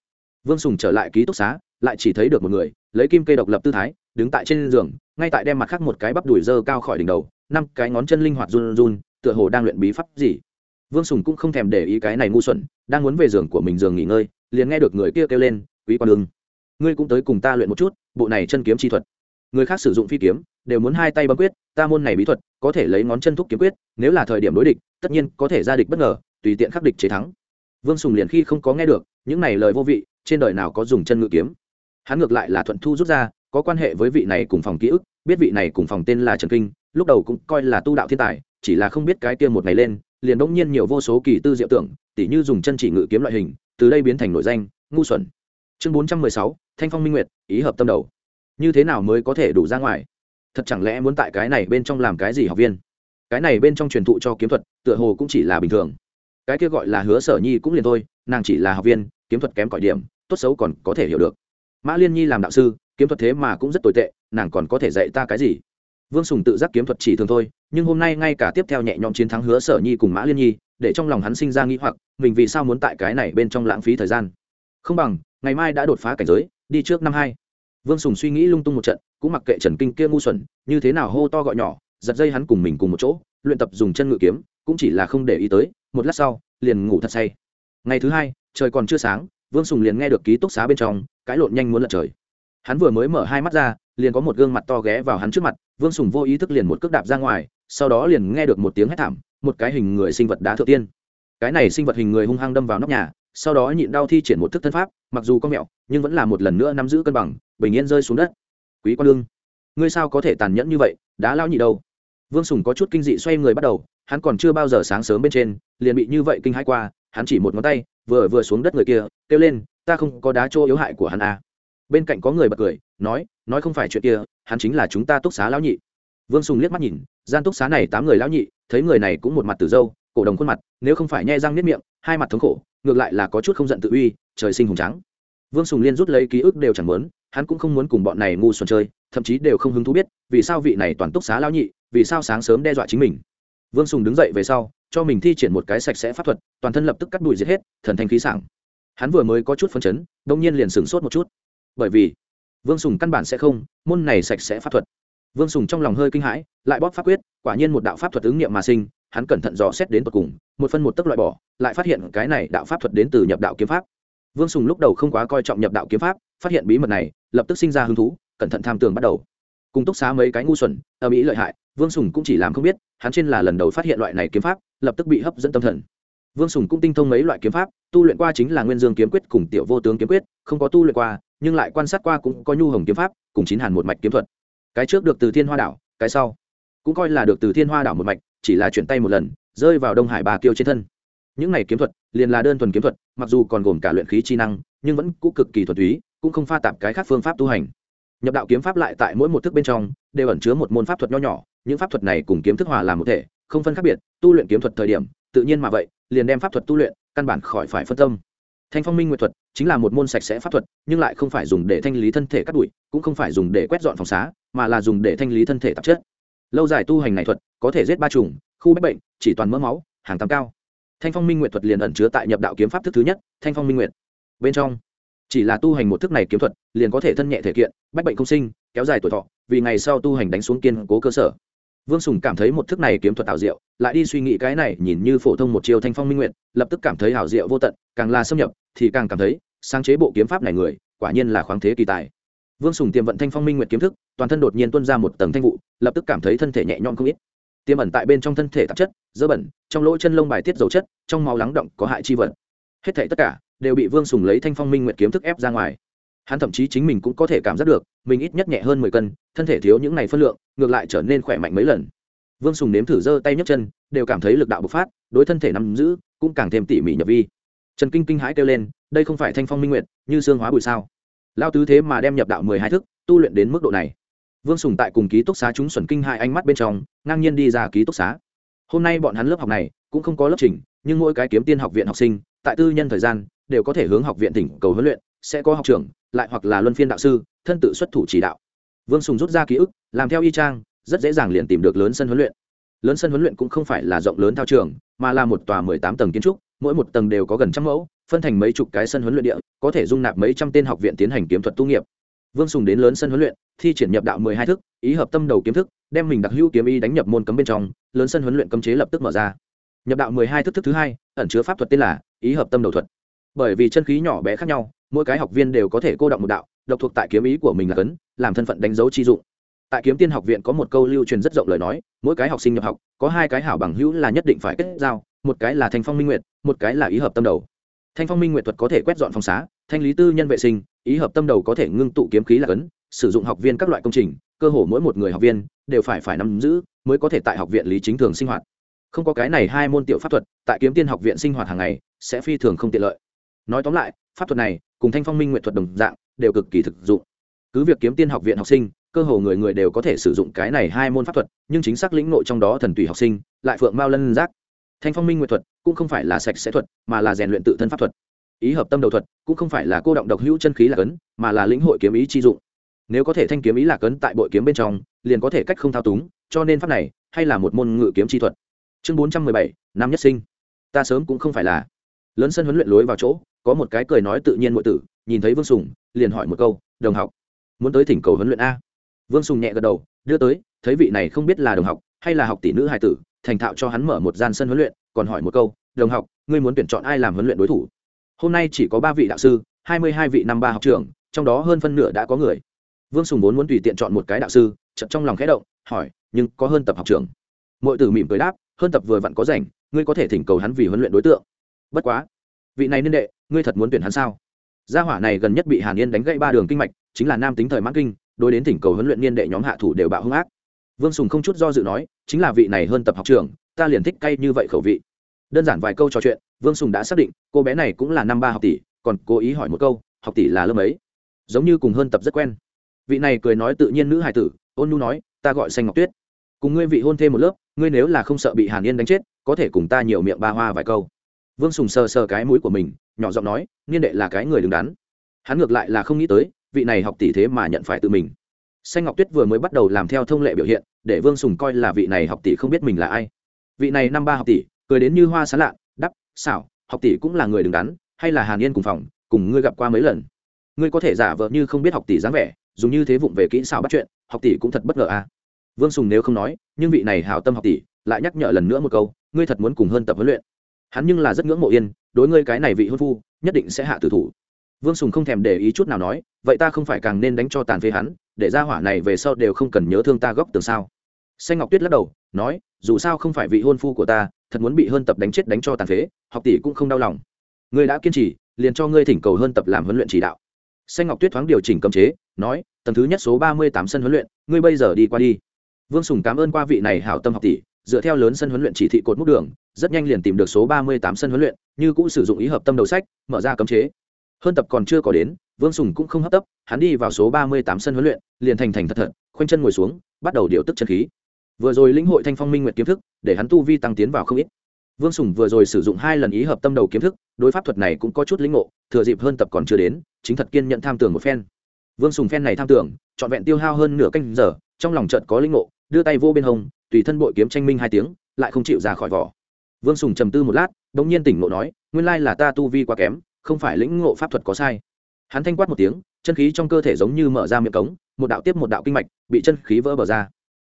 Vương sùng trở lại ký túc xá lại chỉ thấy được một người lấy kim cây độc lập tư thái đứng tại trên giường ngay tại đem mặt khác một cái bắp đùi dơ cao khỏi đỉnh đầu năm cái ngón chân linh hoạt run run tựa hồ đang luyện bí pháp gì. Vương sùng cũng không thèm để ý cái này ngu xuẩn đang muốn về giường của mình giường nghỉ ngơi liền nghe được người kia kêu lên quý quan Lương, ngươi cũng tới cùng ta luyện một chút bộ này chân kiếm chi thuật. Người khác sử dụng phi kiếm đều muốn hai tay bấm quyết ta môn này bí thuật có thể lấy ngón chân thúc kiếm quyết nếu là thời điểm đối địch tất nhiên có thể ra địch bất ngờ tùy tiện khắc địch chế thắng. Vương sùng liền khi không có nghe được, những này lời vô vị, trên đời nào có dùng chân ngự kiếm. Hắn ngược lại là thuận thu rút ra, có quan hệ với vị này cùng phòng ký ức, biết vị này cùng phòng tên là trần kinh, lúc đầu cũng coi là tu đạo thiên tài, chỉ là không biết cái kia một ngày lên, liền đông nhiên nhiều vô số kỳ tư diệu tưởng, tỉ như dùng chân chỉ ngự kiếm loại hình, từ đây biến thành nội danh, ngu xuẩn. Chương bốn trăm mười sáu, thanh phong minh nguyệt, ý hợp tâm đầu. Như thế nào mới có thể đủ ra ngoài? Thật chẳng lẽ muốn tại cái này bên trong làm cái gì học viên? Cái này bên trong truyền thụ cho kiếm thuật, tựa hồ cũng chỉ là bình thường cái kia gọi là hứa sở nhi cũng liền thôi, nàng chỉ là học viên, kiếm thuật kém cỏi điểm, tốt xấu còn có thể hiểu được. Mã liên nhi làm đạo sư, kiếm thuật thế mà cũng rất tồi tệ, nàng còn có thể dạy ta cái gì? Vương sùng tự giác kiếm thuật chỉ thường thôi, nhưng hôm nay ngay cả tiếp theo nhẹ nhõm chiến thắng hứa sở nhi cùng mã liên nhi, để trong lòng hắn sinh ra nghĩ hoặc, mình vì sao muốn tại cái này bên trong lãng phí thời gian? Không bằng, ngày mai đã đột phá cảnh giới, đi trước năm hai. Vương sùng suy nghĩ lung tung một trận, cũng mặc kệ trần kinh kia ngu xuẩn, như thế nào hô to gọi nhỏ, giật dây hắn cùng mình cùng một chỗ, luyện tập dùng chân ngự kiếm, cũng chỉ là không để ý tới một lát sau, liền ngủ thật say. Ngày thứ hai, trời còn chưa sáng, vương sùng liền nghe được ký túc xá bên trong cãi lộn nhanh muốn lật trời. Hắn vừa mới mở hai mắt ra, liền có một gương mặt to ghé vào hắn trước mặt, vương sùng vô ý thức liền một cước đạp ra ngoài, sau đó liền nghe được một tiếng hét thảm, một cái hình người sinh vật đá thượng tiên. Cái này sinh vật hình người hung hăng đâm vào nóc nhà, sau đó nhịn đau thi triển một thức thân pháp, mặc dù có mẹo, nhưng vẫn là một lần nữa nắm giữ cân bằng, bình yên rơi xuống đất. Quý quan lương, ngươi sao có thể tàn nhẫn như vậy đã lao nhị đâu? Vương sùng có chút kinh dị xoay người bắt đầu, hắn còn chưa bao giờ sáng sớm bên trên, liền bị như vậy kinh hãi qua, hắn chỉ một ngón tay, vừa vừa xuống đất người kia, kêu lên, ta không có đá chỗ yếu hại của hắn à. bên cạnh có người bật cười, nói nói không phải chuyện kia, hắn chính là chúng ta túc xá lão nhị vương sùng liếc mắt nhìn, gian túc xá này tám người lão nhị, thấy người này cũng một mặt từ dâu, cổ đồng khuôn mặt, nếu không phải nhe răng nếp miệng, hai mặt thống khổ, ngược lại là có chút không giận tự uy, trời sinh hùng trắng vương sùng liên rút lấy ký ức đều chẳng muốn, hắn cũng không muốn cùng bọn này ngu xuẩn chơi, thậm chí đều không hứng thú biết, vì sao vị này toàn túc xá lão nhị vì sao sáng sớm đe dọa chính mình. Vương sùng đứng dậy về sau, cho mình thi triển một cái sạch sẽ pháp thuật, toàn thân lập tức cắt đùi giết hết, thần thanh khí sảng. Hắn vừa mới có chút phấn chấn, đông nhiên liền sửng sốt một chút. Bởi vì, vương sùng căn bản sẽ không, môn này sạch sẽ pháp thuật. Vương sùng trong lòng hơi kinh hãi, lại bóp pháp quyết, quả nhiên một đạo pháp thuật ứng nghiệm mà sinh, hắn cẩn thận dò xét đến tột cùng, một phân một tức loại bỏ, lại phát hiện cái này đạo pháp thuật đến từ nhập đạo kiếm pháp. Vương sùng lúc đầu không quá coi trọng nhập đạo kiếm pháp, phát hiện bí mật này, lập tức sinh ra hứng thú, cẩn thận tham tường bắt đầu cùng túc xá mấy cái ngu xuẩn ở mỹ lợi hại, vương sùng cũng chỉ làm không biết, hắn trên là lần đầu phát hiện loại này kiếm pháp, lập tức bị hấp dẫn tâm thần. Vương sùng cũng tinh thông mấy loại kiếm pháp, tu luyện qua chính là nguyên dương kiếm quyết cùng tiểu vô tướng kiếm quyết, không có tu luyện qua, nhưng lại quan sát qua cũng có nhu hồng kiếm pháp, cùng chín hàn một mạch kiếm thuật. Cái trước được từ thiên hoa đảo, cái sau cũng coi là được từ thiên hoa đảo một mạch, chỉ là chuyển tay một lần, rơi vào đông hải bà kiêu trên thân. Những này kiếm thuật, liền là đơn thuần kiếm thuật, mặc dù còn gồm cả luyện khí chi năng, nhưng vẫn cũng cực kỳ thuật túy, cũng không pha tạp cái khác phương pháp tu hành nhập đạo kiếm pháp lại tại mỗi một thức bên trong, đều ẩn chứa một môn pháp thuật nho nhỏ, những pháp thuật này cùng kiếm thức hòa làm một thể, không phân khác biệt, tu luyện kiếm thuật thời điểm, tự nhiên mà vậy, liền đem pháp thuật tu luyện, căn bản khỏi phải phân tâm. Thanh phong minh nguyệt thuật, chính là một môn sạch sẽ pháp thuật, nhưng lại không phải dùng để thanh lý thân thể cắt đụi cũng không phải dùng để quét dọn phòng xá, mà là dùng để thanh lý thân thể tạp chất. Lâu dài tu hành này thuật, có thể giết ba trùng khu bách bệnh, chỉ toàn mỡ máu, hàng tám cao. Thanh phong minh nguyệt thuật liền ẩn chứa tại nhập đạo kiếm pháp thức thứ nhất, thanh phong minh nguyệt. Bên trong chỉ là tu hành một thức này kiếm thuật, liền có thể thân nhẹ thể kiện, bách bệnh không sinh, kéo dài tuổi thọ, vì ngày sau tu hành đánh xuống kiên cố cơ sở. Vương sùng cảm thấy một thức này kiếm thuật ảo diệu, lại đi suy nghĩ cái này, nhìn như phổ thông một chiều thanh phong minh nguyện lập tức cảm thấy hảo diệu vô tận, càng là xâm nhập, thì càng cảm thấy, sáng chế bộ kiếm pháp này người, quả nhiên là khoáng thế kỳ tài. Vương sùng tiềm vận thanh phong minh nguyện kiếm thức, toàn thân đột nhiên tuân ra một tầng thanh vụ, lập tức cảm thấy thân thể nhẹ nhõm không ít. Tiềm ẩn tại bên trong thân thể tạp chất, dơ bẩn, trong lỗ chân lông bài tiết dầu chất, trong máu lắng động có hại chi vật. Hết thể tất cả đều bị vương sùng lấy thanh phong minh nguyện kiếm thức ép ra ngoài. Hắn thậm chí chính mình cũng có thể cảm giác được, mình ít nhất nhẹ hơn mười cân, thân thể thiếu những này phân lượng, ngược lại trở nên khỏe mạnh mấy lần. Vương sùng nếm thử giơ tay nhấc chân, đều cảm thấy lực đạo bộc phát, đối thân thể nắm giữ, cũng càng thêm tỉ mỉ nhập vi. Trần kinh kinh hãi kêu lên, đây không phải thanh phong minh nguyệt, như xương hóa bụi sao? Lao tứ thế mà đem nhập đạo mười hai thức, tu luyện đến mức độ này. Vương sùng tại cùng ký túc xá chúng xuẩn kinh hai ánh mắt bên trong, ngang nhiên đi ra ký túc xá. Hôm nay bọn hắn lớp học này, cũng không có lớp trình, nhưng mỗi cái kiếm tiên học viện học sinh, tại tư nhân thời gian đều có thể hướng học viện tỉnh cầu huấn luyện, sẽ có học trưởng, lại hoặc là luân phiên đạo sư, thân tự xuất thủ chỉ đạo. Vương sùng rút ra ký ức, làm theo y trang rất dễ dàng liền tìm được lớn sân huấn luyện. Lớn sân huấn luyện cũng không phải là rộng lớn thao trường, mà là một tòa mười tám tầng kiến trúc, mỗi một tầng đều có gần trăm mẫu, phân thành mấy chục cái sân huấn luyện địa, có thể dung nạp mấy trăm tên học viện tiến hành kiếm thuật tu nghiệp. Vương sùng đến lớn sân huấn luyện, thi triển nhập đạo mười hai thức, ý hợp tâm đầu kiếm thức, đem mình đặc hữu kiếm ý đánh nhập môn cấm bên trong, lớn sân huấn luyện cấm chế lập tức mở ra. Nhập đạo mười hai thức thức thứ hai, ẩn chứa pháp thuật tên là ý hợp tâm đầu thuật bởi vì chân khí nhỏ bé khác nhau, mỗi cái học viên đều có thể cô động một đạo, độc thuộc tại kiếm ý của mình là cấn, làm thân phận đánh dấu chi dụng. Tại kiếm tiên học viện có một câu lưu truyền rất rộng lời nói, mỗi cái học sinh nhập học, có hai cái hảo bằng hữu là nhất định phải kết giao, một cái là thanh phong minh nguyệt, một cái là ý hợp tâm đầu. Thanh phong minh nguyệt thuật có thể quét dọn phòng xá, thanh lý tư nhân vệ sinh, ý hợp tâm đầu có thể ngưng tụ kiếm khí là cấn, sử dụng học viên các loại công trình, cơ hồ mỗi một người học viên đều phải phải nắm giữ mới có thể tại học viện lý chính thường sinh hoạt. Không có cái này hai môn tiểu pháp thuật, tại kiếm tiên học viện sinh hoạt hàng ngày sẽ phi thường không tiện lợi nói tóm lại, pháp thuật này cùng thanh phong minh nguyện thuật đồng dạng, đều cực kỳ thực dụng. Cứ việc kiếm tiên học viện học sinh, cơ hồ người người đều có thể sử dụng cái này hai môn pháp thuật, nhưng chính xác lĩnh nội trong đó thần tùy học sinh, lại phượng mao lân giác. Thanh phong minh nguyện thuật cũng không phải là sạch sẽ thuật, mà là rèn luyện tự thân pháp thuật. Ý hợp tâm đầu thuật cũng không phải là cô động độc hữu chân khí là cấn mà là lĩnh hội kiếm ý chi dụng. Nếu có thể thanh kiếm ý là cấn tại bội kiếm bên trong, liền có thể cách không thao túng, cho nên pháp này hay là một môn ngự kiếm chi thuật. Chương bốn trăm mười bảy năm nhất sinh. Ta sớm cũng không phải là. Lớn sân huấn luyện lối vào chỗ có một cái cười nói tự nhiên ngụy tử, nhìn thấy vương sùng, liền hỏi một câu, đồng học, muốn tới thỉnh cầu huấn luyện a? Vương sùng nhẹ gật đầu, đưa tới, thấy vị này không biết là đồng học, hay là học tỷ nữ hài tử, thành thạo cho hắn mở một gian sân huấn luyện, còn hỏi một câu, đồng học, ngươi muốn tuyển chọn ai làm huấn luyện đối thủ? Hôm nay chỉ có ba vị đạo sư, hai mươi hai vị năm ba học trường trong đó hơn phân nửa đã có người. Vương sùng vốn muốn tùy tiện chọn một cái đạo sư chậm trong lòng khẽ động, hỏi, nhưng có hơn tập học trường mọi tử mỉm cười đáp, hơn tập vừa vặn có rảnh, ngươi có thể thỉnh cầu hắn vì huấn luyện đối tượng. Bất quá, vị này niên đệ ngươi thật muốn tuyển hắn sao? Gia hỏa này gần nhất bị hàn yên đánh gãy ba đường kinh mạch, chính là nam tính thời mãn kinh, đối đến thỉnh cầu huấn luyện niên đệ nhóm hạ thủ đều bạo hung ác. Vương sùng không chút do dự nói, chính là vị này hơn tập học trường ta liền thích cay như vậy khẩu vị. Đơn giản vài câu trò chuyện, vương sùng đã xác định, cô bé này cũng là năm ba học tỷ, còn cố ý hỏi một câu, học tỷ là lớp ấy giống như cùng hơn tập rất quen. Vị này cười nói tự nhiên nữ hài tử, ôn nu nói, ta gọi xanh ngọc tuyết. Cùng ngươi vị hôn thêm một lớp, ngươi nếu là không sợ bị hàn yên đánh chết, có thể cùng ta nhiều miệng ba hoa vài câu. Vương sùng sờ sờ cái mũi của mình nhỏ giọng nói, niên đệ là cái người đứng đắn. Hắn ngược lại là không nghĩ tới, vị này học tỷ thế mà nhận phải tự mình. Xanh ngọc tuyết vừa mới bắt đầu làm theo thông lệ biểu hiện, để vương sùng coi là vị này học tỷ không biết mình là ai. Vị này năm ba học tỷ, cười đến như hoa sán lạ, đắp, xảo, học tỷ cũng là người đứng đắn, hay là hàn yên cùng phòng, cùng ngươi gặp qua mấy lần? Ngươi có thể giả vờ như không biết học tỷ dáng vẻ, dùng như thế vụng về kỹ xảo bắt chuyện, học tỷ cũng thật bất ngờ à? Vương sùng nếu không nói, nhưng vị này hảo tâm học tỷ lại nhắc nhở lần nữa một câu, ngươi thật muốn cùng hơn tập huấn luyện hắn nhưng là rất ngưỡng mộ yên, đối ngươi cái này vị hôn phu, nhất định sẽ hạ tử thủ. Vương sùng không thèm để ý chút nào nói, vậy ta không phải càng nên đánh cho tàn phế hắn, để ra hỏa này về sau đều không cần nhớ thương ta góc tường sao? Xanh ngọc tuyết lắc đầu, nói, dù sao không phải vị hôn phu của ta, thật muốn bị hơn tập đánh chết đánh cho tàn phế, học tỷ cũng không đau lòng. Ngươi đã kiên trì, liền cho ngươi thỉnh cầu hơn tập làm huấn luyện chỉ đạo. Xanh ngọc tuyết thoáng điều chỉnh cấm chế, nói, tầng thứ nhất số ba mươi tám sân huấn luyện, ngươi bây giờ đi qua đi. Vương sùng cảm ơn qua vị này hảo tâm học tỷ dựa theo lớn sân huấn luyện chỉ thị cột mút đường, rất nhanh liền tìm được số ba mươi tám sân huấn luyện, như cũng sử dụng ý hợp tâm đầu sách, mở ra cấm chế. Hơn tập còn chưa có đến, vương sùng cũng không hấp tấp, hắn đi vào số ba mươi tám sân huấn luyện, liền thành thành thật thật, khoanh chân ngồi xuống, bắt đầu điều tức chân khí. Vừa rồi lĩnh hội thanh phong minh nguyệt kiếm thức, để hắn tu vi tăng tiến vào không ít. Vương sùng vừa rồi sử dụng hai lần ý hợp tâm đầu kiếm thức, đối pháp thuật này cũng có chút lĩnh ngộ, thừa dịp hơn tập còn chưa đến, chính thật kiên nhận tham tưởng một phen. Vương sùng phen này tham tưởng, trọn vẹn tiêu hao hơn nửa canh giờ, trong lòng trận có lĩnh ngộ, đưa tay vô bên hông tùy thân bội kiếm tranh minh hai tiếng, lại không chịu ra khỏi vỏ. Vương sùng trầm tư một lát đ ỗ n g nhiên tỉnh ngộ nói, nguyên lai là ta tu vi quá kém, không phải lĩnh ngộ pháp thuật có sai. Hắn thanh quát một tiếng, chân khí trong cơ thể giống như mở ra miệng cống, một đạo tiếp một đạo kinh mạch, bị chân khí vỡ bờ ra.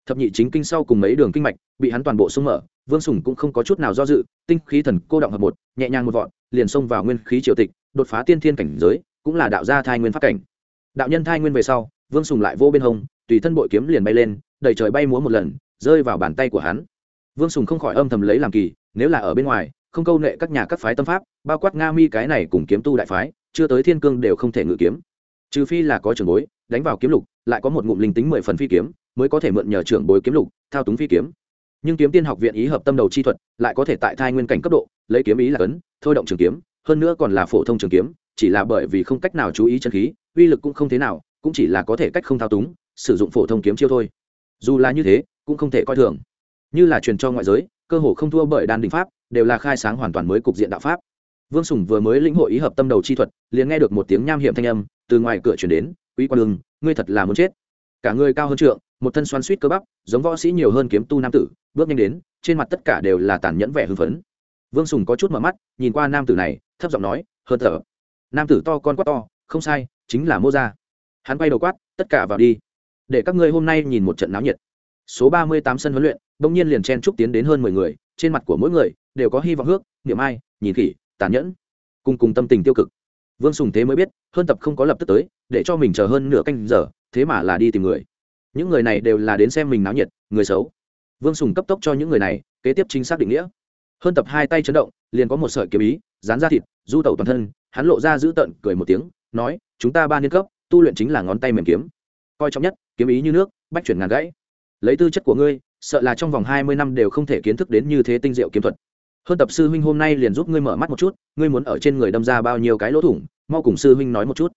Thập nhị chính kinh sau cùng mấy đường kinh mạch, bị hắn toàn bộ sung mở, vương sùng cũng không có chút nào do dự, tinh khí thần cô động hợp một, nhẹ nhàng một vọn liền xông vào nguyên khí triều tịch, đột phá tiên thiên cảnh giới, cũng là đạo gia thai nguyên pháp cảnh. Đạo nhân thai nguyên về sau, vương sùng lại vô bên hông, tùy thân bội kiếm liền bay lên đẩy trời bay múa một lần rơi vào bàn tay của hắn. Vương sùng không khỏi âm thầm lấy làm kỳ, nếu là ở bên ngoài, không câu nệ các nhà các phái tâm pháp, bao quát nga mi cái này cùng kiếm tu đại phái, chưa tới thiên cương đều không thể ngự kiếm. Trừ phi là có trường bối, đánh vào kiếm lục, lại có một ngụm linh tính mười phần phi kiếm, mới có thể mượn nhờ trưởng bối kiếm lục, thao túng phi kiếm. Nhưng kiếm tiên học viện ý hợp tâm đầu chi thuật, lại có thể tại thai nguyên cảnh cấp độ, lấy kiếm ý là cấn, thôi động trường kiếm, hơn nữa còn là phổ thông trường kiếm, chỉ là bởi vì không cách nào chú ý chân khí, uy lực cũng không thế nào, cũng chỉ là có thể cách không thao túng, sử dụng phổ thông kiếm chiêu thôi. Dù là như thế cũng không thể coi thường. Như là truyền cho ngoại giới cơ hồ không thua bởi đan đình pháp đều là khai sáng hoàn toàn mới cục diện đạo pháp. Vương sùng vừa mới lĩnh hội ý hợp tâm đầu chi thuật liền nghe được một tiếng nham hiểm thanh âm từ ngoài cửa chuyển đến quý quan Đường, ngươi thật là muốn chết. Cả người cao hơn trượng một thân xoắn suýt cơ bắp giống võ sĩ nhiều hơn kiếm tu nam tử bước nhanh đến trên mặt tất cả đều là tàn nhẫn vẻ hưng phấn. Vương sùng có chút mở mắt nhìn qua nam tử này thấp giọng nói hơn thở. Nam tử to con quát to không sai chính là mô gia. Hắn quay đầu quát tất cả vào đi. Để các ngươi hôm nay nhìn một trận náo nhiệt số ba mươi tám sân huấn luyện bỗng nhiên liền chen trúc tiến đến hơn mười người, trên mặt của mỗi người đều có hy vọng hước, niệm ai, nhìn khỉ, tàn nhẫn, cùng cùng tâm tình tiêu cực. Vương sùng thế mới biết, hơn tập không có lập tức tới, để cho mình chờ hơn nửa canh giờ, thế mà là đi tìm người. Những người này đều là đến xem mình náo nhiệt, người xấu. Vương sùng cấp tốc cho những người này, kế tiếp chính xác định nghĩa. Hơn tập hai tay chấn động, liền có một sợi kiếm ý, dán ra thịt, du tẩu toàn thân, hắn lộ ra giữ tận cười một tiếng, nói, chúng ta ba niên cấp, tu luyện chính là ngón tay mềm kiếm. Coi trọng nhất, kiếm ý như nước, bách chuyển ngàn gãy lấy tư chất của ngươi, sợ là trong vòng hai mươi năm đều không thể kiến thức đến như thế tinh diệu kiếm thuật. Hơn tập sư huynh hôm nay liền giúp ngươi mở mắt một chút, ngươi muốn ở trên người đâm ra bao nhiêu cái lỗ thủng, mau cùng sư huynh nói một chút.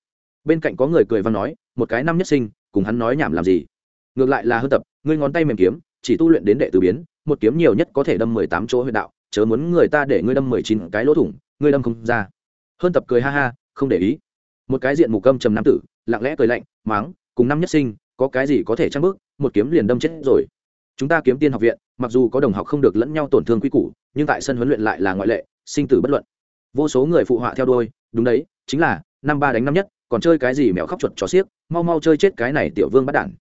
Bên cạnh có người cười và nói, một cái năm nhất sinh, cùng hắn nói nhảm làm gì? Ngược lại là hơn tập, ngươi ngón tay mềm kiếm, chỉ tu luyện đến đệ tử biến, một kiếm nhiều nhất có thể đâm mười tám chỗ huyện đạo, chớ muốn người ta để ngươi đâm mười chín cái lỗ thủng, ngươi đâm không ra. Hơn tập cười ha ha, không để ý. Một cái diện mù câm trầm nam tử, lặng lẽ cười lạnh máng cùng năm nhất sinh, có cái gì có thể trăng bước? Một kiếm liền đâm chết rồi. Chúng ta kiếm tiên học viện, mặc dù có đồng học không được lẫn nhau tổn thương quy củ, nhưng tại sân huấn luyện lại là ngoại lệ, sinh tử bất luận. Vô số người phụ họa theo đôi đúng đấy, chính là, năm ba đánh năm nhất, còn chơi cái gì mèo khóc chuột chó xiếc, mau mau chơi chết cái này tiểu vương bắt đản.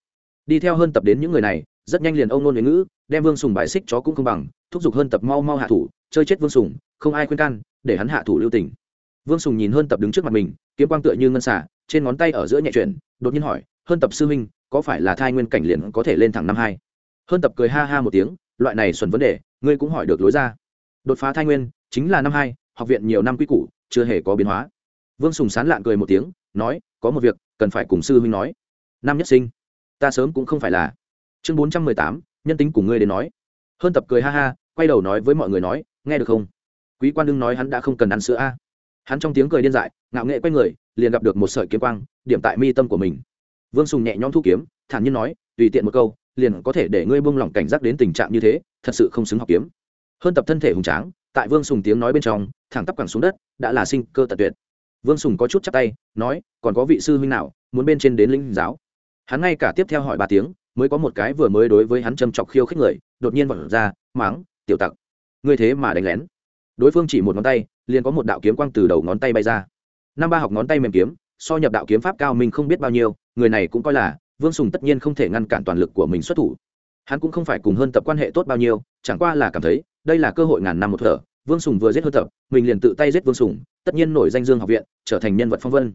Đi theo hơn tập đến những người này, rất nhanh liền ông nôn huế ngữ, đem vương sùng bài xích chó cũng không bằng, thúc giục hơn tập mau mau hạ thủ, chơi chết vương sùng, không ai khuyên can, để hắn hạ thủ lưu tình. Vương sùng nhìn hơn tập đứng trước mặt mình, kiếm quang tựa như ngân xả trên ngón tay ở giữa nhẹ chuyển, đột nhiên hỏi, hơn tập sư huynh có phải là thai nguyên cảnh liền có thể lên thẳng năm hai? Hơn tập cười ha ha một tiếng, loại này xuẩn vấn đề, ngươi cũng hỏi được lối ra. Đột phá thai nguyên, chính là năm hai, học viện nhiều năm quy củ, chưa hề có biến hóa. Vương sùng sán lạn cười một tiếng, nói, có một việc, cần phải cùng sư huynh nói. Năm nhất sinh, ta sớm cũng không phải là. Chương bốn trăm mười tám, nhân tính của ngươi đến nói. Hơn tập cười ha ha, quay đầu nói với mọi người nói, nghe được không? Quý quan đương nói hắn đã không cần ăn sữa a. Hắn trong tiếng cười điên dại, ngạo nghệ quay người, liền gặp được một sợi kiếm quang, điểm tại mi tâm của mình vương sùng nhẹ nhõm thu kiếm, thản nhiên nói, tùy tiện một câu, liền có thể để ngươi buông lỏng cảnh giác đến tình trạng như thế, thật sự không xứng học kiếm. Hơn tập thân thể hùng tráng, tại vương sùng tiếng nói bên trong, thẳng tắp quẳng xuống đất, đã là sinh cơ tật tuyệt. Vương sùng có chút chắc tay, nói, còn có vị sư huynh nào muốn bên trên đến linh giáo? Hắn ngay cả tiếp theo hỏi ba tiếng, mới có một cái vừa mới đối với hắn châm chọc khiêu khích người, đột nhiên vọt ra máng tiểu tặc, ngươi thế mà đánh lén. Đối phương chỉ một ngón tay, liền có một đạo kiếm quang từ đầu ngón tay bay ra. Năm ba học ngón tay mềm kiếm so nhập đạo kiếm pháp cao mình không biết bao nhiêu, người này cũng coi là, vương sùng tất nhiên không thể ngăn cản toàn lực của mình xuất thủ. Hắn cũng không phải cùng hơn tập quan hệ tốt bao nhiêu, chẳng qua là cảm thấy, đây là cơ hội ngàn năm một thở, vương sùng vừa giết hơn tập, mình liền tự tay giết vương sùng, tất nhiên nổi danh dương học viện, trở thành nhân vật phong vân.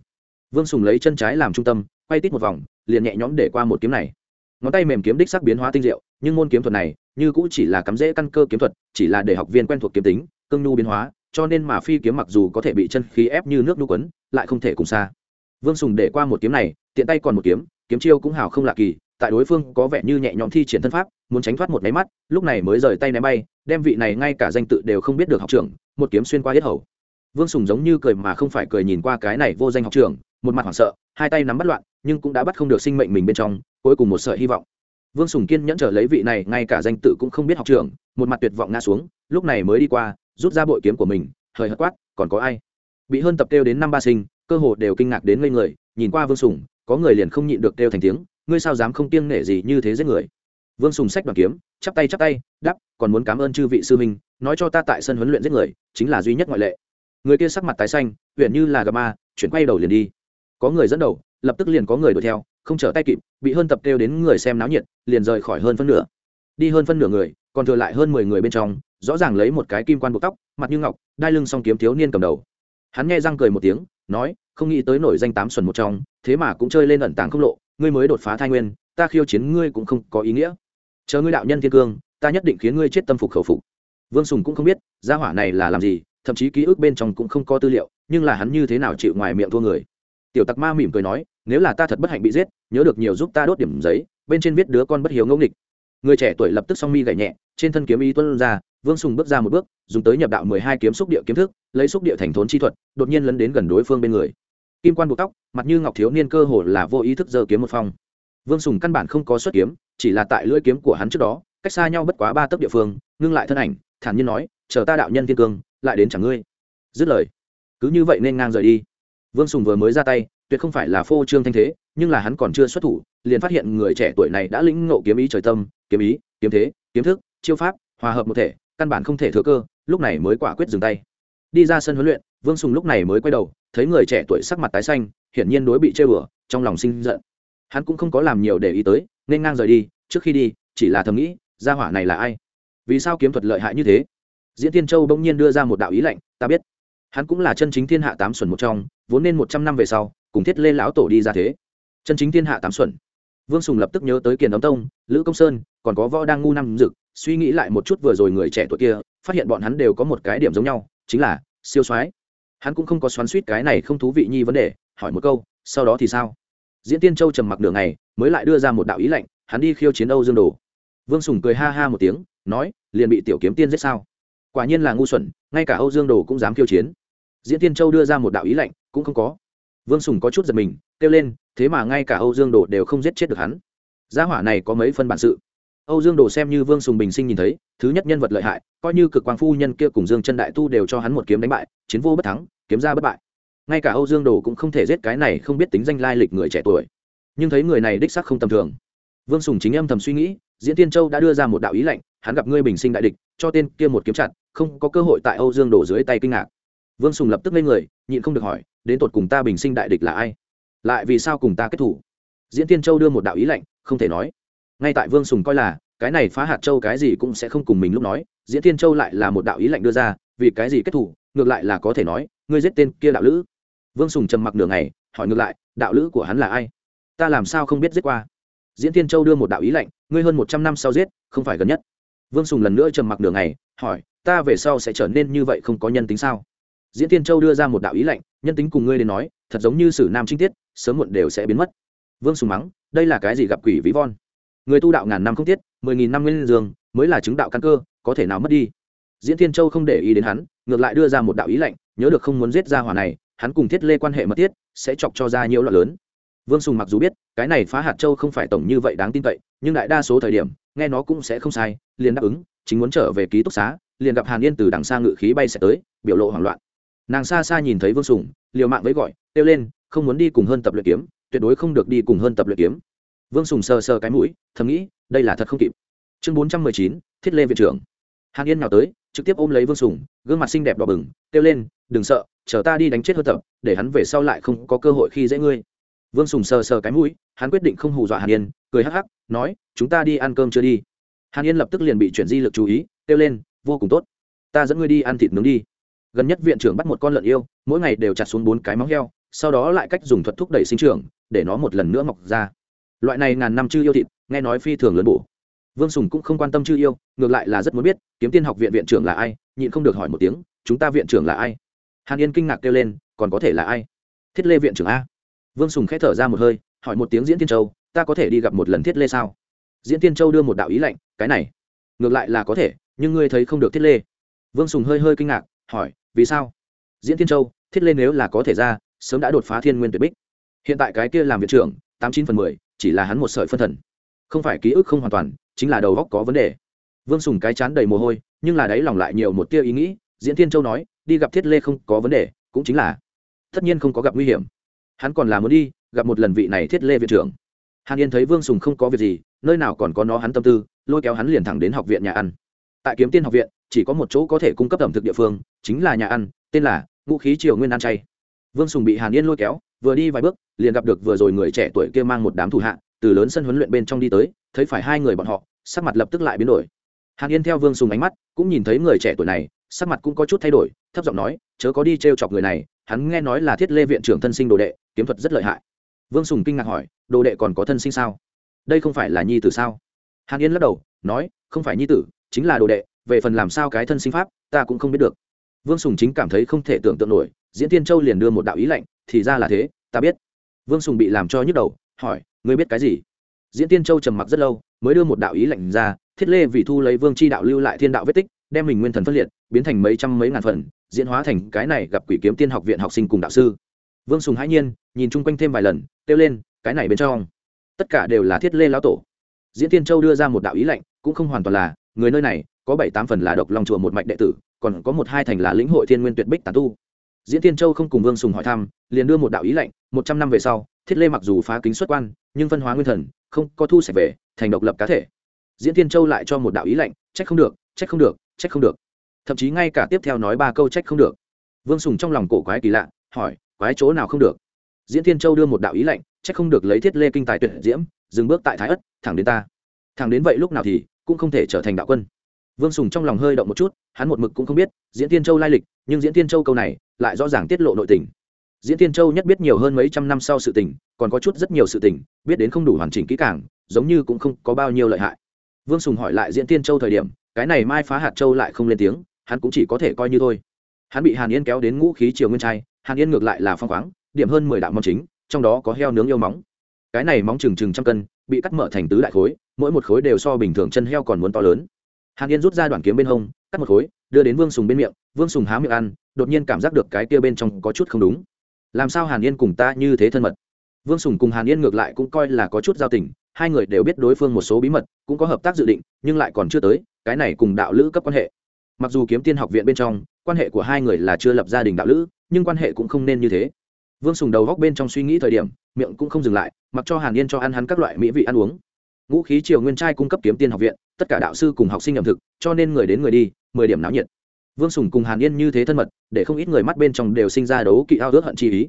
Vương sùng lấy chân trái làm trung tâm, quay tít một vòng, liền nhẹ nhõm để qua một kiếm này. Ngón tay mềm kiếm đích sắc biến hóa tinh diệu, nhưng môn kiếm thuật này, như cũng chỉ là cắm rễ căn cơ kiếm thuật, chỉ là để học viên quen thuộc kiếm tính, cương nhu biến hóa, cho nên mà phi kiếm mặc dù có thể bị chân khí ép như nước nhu quấn, lại không thể cùng xa vương sùng để qua một kiếm này, tiện tay còn một kiếm kiếm chiêu cũng hào không lạ kỳ, tại đối phương có vẻ như nhẹ nhõm thi triển thân pháp, muốn tránh thoát một máy mắt, lúc này mới rời tay ném bay, đem vị này ngay cả danh tự đều không biết được học trưởng, một kiếm xuyên qua hết hầu. Vương sùng giống như cười mà không phải cười nhìn qua cái này vô danh học trưởng, một mặt hoảng sợ, hai tay nắm bắt loạn, nhưng cũng đã bắt không được sinh mệnh mình bên trong, cuối cùng một sợi hy vọng. Vương sùng kiên nhẫn trở lấy vị này, ngay cả danh tự cũng không biết học trưởng, một mặt tuyệt vọng ngã xuống, lúc này mới đi qua, rút ra bội kiếm của mình, hời hợt quát, còn có ai? Bị hơn tập kêu đến năm ba sinh cơ hồ đều kinh ngạc đến ngây người, nhìn qua vương sùng, có người liền không nhịn được kêu thành tiếng, ngươi sao dám không kiêng nể gì như thế giết người? Vương sùng sách đoàn kiếm, chắp tay chắp tay đắp còn muốn cảm ơn chư vị sư minh nói cho ta tại sân huấn luyện giết người, chính là duy nhất ngoại lệ. Người kia sắc mặt tái xanh huyện như là gà ma, chuyển quay đầu liền đi. Có người dẫn đầu, lập tức liền có người đuổi theo, không trở tay kịp, bị hơn tập kêu đến người xem náo nhiệt, liền rời khỏi hơn phân nửa. Đi hơn phân nửa người, còn thừa lại hơn mười người bên trong, rõ ràng lấy một cái kim quan buộc tóc, mặt như ngọc, đai lưng song kiếm thiếu niên cầm đầu. Hắn nghe răng cười một tiếng nói, không nghĩ tới nổi danh tám xuẩn một trong, thế mà cũng chơi lên ẩn tàng không lộ, ngươi mới đột phá thai nguyên, ta khiêu chiến ngươi cũng không có ý nghĩa. Chờ ngươi đạo nhân thiên cương, ta nhất định khiến ngươi chết tâm phục khẩu phục. Vương sùng cũng không biết, gia hỏa này là làm gì, thậm chí ký ức bên trong cũng không có tư liệu, nhưng là hắn như thế nào chịu ngoài miệng thua người. Tiểu tặc ma mỉm cười nói, nếu là ta thật bất hạnh bị giết, nhớ được nhiều giúp ta đốt điểm giấy, bên trên viết đứa con bất hiếu ngẫu nghịch. Người trẻ tuổi lập tức song mi gảy nhẹ trên thân kiếm ý tuân ra, vương sùng bước ra một bước, dùng tới nhập đạo mười hai kiếm xúc địa kiếm thức, lấy xúc địa thành thốn chi thuật, đột nhiên lấn đến gần đối phương bên người. Kim quan buộc tóc, mặt như ngọc thiếu niên cơ hồ là vô ý thức giơ kiếm một phong. Vương sùng căn bản không có xuất kiếm, chỉ là tại lưỡi kiếm của hắn trước đó, cách xa nhau bất quá ba tấc địa phương, ngưng lại thân ảnh, thản nhiên nói, chờ ta đạo nhân thiên cương, lại đến chẳng ngươi. Dứt lời, cứ như vậy nên ngang rời đi. Vương sùng vừa mới ra tay, tuyệt không phải là phô trương thanh thế, nhưng là hắn còn chưa xuất thủ, liền phát hiện người trẻ tuổi này đã lĩnh ngộ kiếm ý trời tâm, kiếm ý, kiếm thế, kiếm thức chiêu pháp, hòa hợp một thể, căn bản không thể thừa cơ, lúc này mới quả quyết dừng tay. Đi ra sân huấn luyện, vương sùng lúc này mới quay đầu, thấy người trẻ tuổi sắc mặt tái xanh, hiển nhiên đối bị chơi bừa, trong lòng sinh giận. Hắn cũng không có làm nhiều để ý tới, nên ngang rời đi, trước khi đi, chỉ là thầm nghĩ, gia hỏa này là ai? Vì sao kiếm thuật lợi hại như thế? Diễn tiên châu bỗng nhiên đưa ra một đạo ý lệnh ta biết, hắn cũng là chân chính thiên hạ tám xuẩn một trong, vốn nên một trăm năm về sau, cùng thiết lê lão tổ đi ra thế. Chân chính thiên hạ tám xuẩn. Vương sùng lập tức nhớ tới kiền đóng tông, lữ công sơn, còn có võ đang ngu năm dực suy nghĩ lại một chút vừa rồi người trẻ tuổi kia, phát hiện bọn hắn đều có một cái điểm giống nhau, chính là siêu soái. Hắn cũng không có xoắn suýt cái này không thú vị nhi vấn đề, hỏi một câu, sau đó thì sao? Diễn tiên châu trầm mặc đường này mới lại đưa ra một đạo ý lệnh, hắn đi khiêu chiến âu dương đồ. Vương sùng cười ha ha một tiếng, nói, liền bị tiểu kiếm tiên giết sao? Quả nhiên là ngu xuẩn, ngay cả âu dương đồ cũng dám khiêu chiến. Diễn tiên châu đưa ra một đạo ý lệnh, cũng không có. Vương sùng có chút giật mình, kêu lên, thế mà ngay cả âu dương đồ đều không giết chết được hắn. Gia hỏa này có mấy phân bản sự? Âu dương đồ xem như vương sùng bình sinh nhìn thấy, thứ nhất nhân vật lợi hại, coi như cực quang phu nhân kia cùng dương chân đại tu đều cho hắn một kiếm đánh bại, chiến vô bất thắng, kiếm ra bất bại. Ngay cả âu dương đồ cũng không thể giết cái này không biết tính danh lai lịch người trẻ tuổi. Nhưng thấy người này đích sắc không tầm thường. Vương sùng chính âm thầm suy nghĩ, diễn tiên châu đã đưa ra một đạo ý lệnh, hắn gặp ngươi bình sinh đại địch, cho tên kia một kiếm chặt, không có cơ hội tại âu dương Đồ dưới tay kinh ngạc. Vương sùng lập tức lên người, nhịn không được hỏi, đến tột cùng ta bình sinh đại địch là ai? Lại vì sao cùng ta kết thủ? Diễn tiên châu đưa một đạo ý lệnh, không thể nói ngay tại vương sùng coi là, cái này phá hạt châu cái gì cũng sẽ không cùng mình lúc nói, diễn Thiên châu lại là một đạo ý lệnh đưa ra, vì cái gì kết thủ, ngược lại là có thể nói, ngươi giết tên kia đạo lữ. Vương sùng trầm mặc nửa ngày, hỏi ngược lại, đạo lữ của hắn là ai? Ta làm sao không biết giết qua? Diễn Thiên châu đưa một đạo ý lệnh ngươi hơn một trăm năm sau giết, không phải gần nhất. Vương sùng lần nữa trầm mặc nửa ngày, hỏi, ta về sau sẽ trở nên như vậy không có nhân tính sao? Diễn Thiên châu đưa ra một đạo ý lệnh nhân tính cùng ngươi đến nói, thật giống như sử nam trinh tiết, sớm muộn đều sẽ biến mất. Vương sùng mắng, đây là cái gì gặp quỷ ví von? Người tu đạo ngàn năm không tiết, mười nghìn năm nguyên dương, mới là chứng đạo căn cơ, có thể nào mất đi? Diễn Thiên châu không để ý đến hắn, ngược lại đưa ra một đạo ý lệnh, nhớ được không muốn giết ra hỏa này, hắn cùng thiết lê quan hệ mật thiết, sẽ chọc cho ra nhiều loạn lớn. Vương sùng mặc dù biết, cái này phá hạt châu không phải tổng như vậy đáng tin cậy, nhưng đại đa số thời điểm, nghe nó cũng sẽ không sai, liền đáp ứng, chính muốn trở về ký túc xá, liền gặp hàn yên từ đằng xa ngự khí bay sẽ tới, biểu lộ hoảng loạn. Nàng xa xa nhìn thấy vương sùng, liều mạng với gọi, kêu lên, không muốn đi cùng hơn tập luyện kiếm, tuyệt đối không được đi cùng hơn tập luyện kiếm vương sùng sờ sờ cái mũi, thầm nghĩ, đây là thật không kịp. Chương bốn trăm mười chín, thiết lê viện trưởng. Hàn yên nào tới, trực tiếp ôm lấy vương sùng, gương mặt xinh đẹp đỏ bừng, kêu lên, đừng sợ, chờ ta đi đánh chết hơn tập, để hắn về sau lại không có cơ hội khi dễ ngươi. Vương sùng sờ sờ cái mũi, hắn quyết định không hù dọa hàn yên, cười hắc hắc, nói, chúng ta đi ăn cơm chưa đi? Hàn yên lập tức liền bị chuyển di lực chú ý, kêu lên, vô cùng tốt, ta dẫn ngươi đi ăn thịt nướng đi. Gần nhất viện trưởng bắt một con lợn yêu, mỗi ngày đều chặt xuống bốn cái móng heo, sau đó lại cách dùng thuật thúc đẩy sinh trưởng, để nó một lần nữa mọc ra loại này ngàn năm chư yêu thịt, nghe nói phi thường lớn bổ. Vương sùng cũng không quan tâm chư yêu, ngược lại là rất muốn biết, kiếm tiên học viện viện trưởng là ai, nhịn không được hỏi một tiếng, chúng ta viện trưởng là ai? Hàn yên kinh ngạc kêu lên, còn có thể là ai? Thiết lê viện trưởng a. Vương sùng k h ẽ thở ra một hơi, hỏi một tiếng diễn tiên châu, ta có thể đi gặp một lần thiết lê sao? Diễn tiên châu đưa một đạo ý lệnh cái này, ngược lại là có thể, nhưng ngươi thấy không được thiết lê. Vương sùng hơi hơi kinh ngạc, hỏi, vì sao? Diễn tiên châu, thiết lê nếu là có thể ra, sớm đã đột phá thiên nguyên tuyệt bích. Hiện tại cái kia làm viện trưởng, tám chín phần mười chỉ là hắn một sợi phân thần. Không phải ký ức không hoàn toàn, chính là đầu góc có vấn đề. Vương sùng cái chán đầy mồ hôi, nhưng là đấy lòng lại nhiều một tia ý nghĩ, diễn Thiên châu nói, đi gặp thiết lê không có vấn đề, cũng chính là, tất nhiên không có gặp nguy hiểm. Hắn còn là muốn đi, gặp một lần vị này thiết lê viện trưởng. Hàn yên thấy vương sùng không có việc gì, nơi nào còn có nó hắn tâm tư, lôi kéo hắn liền thẳng đến học viện nhà ăn. Tại kiếm tiên học viện, chỉ có một chỗ có thể cung cấp ẩm thực địa phương, chính là nhà ăn, tên là ngũ khí triều nguyên ăn chay. Vương sùng bị hàn yên lôi kéo vừa đi vài bước, liền gặp được vừa rồi người trẻ tuổi kia mang một đám thủ hạ, từ lớn sân huấn luyện bên trong đi tới, thấy phải hai người bọn họ, sắc mặt lập tức lại biến đổi. Hàn yên theo vương sùng ánh mắt, cũng nhìn thấy người trẻ tuổi này, sắc mặt cũng có chút thay đổi, thấp giọng nói, chớ có đi t r e o chọc người này, hắn nghe nói là thiết lê viện trưởng thân sinh đồ đệ, kiếm thuật rất lợi hại. Vương sùng kinh ngạc hỏi, đồ đệ còn có thân sinh sao? Đây không phải là nhi tử sao? Hàn yên lắc đầu, nói, không phải nhi tử, chính là đồ đệ, về phần làm sao cái thân sinh pháp, ta cũng không biết được. Vương sùng chính cảm thấy không thể tưởng tượng nổi, diễn tiên châu liền đưa một đạo ý lệnh thì ra là thế, ta biết. Vương sùng bị làm cho nhức đầu, hỏi, ngươi biết cái gì? Diễn tiên châu trầm mặc rất lâu, mới đưa một đạo ý lệnh ra, thiết lê vì thu lấy vương c h i đạo lưu lại thiên đạo vết tích, đem mình nguyên thần phân liệt, biến thành mấy trăm mấy ngàn phần, diễn hóa thành cái này gặp quỷ kiếm tiên học viện học sinh cùng đạo sư. Vương sùng hãi nhiên, nhìn chung quanh thêm vài lần, kêu lên, cái này bên trong, tất cả đều là thiết lê lão tổ. Diễn tiên châu đưa ra một đạo ý lệnh cũng không hoàn toàn là, người nơi này, có bảy tám phần là độc lòng chùa một mạch đệ tử, còn có một hai thành là lĩnh hội thiên nguyên tuyệt bích tàn tu diễn tiên châu không cùng vương sùng hỏi thăm, liền đưa một đạo ý lệnh một trăm năm về sau, thiết lê mặc dù phá kính xuất quan, nhưng phân hóa nguyên thần, không có thu sạch về, thành độc lập cá thể. Diễn tiên châu lại cho một đạo ý lệnh trách không được, trách không được, trách không được. Thậm chí ngay cả tiếp theo nói ba câu trách không được. Vương sùng trong lòng cổ quái kỳ lạ, hỏi, quái chỗ nào không được? Diễn thiên châu đưa một đạo ý lệnh trách không được lấy thiết lê kinh tài tuyệt diễm, dừng bước tại thái ất, thẳng đến ta. Thẳng đến vậy lúc nào thì, cũng không thể trở thành đạo quân vương sùng trong lòng hơi động một chút, hắn một mực cũng không biết, diễn tiên châu lai lịch, nhưng diễn tiên châu câu này lại rõ ràng tiết lộ nội tình. Diễn tiên châu nhất biết nhiều hơn mấy trăm năm sau sự tình, còn có chút rất nhiều sự tình, biết đến không đủ hoàn chỉnh kỹ càng, giống như cũng không có bao nhiêu lợi hại. Vương sùng hỏi lại diễn tiên châu thời điểm, cái này mai phá hạt châu lại không lên tiếng, hắn cũng chỉ có thể coi như thôi. Hắn bị hàn yên kéo đến ngũ khí triều nguyên trai, hàn yên ngược lại là phong khoáng, điểm hơn mười đạo mong chính, trong đó có heo nướng yêu móng. Cái này móng trừng trừng trăm cân, bị cắt mở thành tứ đại khối, mỗi một khối đều so bình thường chân heo còn muốn to lớn hàn yên rút ra đoạn kiếm bên hông, cắt một khối, đưa đến vương sùng bên miệng, vương sùng há miệng ăn, đột nhiên cảm giác được cái kia bên trong có chút không đúng. Làm sao hàn yên cùng ta như thế thân mật? Vương sùng cùng hàn yên ngược lại cũng coi là có chút giao tình, hai người đều biết đối phương một số bí mật, cũng có hợp tác dự định, nhưng lại còn chưa tới, cái này cùng đạo lữ cấp quan hệ. Mặc dù kiếm tiên học viện bên trong, quan hệ của hai người là chưa lập gia đình đạo lữ, nhưng quan hệ cũng không nên như thế. Vương sùng đầu góc bên trong suy nghĩ thời điểm, miệng cũng không dừng lại, mặc cho hàn yên cho ăn hắn các loại mỹ vị ăn uống ngũ khí triều nguyên trai cung cấp kiếm tiên học viện, tất cả đạo sư cùng học sinh ẩm thực, cho nên người đến người đi, mười điểm náo nhiệt. Vương sùng cùng hàn yên như thế thân mật, để không ít người mắt bên trong đều sinh ra đấu kỵ ao ước hận chi ý.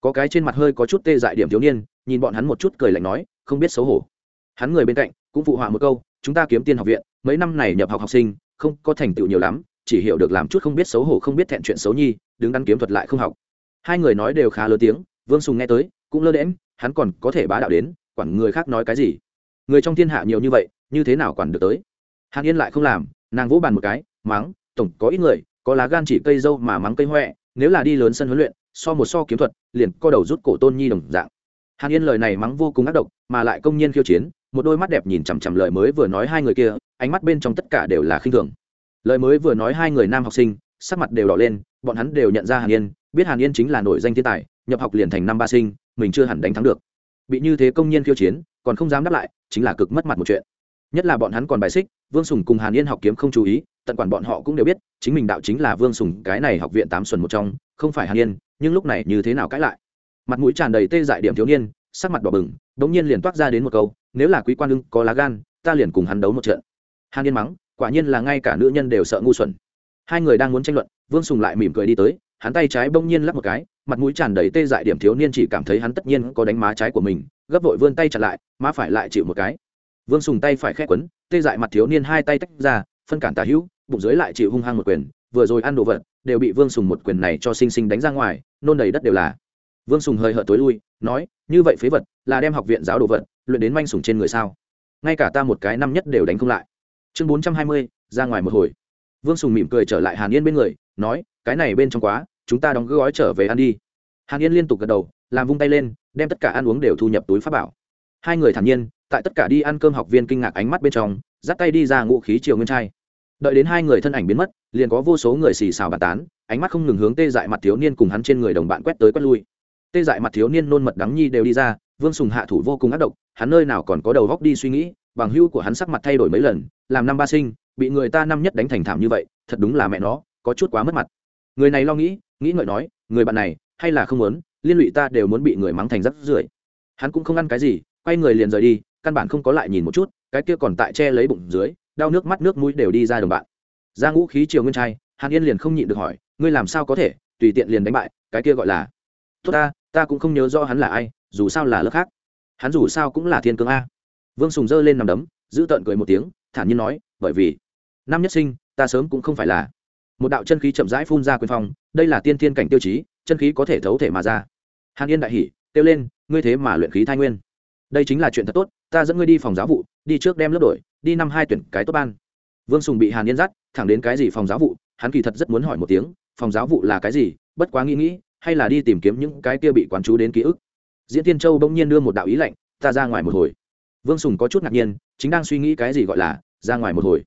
Có cái trên mặt hơi có chút tê dại điểm thiếu niên, nhìn bọn hắn một chút cười lạnh nói, không biết xấu hổ. Hắn người bên cạnh, cũng phụ họa một câu, chúng ta kiếm tiên học viện, mấy năm này nhập học học sinh, không có thành tựu nhiều lắm, chỉ hiểu được làm chút không biết xấu hổ không biết thẹn chuyện xấu nhi, đứng đắn kiếm thuật lại không học. Hai người nói đều khá lớn tiếng, vương sùng nghe tới, cũng lơ đễm hắn còn có thể bá đạo đến, quản người khác nói cái gì? Người trong thiên hạ nhiều như vậy, như thế nào quản được tới? Hàn yên lại không làm, nàng vỗ bàn một cái mắng tổng có ít người, có lá gan chỉ cây dâu mà mắng cây huệ nếu là đi lớn sân huấn luyện, so một so kiếm thuật, liền co đầu rút cổ tôn nhi đồng dạng. Hàn yên lời này mắng vô cùng ác độc, mà lại công nhiên khiêu chiến, một đôi mắt đẹp nhìn chằm chằm lời mới vừa nói hai người kia, ánh mắt bên trong tất cả đều là khinh thường. Lời mới vừa nói hai người nam học sinh, sắc mặt đều đỏ lên, bọn hắn đều nhận ra hàn yên, biết hàn yên chính là nổi danh thiên tài, nhập học liền thành năm ba sinh, mình chưa hẳn đánh thắng được. Bị như thế công nhiên khiêu chiến còn không dám đáp lại, chính là cực mất mặt một chuyện. Nhất là bọn hắn còn bài xích, vương sùng cùng hàn yên học kiếm không chú ý, tận quản bọn họ cũng đều biết, chính mình đạo chính là vương sùng, cái này học viện tám xuân một trong, không phải hàn yên, nhưng lúc này như thế nào cãi lại? Mặt mũi tràn đầy tê dại điểm thiếu niên, sắc mặt đỏ bừng đ ỗ n g nhiên liền toát ra đến một câu, nếu là quý quan ưng có lá gan, ta liền cùng hắn đấu một trận. Hàn yên mắng, quả nhiên là ngay cả nữ nhân đều sợ ngu xuẩn. Hai người đang muốn tranh luận, vương sùng lại mỉm cười đi tới, hắn tay trái bỗng nhiên lắp một cái, mặt mũi tràn đầy tê dại điểm thiếu niên chỉ cảm thấy hắn tất nhiên có đánh má trái của mình gấp vội vươn tay chặt lại, má phải lại chịu một cái. Vương sùng tay phải khét quấn, tê dại mặt thiếu niên hai tay tách ra, phân cản tà hữu, bụng dưới lại chịu hung hăng một quyền, vừa rồi ăn đồ vật, đều bị vương sùng một quyền này cho xinh xinh đánh ra ngoài, nôn đầy đất đều là. Vương sùng hơi hợt tối lui, nói, như vậy phế vật, là đem học viện giáo đồ vật, luyện đến manh sùng trên người sao? Ngay cả ta một cái năm nhất đều đánh không lại. Chương bốn trăm hai mươi, ra ngoài một hồi. Vương sùng mỉm cười trở lại hàn yên bên người, nói, cái này bên trong quá, chúng ta đóng gói trở về ăn đi. Hàn yên liên tục gật đầu làm vung tay lên, đem tất cả ăn uống đều thu nhập túi pháp bảo. Hai người thản nhiên, tại tất cả đi ăn cơm học viên kinh ngạc ánh mắt bên trong, dắt tay đi ra ngũ khí chiều nguyên trai. Đợi đến hai người thân ảnh biến mất, liền có vô số người xì xào bàn tán, ánh mắt không ngừng hướng tê dại mặt thiếu niên cùng hắn trên người đồng bạn quét tới quét lui. Tê dại mặt thiếu niên nôn mật đắng nhi đều đi ra, vương sùng hạ thủ vô cùng ác độc, hắn nơi nào còn có đầu góc đi suy nghĩ, bằng hưu của hắn sắc mặt thay đổi mấy lần, làm năm ba sinh, bị người ta năm nhất đánh thành thảm như vậy, thật đúng là mẹ nó, có chút quá mất mặt. Người này lo nghĩ nghĩ ngợi nói, người bạn này, hay là không muốn liên lụy ta đều muốn bị người mắng thành rắc rưởi. Hắn cũng không ăn cái gì quay người liền rời đi căn bản không có lại nhìn một chút cái kia còn tại che lấy bụng dưới đau nước mắt nước mũi đều đi ra đồng bạn. Ra ngũ khí triều nguyên trai hàn yên liền không nhịn được hỏi ngươi làm sao có thể tùy tiện liền đánh bại cái kia gọi là? Tốt ta ta cũng không nhớ rõ hắn là ai dù sao là lớp khác. Hắn dù sao cũng là thiên cương a. Vương sùng giơ lên nằm đấm giữ tợn cười một tiếng thản nhiên nói bởi vì năm nhất sinh ta sớm cũng không phải là. Một đạo chân khí chậm rãi phun ra quyền phòng, đây là tiên thiên cảnh tiêu chí chân khí có thể thấu thể mà ra hàn yên đại hỉ, kêu lên, ngươi thế mà luyện khí thai nguyên. Đây chính là chuyện thật tốt, ta dẫn ngươi đi phòng giáo vụ, đi trước đem lớp đổi, đi năm hai tuyển cái tốt ban. Vương sùng bị hàn yên dắt, thẳng đến cái gì phòng giáo vụ, hắn kỳ thật rất muốn hỏi một tiếng, phòng giáo vụ là cái gì, bất quá nghĩ nghĩ, hay là đi tìm kiếm những cái kia bị quán chú đến ký ức. Diễn tiên châu bỗng nhiên đưa một đạo ý lệnh ta ra ngoài một hồi. Vương sùng có chút ngạc nhiên, chính đang suy nghĩ cái gì gọi là, ra ngoài một hồi.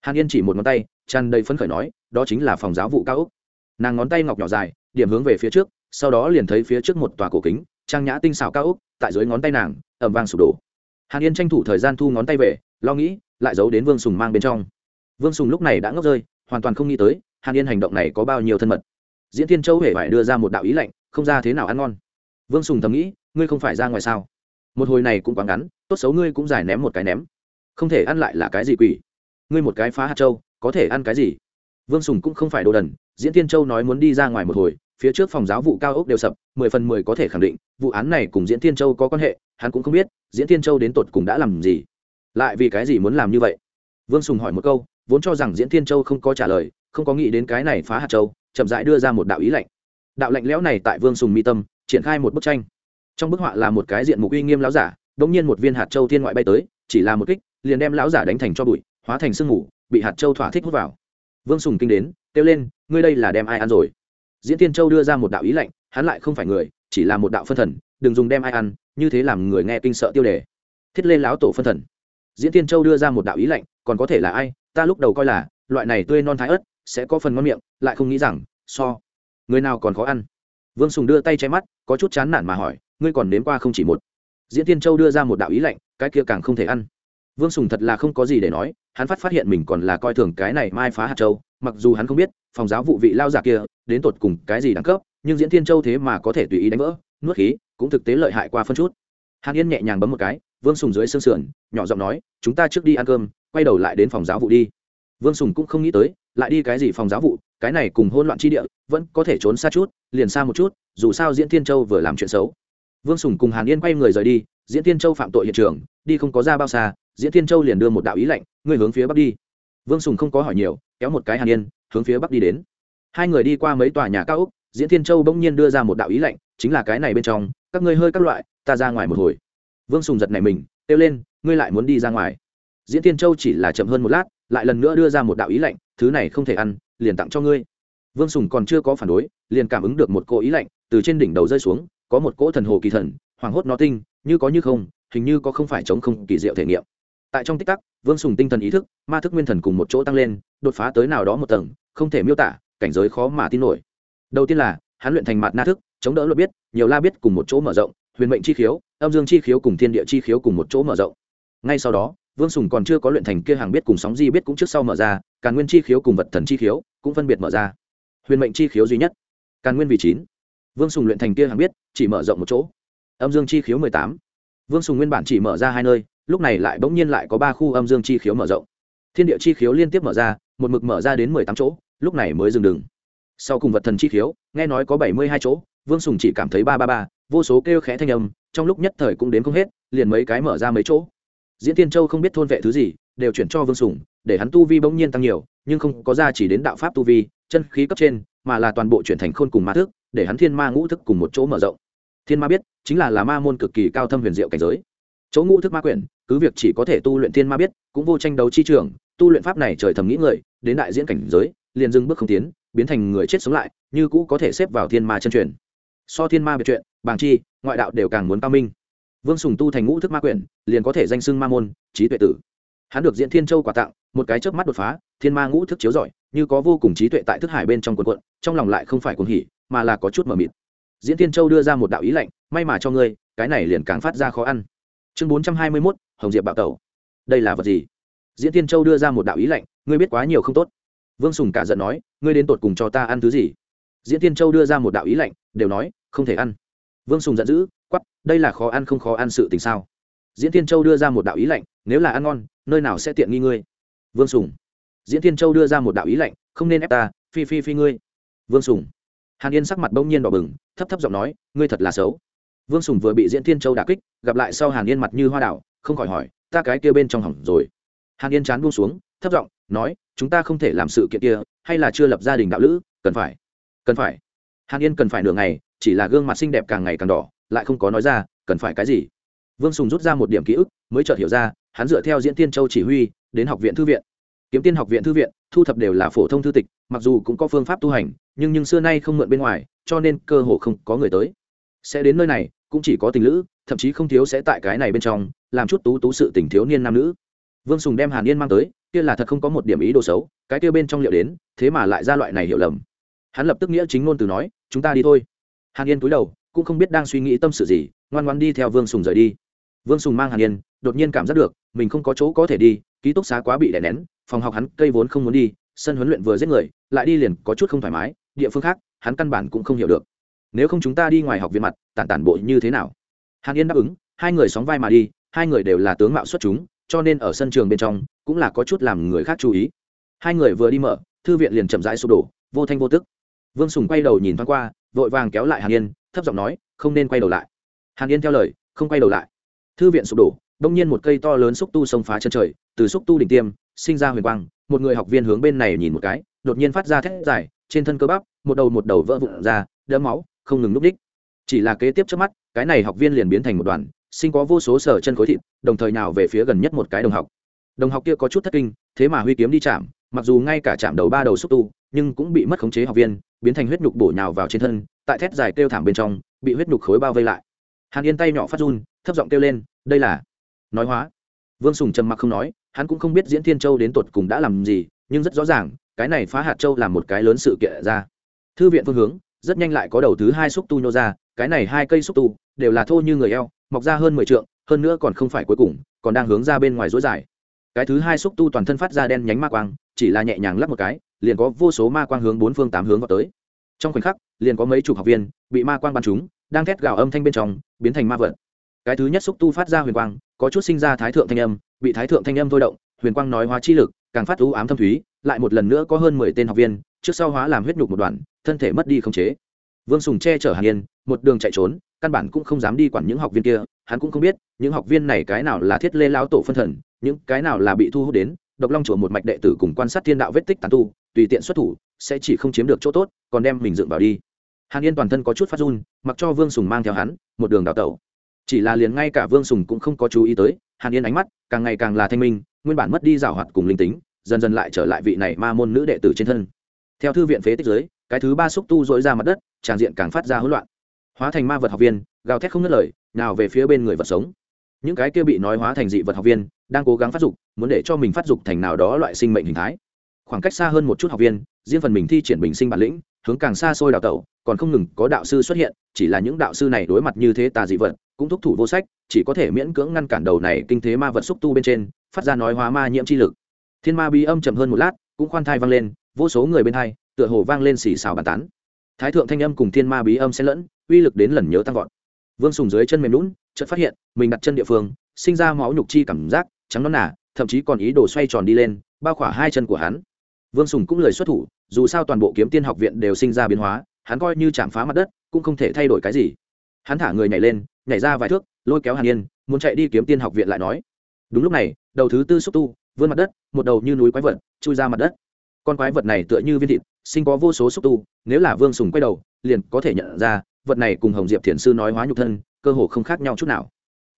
Hàn yên chỉ một ngón tay, tràn đầy phấn khởi nói, đó chính là phòng giáo vụ cao úc nàng ngón tay ngọc nhỏ dài, điểm hướng về phía trước sau đó liền thấy phía trước một tòa cổ kính, trang nhã tinh xảo cao úc tại dưới ngón tay nàng ẩm vang sụp đổ. Hàn yên tranh thủ thời gian thu ngón tay về, lo nghĩ, lại giấu đến vương sùng mang bên trong. Vương sùng lúc này đã ngốc rơi, hoàn toàn không nghĩ tới, hàn yên hành động này có bao nhiêu thân mật. Diễn Thiên châu hễ phải đưa ra một đạo ý lạnh, không ra thế nào ăn ngon. Vương sùng thầm nghĩ, ngươi không phải ra ngoài sao? Một hồi này cũng quá ngắn, tốt xấu ngươi cũng giải ném một cái ném. Không thể ăn lại là cái gì quỷ? Ngươi một cái phá hạt châu, có thể ăn cái gì? Vương sùng cũng không phải đồ đần, diễn tiên châu nói muốn đi ra ngoài một hồi phía trước phòng giáo vụ cao ốc đều sập, mười phần mười có thể khẳng định, vụ án này cùng diễn tiên châu có quan hệ, hắn cũng không biết, diễn tiên châu đến tột cùng đã làm gì. Lại vì cái gì muốn làm như vậy? Vương sùng hỏi một câu, vốn cho rằng diễn tiên châu không có trả lời, không có nghĩ đến cái này phá hạt châu, chậm rãi đưa ra một đạo ý lạnh đạo lạnh lẽo này tại vương sùng mi tâm, triển khai một bức tranh. Trong bức họa là một cái diện mục uy nghiêm lão giả đ nhiên một viên hạt châu thiên ngoại bay tới, chỉ là một kích, liền đem lão giả đánh thành cho bụi, hóa thành sương mù, bị hạt châu thỏa thích hút vào. Vương sùng kinh đến, kêu lên, ngươi đây là đem ai ăn rồi? Diễn tiên châu đưa ra một đạo ý lạnh, hắn lại không phải người, chỉ là một đạo phân thần, đừng dùng đem ai ăn, như thế làm người nghe kinh sợ tiêu đề. Thiết lên lão tổ phân thần. Diễn tiên châu đưa ra một đạo ý lạnh, còn có thể là ai, ta lúc đầu coi là, loại này tươi non thái ớt, sẽ có phần ngon miệng, lại không nghĩ rằng, so, người nào còn khó ăn. Vương sùng đưa tay che mắt, có chút chán nản mà hỏi, ngươi còn nếm qua không chỉ một. Diễn tiên châu đưa ra một đạo ý lạnh, cái kia càng không thể ăn vương sùng thật là không có gì để nói, hắn phát phát hiện mình còn là coi thường cái này mai phá hạt châu, mặc dù hắn không biết, phòng giáo vụ vị lao giả kia, đến tột cùng cái gì đẳng cấp, nhưng diễn thiên châu thế mà có thể tùy ý đánh vỡ, nuốt khí, cũng thực tế lợi hại qua phân chút. Hàn yên nhẹ nhàng bấm một cái, vương sùng dưới xương sườn, nhỏ giọng nói, chúng ta trước đi ăn cơm, quay đầu lại đến phòng giáo vụ đi. Vương sùng cũng không nghĩ tới, lại đi cái gì phòng giáo vụ, cái này cùng hôn loạn tri địa, vẫn có thể trốn xa chút, liền xa một chút, dù sao diễn thiên châu vừa làm chuyện xấu. Vương sùng cùng hàn yên quay người rời đi, diễn thiên châu phạm tội hiện trường, đi không có ra bao xa diễn thiên châu liền đưa một đạo ý lệnh người hướng phía bắc đi. Vương sùng không có hỏi nhiều, kéo một cái hàn yên, hướng phía bắc đi đến. Hai người đi qua mấy tòa nhà cao úc diễn thiên châu bỗng nhiên đưa ra một đạo ý lệnh chính là cái này bên trong, các ngươi hơi các loại, ta ra ngoài một hồi. Vương sùng giật này mình, kêu lên, ngươi lại muốn đi ra ngoài. Diễn thiên châu chỉ là chậm hơn một lát, lại lần nữa đưa ra một đạo ý lệnh thứ này không thể ăn, liền tặng cho ngươi. Vương sùng còn chưa có phản đối, liền cảm ứng được một cỗ ý lạnh, từ trên đỉnh đầu rơi xuống, có một cỗ thần hồ kỳ thần, hoảng hốt nó tinh, như có như không, hình như có không phải chống không kỳ diệu thể nghiệm tại trong tích tắc, vương sùng tinh thần ý thức, ma thức nguyên thần cùng một chỗ tăng lên, đột phá tới nào đó một tầng, không thể miêu tả, cảnh giới khó mà tin nổi. Đầu tiên là, hắn luyện thành mặt na thức, chống đỡ luật biết, nhiều la biết cùng một chỗ mở rộng, huyền mệnh chi khiếu, âm dương chi khiếu cùng thiên địa chi khiếu cùng một chỗ mở rộng. Ngay sau đó, vương sùng còn chưa có luyện thành kia hàng biết cùng sóng di biết cũng trước sau mở ra càn nguyên chi khiếu cùng vật thần chi khiếu cũng phân biệt mở ra. Huyền mệnh chi khiếu duy nhất càn nguyên vị chín. Vương sùng luyện thành kia hàng biết, chỉ mở rộng một chỗ. Âm dương chi khiếu mười tám. Vương sùng nguyên bản chỉ mở ra hai nơi lúc này lại bỗng nhiên lại có ba khu âm dương chi khiếu mở rộng. Thiên địa chi khiếu liên tiếp mở ra, một mực mở ra đến mười tám chỗ, lúc này mới dừng đừng. Sau cùng vật thần chi khiếu, nghe nói có bảy mươi hai chỗ, vương sùng chỉ cảm thấy ba ba ba, vô số kêu khẽ thanh âm, trong lúc nhất thời cũng đến không hết, liền mấy cái mở ra mấy chỗ. Diễn tiên châu không biết thôn vệ thứ gì, đều chuyển cho vương sùng, để hắn tu vi bỗng nhiên tăng nhiều, nhưng không có ra chỉ đến đạo pháp tu vi, chân khí cấp trên, mà là toàn bộ chuyển thành khôn cùng ma thức, để hắn thiên ma ngũ thức cùng một chỗ mở rộng. Thiên ma biết, chính là là ma môn cực kỳ cao thâm huyền diệu cảnh giới. Chỗ ngũ thức ma quyển cứ việc chỉ có thể tu luyện thiên ma biết cũng vô tranh đấu chi trường tu luyện pháp này trời thầm nghĩ người đến đại diễn cảnh giới liền dưng bước không tiến biến thành người chết sống lại như cũ có thể xếp vào thiên ma chân truyền. So thiên ma biệt chuyện bàng chi ngoại đạo đều càng muốn cao minh. Vương sùng tu thành ngũ thức ma quyển liền có thể danh xưng ma môn trí tuệ tử. Hắn được diễn thiên châu quà tặng một cái chớp mắt đột phá thiên ma ngũ thức chiếu giỏi, như có vô cùng trí tuệ tại thức hải bên trong quần quận trong lòng lại không phải cuồng hỉ mà là có chút mờ mịt. Diễn thiên châu đưa ra một đạo ý lạnh may mà cho ngươi cái này liền càng phát ra khó ăn. Chương bốn trăm hai mươi mốt hồng diệp bạo tẩu. Đây là vật gì? Diễn thiên châu đưa ra một đạo ý lạnh, ngươi biết quá nhiều không tốt. Vương sùng cả giận nói, ngươi đến tột cùng cho ta ăn thứ gì? Diễn thiên châu đưa ra một đạo ý lạnh, đều nói, không thể ăn. Vương sùng giận dữ quắp đây là khó ăn không khó ăn sự tình sao? Diễn thiên châu đưa ra một đạo ý lạnh, nếu là ăn ngon, nơi nào sẽ tiện nghi ngươi? Vương sùng. Diễn thiên châu đưa ra một đạo ý lạnh, không nên ép ta, phi phi phi ngươi. Vương sùng. Hàn yên sắc mặt bỗng nhiên đỏ bừng, thấp thấp giọng nói, ngươi thật là xấu. Vương sùng vừa bị diễn thiên châu đà kích, gặp lại sau hàn yên mặt như hoa đảo không khỏi hỏi, ta cái kia bên trong hỏng rồi. Hàn yên chán buông xuống, thấp giọng nói, chúng ta không thể làm sự kiện kia, hay là chưa lập gia đình đạo lữ, cần phải cần phải. Hàn yên cần phải nửa ngày, chỉ là gương mặt xinh đẹp càng ngày càng đỏ, lại không có nói ra, cần phải cái gì? Vương sùng rút ra một điểm ký ức, mới chợt hiểu ra, hắn dựa theo diễn tiên châu chỉ huy, đến học viện thư viện. Kiếm tiên học viện thư viện, thu thập đều là phổ thông thư tịch, mặc dù cũng có phương pháp tu hành, nhưng nhưng xưa nay không mượn bên ngoài, cho nên cơ hồ không có người tới. Sẽ đến nơi này, cũng chỉ có tình lữ thậm chí không thiếu sẽ tại cái này bên trong, làm chút tú tú sự tình thiếu niên nam nữ. Vương sùng đem hàn yên mang tới, kia là thật không có một điểm ý đồ xấu, cái kia bên trong liệu đến, thế mà lại ra loại này hiểu lầm. Hắn lập tức nghĩa chính ngôn từ nói, chúng ta đi thôi. Hàn yên cúi đầu, cũng không biết đang suy nghĩ tâm sự gì, ngoan ngoan đi theo vương sùng rời đi. Vương sùng mang hàn yên, đột nhiên cảm giác được, mình không có chỗ có thể đi, ký túc xá quá bị đè nén, phòng học hắn cây vốn không muốn đi, sân huấn luyện vừa giết người, lại đi liền có chút không thoải mái, địa phương khác, hắn căn bản cũng không hiểu được. Nếu không chúng ta đi ngoài học viện mặt, tản tản bộ như thế nào? Hàn yên đáp ứng, hai người sóng vai mà đi, hai người đều là tướng mạo xuất chúng, cho nên ở sân trường bên trong cũng là có chút làm người khác chú ý. Hai người vừa đi mở, thư viện liền chậm rãi sụp đổ, vô thanh vô tức. Vương sùng quay đầu nhìn thoáng qua, vội vàng kéo lại hàn yên, thấp giọng nói, không nên quay đầu lại. Hàn yên theo lời, không quay đầu lại. Thư viện sụp đổ, đông nhiên một cây to lớn xúc tu xông phá chân trời, từ xúc tu đỉnh tiêm, sinh ra huyền quang, một người học viên hướng bên này nhìn một cái, đột nhiên phát ra thét dài, trên thân cơ bắp, một đầu một đầu vỡ vụn ra đỡ máu, không ngừng núp đích. Chỉ là kế tiếp trước mắt cái này học viên liền biến thành một đoàn, sinh có vô số sở chân khối thịt, đồng thời nào về phía gần nhất một cái đồng học. Đồng học kia có chút thất kinh, thế mà huy kiếm đi chạm, mặc dù ngay cả chạm đầu ba đầu xúc tu, nhưng cũng bị mất khống chế học viên, biến thành huyết nhục bổ nhào vào trên thân, tại thét dài kêu thảm bên trong, bị huyết nhục khối bao vây lại. Hàn yên tay nhỏ phát run, thấp giọng kêu lên, đây là nói hóa. Vương sùng trầm mặc không nói, hắn cũng không biết diễn thiên châu đến tột cùng đã làm gì, nhưng rất rõ ràng, cái này phá hạt châu là một cái lớn sự kiện ra. Thư viện phương hướng rất nhanh lại có đầu thứ hai xúc tu nhô ra, cái này hai cây xúc tu đều là thô như người eo, mọc ra hơn mười t hơn nữa còn không phải cuối cùng, còn đang hướng ra bên ngoài rối dài. Cái thứ hai xúc tu toàn thân phát ra đen nhánh ma quang, chỉ là nhẹ nhàng lắp một cái, liền có vô số ma quang hướng bốn phương tám hướng vào tới. Trong khoảnh khắc, liền có mấy chục học viên bị ma quang bắn chúng đang thét gào âm thanh bên trong, biến thành ma vật. Cái thứ nhất xúc tu phát ra huyền quang, có chút sinh ra thái thượng thanh âm, bị thái thượng thanh âm thôi động, huyền quang nói hóa chi lực, càng phát ưu ám thâm thúy, lại một lần nữa có hơn mười tên học viên, trước sau hóa làm huyết nhục một đoạn thân thể mất đi khống chế. Vương sùng che chở hàn yên, một đường chạy trốn, căn bản cũng không dám đi quản những học viên kia, hắn cũng không biết, những học viên này cái nào là thiết lê lao tổ phân thần, những cái nào là bị thu hút đến, độc long chùa một mạch đệ tử cùng quan sát thiên đạo vết tích tàn tu, tùy tiện xuất thủ, sẽ chỉ không chiếm được chỗ tốt, còn đem mình dựng vào đi. Hàn yên toàn thân có chút phát run, mặc cho vương sùng mang theo hắn, một đường đào tẩu. Chỉ là liền ngay cả vương sùng cũng không có chú ý tới, hàn yên ánh mắt càng ngày càng là thanh minh, nguyên bản mất đi rào hoạt cùng linh tính, dần dần lại trở lại vị này ma môn nữ đệ tử trên thân. Theo thư viện phế tích giới cái thứ ba xúc tu dội ra mặt đất tràn diện càng phát ra hỗn loạn. Hóa thành ma vật học viên, gào thét không ngất lời, nào về phía bên người vật sống. Những cái kia bị nói hóa thành dị vật học viên, đang cố gắng phát dục, muốn để cho mình phát dục thành nào đó loại sinh mệnh hình thái. Khoảng cách xa hơn một chút học viên, riêng phần mình thi triển bình sinh bản lĩnh, hướng càng xa xôi đào tẩu, còn không ngừng có đạo sư xuất hiện, chỉ là những đạo sư này đối mặt như thế tà dị vật, cũng thúc thủ vô sách, chỉ có thể miễn cưỡng ngăn cản đầu này kinh thế ma vật xúc tu bên trên, phát ra nói hóa ma nhiễm chi lực. Thiên ma bí âm chậm hơn một lát, cũng khoan thai vang lên, vô số người bên hai tựa hồ vang lên xì xào bàn tán. Thái thượng thanh âm cùng thiên ma bí âm xen lẫn, uy lực đến lần nhớ tăng vọt. Vương sùng dưới chân mềm lún chợt phát hiện, mình đặt chân địa phương, sinh ra máu nhục chi cảm giác, trắng nó nả thậm chí còn ý đồ xoay tròn đi lên, bao khỏa hai chân của hắn. Vương sùng cũng lời xuất thủ, dù sao toàn bộ kiếm tiên học viện đều sinh ra biến hóa, hắn coi như chạm phá mặt đất, cũng không thể thay đổi cái gì. Hắn thả người nhảy lên, nhảy ra vài thước, lôi kéo hàn yên, muốn chạy đi kiếm tiên học viện lại nói. Đúng lúc này, đầu thứ tư xúc tu, vươn mặt đất, một đầu như núi quái vật, chui ra mặt đất con quái vật này tựa như viên thịt, sinh có vô số xúc tu, nếu là vương sùng quay đầu, liền có thể nhận ra, vật này cùng hồng diệp thiền sư nói hóa nhục thân, cơ hồ không khác nhau chút nào.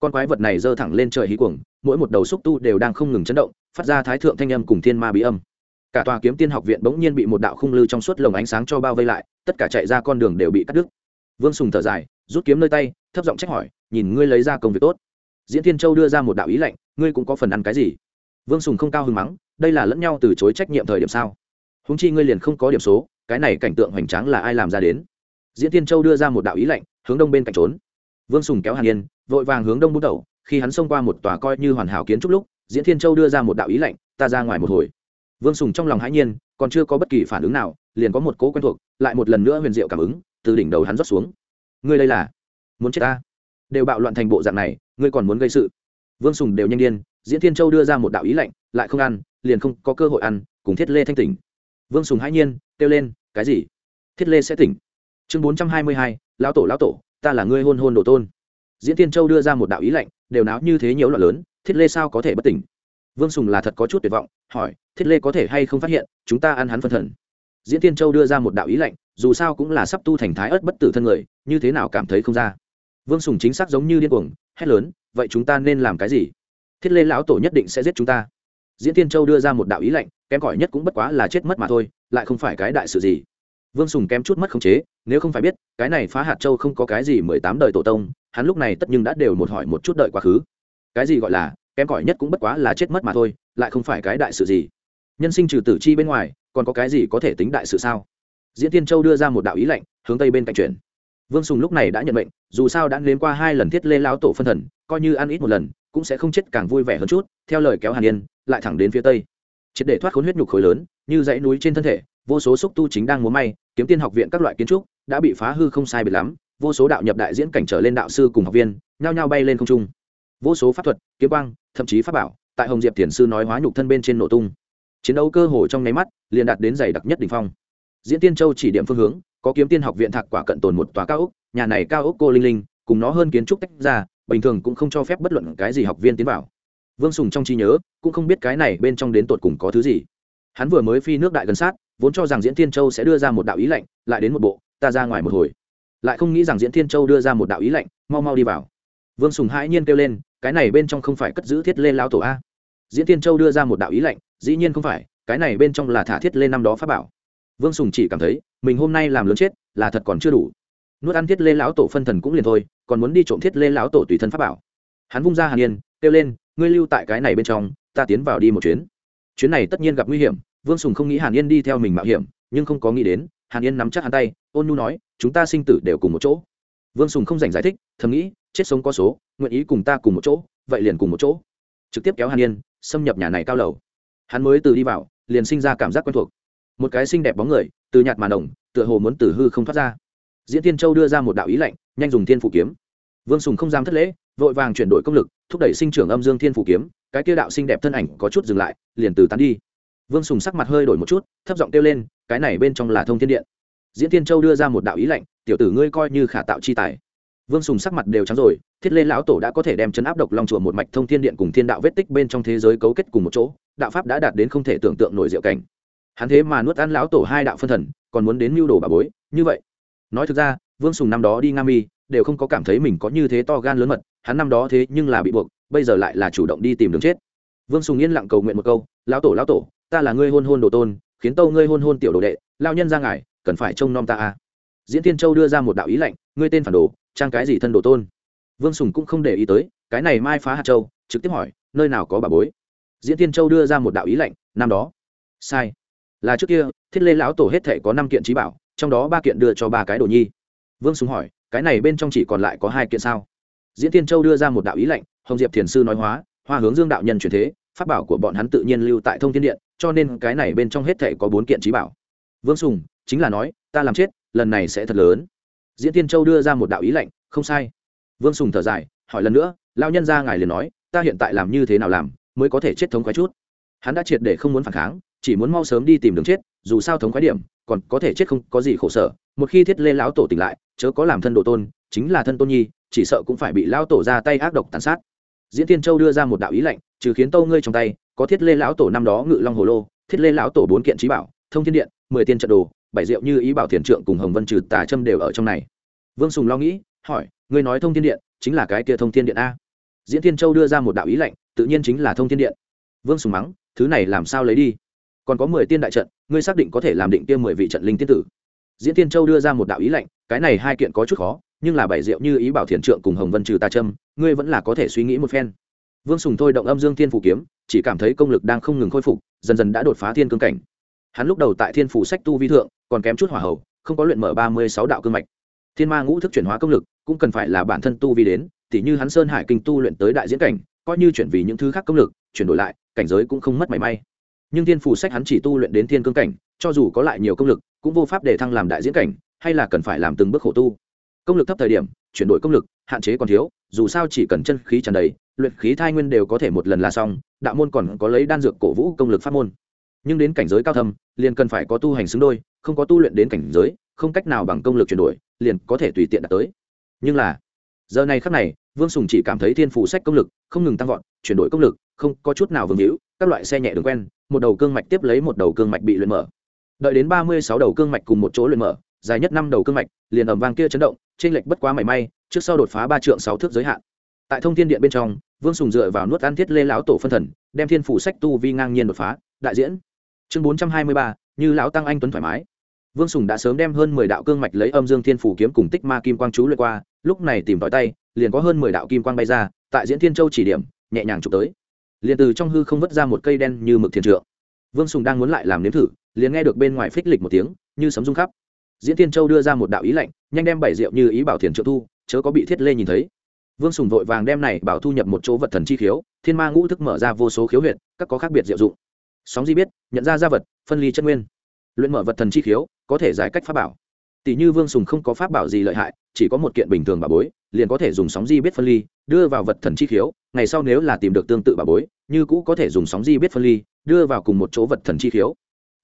Con quái vật này giơ thẳng lên trời hí cuồng, mỗi một đầu xúc tu đều đang không ngừng chấn động, phát ra thái thượng thanh âm cùng thiên ma bí âm. Cả tòa kiếm tiên học viện bỗng nhiên bị một đạo khung lư trong suốt lồng ánh sáng cho bao vây lại, tất cả chạy ra con đường đều bị cắt đứt. Vương sùng thở dài, rút kiếm nơi tay, thấp giọng trách hỏi, nhìn ngươi lấy ra công việc tốt. Diễn thiên châu đưa ra một đạo ý lệnh ngươi cũng có phần ăn cái gì? Vương sùng không cao hứng mắng đây là lẫn nhau từ chối trách nhiệm thời điểm sao? Húng chi ngươi liền không có điểm số, cái này cảnh tượng hoành tráng là ai làm ra đến? Diễn thiên châu đưa ra một đạo ý lệnh, hướng đông bên cạnh trốn. Vương sùng kéo hàn yên, vội vàng hướng đông bút đầu, khi hắn xông qua một tòa coi như hoàn hảo kiến trúc lúc, diễn thiên châu đưa ra một đạo ý lệnh, ta ra ngoài một hồi. Vương sùng trong lòng hãi nhiên, còn chưa có bất kỳ phản ứng nào, liền có một cố quen thuộc, lại một lần nữa huyền diệu cảm ứng, từ đỉnh đầu hắn rót xuống. Ngươi đây là muốn chết ta? Đều bạo loạn thành bộ dạng này, ngươi còn muốn gây sự? Vương sùng đều nhanh điên, diễn thiên châu đưa ra một đạo ý lệnh, lại không ăn liền không có cơ hội ăn, cùng thiết lê thanh tỉnh. Vương sùng hãi nhiên, kêu lên, cái gì? Thiết lê sẽ tỉnh. Chương bốn trăm hai mươi hai, lão tổ lão tổ, ta là ngươi hôn hôn đồ tôn. Diễn tiên châu đưa ra một đạo ý lệnh đều náo như thế nhiều loạn lớn, thiết lê sao có thể bất tỉnh? Vương sùng là thật có chút tuyệt vọng, hỏi, thiết lê có thể hay không phát hiện, chúng ta ăn hắn phân thần? Diễn tiên châu đưa ra một đạo ý lệnh dù sao cũng là sắp tu thành thái ớt bất tử thân người, như thế nào cảm thấy không ra? Vương sùng chính xác giống như điên cuồng, hét lớn, vậy chúng ta nên làm cái gì? Thiết lê lão tổ nhất định sẽ giết chúng ta diễn tiên châu đưa ra một đạo ý lệnh, kém cỏi nhất cũng bất quá là chết mất mà thôi, lại không phải cái đại sự gì. Vương sùng kém chút mất khống chế, nếu không phải biết, cái này phá hạt châu không có cái gì mười tám đời tổ tông, hắn lúc này tất nhưng đã đều một hỏi một chút đợi quá khứ. Cái gì gọi là, kém cỏi nhất cũng bất quá là chết mất mà thôi, lại không phải cái đại sự gì. Nhân sinh trừ tử chi bên ngoài, còn có cái gì có thể tính đại sự sao? Diễn tiên châu đưa ra một đạo ý lệnh, hướng tây bên cạnh chuyển. Vương sùng lúc này đã nhận mệnh, dù sao đã nếm qua hai lần thiết lê lao tổ phân thần, coi như ăn ít một lần, cũng sẽ không chết càng vui vẻ hơn chút, theo lời kéo hàn yên lại thẳng đến phía tây. Triệt để thoát khốn huyết nhục khối lớn, như dãy núi trên thân thể, vô số xúc tu chính đang múa may, kiếm tiên học viện các loại kiến trúc đã bị phá hư không sai biệt lắm, vô số đạo nhập đại diễn cảnh trở lên đạo sư cùng học viên, nhao nhao bay lên không trung. Vô số pháp thuật, kiếm quang, thậm chí pháp bảo, tại hồng diệp thiền sư nói hóa nhục thân bên trên nổ tung. Chiến đấu cơ hồ trong nháy mắt, liền đạt đến dày đặc nhất đ ỉ n h phong. Diễn tiên châu chỉ điểm phương hướng, có kiếm tiên học viện thạc quả cận tồn một tòa cao ốc, nhà này cao ốc cô linh linh, cùng nó hơn kiến trúc tách ra, bình thường cũng không cho phép bất luận cái gì học viên tiến vào vương sùng trong trí nhớ, cũng không biết cái này bên trong đến tột cùng có thứ gì. Hắn vừa mới phi nước đại gần sát, vốn cho rằng diễn Thiên châu sẽ đưa ra một đạo ý lệnh lại đến một bộ, ta ra ngoài một hồi. Lại không nghĩ rằng diễn Thiên châu đưa ra một đạo ý lệnh mau mau đi vào. Vương sùng hãi nhiên kêu lên, cái này bên trong không phải cất giữ thiết lên lao tổ a. Diễn Thiên châu đưa ra một đạo ý lệnh dĩ nhiên không phải, cái này bên trong là thả thiết lên năm đó pháp bảo. Vương sùng chỉ cảm thấy, mình hôm nay làm lớn chết, là thật còn chưa đủ. Nuốt ăn thiết lê lão tổ phân thần cũng liền thôi, còn muốn đi trộm thiết lê lão tổ tùy thân pháp bảo. Hắn vung ra hàn yên, kêu lên ngươi lưu tại cái này bên trong, ta tiến vào đi một chuyến. Chuyến này tất nhiên gặp nguy hiểm, vương sùng không nghĩ hàn yên đi theo mình mạo hiểm, nhưng không có nghĩ đến, hàn yên nắm chắc hắn tay, ôn nhu nói, chúng ta sinh tử đều cùng một chỗ. Vương sùng không dành giải thích, thầm nghĩ, chết sống có số, nguyện ý cùng ta cùng một chỗ, vậy liền cùng một chỗ. Trực tiếp kéo hàn yên, xâm nhập nhà này cao lầu. Hắn mới từ đi vào, liền sinh ra cảm giác quen thuộc. Một cái xinh đẹp bóng người, từ nhạt màn đồng tựa hồ muốn từ hư không thoát ra. Diễn tiên châu đưa ra một đạo ý lệnh nhanh dùng thiên phủ kiếm. Vương sùng không dám thất lễ vội vàng chuyển đổi công lực, thúc đẩy sinh trưởng âm dương thiên phủ kiếm, cái kia đạo xinh đẹp thân ảnh có chút dừng lại, liền từ tán đi. Vương sùng sắc mặt hơi đổi một chút, thấp giọng kêu lên, cái này bên trong là thông thiên điện. Diễn tiên châu đưa ra một đạo ý lệnh tiểu tử ngươi coi như khả tạo chi tài. Vương sùng sắc mặt đều trắng rồi, thiết lên lão tổ đã có thể đem chấn áp độc long chùa một mạch thông thiên điện cùng thiên đạo vết tích bên trong thế giới cấu kết cùng một chỗ, đạo pháp đã đạt đến không thể tưởng tượng nổi diệu cảnh. Hắn thế mà nuốt ăn lão tổ hai đạo phân thần, còn muốn đến mưu đồ bà bối, như vậy. Nói thực ra, vương sùng năm đó đi nga mi, đều không có cảm thấy mình có như thế to gan lớn mật hắn năm đó thế nhưng là bị buộc, bây giờ lại là chủ động đi tìm đường chết. Vương sùng yên lặng cầu nguyện một câu, lão tổ lão tổ, ta là ngươi hôn hôn đồ tôn, khiến tâu ngươi hôn hôn tiểu đồ đệ lao nhân ra ngài, cần phải trông nom ta a. Diễn tiên châu đưa ra một đạo ý lệnh ngươi tên phản đồ, trang cái gì thân đồ tôn? Vương sùng cũng không để ý tới, cái này mai phá hạt châu, trực tiếp hỏi, nơi nào có bà bối? Diễn tiên châu đưa ra một đạo ý lệnh năm đó. Sai, là trước kia, thiết lê lão tổ hết thể có năm kiện trí bảo, trong đó ba kiện đưa cho ba cái đồ nhi. Vương sùng hỏi, cái này bên trong chỉ còn lại có hai kiện sao? Diễn tiên châu đưa ra một đạo ý lệnh, hồng diệp thiền sư nói hóa, hoa hướng dương đạo nhân truyền thế, pháp bảo của bọn hắn tự nhiên lưu tại thông thiên điện, cho nên cái này bên trong hết thể có bốn kiện trí bảo. Vương sùng, chính là nói, ta làm chết, lần này sẽ thật lớn. Diễn tiên châu đưa ra một đạo ý lệnh, không sai. Vương sùng thở dài, hỏi lần nữa lao nhân ra ngài liền nói, ta hiện tại làm như thế nào làm mới có thể chết thống khoái chút? Hắn đã triệt để không muốn phản kháng, chỉ muốn mau sớm đi tìm đường chết, dù sao thống khoái điểm, còn có thể chết không có gì khổ sở. Một khi thiết lê lão tổ tỉnh lại, chớ có làm thân độ tôn chính là thân tôn nhi, chỉ sợ cũng phải bị lão tổ ra tay ác độc tàn sát. Diễn tiên châu đưa ra một đạo ý lệnh, trừ khiến tâu ngươi trong tay, có thiết lê lão tổ năm đó ngự long hồ lô, thiết lê lão tổ bốn kiện trí bảo, thông thiên điện, mười tiên trận đồ, bảy diệu như ý bảo thiền trượng cùng hồng vân trừ tà châm đều ở trong này. Vương sùng lo nghĩ, hỏi, ngươi nói thông thiên điện, chính là cái kia thông thiên điện a? Diễn tiên châu đưa ra một đạo ý lệnh, tự nhiên chính là thông thiên điện. Vương sùng mắng, thứ này làm sao lấy đi? Còn có mười tiên đại trận, ngươi xác định có thể làm định kia mười vị trận linh tiên tử. Diễn tiên châu đưa ra một đạo ý lệnh, cái này hai kiện có chút khó nhưng là bảy diệu như ý bảo thiền trượng cùng hồng vân trừ tà trâm ngươi vẫn là có thể suy nghĩ một phen. Vương sùng thôi động âm dương thiên phủ kiếm, chỉ cảm thấy công lực đang không ngừng khôi phục, dần dần đã đột phá thiên cương cảnh. Hắn lúc đầu tại thiên phủ sách tu vi thượng, còn kém chút hỏa hầu, không có luyện mở ba mươi sáu đạo cương mạch. Thiên ma ngũ thức chuyển hóa công lực, cũng cần phải là bản thân tu vi đến, tỉ như hắn sơn hải kinh tu luyện tới đại diễn cảnh, coi như chuyển vì những thứ khác công lực, chuyển đổi lại, cảnh giới cũng không mất mảy may. Nhưng thiên phủ sách hắn chỉ tu luyện đến thiên cương cảnh, cho dù có lại nhiều công lực, cũng vô pháp để thăng làm đại diễn cảnh, hay là cần phải làm từng bước khổ tu công lực thấp thời điểm, chuyển đổi công lực, hạn chế còn thiếu, dù sao chỉ cần chân khí tràn đầy, luyện khí thai nguyên đều có thể một lần là xong, đạo môn còn có lấy đan dược cổ vũ công lực pháp môn. Nhưng đến cảnh giới cao thâm, liền cần phải có tu hành xứng đôi, không có tu luyện đến cảnh giới, không cách nào bằng công lực chuyển đổi, liền có thể tùy tiện đạt tới. Nhưng là, giờ này khắc này, vương sùng chỉ cảm thấy thiên phủ sách công lực không ngừng tăng vọt, chuyển đổi công lực không có chút nào vương hữu các loại xe nhẹ đường quen, một đầu cương mạch tiếp lấy một đầu cương mạch bị luyện mở. Đợi đến ba mươi sáu đầu cương mạch cùng một chỗ luyện mở, dài nhất năm đầu cương mạch, liền ầm vang kia chấn động trên lệch bất quá mảy may, trước sau đột phá ba trượng sáu thước giới hạn. Tại thông thiên điện bên trong, vương sùng dựa vào nuốt ăn thiết lê lão tổ phân thần, đem thiên phủ sách tu vi ngang nhiên đột phá, đại diễn. Chương bốn trăm hai mươi ba, như lão tăng anh tuấn thoải mái. Vương sùng đã sớm đem hơn mười đạo cương mạch lấy âm dương thiên phủ kiếm cùng tích ma kim quang chú lượt qua, lúc này tìm tòi tay, liền có hơn mười đạo kim quang bay ra, tại diễn thiên châu chỉ điểm, nhẹ nhàng chụp tới. Liền từ trong hư không vứt ra một cây đen như mực thiên trượng. Vương sùng đang muốn lại làm nếm thử, liền nghe được bên ngoài phích lịch một tiếng, như sấm rung khắp diễn tiên châu đưa ra một đạo ý lệnh, nhanh đem bảy rượu như ý bảo thiền trợ thu, chớ có bị thiết lê nhìn thấy. Vương sùng vội vàng đem này bảo thu nhập một chỗ vật thần chi khiếu, thiên ma ngũ thức mở ra vô số khiếu huyện các có khác biệt diệu dụng. Sóng di biết, nhận ra gia vật, phân ly chất nguyên. Luyện mở vật thần chi khiếu, có thể giải cách pháp bảo. Tỷ như vương sùng không có pháp bảo gì lợi hại, chỉ có một kiện bình thường bà bối, liền có thể dùng sóng di biết phân ly, đưa vào vật thần chi khiếu, ngày sau nếu là tìm được tương tự bà bối, như cũ có thể dùng sóng di biết phân ly, đưa vào cùng một chỗ vật thần chi khiếu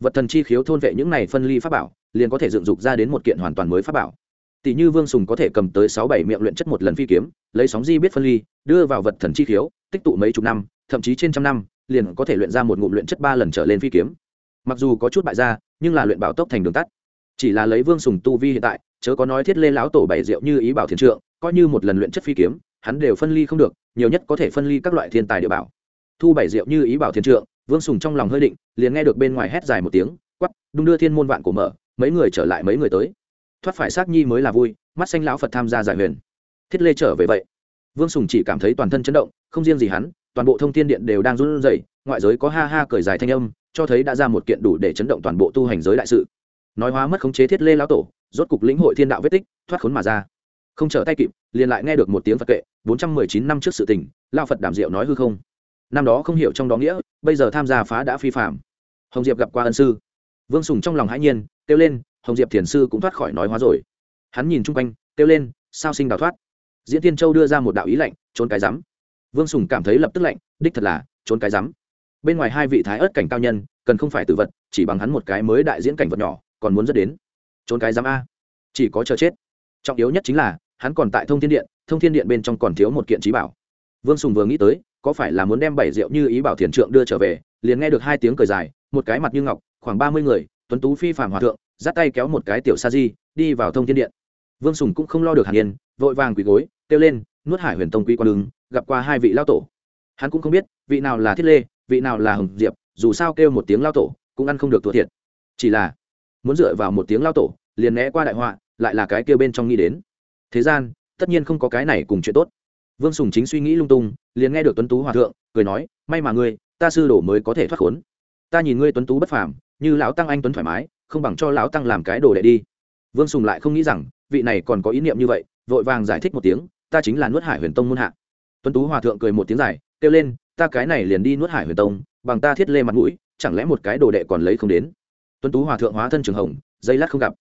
vật thần chi khiếu thôn vệ những này phân ly pháp bảo, liền có thể dựng dục ra đến một kiện hoàn toàn mới pháp bảo. Tỷ như vương sùng có thể cầm tới sáu bảy miệng luyện chất một lần phi kiếm, lấy sóng di biết phân ly, đưa vào vật thần chi khiếu, tích tụ mấy chục năm, thậm chí trên trăm năm, liền có thể luyện ra một ngụm luyện chất ba lần trở lên phi kiếm. Mặc dù có chút bại ra nhưng là luyện bảo tốc thành đường tắt. Chỉ là lấy vương sùng tu vi hiện tại, chớ có nói thiết lê lão tổ bảy diệu như ý bảo thiền trượng, coi như một lần luyện chất phi kiếm, hắn đều phân ly không được, nhiều nhất có thể phân ly các loại thiên tài địa bảo. Thu bảy diệu như ý bảo thiền trượng vương sùng trong lòng hơi định, liền nghe được bên ngoài hét dài một tiếng quắp đung đưa thiên môn vạn của mở, mấy người trở lại mấy người tới. Thoát phải xác nhi mới là vui, mắt xanh lão phật tham gia giải huyền. Thiết lê trở về vậy. Vương sùng chỉ cảm thấy toàn thân chấn động, không riêng gì hắn, toàn bộ thông tin điện đều đang run rẩy, ngoại giới có ha ha cởi dài thanh âm, cho thấy đã ra một kiện đủ để chấn động toàn bộ tu hành giới đại sự. Nói hóa mất khống chế thiết lê lão tổ, rốt cục lĩnh hội thiên đạo vết tích, thoát khốn mà ra. Không trở tay kịp, liền lại nghe được một tiếng phật kệ, bốn trăm mười chín năm trước sự tình lao phật đảm diệu nói hư không năm đó không hiểu trong đó nghĩa, bây giờ tham gia phá đã phi phạm. Hồng diệp gặp qua ân sư. Vương sùng trong lòng hãi nhiên, kêu lên, hồng diệp thiền sư cũng thoát khỏi nói hóa rồi. Hắn nhìn chung quanh, kêu lên, sao sinh đào thoát? Diễn tiên châu đưa ra một đạo ý lạnh, trốn cái rắm. Vương sùng cảm thấy lập tức lạnh, đích thật là, trốn cái rắm. Bên ngoài hai vị thái ớt cảnh cao nhân, cần không phải tử vật, chỉ bằng hắn một cái mới đại diễn cảnh vật nhỏ, còn muốn dẫn đến. Trốn cái rắm a. Chỉ có chờ chết. Trọng yếu nhất chính là, hắn còn tại thông thiên điện, thông thiên điện bên trong còn thiếu một kiện trí bảo. Vương sùng vừa nghĩ tới có phải là muốn đem bảy rượu như ý bảo thiền trượng đưa trở về, liền nghe được hai tiếng cười dài, một cái mặt như ngọc, khoảng ba mươi người, tuấn tú phi phàm hòa thượng, dắt tay kéo một cái tiểu sa di, đi vào thông thiên điện. Vương sùng cũng không lo được hàn yên, vội vàng quỳ gối, kêu lên, nuốt hải huyền tông quý quan ứng, gặp qua hai vị lao tổ. Hắn cũng không biết, vị nào là thiết lê, vị nào là hồng diệp, dù sao kêu một tiếng lao tổ, cũng ăn không được thua thiệt. Chỉ là, muốn dựa vào một tiếng lao tổ, liền né qua đại họa, lại là cái kêu bên trong nghĩ đến. Thế gian, tất nhiên không có cái này cùng chuyện tốt vương sùng chính suy nghĩ lung tung, liền nghe được tuấn tú hòa thượng, cười nói, may mà ngươi, ta sư đổ mới có thể thoát khốn. Ta nhìn ngươi tuấn tú bất phàm, như lão tăng anh tuấn thoải mái, không bằng cho lão tăng làm cái đồ đệ đi. Vương sùng lại không nghĩ rằng, vị này còn có ý niệm như vậy, vội vàng giải thích một tiếng, ta chính là nuốt hải huyền tông muôn hạ. Tuấn tú hòa thượng cười một tiếng dài, kêu lên, ta cái này liền đi nuốt hải huyền tông, bằng ta thiết lê mặt mũi, chẳng lẽ một cái đồ đệ còn lấy không đến? Tuấn tú hòa thượng hóa thân trường hồng, dây lát không gặp.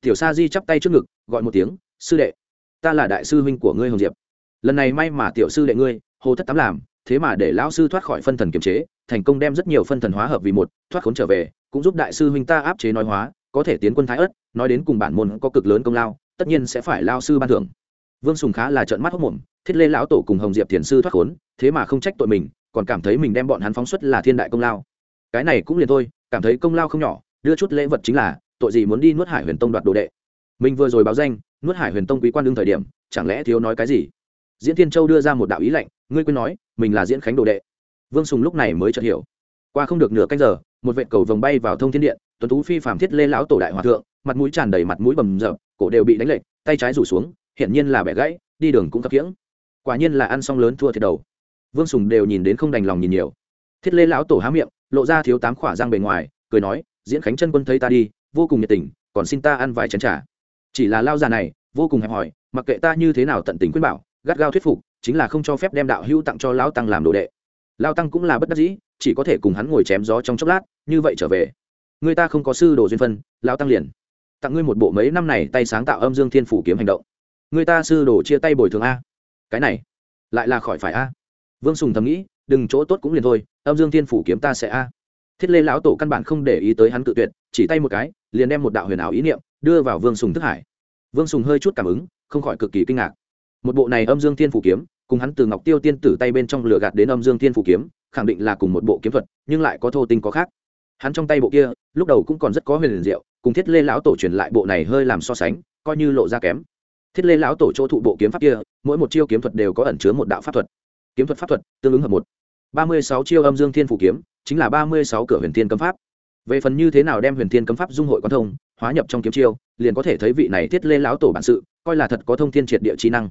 Tiểu sa di chắp tay trước ngực, gọi một tiếng, sư đệ, ta là đại sư huynh của ngươi hồng diệp lần này may mà tiểu sư đệ ngươi, hồ thất tám làm, thế mà để lão sư thoát khỏi phân thần kiềm chế, thành công đem rất nhiều phân thần hóa hợp vì một, thoát khốn trở về, cũng giúp đại sư huynh ta áp chế nói hóa, có thể tiến quân thái ất nói đến cùng bản môn có cực lớn công lao, tất nhiên sẽ phải lao sư ban thưởng. Vương sùng khá là trợn mắt hốc mồm, thiết lê lão tổ cùng hồng diệp thiền sư thoát khốn, thế mà không trách tội mình, còn cảm thấy mình đem bọn hắn phóng xuất là thiên đại công lao. Cái này cũng liền thôi, cảm thấy công lao không nhỏ, đưa chút lễ vật chính là, tội gì muốn đi nuốt hải huyền tông đoạt đồ đệ. Mình vừa rồi báo danh, nuốt hải huyền tông quý quan đương thời điểm, chẳng lẽ thiếu nói cái gì? Diễn thiên châu đưa ra một đạo ý lệnh, ngươi quên nói, mình là diễn khánh đồ đệ. Vương sùng lúc này mới chợt hiểu. Qua không được nửa canh giờ, một vệ cầu vồng bay vào thông thiên điện, tuấn tú phi phàm thiết lê lão tổ đại hòa thượng, mặt mũi tràn đầy mặt mũi bầm rợp cổ đều bị đánh lệch, tay trái rủ xuống, hiển nhiên là bẻ gãy, đi đường cũng khập khiễng quả nhiên là ăn xong lớn thua thiệt đầu. Vương sùng đều nhìn đến không đành lòng nhìn nhiều. Thiết lê lão tổ há miệng, lộ ra thiếu tám khỏa răng bề ngoài, cười nói, diễn khánh chân quân thấy ta đi, vô cùng nhiệt tình, còn xin ta ăn vài chén trà. Chỉ là lao già này, vô cùng hẹp hòi, mặc kệ ta như thế nào tận tình khuyên bảo gắt gao thuyết phục, chính là không cho phép đem đạo hữu tặng cho lão tăng làm đồ đệ. Lao tăng cũng là bất đắc dĩ, chỉ có thể cùng hắn ngồi chém gió trong chốc lát, như vậy trở về. Người ta không có sư đồ duyên phân lao tăng liền tặng ngươi một bộ mấy năm này tay sáng tạo âm dương thiên phủ kiếm hành động. Người ta sư đồ chia tay bồi thường a. Cái này lại là khỏi phải a. Vương sùng thầm nghĩ, đừng chỗ tốt cũng liền thôi, âm dương thiên phủ kiếm ta sẽ a. Thiết lê lão tổ căn bản không để ý tới hắn tự tuyệt, chỉ tay một cái, liền đem một đạo huyền ảo ý niệm đưa vào vương sùng thức hải. Vương sùng hơi chút cảm ứng, không khỏi cực kỳ kinh ngạc một bộ này âm dương thiên phủ kiếm, cùng hắn từ ngọc tiêu tiên tử tay bên trong lửa gạt đến âm dương thiên phủ kiếm, khẳng định là cùng một bộ kiếm thuật, nhưng lại có thô tinh có khác. Hắn trong tay bộ kia, lúc đầu cũng còn rất có huyền liền diệu, cùng thiết lê lão tổ truyền lại bộ này hơi làm so sánh, coi như lộ ra kém. Thiết lê lão tổ chỗ thụ bộ kiếm pháp kia, mỗi một chiêu kiếm thuật đều có ẩn chứa một đạo pháp thuật. Kiếm thuật pháp thuật, tương ứng hợp một. Ba mươi sáu chiêu âm dương thiên phủ kiếm, chính là ba mươi sáu cửa huyền thiên cấm pháp. Về phần như thế nào đem huyền thiên cấm pháp dung hội quan thông, hóa nhập trong kiếm chiêu, liền có thể thấy vị này thiết lê lão tổ bản sự, coi là thật có thông thiên triệt địa trí năng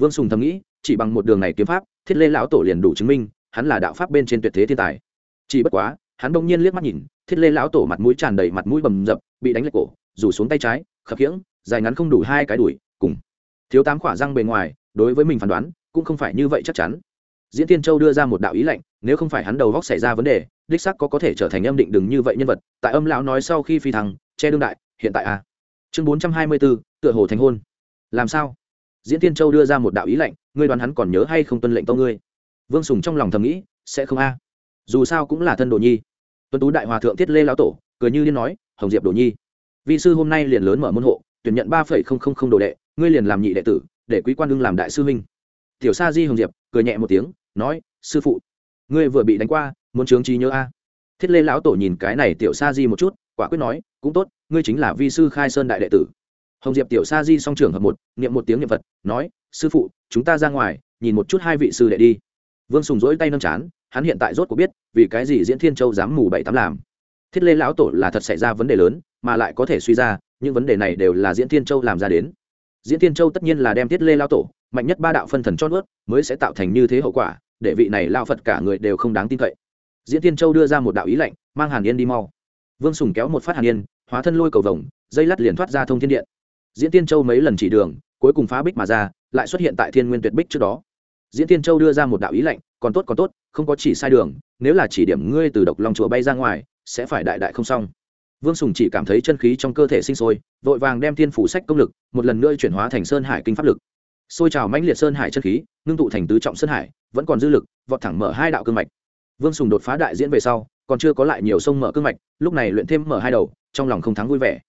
vương sùng thầm nghĩ, chỉ bằng một đường này kiếm pháp, thiết lê lão tổ liền đủ chứng minh, hắn là đạo pháp bên trên tuyệt thế thiên tài. Chỉ bất quá, hắn bỗng nhiên liếc mắt nhìn, thiết lê lão tổ mặt mũi tràn đầy mặt mũi bầm dập, bị đánh lệch cổ, rủ xuống tay trái, khập khiễng, dài ngắn không đủ hai cái đùi cùng. Thiếu tám khỏa răng bề ngoài, đối với mình phán đoán, cũng không phải như vậy chắc chắn. Diễn tiên châu đưa ra một đạo ý lệnh, nếu không phải hắn đầu góc xảy ra vấn đề, đích sắc có có thể trở thành âm định đừng như vậy nhân vật, tại âm lão nói sau khi phi thăng, che đương đại, hiện tại a. À. chương bốn trăm hai mươi bốn, tựa hồ thành hôn. Làm sao? Diễn tiên châu đưa ra một đạo ý lệnh, ngươi đoán hắn còn nhớ hay không tuân lệnh tâu ngươi? Vương sùng trong lòng thầm nghĩ, sẽ không a. Dù sao cũng là thân đồ nhi. Tuân tú đại hòa thượng thiết lê lão tổ, cười như liên nói, hồng diệp đồ nhi. Vị sư hôm nay liền lớn mở môn hộ, tuyển nhận ba phẩy không không không đồ đệ, ngươi liền làm nhị đệ tử, để quý quan đương làm đại sư huynh. Tiểu sa di hồng diệp, cười nhẹ một tiếng, nói, sư phụ, ngươi vừa bị đánh qua, muốn trướng trí nhớ a. Thiết lê lão tổ nhìn cái này tiểu sa di một chút, quả quyết nói, cũng tốt, ngươi chính là vi sư khai sơn đại đệ tử hồng diệp tiểu sa di song trường hợp một niệm một tiếng niệm phật, nói sư phụ chúng ta ra ngoài nhìn một chút hai vị sư đệ đi. Vương sùng dỗi tay nâng chán hắn hiện tại rốt cuộc biết vì cái gì diễn thiên châu dám mù bảy tám làm. Thiết lê lão tổ là thật xảy ra vấn đề lớn mà lại có thể suy ra những vấn đề này đều là diễn thiên châu làm ra đến. Diễn thiên châu tất nhiên là đem thiết lê lão tổ mạnh nhất ba đạo phân thần chót ướt mới sẽ tạo thành như thế hậu quả để vị này lao phật cả người đều không đáng tin cậy. Diễn thiên châu đưa ra một đạo ý lệnh mang hàn yên đi mau. Vương sùng kéo một phát hàn yên hóa thân lôi cầu vồng dây lắt liền thoát ra thông thiên điện diễn tiên châu mấy lần chỉ đường, cuối cùng phá bích mà ra, lại xuất hiện tại thiên nguyên tuyệt bích trước đó. Diễn tiên châu đưa ra một đạo ý lệnh, còn tốt còn tốt, không có chỉ sai đường, nếu là chỉ điểm ngươi từ độc long chùa bay ra ngoài, sẽ phải đại đại không xong. Vương sùng chỉ cảm thấy chân khí trong cơ thể sinh sôi, vội vàng đem thiên phủ sách công lực, một lần nữa chuyển hóa thành sơn hải kinh pháp lực. Xôi trào mãnh liệt sơn hải chân khí, ngưng tụ thành tứ trọng sơn hải, vẫn còn dư lực, vọt thẳng mở hai đạo cương mạch. Vương sùng đột phá đại diễn về sau, còn chưa có lại nhiều sông mở cương mạch, lúc này luyện thêm mở hai đầu, trong lòng không thắng vui vẻ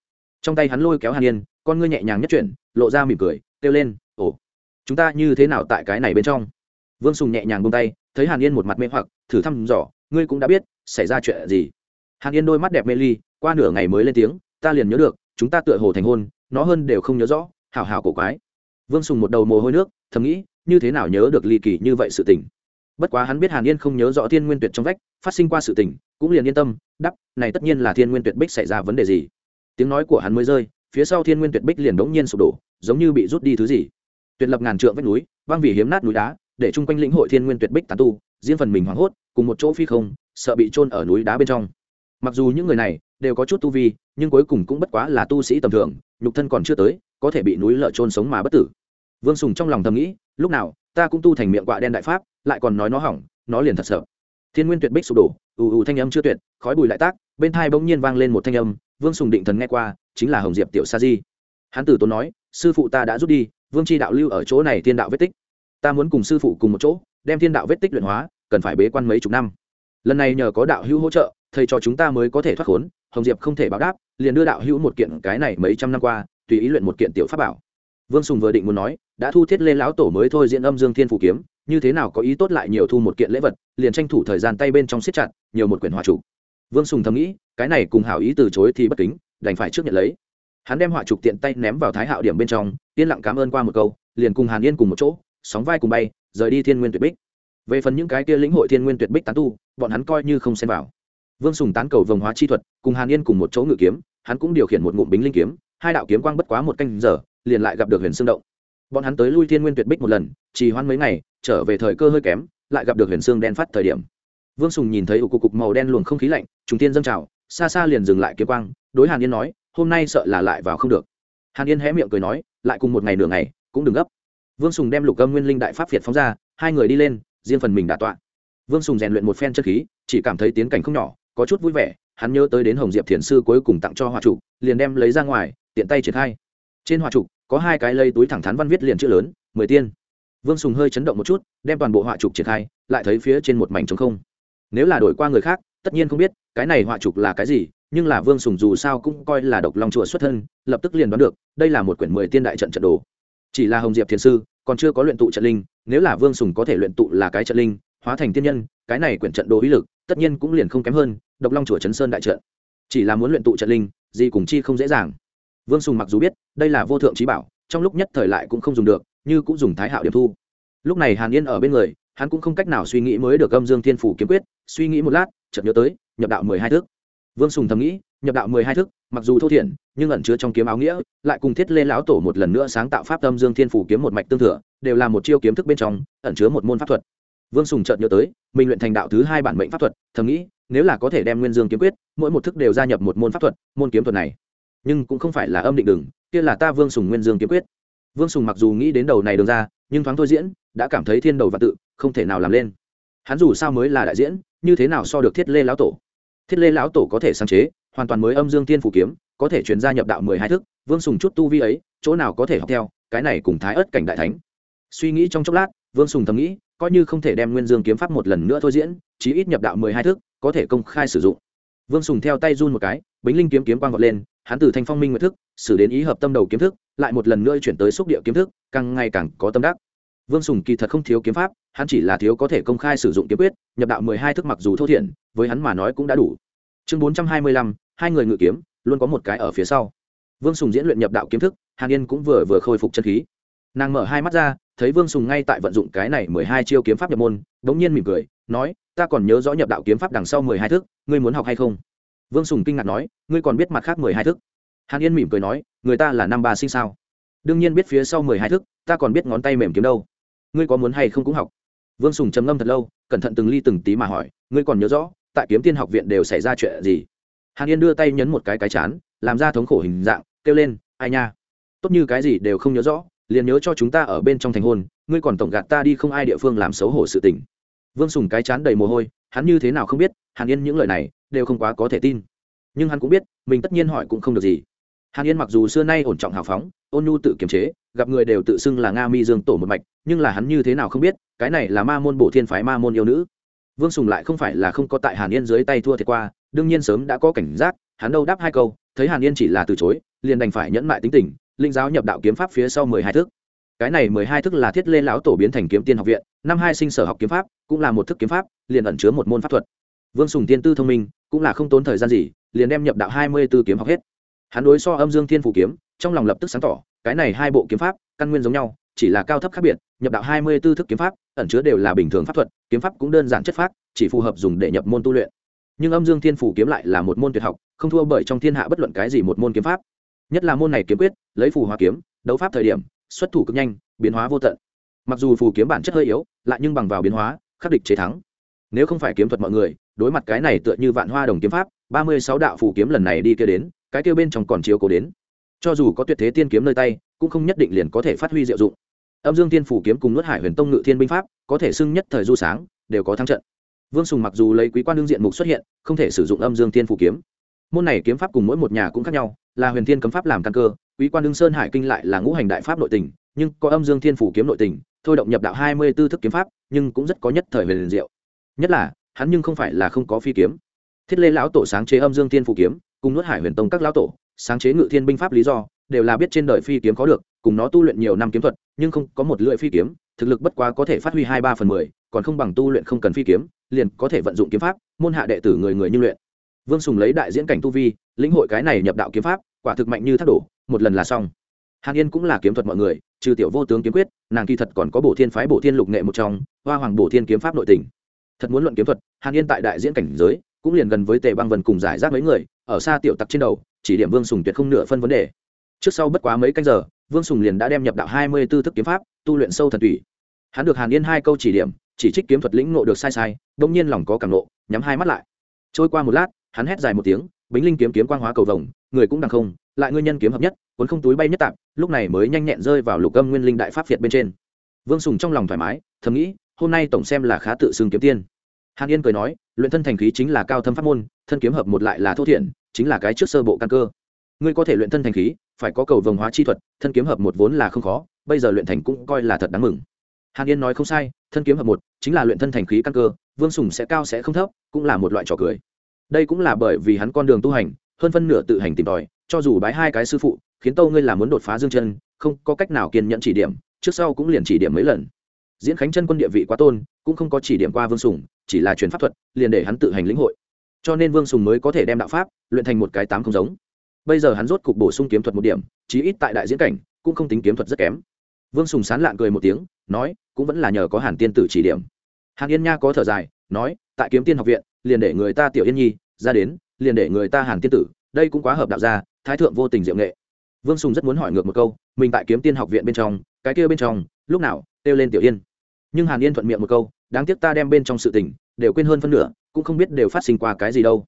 trong tay hắn lôi kéo hàn yên, con ngươi nhẹ nhàng nhất chuyển, lộ ra mỉm cười, kêu lên, ồ, chúng ta như thế nào tại cái này bên trong? Vương sùng nhẹ nhàng bông tay, thấy hàn yên một mặt mê hoặc, thử thăm dò, ngươi cũng đã biết, xảy ra chuyện gì? Hàn yên đôi mắt đẹp mê ly, qua nửa ngày mới lên tiếng, ta liền nhớ được, chúng ta tựa hồ thành hôn, nó hơn đều không nhớ rõ hào hào cổ quái. Vương sùng một đầu mồ hôi nước, thầm nghĩ, như thế nào nhớ được ly kỳ như vậy sự tình? Bất quá hắn biết hàn yên không nhớ rõ thiên nguyên tuyệt trong vách, phát sinh qua sự tình, cũng liền yên tâm đắp này tất nhiên là thiên nguyên tuyệt bích xảy ra vấn đề gì? Tiếng nói của hắn mới rơi, phía sau thiên nguyên tuyệt bích liền đống nhiên sụp đổ, giống như bị rút đi thứ gì. Tuyệt lập ngàn trượng vách núi băng vì hiếm nát núi đá, để chung quanh lĩnh hội thiên nguyên tuyệt bích tán tu, riêng phần mình hoảng hốt, cùng một chỗ phi không, sợ bị trôn ở núi đá bên trong. Mặc dù những người này đều có chút tu vi, nhưng cuối cùng cũng bất quá là tu sĩ tầm thường, nhục thân còn chưa tới, có thể bị núi lợ trôn sống mà bất tử. Vương sùng trong lòng thầm nghĩ, lúc nào, ta cũng tu thành miệng quạ đen đại pháp, lại còn nói nó hỏng, nó liền thật sợ. Thiên nguyên tuyệt bích sụp đổ, ù ù thanh âm chưa tuyệt, khói bùi lại tác bên thai bỗng nhiên vang lên một thanh âm vương sùng định thần nghe qua, chính là hồng diệp tiểu sa di. Hán tử tốn nói, sư phụ ta đã rút đi, vương tri đạo lưu ở chỗ này thiên đạo vết tích. Ta muốn cùng sư phụ cùng một chỗ, đem thiên đạo vết tích luyện hóa, cần phải bế quan mấy chục năm. Lần này nhờ có đạo hữu hỗ trợ, thầy cho chúng ta mới có thể thoát khốn. Hồng diệp không thể báo đáp, liền đưa đạo hữu một kiện cái này mấy trăm năm qua, tùy ý luyện một kiện tiểu pháp bảo. Vương sùng vừa định muốn nói, đã thu thiết lên lão tổ mới thôi diễn âm dương thiên phủ kiếm, như thế nào có ý tốt lại nhiều thu một kiện lễ vật, liền tranh thủ thời gian tay bên trong siết chặt, nhiều một quyển hòa chủ. vương sùng thầm nghĩ cái này cùng hảo ý từ chối thì bất kính, đành phải trước nhận lấy. Hắn đem họa trục tiện tay ném vào thái hạo điểm bên trong, yên lặng cảm ơn qua một câu, liền cùng hàn yên cùng một chỗ, sóng vai cùng bay, rời đi thiên nguyên tuyệt bích. Về phần những cái kia lĩnh hội thiên nguyên tuyệt bích tán tu, bọn hắn coi như không xem vào. Vương sùng tán cầu vồng hóa chi thuật, cùng hàn yên cùng một chỗ ngự kiếm, hắn cũng điều khiển một ngụm bính linh kiếm, hai đạo kiếm quang bất quá một canh giờ, liền lại gặp được huyền xương động. Bọn hắn tới lui thiên nguyên tuyệt bích một lần, trì hoãn mấy ngày, trở về thời cơ hơi kém, lại gặp được huyền xương đen phát thời điểm. Vương sùng nhìn thấy ủ cục cục màu đen luồng không khí lạnh, trùng tiên dâng trào xa xa liền dừng lại kiếm quang, đối hàn yên nói, hôm nay sợ là lại vào không được. Hàn yên hé miệng cười nói, lại cùng một ngày nửa ngày, cũng đừng gấp. Vương sùng đem lục âm nguyên linh đại pháp việt phóng ra, hai người đi lên, riêng phần mình đà tọa. Vương sùng rèn luyện một phen chất khí, chỉ cảm thấy tiến cảnh không nhỏ, có chút vui vẻ, hắn nhớ tới đến hồng diệp thiền sư cuối cùng tặng cho hòa trụ liền đem lấy ra ngoài, tiện tay triển khai. Trên hòa trụ có hai cái lây túi thẳng thắn văn viết liền chữ lớn, mười tiên. Vương sùng hơi chấn động một chút, đem toàn bộ họa trục triển khai, lại thấy phía trên một mảnh trống không. Nếu là đổi qua người khác tất nhiên không biết cái này họa trục là cái gì, nhưng là vương sùng dù sao cũng coi là độc long chùa xuất thân, lập tức liền đoán được, đây là một quyển mười tiên đại trận trận đồ. Chỉ là hồng diệp thiền sư, còn chưa có luyện tụ trận linh, nếu là vương sùng có thể luyện tụ là cái trận linh, hóa thành tiên nhân, cái này quyển trận đồ uy lực, tất nhiên cũng liền không kém hơn, độc long chùa chấn sơn đại trận. Chỉ là muốn luyện tụ trận linh, gì cùng chi không dễ dàng. Vương sùng mặc dù biết, đây là vô thượng trí bảo, trong lúc nhất thời lại cũng không dùng được, như cũng dùng thái hạo điểm thu. Lúc này hàn yên ở bên người hắn cũng không cách nào suy nghĩ mới được âm dương thiên phủ kiếm quyết, suy nghĩ một lát, chợt nhớ tới, nhập đạo mười hai thước vương sùng thầm nghĩ, nhập đạo mười hai thức, mặc dù thô thiển, nhưng ẩn chứa trong kiếm áo nghĩa, lại cùng thiết lê lão tổ một lần nữa sáng tạo pháp tâm dương thiên phủ kiếm một mạch tương thừa, đều là một chiêu kiếm thức bên trong, ẩn chứa một môn pháp thuật. Vương sùng chợt nhớ tới, mình luyện thành đạo thứ hai bản mệnh pháp thuật, thầm nghĩ, nếu là có thể đem nguyên dương kiếm quyết, mỗi một thức đều gia nhập một môn pháp thuật, môn kiếm thuật này, nhưng cũng không phải là âm định đừng kia là ta vương sùng nguyên dương kiếm quyết. Vương sùng mặc dù nghĩ đến đầu này đường ra, nhưng thoáng thôi diễn đã cảm thấy thiên đầu và tự, không thể nào làm lên. Hắn dù sao mới là đại diễn, như thế nào so được thiết lê lão tổ? Thiết lê lão tổ có thể sáng chế, hoàn toàn mới âm dương tiên phủ kiếm, có thể chuyển gia nhập đạo mười hai thức, vương sùng chút tu vi ấy, chỗ nào có thể học theo, cái này cùng thái ớt cảnh đại thánh. Suy nghĩ trong chốc lát, vương sùng thầm nghĩ, coi như không thể đem nguyên dương kiếm pháp một lần nữa thôi diễn, chí ít nhập đạo mười hai thức, có thể công khai sử dụng. Vương sùng theo tay run một cái, bính linh kiếm kiếm quang vọt lên, hắn từ thanh phong minh nguyện thức xử đến ý hợp tâm đầu kiếm thức, lại một lần nữa chuyển tới xúc địa kiếm thức, càng ngày càng có tâm đắc vương sùng kỳ thật không thiếu kiếm pháp, hắn chỉ là thiếu có thể công khai sử dụng kiếm quyết, nhập đạo mười hai thức mặc dù thô thiển, với hắn mà nói cũng đã đủ. Chương bốn trăm hai mươi lăm, hai người ngự kiếm, luôn có một cái ở phía sau. Vương sùng diễn luyện nhập đạo kiếm thức, hàn yên cũng vừa vừa khôi phục chân khí. Nàng mở hai mắt ra, thấy vương sùng ngay tại vận dụng cái này mười hai chiêu kiếm pháp nhập môn đ ỗ n g nhiên mỉm cười, nói, ta còn nhớ rõ nhập đạo kiếm pháp đằng sau mười hai thức, ngươi muốn học hay không? Vương sùng kinh ngạc nói, ngươi còn biết mặt khác mười hai thức? Hàn yên mỉm cười nói, người ta là năm ba sinh sao? Đương nhiên biết phía sau mười hai thức, ta còn biết ngón tay mềm kiếm đâu ngươi có muốn hay không cũng học. Vương sùng trầm ngâm thật lâu, cẩn thận từng ly từng tí mà hỏi, ngươi còn nhớ rõ, tại kiếm tiên học viện đều xảy ra chuyện gì? Hàn yên đưa tay nhấn một cái cái chán, làm ra thống khổ hình dạng, kêu lên, ai nha, tốt như cái gì đều không nhớ rõ, liền nhớ cho chúng ta ở bên trong thành hôn, ngươi còn tổng gạt ta đi không ai địa phương làm xấu hổ sự tình. Vương sùng cái chán đầy mồ hôi, hắn như thế nào không biết, hàn yên những lời này đều không quá có thể tin. Nhưng hắn cũng biết, mình tất nhiên hỏi cũng không được gì hàn yên mặc dù xưa nay ổn trọng hào phóng, ôn nhu tự kiềm chế, gặp người đều tự xưng là nga mi dương tổ một mạch, nhưng là hắn như thế nào không biết, cái này là ma môn bổ thiên phái ma môn yêu nữ. Vương sùng lại không phải là không có tại hàn yên dưới tay thua thiệt qua, đương nhiên sớm đã có cảnh giác, hắn đâu đáp hai câu, thấy hàn yên chỉ là từ chối, liền đành phải nhẫn mại tính tình, linh giáo nhập đạo kiếm pháp phía sau mười hai thức. Cái này mười hai thức là thiết lên lão tổ biến thành kiếm tiên học viện, năm hai sinh sở học kiếm pháp, cũng là một thức kiếm pháp, liền ẩn chứa một môn pháp thuật. Vương sùng tiên tư thông minh, cũng là không tốn thời gian gì, liền đem nhập đạo hai mươi tư kiếm học hết hắn đối so âm dương thiên phủ kiếm, trong lòng lập tức sáng tỏ, cái này hai bộ kiếm pháp, căn nguyên giống nhau, chỉ là cao thấp khác biệt, nhập đạo hai mươi tư thức kiếm pháp, ẩn chứa đều là bình thường pháp thuật, kiếm pháp cũng đơn giản chất pháp chỉ phù hợp dùng để nhập môn tu luyện. Nhưng âm dương thiên phủ kiếm lại là một môn tuyệt học, không thua bởi trong thiên hạ bất luận cái gì một môn kiếm pháp. Nhất là môn này kiếm quyết, lấy phù hóa kiếm, đấu pháp thời điểm, xuất thủ cực nhanh, biến hóa vô tận. Mặc dù phù kiếm bản chất hơi yếu, lại nhưng bằng vào biến hóa, khắc địch chế thắng. Nếu không phải kiếm thuật mọi người, đối mặt cái này tựa như vạn hoa đồng kiếm pháp, ba mươi sáu đạo phù kiếm lần này đi kia đến cái kêu bên trong còn chiếu cố đến. Cho dù có tuyệt thế tiên kiếm nơi tay, cũng không nhất định liền có thể phát huy diệu dụng. Âm dương tiên phủ kiếm cùng nuốt hải huyền tông ngự thiên binh pháp, có thể xưng nhất thời du sáng, đều có thắng trận. Vương sùng mặc dù lấy quý quan đương diện mục xuất hiện, không thể sử dụng âm dương tiên phủ kiếm. Môn này kiếm pháp cùng mỗi một nhà cũng khác nhau, là huyền thiên cấm pháp làm căn cơ, quý quan đương sơn hải kinh lại là ngũ hành đại pháp nội tình, nhưng có âm dương thiên phủ kiếm nội tình, thôi động nhập đạo hai mươi tư thức kiếm pháp, nhưng cũng rất có nhất thời huyền diệu. Nhất là, hắn nhưng không phải là không có phi kiếm. Thiết lê lão tổ sáng chế âm dương thiên Phủ kiếm cùng nuốt hải huyền tông các lão tổ, sáng chế ngự thiên binh pháp lý do, đều là biết trên đời phi kiếm có được, cùng nó tu luyện nhiều năm kiếm thuật, nhưng không có một lưỡi phi kiếm, thực lực bất quá có thể phát huy hai ba phần mười, còn không bằng tu luyện không cần phi kiếm, liền có thể vận dụng kiếm pháp, môn hạ đệ tử người người như luyện. Vương sùng lấy đại diễn cảnh tu vi, lĩnh hội cái này nhập đạo kiếm pháp, quả thực mạnh như thác đổ, một lần là xong. Hàn yên cũng là kiếm thuật mọi người, trừ tiểu vô tướng kiếm quyết, nàng kỳ thật còn có bổ thiên phái, bổ thiên lục nghệ một trong, hoa hoàng bổ thiên kiếm pháp nội tình. Thật muốn luận kiếm thuật, hàn yên tại đại diễn cảnh giới, cũng liền gần với tề băng vân cùng giải rác mấy người ở xa tiểu tặc trên đầu, chỉ điểm vương sùng tuyệt không nửa phân vấn đề. Trước sau bất quá mấy canh giờ, vương sùng liền đã đem nhập đạo hai mươi tư thức kiếm pháp, tu luyện sâu thần tủy. Hắn được hàn yên hai câu chỉ điểm, chỉ trích kiếm thuật lĩnh nộ được sai sai đ ỗ n g nhiên lòng có cảm nộ, nhắm hai mắt lại. Trôi qua một lát, hắn hét dài một tiếng, bính linh kiếm kiếm quang hóa cầu vồng, người cũng đằng không, lại ngươi nhân kiếm hợp nhất, cuốn không túi bay nhất tạp lúc này mới nhanh nhẹn rơi vào lục âm nguyên linh đại pháp việt bên trên. Vương sùng trong lòng thoải mái, thầm nghĩ, hôm nay tổng xem là khá tự xưng kiếm tiên hàn yên cười nói, luyện thân thành khí chính là cao thâm pháp môn, thân kiếm hợp một lại là thô thiện chính là cái trước sơ bộ căn cơ. Ngươi có thể luyện thân thành khí, phải có cầu vồng hóa chi thuật, thân kiếm hợp một vốn là không khó, bây giờ luyện thành cũng coi là thật đáng mừng. Hàn yên nói không sai, thân kiếm hợp một, chính là luyện thân thành khí căn cơ, vương sùng sẽ cao sẽ không thấp, cũng là một loại trò cười. Đây cũng là bởi vì hắn con đường tu hành, hơn phân nửa tự hành tìm tòi, cho dù bái hai cái sư phụ, khiến tâu ngươi là muốn đột phá dương chân, không có cách nào kiên nhẫn chỉ điểm, trước sau cũng liền chỉ điểm mấy lần. Diễn khánh chân quân địa vị quá tôn, cũng không có chỉ điểm qua vương sùng chỉ là truyền pháp thuật, liền để hắn tự hành lĩnh hội. Cho nên vương sùng mới có thể đem đạo pháp luyện thành một cái tám không giống. Bây giờ hắn rốt cục bổ sung kiếm thuật một điểm, chí ít tại đại diễn cảnh, cũng không tính kiếm thuật rất kém. Vương sùng sán lạn cười một tiếng, nói, cũng vẫn là nhờ có hàn tiên tử chỉ điểm. Hàn yên nha có thở dài, nói, tại kiếm tiên học viện, liền để người ta tiểu yên nhi ra đến, liền để người ta hàn tiên tử, đây cũng quá hợp đạo gia, thái thượng vô tình diệu nghệ. Vương sùng rất muốn hỏi ngược một câu, mình tại kiếm tiên học viện bên trong, cái kia bên trong, lúc nào kêu lên tiểu yên? Nhưng hàn yên thuận miệng một câu đáng tiếc ta đem bên trong sự tình đều quên hơn phân nửa cũng không biết đều phát sinh qua cái gì đâu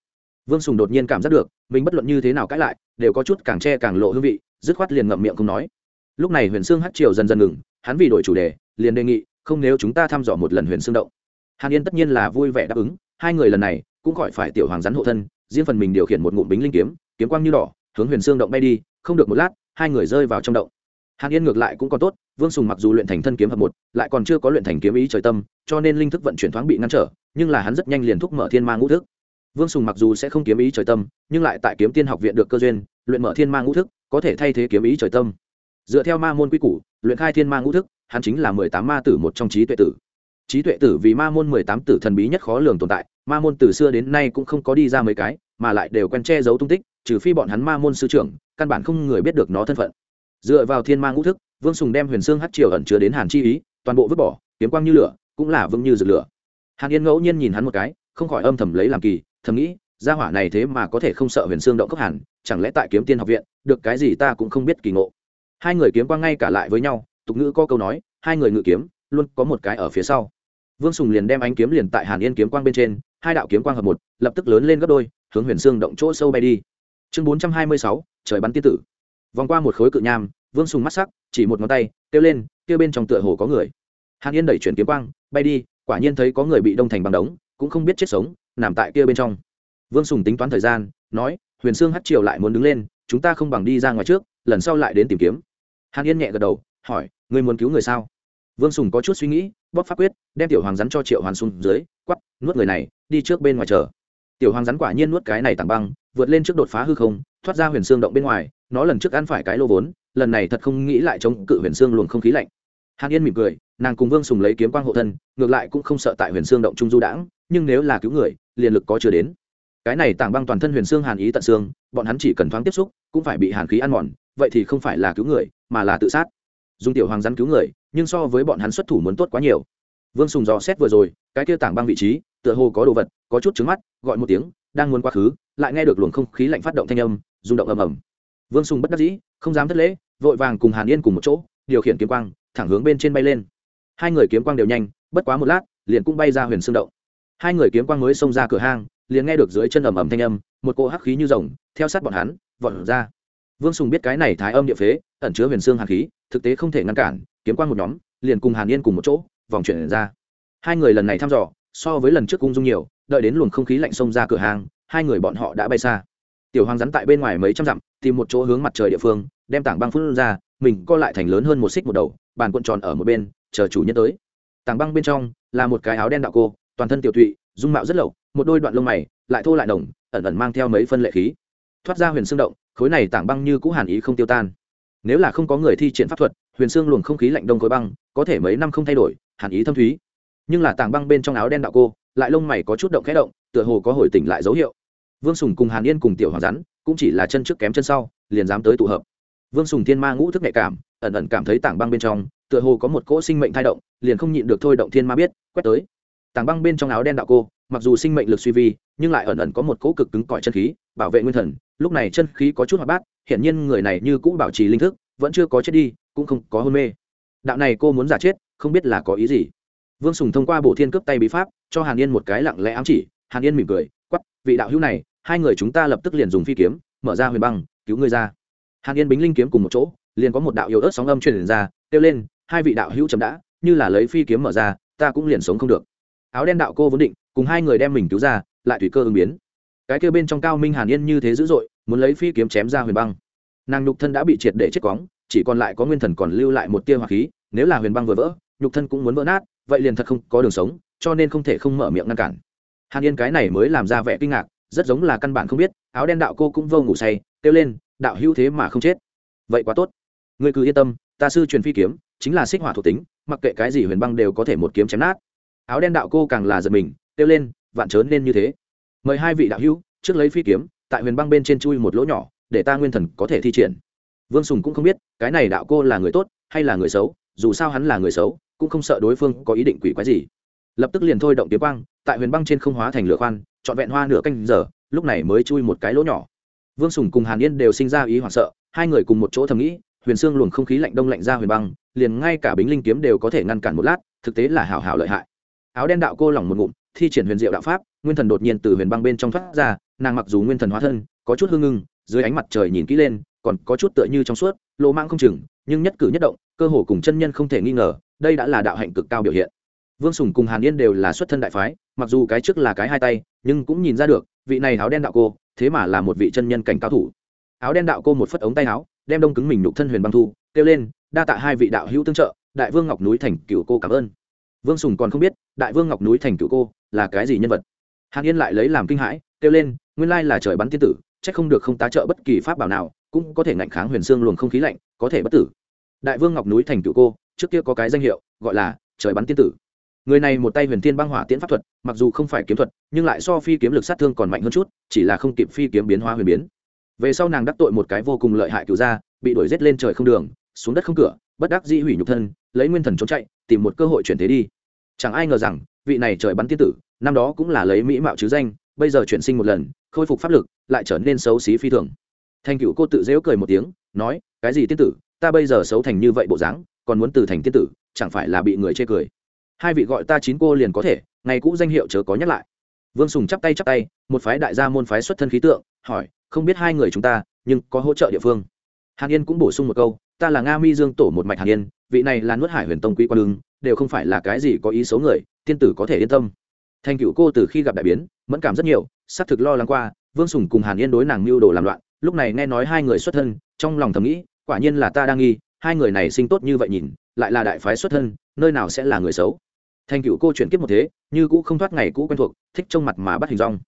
vương sùng đột nhiên cảm giác được mình bất luận như thế nào cãi lại đều có chút càng che càng lộ hương vị dứt khoát liền ngậm miệng không nói lúc này huyền sương hát triều dần dần ngừng hắn vì đổi chủ đề liền đề nghị không nếu chúng ta thăm dò một lần huyền sương động hàn yên tất nhiên là vui vẻ đáp ứng hai người lần này cũng khỏi phải tiểu hoàng rắn hộ thân riêng phần mình điều khiển một ngụm bính linh kiếm kiếm quang như đỏ hướng huyền sương động bay đi không được một lát hai người rơi vào trong động hàn yên ngược lại cũng còn tốt vương sùng mặc dù luyện thành thân kiếm hợp một, lại còn chưa có luyện thành kiếm ý trời tâm, cho nên linh thức vận chuyển thoáng bị ngăn trở, nhưng là hắn rất nhanh liền thúc mở thiên ma ngũ thức. Vương sùng mặc dù sẽ không kiếm ý trời tâm, nhưng lại tại kiếm tiên học viện được cơ duyên, luyện mở thiên ma ngũ thức, có thể thay thế kiếm ý trời tâm. Dựa theo ma môn quy củ, luyện khai thiên ma ngũ thức, hắn chính là mười tám ma tử một trong trí tuệ tử. Trí tuệ tử vì ma môn mười tám tử thần bí nhất khó lường tồn tại, ma môn từ xưa đến nay cũng không có đi ra mấy cái, mà lại đều quen che giấu tung tích, trừ phi bọn hắn ma môn sư trưởng, căn bản không người biết được nó thân phận. Dựa vào thiên ma ngũ thức vương sùng đem huyền xương hát triều ẩn chứa đến hàn chi ý, toàn bộ vứt bỏ, kiếm quang như lửa, cũng là vững như rực lửa. Hàn yên ngẫu nhiên nhìn hắn một cái, không khỏi âm thầm lấy làm kỳ, thầm nghĩ, gia hỏa này thế mà có thể không sợ huyền xương động cốc hàn, chẳng lẽ tại kiếm tiên học viện, được cái gì ta cũng không biết kỳ ngộ. Hai người kiếm quang ngay cả lại với nhau, tục ngữ có câu nói, hai người ngự kiếm, luôn có một cái ở phía sau. Vương sùng liền đem ánh kiếm liền tại hàn yên kiếm quang bên trên, hai đạo kiếm quang hợp một, lập tức lớn lên gấp đôi, hướng huyền xương động chỗ sâu bay đi. Chương bốn trăm hai mươi sáu, trời bắn tiên tử. Vòng qua một khối cự nham vương sùng mắt sắc, chỉ một ngón tay, kêu lên, kêu bên trong tựa hồ có người. Hàn yên đẩy chuyển kiếm quang, bay đi, quả nhiên thấy có người bị đông thành bằng đống, cũng không biết chết sống, nằm tại kia bên trong. Vương sùng tính toán thời gian, nói, huyền sương hát triều lại muốn đứng lên, chúng ta không bằng đi ra ngoài trước, lần sau lại đến tìm kiếm. Hàn yên nhẹ gật đầu, hỏi, ngươi muốn cứu người sao? Vương sùng có chút suy nghĩ, bóp pháp quyết, đem tiểu hoàng rắn cho triệu hoàn xuống dưới, quắp, nuốt người này, đi trước bên ngoài chờ. Tiểu hoàng rắn quả nhiên nuốt cái này tảng băng, vượt lên trước đột phá hư không, thoát ra huyền xương động bên ngoài, nó lần trước ăn phải cái lô vốn lần này thật không nghĩ lại chống cự huyền xương luồng không khí lạnh. Hàn yên mỉm cười, nàng cùng vương sùng lấy kiếm quang hộ thân, ngược lại cũng không sợ tại huyền xương động trung du đãng, nhưng nếu là cứu người, liền lực có chưa đến. Cái này tảng băng toàn thân huyền xương hàn ý tận xương, bọn hắn chỉ cần thoáng tiếp xúc, cũng phải bị hàn khí ăn mòn, vậy thì không phải là cứu người, mà là tự sát. Dùng tiểu hoàng rắn cứu người, nhưng so với bọn hắn xuất thủ muốn tốt quá nhiều. Vương sùng dò xét vừa rồi, cái kia tảng băng vị trí, tựa hồ có đồ vật, có chút trứng mắt, gọi một tiếng, đang muốn quá khứ, lại nghe được luồng không khí lạnh phát động thanh âm, rung động ầm ầm. Vương sùng bất đắc dĩ không dám thất lễ, vội vàng cùng hàn yên cùng một chỗ, điều khiển kiếm quang, thẳng hướng bên trên bay lên. Hai người kiếm quang đều nhanh, bất quá một lát, liền cũng bay ra huyền xương động. Hai người kiếm quang mới xông ra cửa hang, liền nghe được dưới chân ầm ầm thanh âm, một cỗ hắc khí như rồng, theo sát bọn hắn, vọt ra. Vương sùng biết cái này thái âm địa phế, ẩn chứa huyền xương hàn khí, thực tế không thể ngăn cản, kiếm quang một nhóm, liền cùng hàn yên cùng một chỗ, vòng chuyển ra. Hai người lần này thăm dò, so với lần trước cung dung nhiều, đợi đến luồng không khí lạnh xông ra cửa hàng hai người bọn họ đã bay xa tiểu hoàng rắn tại bên ngoài mấy trăm dặm, tìm một chỗ hướng mặt trời địa phương, đem tảng băng phun ra, mình co lại thành lớn hơn một xích một đầu, bàn cuộn tròn ở một bên, chờ chủ nhân tới. Tảng băng bên trong là một cái áo đen đạo cô, toàn thân tiểu thụy dung mạo rất lậu, một đôi đoạn lông mày lại thô lại đồng ẩn ẩn mang theo mấy phân lệ khí. Thoát ra huyền xương động, khối này tảng băng như cũ hàn ý không tiêu tan. Nếu là không có người thi triển pháp thuật, huyền xương luồng không khí lạnh đông khối băng, có thể mấy năm không thay đổi, hàn ý thâm thúy. Nhưng là tảng băng bên trong áo đen đạo cô, lại lông mày có chút động khẽ động, tựa hồ có hồi tỉnh lại dấu hiệu vương sùng cùng hàn yên cùng tiểu hoàng rắn, cũng chỉ là chân trước kém chân sau, liền dám tới tụ hợp. Vương sùng thiên ma ngũ thức nhạy cảm, ẩn ẩn cảm thấy tảng băng bên trong, tựa hồ có một cỗ sinh mệnh thai động, liền không nhịn được thôi động thiên ma biết, quét tới. Tảng băng bên trong áo đen đạo cô, mặc dù sinh mệnh lực suy vi, nhưng lại ẩn ẩn có một cỗ cực cứng cỏi chân khí, bảo vệ nguyên thần, lúc này chân khí có chút hoạt bát, hiển nhiên người này như cũ bảo trì linh thức, vẫn chưa có chết đi, cũng không có hôn mê. Đạo này cô muốn giả chết, không biết là có ý gì. Vương sùng thông qua bộ thiên cướp tay bí pháp, cho hàn yên một cái lặng lẽ ám chỉ, hàn yên mỉm cười quắp vị đạo hữu này hai người chúng ta lập tức liền dùng phi kiếm, mở ra huyền băng, cứu ngươi ra. Hàn yên bính linh kiếm cùng một chỗ, liền có một đạo yếu ớt sóng âm truyền ra, kêu lên, hai vị đạo hữu chấm đã, như là lấy phi kiếm mở ra, ta cũng liền sống không được. Áo đen đạo cô vốn định, cùng hai người đem mình cứu ra, lại tùy cơ ứng biến. Cái kêu bên trong cao minh hàn yên như thế dữ dội, muốn lấy phi kiếm chém ra huyền băng. Nàng nhục thân đã bị triệt để chết cóng chỉ còn lại có nguyên thần còn lưu lại một tia hỏa khí, nếu là huyền băng vừa vỡ, nhục thân cũng muốn vỡ nát, vậy liền thật không có đường sống, cho nên không thể không mở miệng ngăn cản. Hàn yên cái này mới làm ra vẻ kinh ngạc rất giống là căn bản không biết, áo đen đạo cô cũng vô ngủ say, kêu lên, đạo hữu thế mà không chết. Vậy quá tốt. Người cứ yên tâm, ta sư truyền phi kiếm, chính là xích hỏa thuộc tính, mặc kệ cái gì huyền băng đều có thể một kiếm chém nát. Áo đen đạo cô càng là giật mình, kêu lên, vạn trớn nên như thế. Mời hai vị đạo hữu, trước lấy phi kiếm, tại huyền băng bên trên chui một lỗ nhỏ, để ta nguyên thần có thể thi triển. Vương sùng cũng không biết, cái này đạo cô là người tốt hay là người xấu, dù sao hắn là người xấu, cũng không sợ đối phương có ý định quỷ quái gì. Lập tức liền thôi động kiếm băng tại huyền băng trên không hóa thành lửa khoan, trọn vẹn hoa nửa canh giờ, lúc này mới chui một cái lỗ nhỏ. Vương sùng cùng hàn yên đều sinh ra ý hoảng sợ, hai người cùng một chỗ thầm nghĩ, huyền xương luồng không khí lạnh đông lạnh ra huyền băng, liền ngay cả bính linh kiếm đều có thể ngăn cản một lát, thực tế là hảo hảo lợi hại. Áo đen đạo cô lỏng một ngụm, thi triển huyền diệu đạo pháp, nguyên thần đột nhiên từ huyền băng bên trong thoát ra, nàng mặc dù nguyên thần hóa thân, có chút hương ngưng, dưới ánh mặt trời nhìn kỹ lên, còn có chút tựa như trong suốt, lỗ mang không chừng, nhưng nhất cử nhất động, cơ hồ cùng chân nhân không thể nghi ngờ, đây đã là đạo hạnh cực cao biểu hiện vương sùng cùng hàn yên đều là xuất thân đại phái, mặc dù cái trước là cái hai tay, nhưng cũng nhìn ra được, vị này áo đen đạo cô, thế mà là một vị chân nhân cảnh cao thủ. Áo đen đạo cô một phất ống tay áo, đem đông cứng mình nhục thân huyền băng thu, kêu lên, đa tạ hai vị đạo hữu tương trợ, đại vương ngọc núi thành cựu cô cảm ơn. Vương sùng còn không biết, đại vương ngọc núi thành cựu cô là cái gì nhân vật. Hàn yên lại lấy làm kinh hãi, kêu lên, nguyên lai là trời bắn tiên tử c h ắ c không được không tá trợ bất kỳ pháp bảo nào, cũng có thể ngạnh kháng huyền xương luồng không khí lạnh, có thể bất tử. Đại vương ngọc núi thành cựu cô, trước kia có cái danh hiệu, gọi là trời bắn tiên tử người này một tay huyền thiên băng hỏa tiễn pháp thuật, mặc dù không phải kiếm thuật, nhưng lại so phi kiếm lực sát thương còn mạnh hơn chút, chỉ là không kịp phi kiếm biến hóa huyền biến. Về sau nàng đắc tội một cái vô cùng lợi hại cựu gia, bị đuổi rết lên trời không đường, xuống đất không cửa, bất đắc dĩ hủy nhục thân, lấy nguyên thần trốn chạy, tìm một cơ hội chuyển thế đi. Chẳng ai ngờ rằng, vị này trời bắn tiên tử, năm đó cũng là lấy mỹ mạo chứ danh, bây giờ chuyển sinh một lần, khôi phục pháp lực, lại trở nên xấu xí phi thường. Thành cựu cô tự dễu cười một tiếng, nói, cái gì tiên tử, ta bây giờ xấu thành như vậy bộ dáng, còn muốn từ thành tiên tử, chẳng phải là bị người chê cười? Hai vị gọi ta chín cô liền có thể, ngày cũ danh hiệu chớ có nhắc lại. Vương sùng chắp tay chắp tay, một phái đại gia môn phái xuất thân khí tượng, hỏi, không biết hai người chúng ta, nhưng có hỗ trợ địa phương. Hàn yên cũng bổ sung một câu, ta là nga mi dương tổ một mạch hàn yên, vị này là nuốt hải huyền tông quý quan lương đều không phải là cái gì có ý xấu người, tiên tử có thể yên tâm. Thành cựu cô từ khi gặp đại biến, mẫn cảm rất nhiều, xác thực lo lắng qua, vương sùng cùng hàn yên đối nàng mưu đồ làm loạn, lúc này nghe nói hai người xuất thân, trong lòng thầm nghĩ, quả nhiên là ta đang nghi, hai người này sinh tốt như vậy nhìn, lại là đại phái xuất thân, nơi nào sẽ là người xấu? Thành cựu cô chuyển kiếp một thế, như cũ không thoát ngày cũ quen thuộc, thích trông mặt mà bắt hình rong.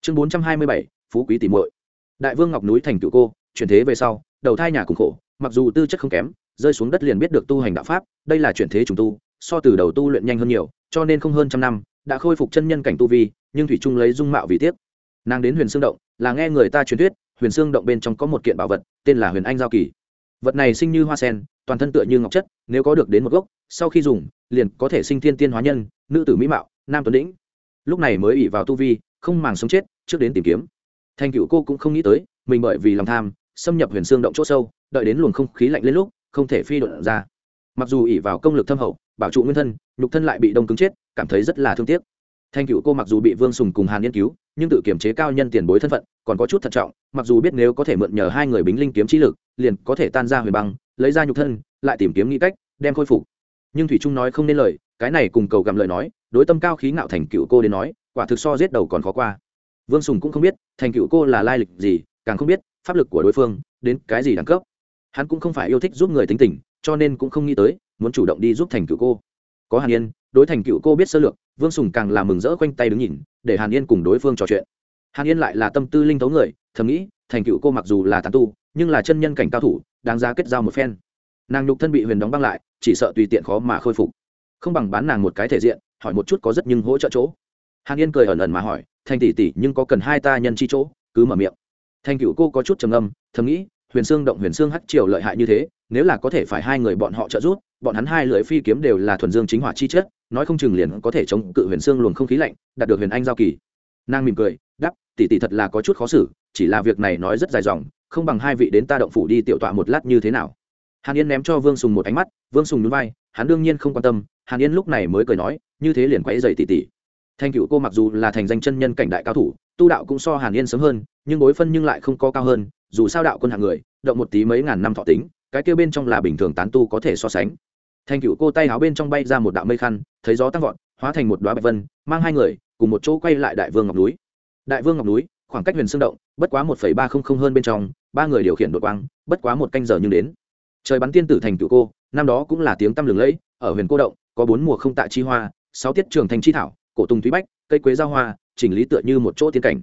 Chương bốn trăm hai mươi bảy, phú quý tìm muội. Đại vương ngọc núi thành cựu cô, chuyển thế về sau, đầu thai nhà cùng khổ, mặc dù tư chất không kém, rơi xuống đất liền biết được tu hành đạo pháp, đây là chuyển thế trùng tu, so từ đầu tu luyện nhanh hơn nhiều, cho nên không hơn trăm năm, đã khôi phục chân nhân cảnh tu vi, nhưng thủy trung lấy dung mạo vì tiếc. Nàng đến huyền xương động, là nghe người ta truyền thuyết, huyền xương động bên trong có một kiện bảo vật, tên là huyền anh giao kỳ. Vật này sinh như hoa sen toàn thân tựa như ngọc chất, nếu có được đến một gốc, sau khi dùng, liền có thể sinh thiên tiên hóa nhân, nữ tử mỹ mạo, nam tuấn đĩnh. Lúc này mới ỉ vào tu vi, không màng sống chết, trước đến tìm kiếm. Thành cựu cô cũng không nghĩ tới, mình bởi vì lòng tham, xâm nhập huyền xương động chỗ sâu, đợi đến luồng không khí lạnh lên lúc, không thể phi đột ra. Mặc dù ỉ vào công lực thâm hậu, bảo trụ nguyên thân, nhục thân lại bị đông cứng chết, cảm thấy rất là thương tiếc. Thanh cựu cô mặc dù bị vương sùng cùng hàn nghiên cứu, nhưng tự kiểm chế cao nhân tiền bối thân phận, còn có chút thận trọng, mặc dù biết nếu có thể mượn nhờ hai người bính linh kiếm trí lực, liền có thể tan ra huyền băng lấy ra nhục thân, lại tìm kiếm nghĩ cách, đem khôi phục. Nhưng thủy trung nói không nên lời, cái này cùng cầu gặm lời nói, đối tâm cao khí ngạo thành cựu cô đến nói, quả thực so giết đầu còn khó qua. Vương sùng cũng không biết, thành cựu cô là lai lịch gì, càng không biết, pháp lực của đối phương, đến cái gì đẳng cấp. Hắn cũng không phải yêu thích giúp người tính tình, cho nên cũng không nghĩ tới, muốn chủ động đi giúp thành cựu cô. Có hàn yên, đối thành cựu cô biết sơ lược, vương sùng càng làm mừng rỡ quanh tay đứng nhìn, để hàn yên cùng đối phương trò chuyện. Hàn yên lại là tâm tư linh thấu người, thầm nghĩ, thành cựu cô mặc dù là tàn tu, nhưng là chân nhân cảnh cao thủ đáng giá kết giao một phen. Nàng nhục thân bị huyền đóng băng lại, chỉ sợ tùy tiện khó mà khôi phục. Không bằng bán nàng một cái thể diện, hỏi một chút có rất nhưng hỗ trợ chỗ. Hàn yên cười ẩn ẩn mà hỏi thành tỷ tỷ, nhưng có cần hai ta nhân chi chỗ? Cứ mở miệng. Thành cựu cô có chút trầm âm thầm nghĩ, huyền xương động huyền xương hắc triều lợi hại như thế, nếu là có thể phải hai người bọn họ trợ giúp, bọn hắn hai lưỡi phi kiếm đều là thuần dương chính hỏa chi chất, nói không chừng liền có thể chống cự huyền xương luồng không khí lạnh, đạt được huyền anh giao kỳ. Nàng mỉm cười đắp tỷ tỷ thật là có chút khó xử, chỉ là việc này nói rất dài dòng không bằng hai vị đến ta động phủ đi tiểu tọa một lát như thế nào? Hàn yên ném cho vương sùng một ánh mắt, vương sùng núi vai, hắn đương nhiên không quan tâm, hàn yên lúc này mới cười nói, như thế liền quáy dày tỉ tỉ. thanh cựu cô mặc dù là thành danh chân nhân cảnh đại cao thủ, tu đạo cũng so hàn yên sớm hơn, nhưng bối phân nhưng lại không có cao hơn, dù sao đạo quân hạng người, động một tí mấy ngàn năm thọ tính, cái kêu bên trong là bình thường tán tu có thể so sánh. Thanh cựu cô tay áo bên trong bay ra một đạo mây khăn, thấy gió tăng vọt, hóa thành một đoá bạch vân, mang hai người, cùng một chỗ quay lại đại vương ngọc núi. Đại vương ngọc núi khoảng cách huyền xương động, bất quá một ba không không hơn bên trong, ba người điều khiển đội quang, bất quá một canh giờ nhưng đến. Trời bắn tiên tử thành cựu cô, năm đó cũng là tiếng tăm lừng lẫy, ở huyền cô động, có bốn mùa không tạ chi hoa, sáu tiết trường thành chi thảo, cổ tùng thúy bách, cây quế giao hoa, chỉnh lý tựa như một chỗ tiên cảnh.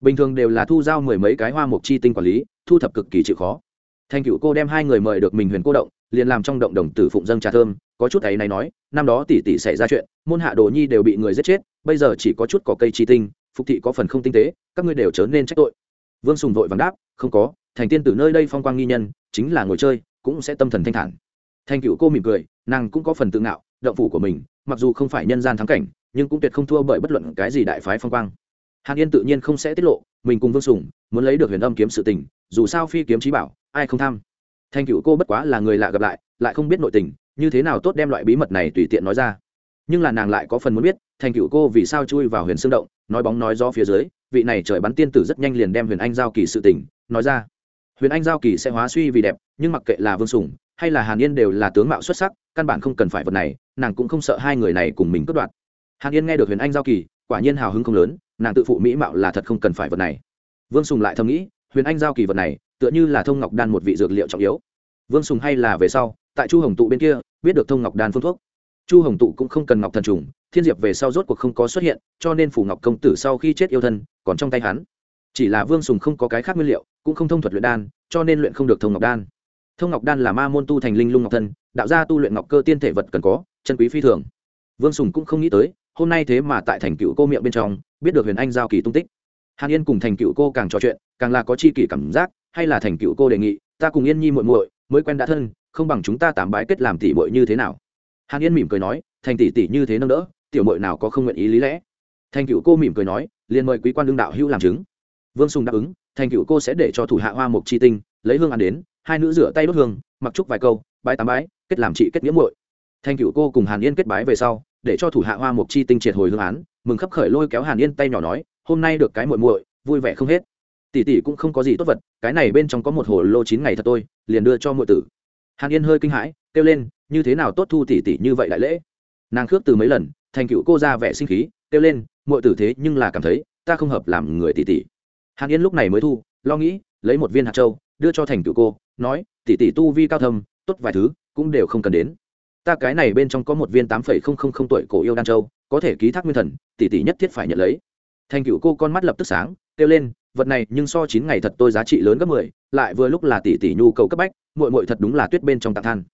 Bình thường đều là thu giao mười mấy cái hoa mộc chi tinh quản lý, thu thập cực kỳ chịu khó. Thành cựu cô đem hai người mời được mình huyền cô động, liền làm trong động đồng tử phụng dâng trà thơm, có chút ấy này nói, năm đó tỷ tỷ xảy ra chuyện, môn hạ đồ nhi đều bị người giết chết, bây giờ chỉ có chút cỏ cây chi tinh phục thị có phần không tinh tế, các ngươi đều trở nên trách tội. Vương sùng vội vàng đáp, không có, thành tiên từ nơi đây phong quang nghi nhân, chính là ngồi chơi, cũng sẽ tâm thần thanh thản. Thành cựu cô mỉm cười, nàng cũng có phần tự ngạo, động phủ của mình, mặc dù không phải nhân gian thắng cảnh, nhưng cũng tuyệt không thua bởi bất luận cái gì đại phái phong quang. Hàn yên tự nhiên không sẽ tiết lộ, mình cùng vương sùng muốn lấy được huyền âm kiếm sự tình, dù sao phi kiếm trí bảo, ai không tham. Thanh cựu cô bất quá là người lạ gặp lại lại không biết nội tình, như thế nào tốt đem loại bí mật này tùy tiện nói ra. Nhưng là nàng lại có phần muốn biết thành cựu cô vì sao chui vào huyền xương động, nói bóng nói do phía dưới, vị này trời bắn tiên tử rất nhanh liền đem huyền anh giao kỳ sự tình, nói ra. Huyền anh giao kỳ sẽ hóa suy vì đẹp, nhưng mặc kệ là vương sùng hay là hàn yên đều là tướng mạo xuất sắc, căn bản không cần phải vật này, nàng cũng không sợ hai người này cùng mình cướp đoạt. Hàn yên nghe được huyền anh giao kỳ, quả nhiên hào hứng không lớn, nàng tự phụ mỹ mạo là thật không cần phải vật này. Vương sùng lại thầm nghĩ, huyền anh giao kỳ vật này, tựa như là thông ngọc đan một vị dược liệu trọng yếu. Vương sùng hay là về sau, tại chu hồng tụ bên kia, biết được thông ngọc đan phương thuốc chu hồng tụ cũng không cần ngọc thần trùng, thiên diệp về sau rốt cuộc không có xuất hiện, cho nên phủ ngọc công tử sau khi chết yêu thân, còn trong tay hắn. Chỉ là vương sùng không có cái khác nguyên liệu, cũng không thông thuật luyện đan, cho nên luyện không được thông ngọc đan. Thông ngọc đan là ma môn tu thành linh lung ngọc thân, đạo gia tu luyện ngọc cơ tiên thể vật cần có, chân quý phi thường. Vương sùng cũng không nghĩ tới, hôm nay thế mà tại thành cựu cô miệng bên trong, biết được huyền anh giao kỳ tung tích. Hàn yên cùng thành cựu cô càng trò chuyện, càng là có chi kỷ cảm giác, hay là thành cựu cô đề nghị, ta cùng yên nhi muội muội mới quen đã thân, không bằng chúng ta tạm bái kết làm tỷ muội như thế nào hàn yên mỉm cười nói, thành tỷ tỷ như thế nâng đỡ, tiểu muội nào có không nguyện ý lý lẽ? Thành cựu cô mỉm cười nói liền mời quý quan đương đạo hữu làm chứng. Vương sùng đáp ứng, thành cựu cô sẽ để cho thủ hạ hoa mục chi tinh, lấy hương ăn đến, hai nữ rửa tay đốt hương, mặc chúc vài câu, bái tám bái, kết làm chị kết nghĩa muội. Thành cựu cô cùng hàn yên kết bái về sau, để cho thủ hạ hoa mục chi tinh triệt hồi hương án, mừng khắp khởi lôi kéo hàn yên tay nhỏ nói, hôm nay được cái muội muội, vui vẻ không hết. Tỷ tỷ cũng không có gì tốt vật, cái này bên trong có một hồ lô chín ngày thật tôi, liền đưa cho muội tử. Hàn yên hơi kinh hãi, kêu lên như thế nào tốt thu tỷ tỷ như vậy đại lễ? Nàng khước từ mấy lần, thành cựu cô ra vẻ sinh khí, kêu lên, muội tử thế nhưng là cảm thấy, ta không hợp làm người tỷ tỷ hàn yên lúc này mới thu, lo nghĩ, lấy một viên hạt châu, đưa cho thành cựu cô, nói tỷ tỷ tu vi cao thâm, tốt vài thứ, cũng đều không cần đến. Ta cái này bên trong có một viên tám phẩy không không không tuổi cổ yêu đan châu, có thể ký thác nguyên thần tỷ tỷ nhất thiết phải nhận lấy. Thành cựu cô con mắt lập tức sáng, kêu lên, vật này nhưng so chín ngày thật tôi giá trị lớn gấp mười, lại vừa lúc là tỷ tỷ nhu cầu cấp bách, muội muội thật đúng là tuyết bên trong tạng than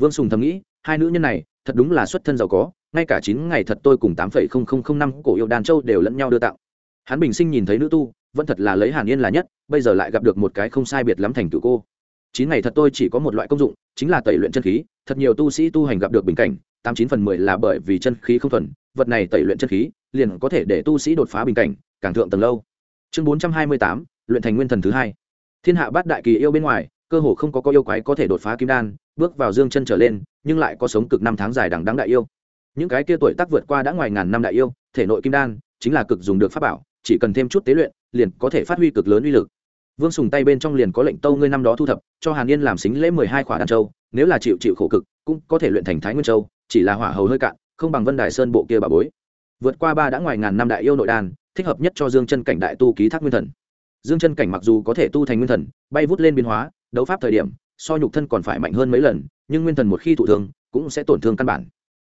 vương sùng thầm nghĩ, hai nữ nhân này, thật đúng là xuất thân giàu có, ngay cả chín ngày thật tôi cùng tám phẩy không không không năm cổ yêu đàn châu đều lẫn nhau đưa tặng hắn bình sinh nhìn thấy nữ tu, vẫn thật là lấy hàn yên là nhất, bây giờ lại gặp được một cái không sai biệt lắm thành tự cô. Chín ngày thật tôi chỉ có một loại công dụng, chính là tẩy luyện chân khí, thật nhiều tu sĩ tu hành gặp được bình cảnh, tám chín phần mười là bởi vì chân khí không thuần, vật này tẩy luyện chân khí, liền có thể để tu sĩ đột phá bình cảnh, càng thượng tầng lâu. Chương bốn trăm hai mươi tám, luyện thành nguyên thần thứ hai. Thiên hạ bát đại kỳ yêu bên ngoài cơ hồ không có có yêu quái có thể đột phá kim đan, bước vào dương chân trở lên, nhưng lại có sống cực năm tháng dài đằng đắng đại yêu. Những cái kia tuổi tác vượt qua đã ngoài ngàn năm đại yêu, thể nội kim đan, chính là cực dùng được pháp bảo, chỉ cần thêm chút tế luyện, liền có thể phát huy cực lớn uy lực. Vương sùng tay bên trong liền có lệnh tâu ngươi năm đó thu thập, cho hàn yên làm xính lễ mười hai khỏa đan châu, nếu là chịu chịu khổ cực, cũng có thể luyện thành thái nguyên châu, chỉ là hỏa hầu hơi cạn, không bằng vân đài sơn bộ kia bà bối. Vượt qua ba đã ngoài ngàn năm đại yêu nội đan thích hợp nhất cho dương chân cảnh đại tu ký thác nguyên thần. Dương chân cảnh mặc dù có thể tu thành nguyên thần, bay vút lên biến hóa đấu pháp thời điểm, so nhục thân còn phải mạnh hơn mấy lần, nhưng nguyên thần một khi thụ thương, cũng sẽ tổn thương căn bản.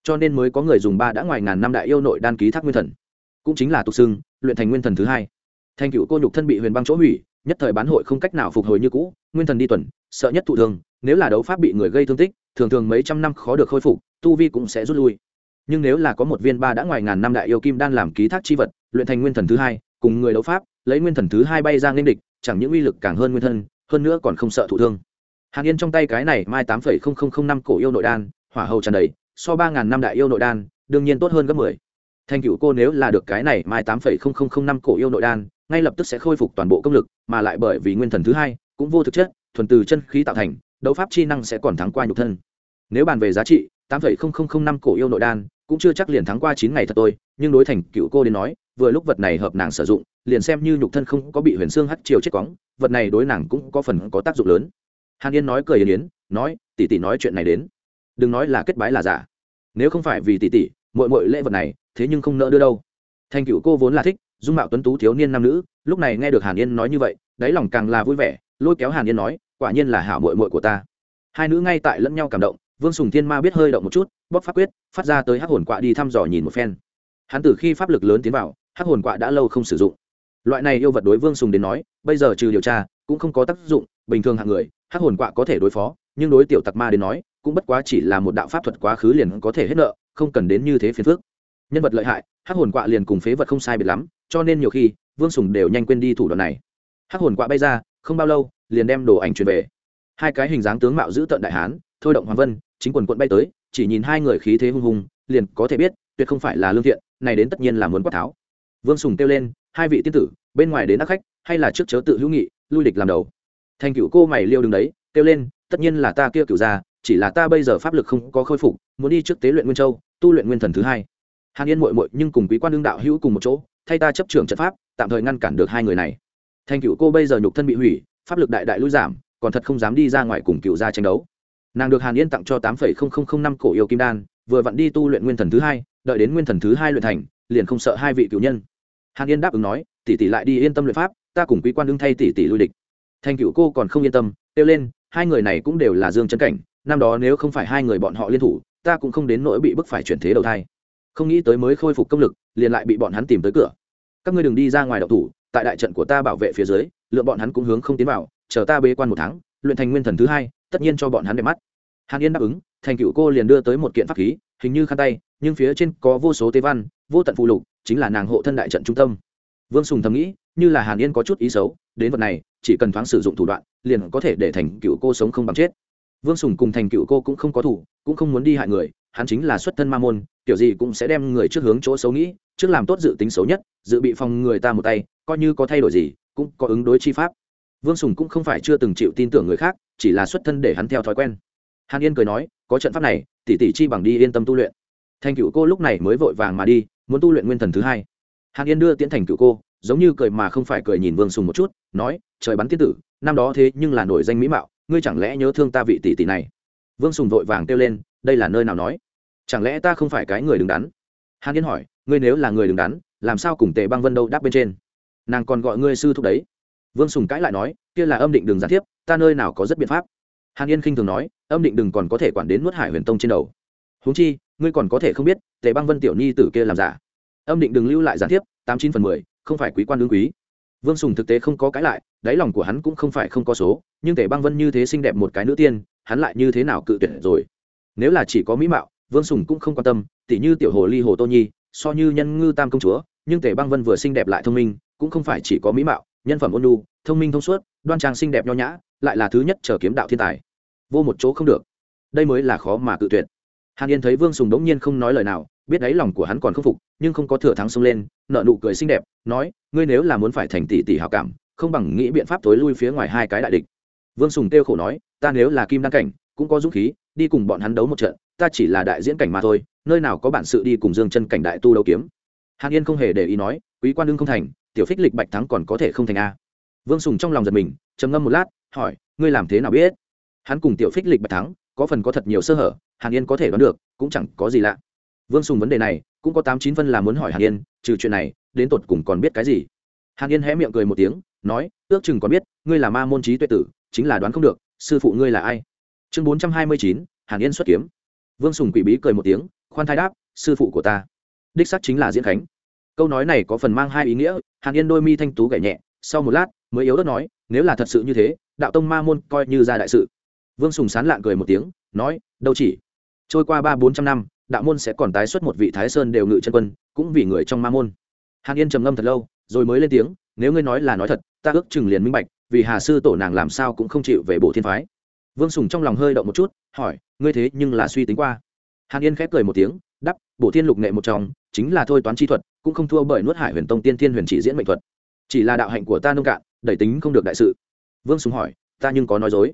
Cho nên mới có người dùng ba đã ngoài ngàn năm đại yêu nội đan ký thác nguyên thần. Cũng chính là tục xưng, luyện thành nguyên thần thứ hai. Thành cựu cô nhục thân bị huyền băng chỗ hủy, nhất thời bán hội không cách nào phục hồi như cũ, nguyên thần đi tuần, sợ nhất thụ thương, nếu là đấu pháp bị người gây thương tích, thường thường mấy trăm năm khó được khôi phục, tu vi cũng sẽ rút lui. Nhưng nếu là có một viên ba đã ngoài ngàn năm đại yêu kim đan làm ký thác chi vật, luyện thành nguyên thần thứ hai, cùng người đấu pháp, lấy nguyên thần thứ hai bay ra nên địch, chẳng những uy lực càng hơn nguyên thân hơn nữa còn không sợ thụ thương. Hàn yên trong tay cái này mai tám phẩy không không không năm cổ yêu nội đan, hỏa hầu tràn đầy, so ba ngàn năm đại yêu nội đan, đương nhiên tốt hơn gấp mười. Thành cựu cô nếu là được cái này mai tám phẩy không không không năm cổ yêu nội đan, ngay lập tức sẽ khôi phục toàn bộ công lực, mà lại bởi vì nguyên thần thứ hai, cũng vô thực chất, thuần từ chân khí tạo thành, đấu pháp chi năng sẽ còn thắng qua nhục thân. Nếu bàn về giá trị, tám phẩy không không không năm cổ yêu nội đan, cũng chưa chắc liền thắng qua chín ngày thật tôi, nhưng đối thành cựu cô đến nói vừa lúc vật này hợp nàng sử dụng, liền xem như nhục thân không có bị huyền xương hắt chiều chết cóng vật này đối nàng cũng có phần có tác dụng lớn. Hàn yên nói cười yên yến, nói, tỷ tỷ nói chuyện này đến. Đừng nói là kết bái là giả. Nếu không phải vì tỷ tỷ mội mội lễ vật này, thế nhưng không nỡ đưa đâu. Thành cựu cô vốn là thích, dung mạo tuấn tú thiếu niên nam nữ, lúc này nghe được hàn yên nói như vậy, đáy lòng càng là vui vẻ, lôi kéo hàn yên nói, quả nhiên là hảo mội mội của ta. Hai nữ ngay tại lẫn nhau cảm động, vương sùng thiên ma biết hơi động một chút bóc pháp quyết, phát ra tới hắc hồn quạ đi thăm dò nhìn một phen. Hắn từ khi pháp lực lớn tiến vào hắc hồn quạ đã lâu không sử dụng. Loại này yêu vật đối vương sùng đến nói, bây giờ trừ điều tra, cũng không có tác dụng. Bình thường hạng người, hắc hồn quạ có thể đối phó, nhưng đối tiểu tặc ma đến nói, cũng bất quá chỉ là một đạo pháp thuật quá khứ liền có thể hết nợ, không cần đến như thế phiền phước nhân vật lợi hại, hắc hồn quạ liền cùng phế vật không sai biệt lắm, cho nên nhiều khi, vương sùng đều nhanh quên đi thủ đoạn này. Hắc hồn quạ bay ra, không bao lâu, liền đem đồ ảnh truyền về. Hai cái hình dáng tướng mạo giữ tận đại hán, thôi động hoàng vân, chính quần quận bay tới, chỉ nhìn hai người khí thế hung hùng, liền có thể biết, tuyệt không phải là lương thiện, này đến tất nhiên là muốn quát tháo vương sùng kêu lên, hai vị tiên tử, bên ngoài đến ác khách, hay là trước chớ tự hữu nghị, lui địch làm đầu. Thành cựu cô mày liêu đứng đấy, kêu lên, tất nhiên là ta kia cựu ra chỉ là ta bây giờ pháp lực không có khôi phục, muốn đi trước tế luyện nguyên châu, tu luyện nguyên thần thứ hai. Hàn yên mội mội nhưng cùng quý quan đương đạo hữu cùng một chỗ, thay ta chấp trưởng trận pháp, tạm thời ngăn cản được hai người này. Thành cựu cô bây giờ nhục thân bị hủy, pháp lực đại đại lui giảm, còn thật không dám đi ra ngoài cùng cựu gia tranh đấu. Nàng được hàn yên tặng cho tám năm cổ yêu kim đan, vừa vặn đi tu luyện nguyên thần thứ hai, đợi đến nguyên thần thứ hai luyện thành, liền không sợ hai vị cựu nhân hàn yên đáp ứng nói, tỷ tỷ lại đi yên tâm luyện pháp, ta cùng quý quan đương thay tỷ tỷ lui địch. Thành cựu cô còn không yên tâm, kêu lên, hai người này cũng đều là dương chân cảnh, năm đó nếu không phải hai người bọn họ liên thủ, ta cũng không đến nỗi bị bức phải chuyển thế đầu thai. Không nghĩ tới mới khôi phục công lực, liền lại bị bọn hắn tìm tới cửa. Các ngươi đừng đi ra ngoài đậu thủ, tại đại trận của ta bảo vệ phía dưới, lượng bọn hắn cũng hướng không tiến vào, chờ ta bế quan một tháng, luyện thành nguyên thần thứ hai, tất nhiên cho bọn hắn đẹp mắt. Hàn yên đáp ứng thành cựu cô liền đưa tới một kiện pháp khí, hình như khăn tay, nhưng phía trên có vô số tế văn, vô tận phụ lục chính là nàng hộ thân đại trận trung tâm. Vương sùng thầm nghĩ, như là hàn yên có chút ý xấu, đến vật này, chỉ cần thoáng sử dụng thủ đoạn, liền có thể để thành cựu cô sống không bằng chết. Vương sùng cùng thành cựu cô cũng không có thủ, cũng không muốn đi hại người, hắn chính là xuất thân ma môn, kiểu gì cũng sẽ đem người trước hướng chỗ xấu nghĩ, trước làm tốt dự tính xấu nhất, dự bị phòng người ta một tay, coi như có thay đổi gì, cũng có ứng đối chi pháp. Vương sùng cũng không phải chưa từng chịu tin tưởng người khác, chỉ là xuất thân để hắn theo thói quen. Hàn yên cười nói, có trận pháp này, tỷ tỷ chi bằng đi yên tâm tu luyện thành cựu cô lúc này mới vội vàng mà đi, muốn tu luyện nguyên thần thứ hai. Hàn yên đưa tiễn thành cựu cô, giống như cười mà không phải cười nhìn vương sùng một chút, nói, trời bắn tiên tử, năm đó thế nhưng là nổi danh mỹ mạo, ngươi chẳng lẽ nhớ thương ta vị tỷ tỷ này? Vương sùng vội vàng kêu lên, đây là nơi nào nói? Chẳng lẽ ta không phải cái người đứng đắn? Hàn yên hỏi, ngươi nếu là người đứng đắn, làm sao cùng tề băng vân đâu đáp bên trên? Nàng còn gọi ngươi sư thúc đấy. Vương sùng cãi lại nói, kia là âm định đường gián tiếp, ta nơi nào có rất biện pháp? Hàn yên khinh thường nói, âm định đừng còn có thể quản đến nuốt hải huyền tông trên đầu. Huống chi ngươi còn có thể không biết tề băng vân tiểu nhi tử kia làm giả. Âm định đừng lưu lại gián tiếp tám chín phần mười không phải quý quan đương quý. Vương sùng thực tế không có cãi lại đáy lòng của hắn cũng không phải không có số nhưng tề băng vân như thế xinh đẹp một cái nữ tiên hắn lại như thế nào cự tuyển rồi? Nếu là chỉ có mỹ mạo vương sùng cũng không quan tâm tỉ như tiểu hồ ly hồ tô nhi so như nhân ngư tam công chúa nhưng tề băng vân vừa xinh đẹp lại thông minh cũng không phải chỉ có mỹ mạo nhân phẩm ôn nhu, thông minh thông suốt đoan trang xinh đẹp nho nhã lại là thứ nhất chờ kiếm đạo thiên tài. Vô một chỗ không được. Đây mới là khó mà cự tuyệt hàn yên thấy vương sùng đống nhiên không nói lời nào, biết đáy lòng của hắn còn không phục, nhưng không có thừa thắng xông lên nợ nụ cười xinh đẹp, nói, ngươi nếu là muốn phải thành tỷ tỷ hào cảm, không bằng nghĩ biện pháp tối lui phía ngoài hai cái đại địch. Vương sùng kêu khổ nói, ta nếu là kim đăng cảnh, cũng có dũng khí, đi cùng bọn hắn đấu một trận, ta chỉ là đại diễn cảnh mà thôi, nơi nào có bản sự đi cùng dương chân cảnh đại tu đấu kiếm. Hàn yên không hề để ý nói, quý quan đương không thành, tiểu phích lịch bạch thắng còn có thể không thành a. Vương sùng trong lòng giật mình, trầm ngâm một lát, hỏi, ngươi làm thế nào biết? Hắn cùng tiểu phích lịch bạch thắng có phần có thật nhiều sơ hở, hàn yên có thể đoán được, cũng chẳng có gì lạ. Vương sùng vấn đề này, cũng có tám chín phân là muốn hỏi hàn yên, trừ chuyện này, đến tột cùng còn biết cái gì? Hàn yên hé miệng cười một tiếng, nói, ước chừng còn biết, ngươi là ma môn trí tuệ tử, chính là đoán không được, sư phụ ngươi là ai? Chương bốn trăm hai mươi chín, hàn yên xuất kiếm. Vương sùng quỷ bí cười một tiếng, khoan thai đáp, sư phụ của ta. Đích sắc chính là diễn khánh. Câu nói này có phần mang hai ý nghĩa, hàn yên đôi mi thanh tú gảy nhẹ, sau một lát, mới yếu đất nói, nếu là thật sự như thế, đạo tông ma môn coi như ra đại sự vương sùng sán lạng cười một tiếng, nói, đâu chỉ. Trôi qua ba bốn trăm năm, đạo môn sẽ còn tái xuất một vị thái sơn đều ngự chân quân, cũng vì người trong ma môn. Hàn yên trầm ngâm thật lâu, rồi mới lên tiếng, nếu ngươi nói là nói thật, ta ước chừng liền minh bạch, vì hà sư tổ nàng làm sao cũng không chịu về bộ thiên phái. Vương sùng trong lòng hơi động một chút, hỏi, ngươi thế nhưng là suy tính qua? Hàn yên khép cười một tiếng đắp bộ thiên lục nghệ một trong, chính là thôi toán chi thuật, cũng không thua bởi nuốt hải huyền tông tiên thiên huyền chỉ diễn mệnh thuật. Chỉ là đạo hạnh của ta nông cạn đẩy tính không được đại sự. Vương sùng hỏi, ta nhưng có nói dối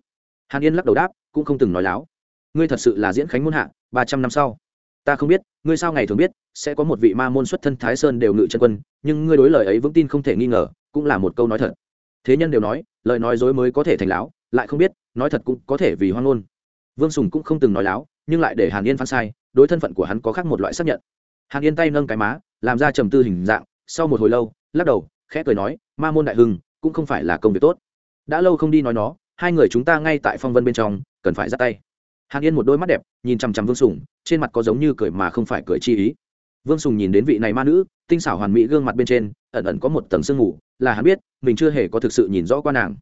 hàn yên lắc đầu đáp, cũng không từng nói láo. Ngươi thật sự là diễn khánh muôn hạ, ba trăm năm sau. Ta không biết, ngươi sao ngày thường biết, sẽ có một vị ma môn xuất thân thái sơn đều ngự chân quân, nhưng ngươi đối lời ấy vững tin không thể nghi ngờ, cũng là một câu nói thật. Thế nhân đều nói, lời nói dối mới có thể thành láo, lại không biết, nói thật cũng có thể vì hoang ngôn. Vương sùng cũng không từng nói láo, nhưng lại để hàn yên phán sai, đối thân phận của hắn có khác một loại xác nhận. Hàn yên tay nâng cái má, làm ra trầm tư hình dạng, sau một hồi lâu, lắc đầu, khẽ cười nói, ma môn đại hưng, cũng không phải là công việc tốt. Đã lâu không đi nói nó hai người chúng ta ngay tại phong vân bên trong, cần phải ra tay. Hàn yên một đôi mắt đẹp, nhìn chằm chằm vương sùng, trên mặt có giống như cười mà không phải cười chi ý. Vương sùng nhìn đến vị này ma nữ, tinh xảo hoàn mỹ gương mặt bên trên, ẩn ẩn có một tầng sương mù, là hắn biết, mình chưa hề có thực sự nhìn rõ qua nàng.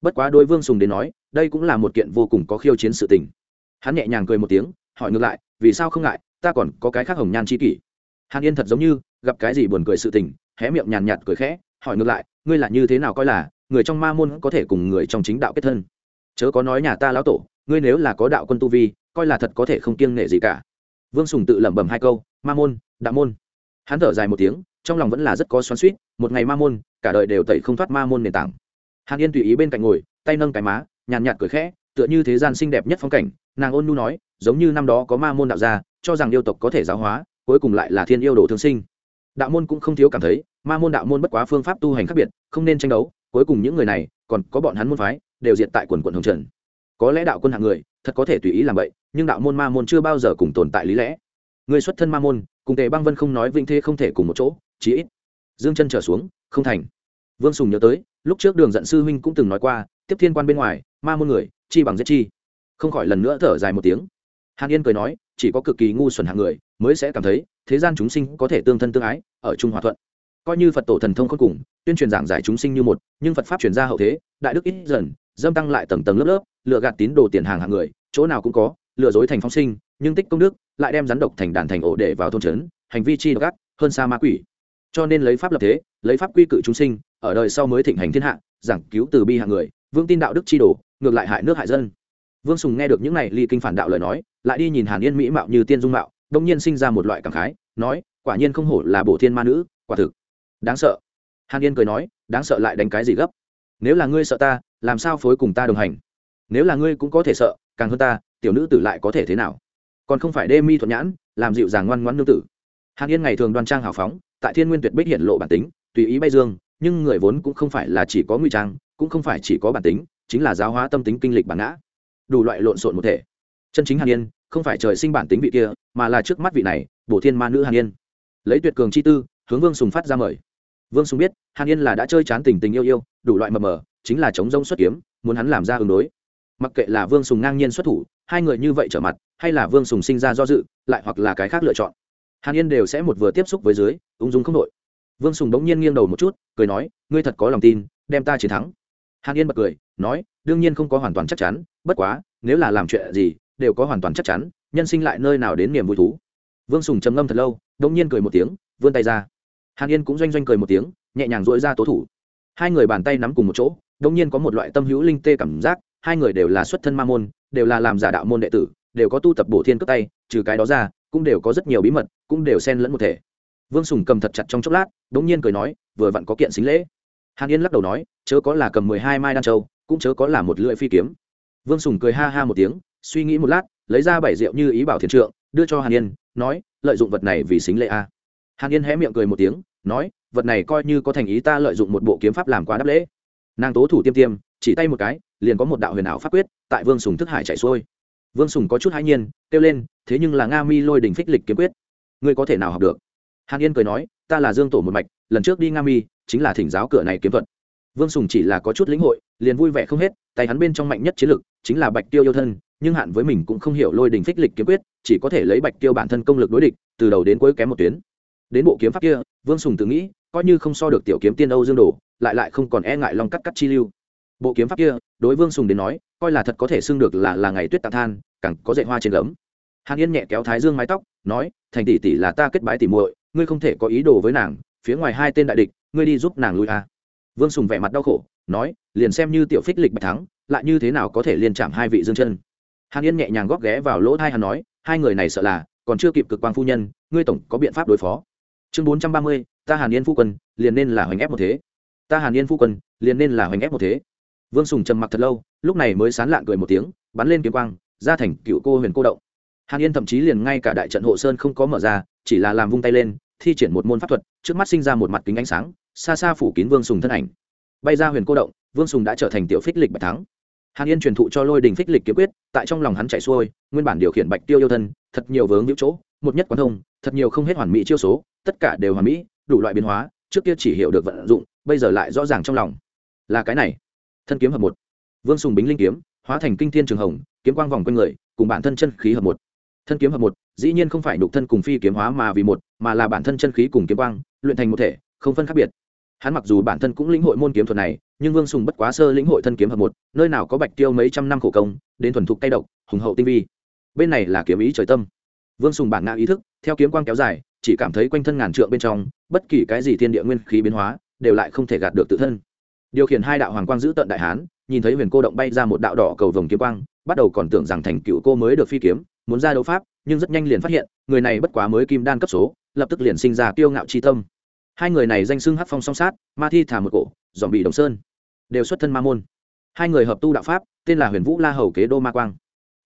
Bất quá đôi vương sùng đến nói, đây cũng là một kiện vô cùng có khiêu chiến sự tình. Hắn nhẹ nhàng cười một tiếng, hỏi ngược lại, vì sao không ngại, ta còn có cái khác hồng nhan chi kỷ. Hàn yên thật giống như gặp cái gì buồn cười sự tình, hé miệng nhàn nhạt cười khẽ, hỏi ngược lại, ngươi là như thế nào coi là người trong ma môn có thể cùng người trong chính đạo kết thân. Chớ có nói nhà ta lão tổ, ngươi nếu là có đạo quân tu vi, coi là thật có thể không kiêng nể gì cả. Vương sùng tự lẩm bẩm hai câu, ma môn, đạo môn. Hắn thở dài một tiếng, trong lòng vẫn là rất có xoắn suýt một ngày ma môn, cả đời đều tẩy không thoát ma môn nền tảng. Hàn yên tùy ý bên cạnh ngồi, tay nâng cái má, nhàn nhạt cười khẽ, tựa như thế gian xinh đẹp nhất phong cảnh, nàng ôn nu nói, giống như năm đó có ma môn đạo gia, cho rằng yêu tộc có thể giáo hóa, cuối cùng lại là thiên yêu đồ thương sinh. Đạo môn cũng không thiếu cảm thấy, ma môn đạo môn bất quá phương pháp tu hành khác biệt, không nên tranh đấu cuối cùng những người này, còn có bọn hắn môn phái, đều diệt tại quần quận hồng trần. Có lẽ đạo quân hạng người, thật có thể tùy ý làm vậy, nhưng đạo môn ma môn chưa bao giờ cùng tồn tại lý lẽ. Người xuất thân ma môn, cùng tề băng vân không nói vinh thế không thể cùng một chỗ, chí ít. Dương chân trở xuống, không thành. Vương sùng nhớ tới, lúc trước đường dẫn sư huynh cũng từng nói qua, tiếp thiên quan bên ngoài, ma môn người, chi bằng giết chi. Không khỏi lần nữa thở dài một tiếng. Hàn yên cười nói, chỉ có cực kỳ ngu xuẩn hạng người, mới sẽ cảm thấy, thế gian chúng sinh có thể tương thân tương ái, ở chung hòa thuận coi như phật tổ thần thông khôn cùng, tuyên truyền giảng giải chúng sinh như một, nhưng phật pháp truyền ra hậu thế, đại đức ít dần, dâm tăng lại tầng tầng lớp lớp lựa gạt tín đồ tiền hàng hạng người, chỗ nào cũng có, lừa dối thành phóng sinh, nhưng tích công đức, lại đem rắn độc thành đàn thành ổ để vào thôn trấn, hành vi chi độc ác, hơn xa ma quỷ. Cho nên lấy pháp lập thế, lấy pháp quy cự chúng sinh, ở đời sau mới thịnh hành thiên hạ, giảng cứu từ bi hạng người vương tin đạo đức chi đồ, ngược lại hại nước hại dân. Vương sùng nghe được những này ly kinh phản đạo lời nói, lại đi nhìn hàn yên mỹ mạo như tiên dung mạo, đông nhiên sinh ra một loại cảm khái, nói, quả nhiên không hổ là bổ thiên ma nữ, quả thực đáng sợ. Hàn yên cười nói, đáng sợ lại đánh cái gì gấp? Nếu là ngươi sợ ta, làm sao phối cùng ta đồng hành? Nếu là ngươi cũng có thể sợ, càng hơn ta, tiểu nữ tử lại có thể thế nào? Còn không phải đê mi thuận nhãn, làm dịu dàng ngoan ngoãn nương tử. Hàn yên ngày thường đoan trang hào phóng, tại thiên nguyên tuyệt bích hiện lộ bản tính, tùy ý bay dương, nhưng người vốn cũng không phải là chỉ có nguy trang, cũng không phải chỉ có bản tính, chính là giáo hóa tâm tính kinh lịch bản ngã. Đủ loại lộn xộn một thể. Chân chính hàn yên, không phải trời sinh bản tính vị kia, mà là trước mắt vị này, bổ thiên ma nữ hàn yên. Lấy tuyệt cường chi tư, hướng vương sùng phát ra mời vương sùng biết, hàn yên là đã chơi chán tình tình yêu yêu, đủ loại mờ mờ, chính là chống rông xuất kiếm, muốn hắn làm ra ứng đối. Mặc kệ là vương sùng ngang nhiên xuất thủ, hai người như vậy trở mặt, hay là vương sùng sinh ra do dự, lại hoặc là cái khác lựa chọn, hàn yên đều sẽ một vừa tiếp xúc với dưới, ung dung không đội vương sùng bỗng nhiên nghiêng đầu một chút, cười nói, ngươi thật có lòng tin, đem ta chiến thắng. Hàn yên bật cười, nói, đương nhiên không có hoàn toàn chắc chắn, bất quá, nếu là làm chuyện gì, đều có hoàn toàn chắc chắn, nhân sinh lại nơi nào đến niềm vui thú. Vương sùng trầm ngâm thật lâu đống nhiên cười một tiếng, vươn tay ra hàn yên cũng doanh doanh cười một tiếng, nhẹ nhàng dỗi ra tố thủ. Hai người bàn tay nắm cùng một chỗ, đống nhiên có một loại tâm hữu linh tê cảm giác, hai người đều là xuất thân ma môn, đều là làm giả đạo môn đệ tử, đều có tu tập bổ thiên cướp tay, trừ cái đó ra, cũng đều có rất nhiều bí mật, cũng đều xen lẫn một thể. Vương sùng cầm thật chặt trong chốc lát, đống nhiên cười nói, vừa vặn có kiện xính lễ. Hàn yên lắc đầu nói, chớ có là cầm mười hai mai đan châu, cũng chớ có là một lưỡi phi kiếm. Vương sùng cười ha ha một tiếng, suy nghĩ một lát, lấy ra bảy rượu như ý bảo thiền trượng, đưa cho hàn yên, nói, lợi dụng vật này vì xính lễ a hàn yên hé miệng cười một tiếng, nói, vật này coi như có thành ý ta lợi dụng một bộ kiếm pháp làm quá đáp lễ. Nàng tố thủ tiêm tiêm, chỉ tay một cái, liền có một đạo huyền ảo pháp quyết tại vương sùng thức hải chạy xuôi. Vương sùng có chút hãi nhiên, kêu lên, thế nhưng là nga mi lôi đình phích lịch kiếm quyết, ngươi có thể nào học được? Hàn yên cười nói, ta là dương tổ một mạch, lần trước đi nga mi, chính là thỉnh giáo cửa này kiếm thuật. Vương sùng chỉ là có chút lĩnh hội, liền vui vẻ không hết, tay hắn bên trong mạnh nhất chiến lực, chính là bạch tiêu yêu thân, nhưng hạn với mình cũng không hiểu lôi đình phích lịch kiếm quyết, chỉ có thể lấy bạch tiêu bản thân công lực đối địch, từ đầu đến cuối kém một tuyến đến bộ kiếm pháp kia, vương sùng tự nghĩ, coi như không so được tiểu kiếm tiên âu dương đồ, lại lại không còn e ngại long cắt cắt chi lưu. Bộ kiếm pháp kia, đối vương sùng đến nói, coi là thật có thể xưng được là là ngày tuyết tạ than, càng có dạy hoa trên gấm. Hàn yên nhẹ kéo thái dương mái tóc, nói, thành tỷ tỷ là ta kết bái tỷ muội, ngươi không thể có ý đồ với nàng, phía ngoài hai tên đại địch, ngươi đi giúp nàng lui a. Vương sùng vẻ mặt đau khổ, nói, liền xem như tiểu phích lịch bạch thắng, lại như thế nào có thể liên chạm hai vị dương chân? Hàn yên nhẹ nhàng góp ghé vào lỗ thai hắn nói, hai người này sợ là còn chưa kịp cực quang phu nhân, ngươi tổng có biện pháp đối phó chương bốn trăm ba mươi, ta hàn yên phu quân, liền nên là hoành ép một thế. Ta hàn yên phu quân, liền nên là hoành ép một thế. Vương sùng trầm mặc thật lâu, lúc này mới sán lạng cười một tiếng, bắn lên kiếm quang, ra thành cựu cô huyền cô động. Hàn yên thậm chí liền ngay cả đại trận hộ sơn không có mở ra, chỉ là làm vung tay lên, thi triển một môn pháp thuật, trước mắt sinh ra một mặt kính ánh sáng, xa xa phủ kín vương sùng thân ảnh. Bay ra huyền cô động, vương sùng đã trở thành tiểu phích lịch bạch thắng. Hàn yên truyền thụ cho lôi đình phích lịch kiếm quyết, tại trong lòng hắn chạy xuôi, nguyên bản điều khiển bạch tiêu yêu thân, thật nhiều vướng nhiễu chỗ, một nhất quán thông, thật nhiều không hết hoàn mỹ chiêu số tất cả đều hoàn mỹ, đủ loại biến hóa, trước kia chỉ hiểu được vận dụng, bây giờ lại rõ ràng trong lòng. Là cái này. Thân kiếm hợp một. Vương sùng bính linh kiếm, hóa thành kinh thiên trường hồng, kiếm quang vòng quanh người, cùng bản thân chân khí hợp một. Thân kiếm hợp một, dĩ nhiên không phải đục thân cùng phi kiếm hóa mà vì một, mà là bản thân chân khí cùng kiếm quang, luyện thành một thể, không phân khác biệt. Hắn mặc dù bản thân cũng lĩnh hội môn kiếm thuật này, nhưng vương sùng bất quá sơ lĩnh hội thân kiếm hợp một, nơi nào có bạch tiêu mấy trăm năm khổ công, đến thuần thục tay độc, hùng hậu tinh vi. Bên này là kiếm ý trời tâm. Vương sùng bản ngã ý thức, theo kiếm quang kéo dài chỉ cảm thấy quanh thân ngàn trượng bên trong, bất kỳ cái gì thiên địa nguyên khí biến hóa, đều lại không thể gạt được tự thân. Điều khiển hai đạo hoàng quang giữ tận đại hán, nhìn thấy huyền cô động bay ra một đạo đỏ cầu vồng kiếm quang, bắt đầu còn tưởng rằng thành cựu cô mới được phi kiếm, muốn ra đấu pháp, nhưng rất nhanh liền phát hiện, người này bất quá mới kim đan cấp số, lập tức liền sinh ra kiêu ngạo chi tâm. Hai người này danh xưng hát phong song sát, ma thi thả một cổ dòm bị đồng sơn. Đều xuất thân ma môn. Hai người hợp tu đạo pháp, tên là huyền vũ la hầu kế đô ma quang.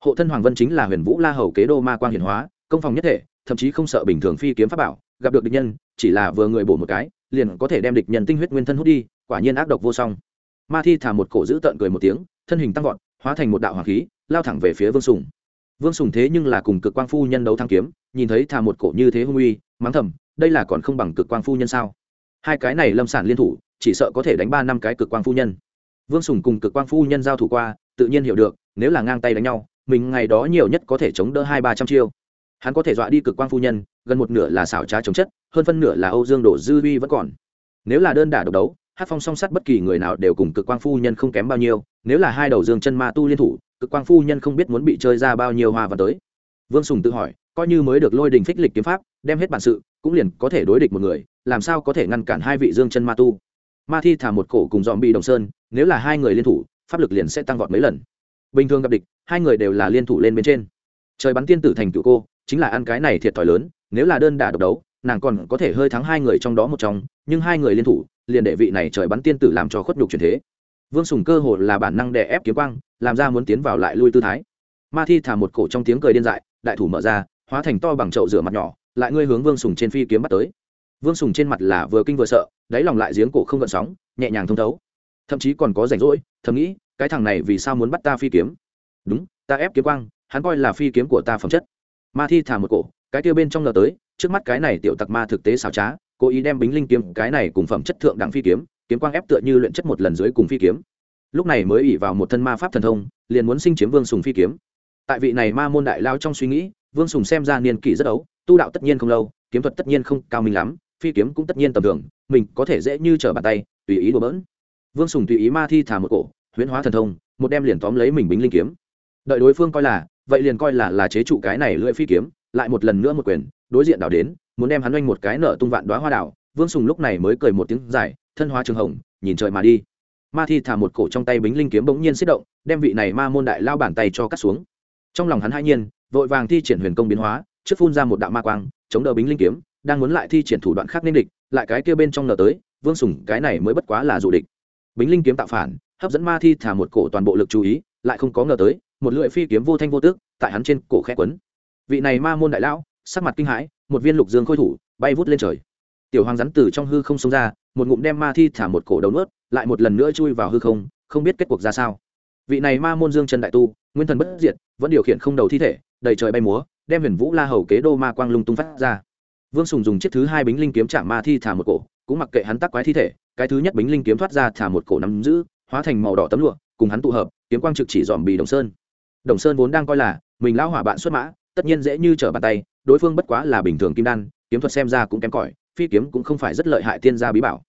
Hộ thân hoàng vân chính là huyền vũ la hầu kế đô ma quang hiển hóa, công phòng nhất thể thậm chí không sợ bình thường phi kiếm pháp bảo, gặp được địch nhân, chỉ là vừa người bổ một cái, liền có thể đem địch nhân tinh huyết nguyên thân hút đi, quả nhiên ác độc vô song. Ma thi thả một cổ giữ tợn cười một tiếng, thân hình tăng vọt, hóa thành một đạo hoàng khí, lao thẳng về phía vương sùng. Vương sùng thế nhưng là cùng cực quang phu nhân đấu thăng kiếm, nhìn thấy thả một cổ như thế hung uy, mắng thầm, đây là còn không bằng cực quang phu nhân sao? Hai cái này lâm sản liên thủ, chỉ sợ có thể đánh ba năm cái cực quang phu nhân. Vương sùng cùng cực quang phu nhân giao thủ qua, tự nhiên hiểu được, nếu là ngang tay đánh nhau, mình ngày đó nhiều nhất có thể chống đỡ hai ba trăm chiêu hắn có thể dọa đi cực quang phu nhân, gần một nửa là xảo trá chống chất, hơn phân nửa là âu dương đổ dư uy vẫn còn. Nếu là đơn đả độc đấu hát phong song sắt bất kỳ người nào đều cùng cực quang phu nhân không kém bao nhiêu, nếu là hai đầu dương chân ma tu liên thủ, cực quang phu nhân không biết muốn bị chơi ra bao nhiêu hoa và tới. Vương sùng tự hỏi, coi như mới được lôi đình phích lịch kiếm pháp, đem hết bản sự, cũng liền có thể đối địch một người, làm sao có thể ngăn cản hai vị dương chân ma tu? Ma thi thả một cổ cùng dòm bị đồng sơn, nếu là hai người liên thủ, pháp lực liền sẽ tăng vọt mấy lần. Bình thường gặp địch, hai người đều là liên thủ lên bên trên. Trời bắn tiên tử thành cựu cô chính là ăn cái này thiệt thòi lớn, nếu là đơn đả độc đấu, nàng còn có thể hơi thắng hai người trong đó một trong, nhưng hai người liên thủ, liền đệ vị này trời bắn tiên tử làm cho khuất nhục truyền thế. Vương sùng cơ hồ là bản năng đè ép kiếm quang, làm ra muốn tiến vào lại lui tư thái. Ma thi thả một cổ trong tiếng cười điên dại, đại thủ mở ra, hóa thành to bằng chậu rửa mặt nhỏ, lại ngươi hướng vương sùng trên phi kiếm bắt tới. Vương sùng trên mặt là vừa kinh vừa sợ, đáy lòng lại giếng cổ không gợn sóng, nhẹ nhàng thông thấu. Thậm chí còn có rảnh rỗi, thầm nghĩ, cái thằng này vì sao muốn bắt ta phi kiếm? Đúng, ta ép kiếm quang, hắn coi là phi kiếm của ta phẩm chất ma thi thả một cổ, cái kia bên trong ngờ tới, trước mắt cái này tiểu tặc ma thực tế xảo trá, cố ý đem bính linh kiếm, cái này cùng phẩm chất thượng đẳng phi kiếm kiếm quang ép tựa như luyện chất một lần dưới cùng phi kiếm. Lúc này mới ỉ vào một thân ma pháp thần thông, liền muốn sinh chiếm vương sùng phi kiếm. Tại vị này ma môn đại lao trong suy nghĩ, vương sùng xem ra niên kỷ rất ấu, tu đạo tất nhiên không lâu, kiếm thuật tất nhiên không cao minh lắm, phi kiếm cũng tất nhiên tầm thường, mình có thể dễ như trở bàn tay, tùy ý đùa bỡn. Vương sùng tùy ý ma thi thả một cổ, huyễn hóa thần thông, một đem liền tóm lấy mình bính linh kiếm. Đợi đối phương coi là vậy liền coi là là chế trụ cái này lưỡi phi kiếm, lại một lần nữa một quyền, đối diện đảo đến, muốn đem hắn oanh một cái nở tung vạn đoá hoa đảo. Vương sùng lúc này mới cười một tiếng dài, thân hóa trường hồng, nhìn trời mà đi. Ma thi thả một cổ trong tay bính linh kiếm bỗng nhiên xích động, đem vị này ma môn đại lao bàn tay cho cắt xuống. Trong lòng hắn hai nhiên, vội vàng thi triển huyền công biến hóa, trước phun ra một đạo ma quang, chống đỡ bính linh kiếm, đang muốn lại thi triển thủ đoạn khác nên địch, lại cái kia bên trong nở tới, vương sùng, cái này mới bất quá là dụ địch. Bính linh kiếm tạo phản, hấp dẫn ma thi thả một cổ toàn bộ lực chú ý, lại không có ngờ tới một lưỡi phi kiếm vô thanh vô tức, tại hắn trên cổ khẽ quấn. Vị này ma môn đại lão, sắc mặt kinh hãi, một viên lục dương khôi thủ, bay vút lên trời. Tiểu hoàng rắn từ trong hư không xông ra, một ngụm đem ma thi thả một cổ đầu nuốt, lại một lần nữa chui vào hư không không biết kết cuộc ra sao. Vị này ma môn dương chân đại tu, nguyên thần bất diệt, vẫn điều khiển không đầu thi thể, đầy trời bay múa, đem huyền vũ la hầu kế đô ma quang lung tung phát ra. Vương sùng dùng chiếc thứ hai bính linh kiếm chạm ma thi thả một cổ, cũng mặc kệ hắn tắc quái thi thể, cái thứ nhất bính linh kiếm thoát ra thả một cổ nắm giữ, hóa thành màu đỏ tấm lụa, cùng hắn tụ hợp, kiếm quang trực chỉ dòm bì đồng sơn đồng sơn vốn đang coi là mình lão hỏa bạn xuất mã, tất nhiên dễ như trở bàn tay, đối phương bất quá là bình thường kim đan, kiếm thuật xem ra cũng kém cỏi, phi kiếm cũng không phải rất lợi hại tiên gia bí bảo.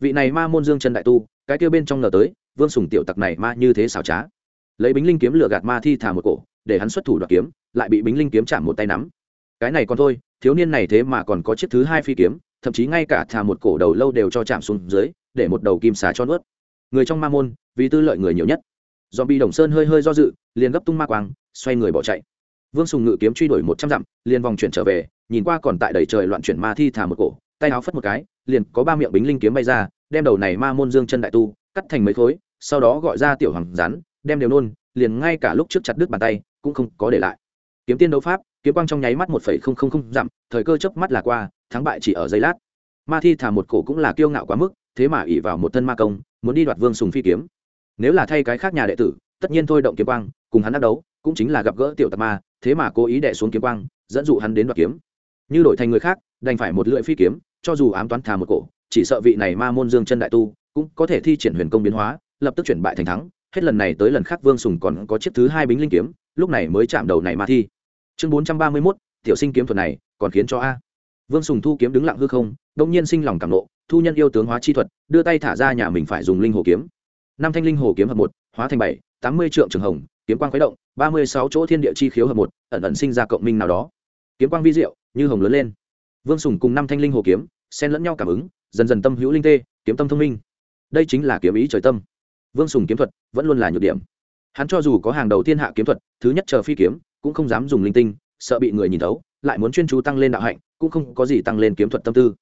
Vị này ma môn dương Trần đại tu, cái kia bên trong ngờ tới, vương sùng tiểu tặc này ma như thế xảo trá. Lấy bính linh kiếm lửa gạt ma thi thả một cổ, để hắn xuất thủ đoạt kiếm, lại bị bính linh kiếm chạm một tay nắm. Cái này còn thôi, thiếu niên này thế mà còn có chiếc thứ hai phi kiếm, thậm chí ngay cả thả một cổ đầu lâu đều cho chạm xuống dưới, để một đầu kim xà cho nuốt. Người trong ma môn, vì tư lợi người nhiều nhất dòm bị đồng sơn hơi hơi do dự, liền gấp tung ma quang, xoay người bỏ chạy. Vương sùng ngự kiếm truy đuổi một trăm dặm, liền vòng chuyển trở về, nhìn qua còn tại đầy trời loạn chuyển ma thi thả một cổ, tay áo phất một cái, liền có ba miệng bính linh kiếm bay ra, đem đầu này ma môn dương chân đại tu, cắt thành mấy khối, sau đó gọi ra tiểu hoàng rắn đem đều nôn, liền ngay cả lúc trước chặt đứt bàn tay, cũng không có để lại. Kiếm tiên đấu pháp, kiếm quang trong nháy mắt một phẩy không không không dặm, thời cơ chớp mắt là qua, thắng bại chỉ ở giây lát. Ma thi thả một cổ cũng là kiêu ngạo quá mức, thế mà ỉ vào một thân ma công, muốn đi đoạt vương sùng phi kiếm nếu là thay cái khác nhà đệ tử, tất nhiên thôi động kiếm quang, cùng hắn đắc đấu, cũng chính là gặp gỡ tiểu tạc ma, thế mà cố ý đẻ xuống kiếm quang, dẫn dụ hắn đến đoạt kiếm. Như đổi thành người khác, đành phải một lưỡi phi kiếm, cho dù ám toán thà một cổ, chỉ sợ vị này ma môn dương chân đại tu, cũng có thể thi triển huyền công biến hóa, lập tức chuyển bại thành thắng. Hết lần này tới lần khác vương sùng còn có chiếc thứ hai bính linh kiếm, lúc này mới chạm đầu này ma thi. Chương bốn trăm ba mươi mốt, tiểu sinh kiếm thuật này, còn khiến cho a. Vương sùng thu kiếm đứng lặng hư không đông nhiên sinh lòng cảm nộ, thu nhân yêu tướng hóa chi thuật, đưa tay thả ra nhà mình phải dùng linh hồ kiếm năm thanh linh hồ kiếm hợp một, hóa thành bảy, tám mươi trượng trường hồng, kiếm quang khuấy động, ba mươi sáu chỗ thiên địa chi khiếu hợp một, ẩn ẩn sinh ra cộng minh nào đó. Kiếm quang vi diệu, như hồng lớn lên. Vương sùng cùng năm thanh linh hồ kiếm, xen lẫn nhau cảm ứng, dần dần tâm hữu linh tê, kiếm tâm thông minh. Đây chính là kiếm ý trời tâm. Vương sùng kiếm thuật vẫn luôn là nhược điểm. Hắn cho dù có hàng đầu thiên hạ kiếm thuật, thứ nhất chờ phi kiếm, cũng không dám dùng linh tinh, sợ bị người nhìn thấu, lại muốn chuyên chú tăng lên đạo hạnh, cũng không có gì tăng lên kiếm thuật tâm tư.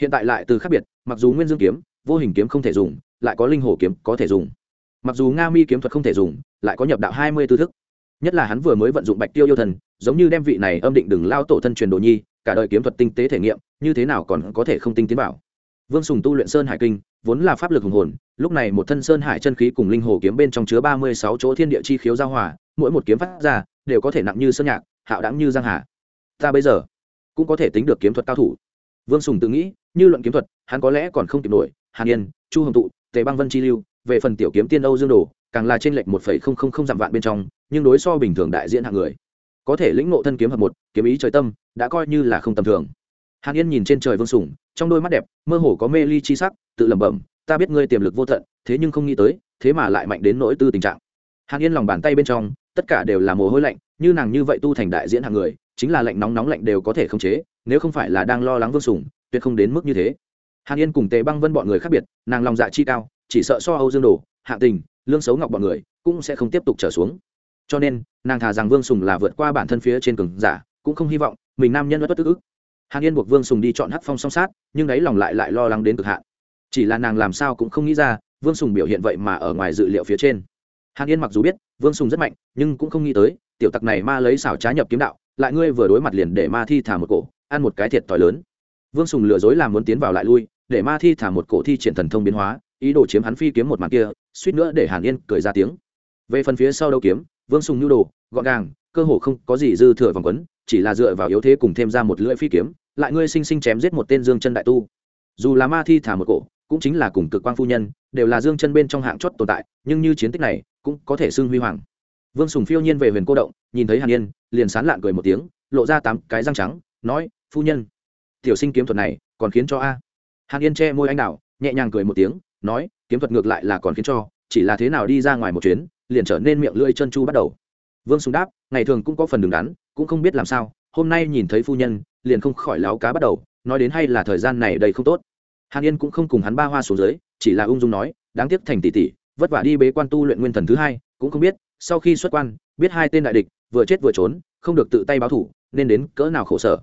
Hiện tại lại từ khác biệt, mặc dù nguyên dương kiếm, vô hình kiếm không thể dùng lại có linh hồ kiếm có thể dùng. Mặc dù nga mi kiếm thuật không thể dùng, lại có nhập đạo hai mươi tư thức. Nhất là hắn vừa mới vận dụng bạch tiêu yêu thần, giống như đem vị này âm định đừng lao tổ thân truyền đồ nhi, cả đời kiếm thuật tinh tế thể nghiệm, như thế nào còn có thể không tinh tiến bảo. Vương sùng tu luyện sơn hải kinh, vốn là pháp lực hùng hồn, lúc này một thân sơn hải chân khí cùng linh hồ kiếm bên trong chứa ba mươi sáu chỗ thiên địa chi khiếu giao hòa, mỗi một kiếm phát ra, đều có thể nặng như sơn nhạc, hạo đáng như giang hà. Ta bây giờ cũng có thể tính được kiếm thuật cao thủ. Vương sùng tự nghĩ, như luận kiếm thuật, hắn có lẽ còn không kịp nổi, hàn yên, chu hồng tụ tề băng vân chi lưu, về phần tiểu kiếm tiên âu dương đồ, càng là trên lệnh một phẩy không không không dặm vạn bên trong, nhưng đối so bình thường đại diễn hạng người. Có thể lĩnh ngộ thân kiếm hợp một, kiếm ý trời tâm, đã coi như là không tầm thường. Hàn yên nhìn trên trời vương sủng, trong đôi mắt đẹp, mơ hồ có mê ly chi sắc, tự lẩm bẩm, ta biết ngươi tiềm lực vô tận, thế nhưng không nghĩ tới, thế mà lại mạnh đến nỗi tư tình trạng. Hàn yên lòng bàn tay bên trong, tất cả đều là mồ hôi lạnh, như nàng như vậy tu thành đại diễn hạng người, chính là lạnh nóng nóng lạnh đều có thể khống chế, nếu không phải là đang lo lắng vương sủng, tuyệt không đến mức như thế hàn yên cùng tề băng vân bọn người khác biệt, nàng lòng dạ chi cao, chỉ sợ so âu dương đồ, hạ tình, lương xấu ngọc bọn người cũng sẽ không tiếp tục trở xuống. Cho nên, nàng thà rằng vương sùng là vượt qua bản thân phía trên cường giả, cũng không hy vọng mình nam nhân bất tức ức hàn yên buộc vương sùng đi chọn hắc phong song sát, nhưng đấy lòng lại lại lo lắng đến cực hạn. Chỉ là nàng làm sao cũng không nghĩ ra, vương sùng biểu hiện vậy mà ở ngoài dự liệu phía trên. Hàn yên mặc dù biết, vương sùng rất mạnh, nhưng cũng không nghĩ tới, tiểu tặc này ma lấy xảo trá nhập kiếm đạo, lại ngươi vừa đối mặt liền để ma thi thả một cổ, ăn một cái thiệt t h i lớn. Vương sùng lừa dối làm muốn tiến vào lại lui để ma thi thả một cổ thi triển thần thông biến hóa, ý đồ chiếm hắn phi kiếm một màn kia, suýt nữa để hàn yên cười ra tiếng. Về phần phía sau đâu kiếm, vương sùng nhu đồ, gọn gàng, cơ hồ không có gì dư thừa vòng quấn, chỉ là dựa vào yếu thế cùng thêm ra một lưỡi phi kiếm, lại ngươi sinh sinh chém giết một tên dương chân đại tu. Dù là ma thi thả một cổ, cũng chính là cùng cực quang phu nhân, đều là dương chân bên trong hạng chót tồn tại, nhưng như chiến tích này, cũng có thể xưng huy hoàng. Vương sùng phiêu nhiên về huyền cô động, nhìn thấy hàn yên, liền sán lạn cười một tiếng, lộ ra tám cái răng trắng, nói, phu nhân, tiểu sinh kiếm thuật này còn khiến cho a hàn yên che môi anh đào, nhẹ nhàng cười một tiếng, nói, kiếm thuật ngược lại là còn khiến cho, chỉ là thế nào đi ra ngoài một chuyến, liền trở nên miệng lưỡi chân chu bắt đầu. Vương sùng đáp, ngày thường cũng có phần đứng đắn, cũng không biết làm sao, hôm nay nhìn thấy phu nhân, liền không khỏi láo cá bắt đầu, nói đến hay là thời gian này đây không tốt. Hàn yên cũng không cùng hắn ba hoa xuống dưới, chỉ là ung dung nói, đáng tiếc thành tỷ tỷ, vất vả đi bế quan tu luyện nguyên thần thứ hai, cũng không biết, sau khi xuất quan, biết hai tên đại địch, vừa chết vừa trốn, không được tự tay báo thủ, nên đến cỡ nào khổ sở.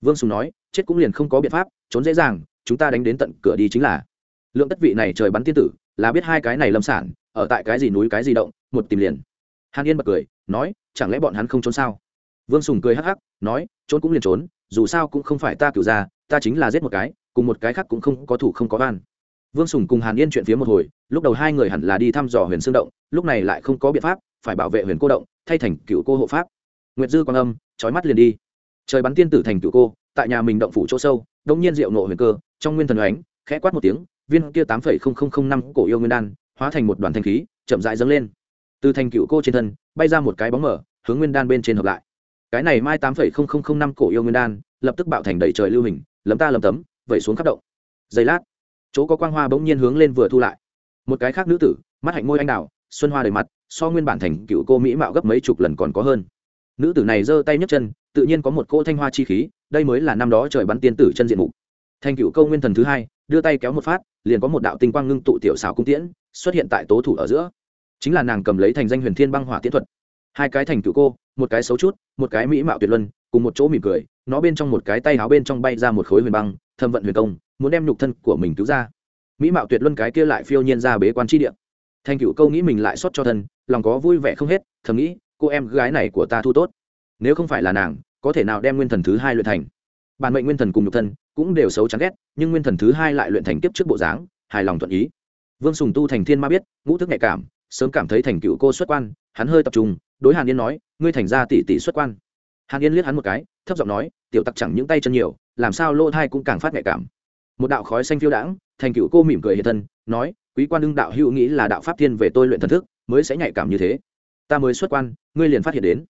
Vương sùng nói, chết cũng liền không có biện pháp, trốn dễ dàng chúng ta đánh đến tận cửa đi chính là. Lượng tất vị này trời bắn tiên tử, là biết hai cái này lâm sản, ở tại cái gì núi cái gì động, một tìm liền. Hàn yên bật cười, nói, chẳng lẽ bọn hắn không trốn sao? Vương sùng cười hắc hắc, nói, trốn cũng liền trốn, dù sao cũng không phải ta cựu ra ta chính là giết một cái, cùng một cái khác cũng không có thủ không có van vương sùng cùng hàn yên chuyện phía một hồi, lúc đầu hai người hẳn là đi thăm dò huyền xương động, lúc này lại không có biện pháp, phải bảo vệ huyền cô động, thay thành cựu cô hộ pháp. Nguyệt dư quan âm trói mắt liền đi. Trời bắn tiên tử thành cựu cô, tại nhà mình động phủ chỗ sâu đông nhiên diệu nộ huyền cơ, trong nguyên thần ánh, khẽ quát một tiếng, viên kia tám phẩy không không không năm cổ yêu nguyên đan, hóa thành một đoàn thanh khí, chậm rãi dâng lên. Từ thành cựu cô trên thân, bay ra một cái bóng mở, hướng nguyên đan bên trên hợp lại. Cái này mai tám phẩy không không không năm cổ yêu nguyên đan, lập tức bạo thành đầy trời lưu hình, lấm ta lấm tấm, vẩy xuống khắp động. Giây lát, chỗ có quang hoa bỗng nhiên hướng lên vừa thu lại. Một cái khác nữ tử, mắt hạnh môi anh đào, xuân hoa đầy mặt, so nguyên bản thành cựu cô mỹ mạo gấp mấy chục lần còn có hơn. Nữ tử này giơ tay nhấc chân, tự nhiên có một cỗ thanh hoa chi khí đây mới là năm đó trời bắn tiên tử chân diện mục. Thành cựu câu nguyên thần thứ hai, đưa tay kéo một phát, liền có một đạo tinh quang ngưng tụ tiểu xảo cung tiễn, xuất hiện tại tố thủ ở giữa. Chính là nàng cầm lấy thành danh huyền thiên băng hỏa tiễn thuật. Hai cái thành cựu cô, một cái xấu chút, một cái mỹ mạo tuyệt luân, cùng một chỗ mỉm cười, nó bên trong một cái tay áo bên trong bay ra một khối huyền băng, thâm vận huyền công, muốn đem nhục thân của mình cứu ra. Mỹ mạo tuyệt luân cái kia lại phiêu nhiên ra bế quan tri địa. Thành cựu câu nghĩ mình lại xót cho thân, lòng có vui vẻ không hết, thầm nghĩ, cô em gái này của ta thu tốt. Nếu không phải là nàng có thể nào đem nguyên thần thứ hai luyện thành? Bản mệnh nguyên thần cùng nhục thân cũng đều xấu chán ghét, nhưng nguyên thần thứ hai lại luyện thành kiếp trước bộ dáng, hài lòng thuận ý. Vương sùng tu thành thiên ma biết, ngũ thức nhạy cảm, sớm cảm thấy thành cựu cô xuất quan, hắn hơi tập trung, đối hàn yên nói, ngươi thành ra tỷ tỷ xuất quan. Hàn yên liếc hắn một cái, thấp giọng nói, tiểu tặc chẳng những tay chân nhiều, làm sao lỗ thai cũng càng phát nhạy cảm. Một đạo khói xanh phiêu đãng, thành cựu cô mỉm cười hiện thân, nói, quý quan đương đạo hữu nghĩ là đạo pháp thiên về tôi luyện thần thức, mới sẽ nhạy cảm như thế. Ta mới xuất quan, ngươi liền phát hiện đến.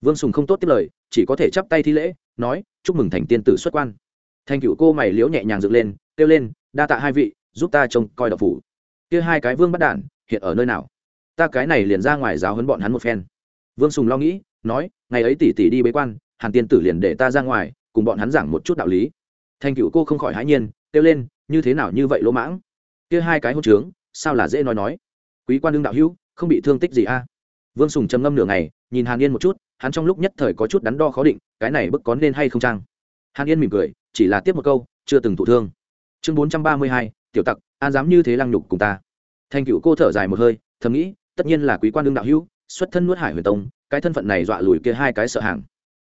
Vương sùng không tốt tiếp lời chỉ có thể chắp tay thi lễ, nói, chúc mừng thành tiên tử xuất quan. Thành cựu cô mày liễu nhẹ nhàng dựng lên, kêu lên, đa tạ hai vị, giúp ta trông coi đậu phủ. Kia hai cái vương bắt đản, hiện ở nơi nào? Ta cái này liền ra ngoài giáo hấn bọn hắn một phen. Vương sùng lo nghĩ, nói, ngày ấy tỷ tỷ đi bế quan, hàn tiên tử liền để ta ra ngoài, cùng bọn hắn giảng một chút đạo lý. Thành cựu cô không khỏi hãi nhiên, kêu lên, như thế nào như vậy lỗ mãng? Kia hai cái hôn trướng, sao là dễ nói nói? Quý quan đương đạo hữu, không bị thương tích gì a? Vương sùng trầm ngâm nửa ngày, nhìn hàn yên một chút, hắn trong lúc nhất thời có chút đắn đo khó định, cái này bức có nên hay không trang hàn yên mỉm cười, chỉ là tiếp một câu, chưa từng thụ thương. Chương bốn trăm ba mươi hai, tiểu tặc, an dám như thế lăng nhục cùng ta. Thành cựu cô thở dài một hơi, thầm nghĩ, tất nhiên là quý quan đương đạo hữu, xuất thân nuốt hải huyền tông, cái thân phận này dọa lùi kia hai cái sợ hàng.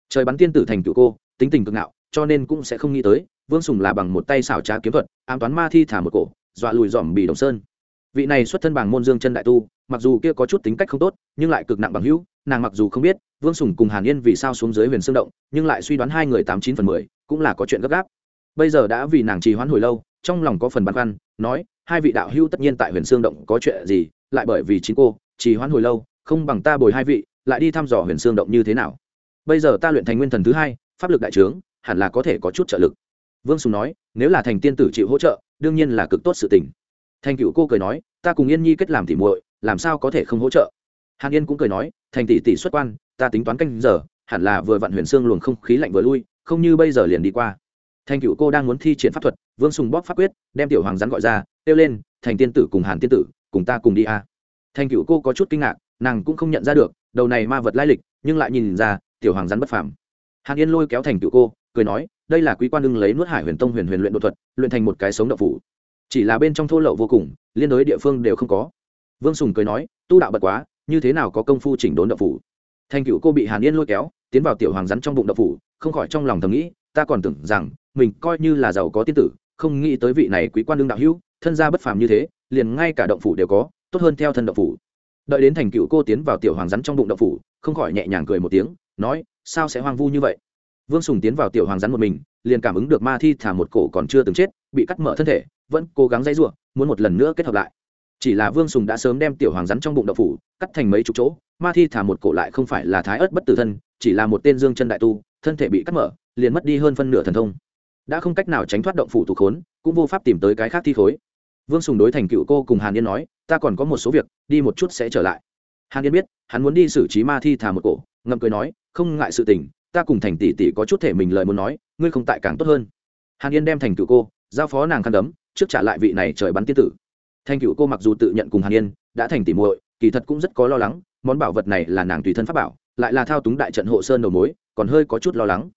Trời bắn tiên tử thành cựu cô, tính tình cực ngạo, cho nên cũng sẽ không nghĩ tới, vương sùng là bằng một tay xảo trá kiếm thuật, ám toán ma thi thả một cổ, dọa lùi dòm bì đồng sơn. Vị này xuất thân bằng môn dương chân đại tu mặc dù kia có chút tính cách không tốt, nhưng lại cực nặng bằng hữu, nàng mặc dù không biết, vương sùng cùng hàn yên vì sao xuống dưới huyền xương động, nhưng lại suy đoán hai người tám chín phần mười, cũng là có chuyện gấp gáp. Bây giờ đã vì nàng trì hoãn hồi lâu, trong lòng có phần băn khoăn, nói, hai vị đạo hữu tất nhiên tại huyền xương động có chuyện gì, lại bởi vì chính cô, trì hoãn hồi lâu, không bằng ta bồi hai vị, lại đi thăm dò huyền xương động như thế nào. Bây giờ ta luyện thành nguyên thần thứ hai, pháp lực đại trướng, hẳn là có thể có chút trợ lực. Vương sùng nói, nếu là thành tiên tử chịu hỗ trợ, đương nhiên là cực tốt sự tình. Thành cựu cô cười nói, ta cùng yên nhi kết làm tỉ muội làm sao có thể không hỗ trợ? Hàn yên cũng cười nói, thành tỷ tỷ xuất quan, ta tính toán canh giờ, hẳn là vừa vặn huyền xương luồng không khí lạnh vừa lui, không như bây giờ liền đi qua. Thành cựu cô đang muốn thi triển pháp thuật, vương sùng bóp pháp quyết, đem tiểu hoàng rắn gọi ra, kêu lên, thành tiên tử cùng hàn tiên tử, cùng ta cùng đi a. À. thành cựu cô có chút kinh ngạc, nàng cũng không nhận ra được, đầu này ma vật lai lịch, nhưng lại nhìn ra, tiểu hoàng rắn bất phàm. Hàn yên lôi kéo thành cựu cô, cười nói, đây là quý quan đương lấy nuốt hải huyền tông huyền huyền luyện đột thuật, luyện thành một cái sống đậu phủ. Chỉ là bên trong thô lậu vô cùng, liên đối địa phương đều không có vương sùng cười nói, tu đạo bật quá, như thế nào có công phu chỉnh đốn đậu phủ? Thành cựu cô bị hàn yên lôi kéo, tiến vào tiểu hoàng rắn trong bụng đậu phủ, không khỏi trong lòng thầm nghĩ, ta còn tưởng rằng, mình coi như là giàu có tiên tử, không nghĩ tới vị này quý quan đương đạo hữu, thân gia bất phàm như thế, liền ngay cả động phủ đều có, tốt hơn theo thân động phủ. Đợi đến thành cựu cô tiến vào tiểu hoàng rắn trong bụng động phủ, không khỏi nhẹ nhàng cười một tiếng, nói, sao sẽ hoang vu như vậy? Vương sùng tiến vào tiểu hoàng rắn một mình, liền cảm ứng được ma thi thả một cổ còn chưa từng chết, bị cắt mở thân thể, vẫn cố gắng dây r u ộ muốn một lần nữa kết hợp lại chỉ là vương sùng đã sớm đem tiểu hoàng rắn trong bụng đậu phủ, cắt thành mấy chục chỗ, ma thi thả một cổ lại không phải là thái ớt bất tử thân, chỉ là một tên dương chân đại tu, thân thể bị cắt mở, liền mất đi hơn phân nửa thần thông. Đã không cách nào tránh thoát động phủ thủ khốn, cũng vô pháp tìm tới cái khác thi khối. Vương sùng đối thành cựu cô cùng hàn yên nói, ta còn có một số việc, đi một chút sẽ trở lại. Hàn yên biết, hắn muốn đi xử trí ma thi thả một cổ, ngậm cười nói, không ngại sự tình, ta cùng thành tỷ tỷ có chút thể mình lời muốn nói, ngươi không tại càng tốt hơn. Hàn yên đem thành cựu cô, giao phó nàng khăn đấm, trước trả lại vị này trời bắn tiên tử. Thanh cựu cô mặc dù tự nhận cùng hàn yên, đã thành tỷ muội, kỳ thật cũng rất có lo lắng, món bảo vật này là nàng tùy thân pháp bảo, lại là thao túng đại trận hộ sơn đầu mối, còn hơi có chút lo lắng.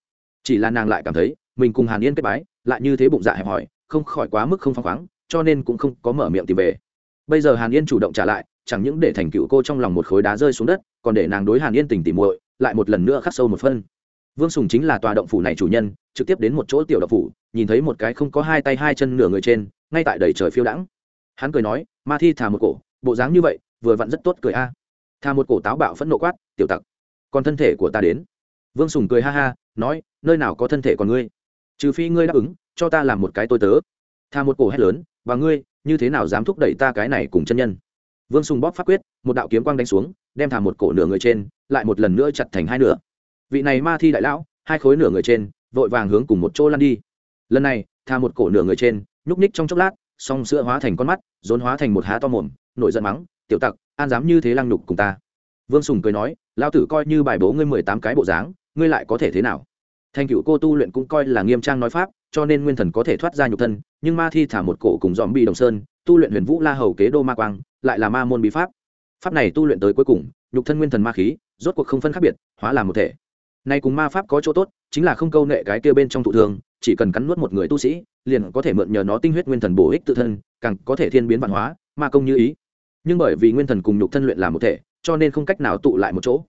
Chỉ là nàng lại cảm thấy, mình cùng hàn yên kết bái, lại như thế bụng dạ hẹp hòi, không khỏi quá mức không phăng khoáng, cho nên cũng không có mở miệng tìm về. Bây giờ hàn yên chủ động trả lại, chẳng những để thành cựu cô trong lòng một khối đá rơi xuống đất, còn để nàng đối hàn yên tình tỉ muội, lại một lần nữa khắc sâu một phân. Vương sùng chính là tòa động phủ này chủ nhân, trực tiếp đến một chỗ tiểu động phủ, nhìn thấy một cái không có hai tay hai chân nửa người trên, ngay tại đầy trời phiêu đãng hắn cười nói, ma thi thả một cổ, bộ dáng như vậy, vừa vặn rất tốt cười a. À. một cổ táo bạo phẫn nộ quát, tiểu tặc, còn thân thể của ta đến. Vương sùng cười ha ha, nói, nơi nào có thân thể còn ngươi? Trừ phi ngươi đáp ứng, cho ta làm một cái tôi tớ. Thả một cổ hét lớn, và ngươi, như thế nào dám thúc đẩy ta cái này cùng chân nhân? Vương sùng bóp phát quyết, một đạo kiếm quang đánh xuống, đem thả một cổ nửa người trên, lại một lần nữa chặt thành hai nửa. Vị này ma thi đại lão, hai khối nửa người trên, vội vàng hướng cùng một chỗ lăn đi. Lần này, thả một cổ nửa người trên, nhúc ních trong chốc lát song sữa hóa thành con mắt, rốn hóa thành một há to mồm, nổi giận mắng, tiểu tặc, an dám như thế lăng nhục cùng ta? Vương sùng cười nói lao tử coi như bài bố ngươi mười tám cái bộ dáng, ngươi lại có thể thế nào? Thành cựu cô tu luyện cũng coi là nghiêm trang nói pháp, cho nên nguyên thần có thể thoát ra nhục thân, nhưng ma thi thả một cổ cùng dòm bị đồng sơn, tu luyện huyền vũ la hầu kế đô ma quang, lại là ma môn bí pháp. Pháp này tu luyện tới cuối cùng, nhục thân nguyên thần ma khí, rốt cuộc không phân khác biệt, hóa làm một thể. Nay cùng ma pháp có chỗ tốt, chính là không câu nệ cái kia bên trong thụ thường chỉ cần cắn nuốt một người tu sĩ liền có thể mượn nhờ nó tinh huyết nguyên thần bổ ích tự thân, càng có thể thiên biến văn hóa, ma công như ý. Nhưng bởi vì nguyên thần cùng nhục thân luyện làm một thể, cho nên không cách nào tụ lại một chỗ.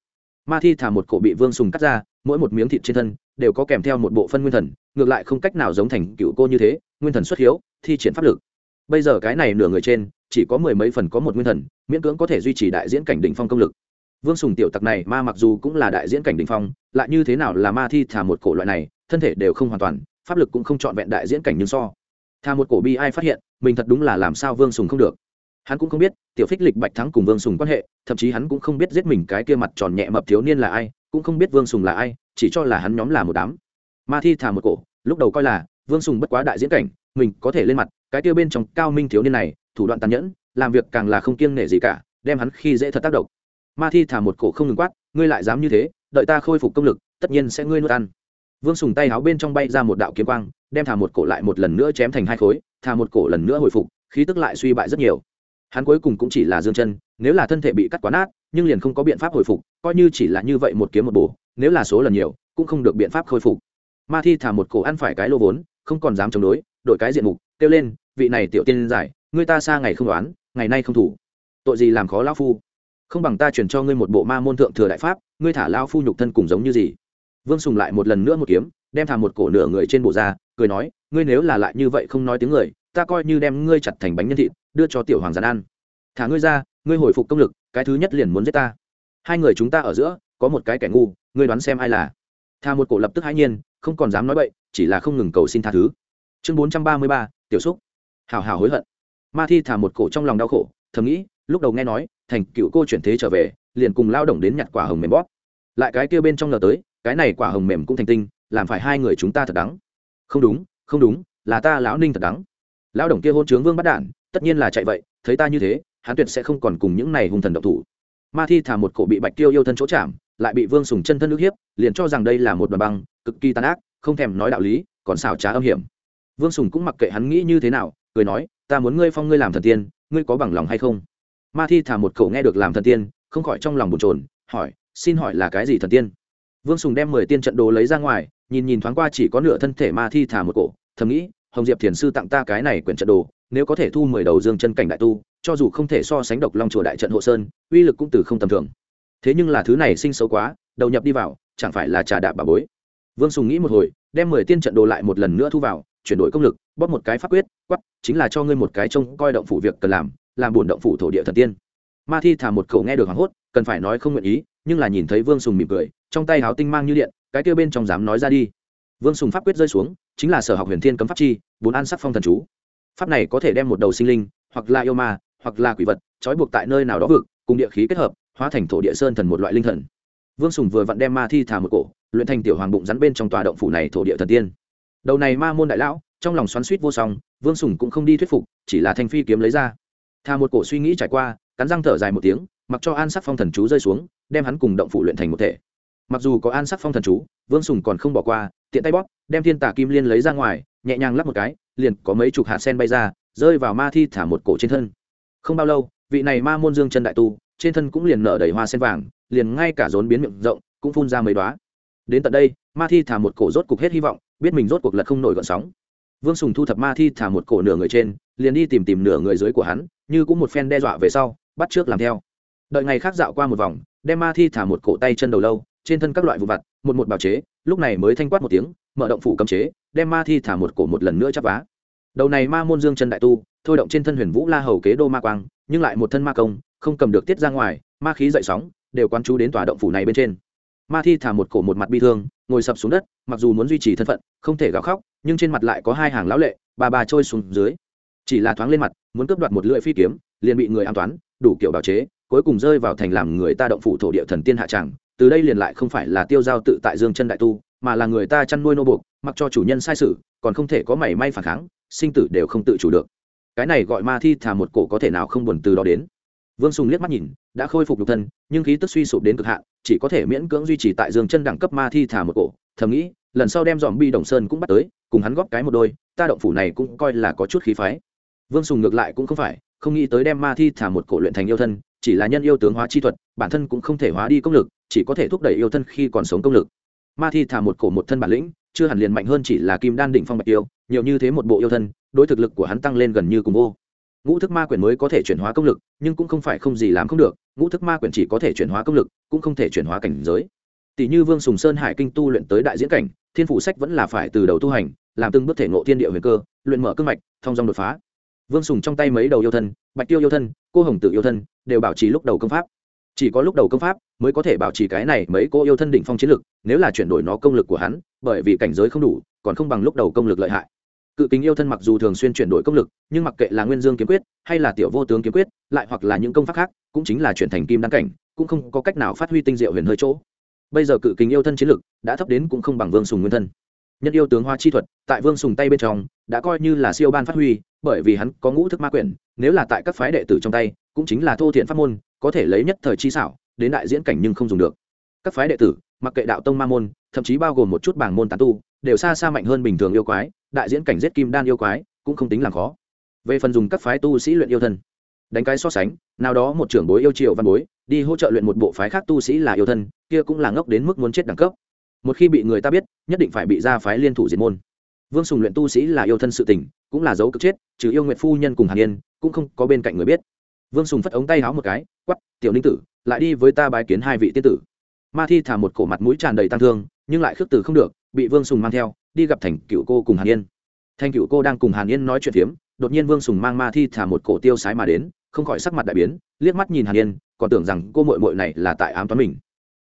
Ma thi thả một cổ bị vương sùng cắt ra, mỗi một miếng thịt trên thân đều có kèm theo một bộ phân nguyên thần, ngược lại không cách nào giống thành cựu cô như thế, nguyên thần xuất hiếu, thi triển pháp lực. Bây giờ cái này nửa người trên, chỉ có mười mấy phần có một nguyên thần, miễn cưỡng có thể duy trì đại diễn cảnh đỉnh phong công lực. Vương sùng tiểu tặc này, ma mặc dù cũng là đại diễn cảnh đỉnh phong, lại như thế nào là ma thi thả một cổ loại này, thân thể đều không hoàn toàn pháp lực cũng không trọn vẹn đại diễn cảnh nhưng so. Tha một cổ bi ai phát hiện, mình thật đúng là làm sao vương sùng không được. Hắn cũng không biết, tiểu phích lịch bạch thắng cùng vương sùng quan hệ, thậm chí hắn cũng không biết giết mình cái kia mặt tròn nhẹ mập thiếu niên là ai, cũng không biết vương sùng là ai, chỉ cho là hắn nhóm là một đám. Ma thi thả một cổ, lúc đầu coi là, vương sùng bất quá đại diễn cảnh, mình có thể lên mặt, cái kia bên trong cao minh thiếu niên này, thủ đoạn tàn nhẫn, làm việc càng là không kiêng nể gì cả, đem hắn khi dễ thật tác động. Ma thi thả một cổ không ngừng quát, ngươi lại dám như thế, đợi ta khôi phục công lực, tất nhiên sẽ ngươi nuốt ăn vương sùng tay háo bên trong bay ra một đạo kiếm quang, đem thả một cổ lại một lần nữa chém thành hai khối, thả một cổ lần nữa hồi phục, khí tức lại suy bại rất nhiều. Hắn cuối cùng cũng chỉ là dương chân, nếu là thân thể bị cắt quá nát, nhưng liền không có biện pháp hồi phục, coi như chỉ là như vậy một kiếm một bổ, nếu là số lần nhiều, cũng không được biện pháp khôi phục. Ma thi thả một cổ ăn phải cái lô vốn, không còn dám chống đối, đổi cái diện mục, kêu lên, vị này tiểu tiên giải ngươi ta xa ngày không đoán, ngày nay không thủ. Tội gì làm khó lão phu? Không bằng ta chuyển cho ngươi một bộ ma môn thượng thừa đại pháp, ngươi thả lão phu nhục thân cùng giống như gì? Vương sùng lại một lần nữa một kiếm, đem thả một cổ nửa người trên bộ ra cười nói, ngươi nếu là lại như vậy không nói tiếng người, ta coi như đem ngươi chặt thành bánh nhân thịt, đưa cho tiểu hoàng giàn ăn. Thả ngươi ra, ngươi hồi phục công lực, cái thứ nhất liền muốn giết ta. Hai người chúng ta ở giữa, có một cái kẻ ngu, ngươi đoán xem ai là? Thà một cổ lập tức hãi nhiên, không còn dám nói bậy, chỉ là không ngừng cầu xin tha thứ. Chương bốn trăm ba mươi ba, tiểu xúc. Hào hào hối hận. Ma thi thả một cổ trong lòng đau khổ, thầm nghĩ, lúc đầu nghe nói, thành cựu cô chuyển thế trở về, liền cùng lao động đến nhặt quả hồng mềm bóp. Lại cái kia bên trong lờ tới cái này quả hồng mềm cũng thành tinh, làm phải hai người chúng ta thật đắng. Không đúng không đúng, là ta lão ninh thật đắng. Lão đồng kia hôn trướng vương bắt đản tất nhiên là chạy vậy, thấy ta như thế, hắn tuyệt sẽ không còn cùng những này hung thần độc thủ. Ma thi thả một cổ bị bạch tiêu yêu thân chỗ chạm, lại bị vương sùng chân thân ức hiếp, liền cho rằng đây là một đoàn băng, cực kỳ tàn ác, không thèm nói đạo lý, còn xảo trá âm hiểm. Vương sùng cũng mặc kệ hắn nghĩ như thế nào, cười nói, ta muốn ngươi phong ngươi làm thần tiên, ngươi có bằng lòng hay không? Ma thi thả một khẩu nghe được làm thần tiên, không khỏi trong lòng bồn trồn hỏi, xin hỏi là cái gì thần tiên? Vương sùng đem mười tiên trận đồ lấy ra ngoài, nhìn nhìn thoáng qua chỉ có nửa thân thể ma thi thả một cổ, thầm nghĩ, hồng diệp thiền sư tặng ta cái này quyển trận đồ, nếu có thể thu mười đầu dương chân cảnh đại tu, cho dù không thể so sánh độc long chùa đại trận hộ sơn, uy lực cũng từ không tầm thường. Thế nhưng là thứ này sinh xấu quá, đầu nhập đi vào, chẳng phải là trà đạp bà bối. Vương sùng nghĩ một hồi, đem mười tiên trận đồ lại một lần nữa thu vào, chuyển đổi công lực, bóp một cái pháp quyết quắp chính là cho ngươi một cái trông coi động phủ việc cần làm làm buồn động phủ thổ địa thần tiên. Ma thi thả một khẩu nghe được hoảng hốt, cần phải nói không nguyện ý nhưng là nhìn thấy vương sùng mỉm cười, trong tay háo tinh mang như điện, cái kêu bên trong dám nói ra đi. Vương sùng pháp quyết rơi xuống, chính là sở học huyền thiên cấm pháp chi, bốn an sắc phong thần chú. Pháp này có thể đem một đầu sinh linh, hoặc là yêu ma, hoặc là quỷ vật, trói buộc tại nơi nào đó vực, cùng địa khí kết hợp, hóa thành thổ địa sơn thần một loại linh thần. Vương sùng vừa vặn đem ma thi thả một cổ, luyện thành tiểu hoàng bụng rắn bên trong tòa động phủ này thổ địa thần tiên. Đầu này ma môn đại lão, trong lòng xoắn suýt vô song, vương sùng cũng không đi thuyết phục, chỉ là thanh phi kiếm lấy ra. Thà một cổ suy nghĩ trải qua, cắn răng thở dài một tiếng mặc cho an sắc phong thần chú rơi xuống, đem hắn cùng động phụ luyện thành một thể. Mặc dù có an sắc phong thần chú, vương sùng còn không bỏ qua, tiện tay bóp, đem thiên tả kim liên lấy ra ngoài, nhẹ nhàng lắp một cái, liền có mấy chục hạt sen bay ra, rơi vào ma thi thả một cổ trên thân. Không bao lâu, vị này ma môn dương chân đại tu, trên thân cũng liền nở đầy hoa sen vàng, liền ngay cả rốn biến miệng rộng, cũng phun ra mấy đoá đến tận đây, ma thi thả một cổ rốt cục hết hy vọng, biết mình rốt cuộc lật không nổi gọn sóng. Vương sùng thu thập ma thi thả một cổ nửa người trên, liền đi tìm tìm nửa người dưới của hắn, như cũng một phen đe dọa về sau, bắt trước làm theo đợi ngày khác dạo qua một vòng, đem ma thi thả một cổ tay chân đầu lâu, trên thân các loại vụ vặt, một một bào chế, lúc này mới thanh quát một tiếng, mở động phủ cấm chế, đem ma thi thả một cổ một lần nữa chắp vá. Đầu này ma môn dương chân đại tu, thôi động trên thân huyền vũ la hầu kế đô ma quang, nhưng lại một thân ma công, không cầm được tiết ra ngoài, ma khí dậy sóng, đều quán chú đến tòa động phủ này bên trên. Ma thi thả một cổ một mặt bi thương, ngồi sập xuống đất, mặc dù muốn duy trì thân phận, không thể gào khóc, nhưng trên mặt lại có hai hàng lão lệ, bà bà trôi xuống dưới. Chỉ là thoáng lên mặt, muốn cướp đoạt một lưỡi phi kiếm, liền bị người an toán, đủ kiểu bào chế cuối cùng rơi vào thành làm người ta động phủ thổ địa thần tiên hạ tràng, từ đây liền lại không phải là tiêu giao tự tại dương chân đại tu, mà là người ta chăn nuôi nô buộc, mặc cho chủ nhân sai sự, còn không thể có mảy may phản kháng, sinh tử đều không tự chủ được. Cái này gọi ma thi thả một cổ có thể nào không buồn từ đó đến. Vương sùng liếc mắt nhìn, đã khôi phục nhục thân, nhưng khí tức suy sụp đến cực hạn, chỉ có thể miễn cưỡng duy trì tại dương chân đẳng cấp ma thi thả một cổ, thầm nghĩ, lần sau đem dòm bi đồng sơn cũng bắt tới, cùng hắn góp cái một đôi, ta động phủ này cũng coi là có chút khí phái. Vương sùng ngược lại cũng không phải, không nghĩ tới đem ma thi thả một cổ luyện thành yêu thân chỉ là nhân yêu tướng hóa chi thuật, bản thân cũng không thể hóa đi công lực, chỉ có thể thúc đẩy yêu thân khi còn sống công lực. Ma thi thả một cổ một thân bản lĩnh, chưa hẳn liền mạnh hơn chỉ là kim đan đỉnh phong bạch yêu, nhiều như thế một bộ yêu thân, đối thực lực của hắn tăng lên gần như cùng vô. Ngũ thức ma quyển mới có thể chuyển hóa công lực, nhưng cũng không phải không gì làm không được, ngũ thức ma quyển chỉ có thể chuyển hóa công lực, cũng không thể chuyển hóa cảnh giới. Tỷ như vương sùng sơn hải kinh tu luyện tới đại diễn cảnh, thiên phủ sách vẫn là phải từ đầu tu hành, làm từng bước thể ngộ thiên địa huyền cơ, luyện mở cương mạch, thông dòng đột phá vương sùng trong tay mấy đầu yêu thân, bạch tiêu yêu thân, cô hồng tử yêu thân đều bảo trì lúc đầu công pháp. Chỉ có lúc đầu công pháp mới có thể bảo trì cái này mấy cô yêu thân đỉnh phong chiến lực, nếu là chuyển đổi nó công lực của hắn, bởi vì cảnh giới không đủ, còn không bằng lúc đầu công lực lợi hại. Cự kính yêu thân mặc dù thường xuyên chuyển đổi công lực, nhưng mặc kệ là nguyên dương kiếm quyết hay là tiểu vô tướng kiếm quyết, lại hoặc là những công pháp khác, cũng chính là chuyển thành kim đăng cảnh, cũng không có cách nào phát huy tinh diệu huyền hơi chỗ. Bây giờ cự kính yêu thân chiến lực đã thấp đến cũng không bằng vương sùng nguyên thân nhân yêu tướng hoa chi thuật, tại vương sùng tay bên trong, đã coi như là siêu ban phát huy, bởi vì hắn có ngũ thức ma quyển, nếu là tại các phái đệ tử trong tay, cũng chính là thô thiện pháp môn, có thể lấy nhất thời chi xảo, đến đại diễn cảnh nhưng không dùng được. Các phái đệ tử, mặc kệ đạo tông ma môn, thậm chí bao gồm một chút bảng môn tán tu, đều xa xa mạnh hơn bình thường yêu quái, đại diễn cảnh giết kim đan yêu quái, cũng không tính là khó. Về phần dùng các phái tu sĩ luyện yêu thân, đánh cái so sánh, nào đó một trưởng bối yêu triều văn bối, đi hỗ trợ luyện một bộ phái khác tu sĩ là yêu thân, kia cũng là ngốc đến mức muốn chết đẳng cấp một khi bị người ta biết, nhất định phải bị ra phái liên thủ diệt môn. Vương sùng luyện tu sĩ là yêu thân sự tình, cũng là dấu cực chết, trừ yêu nguyện phu nhân cùng hàn yên, cũng không có bên cạnh người biết. Vương sùng phất ống tay háo một cái quắp tiểu ninh tử, lại đi với ta bái kiến hai vị tiên tử. Ma thi thả một cổ mặt mũi tràn đầy tăng thương, nhưng lại khước từ không được, bị vương sùng mang theo, đi gặp thành cựu cô cùng hàn yên. Thành cựu cô đang cùng hàn yên nói chuyện phiếm, đột nhiên vương sùng mang ma thi thả một cổ tiêu sái mà đến, không khỏi sắc mặt đại biến, liếc mắt nhìn hàn yên, còn tưởng rằng cô mội mội này là tại ám toán mình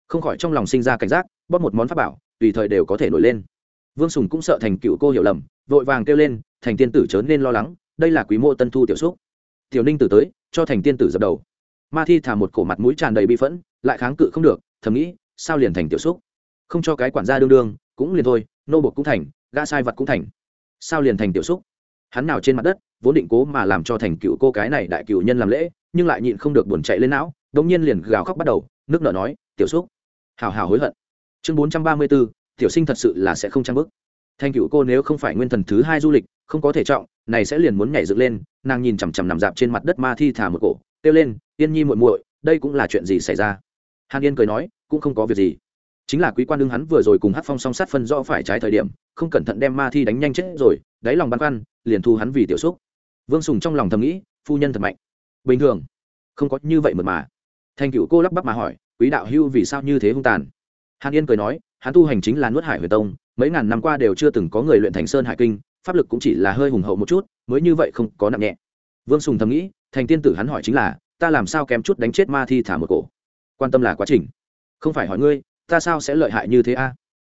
không khỏi trong lòng sinh ra cảnh giác, bóp một món pháp bảo, tùy thời đều có thể nổi lên. Vương sùng cũng sợ thành cựu cô hiểu lầm, vội vàng kêu lên, thành tiên tử chớ nên lo lắng, đây là quý mô tân thu tiểu xúc. Tiểu ninh tử tới, cho thành tiên tử dập đầu. Ma thi thả một cổ mặt mũi tràn đầy bị phẫn, lại kháng cự không được, thầm nghĩ, sao liền thành tiểu xúc? Không cho cái quản gia đương đương, cũng liền thôi, nô bột cũng thành, gã sai vật cũng thành. Sao liền thành tiểu xúc? Hắn nào trên mặt đất, vốn định cố mà làm cho thành cựu cô cái này đại cựu nhân làm lễ, nhưng lại nhịn không được buồn chạy lên não đống nhiên liền gào khóc bắt đầu, nước nở nói, tiểu xúc hào hào hối hận. Chương bốn trăm ba mươi bốn tiểu sinh thật sự là sẽ không trang bức thành cựu cô nếu không phải nguyên thần thứ hai du lịch, không có thể trọng, này sẽ liền muốn nhảy dựng lên, nàng nhìn chằm chằm nằm dạp trên mặt đất ma thi thả một cổ, kêu lên, yên nhi muội muội, đây cũng là chuyện gì xảy ra? Hàn yên cười nói, cũng không có việc gì. Chính là quý quan đương hắn vừa rồi cùng hát phong song sát phân rõ phải trái thời điểm, không cẩn thận đem ma thi đánh nhanh chết rồi, đáy lòng băn khoăn, liền thu hắn vì tiểu xúc. Vương sùng trong lòng thầm nghĩ, phu nhân thật mạnh. Bình thường. Không có như vậy mượt mà. Thành cựu cô lắp bắp mà hỏi quý đạo hưu vì sao như thế hung tàn? Hàn yên cười nói, hắn tu hành chính là nuốt hải huyền tông, mấy ngàn năm qua đều chưa từng có người luyện thành sơn hải kinh, pháp lực cũng chỉ là hơi hùng hậu một chút, mới như vậy không có nặng nhẹ. Vương sùng thầm nghĩ, thành tiên tử hắn hỏi chính là, ta làm sao kém chút đánh chết ma thi thả một cổ? Quan tâm là quá trình. Không phải hỏi ngươi, ta sao sẽ lợi hại như thế a? À?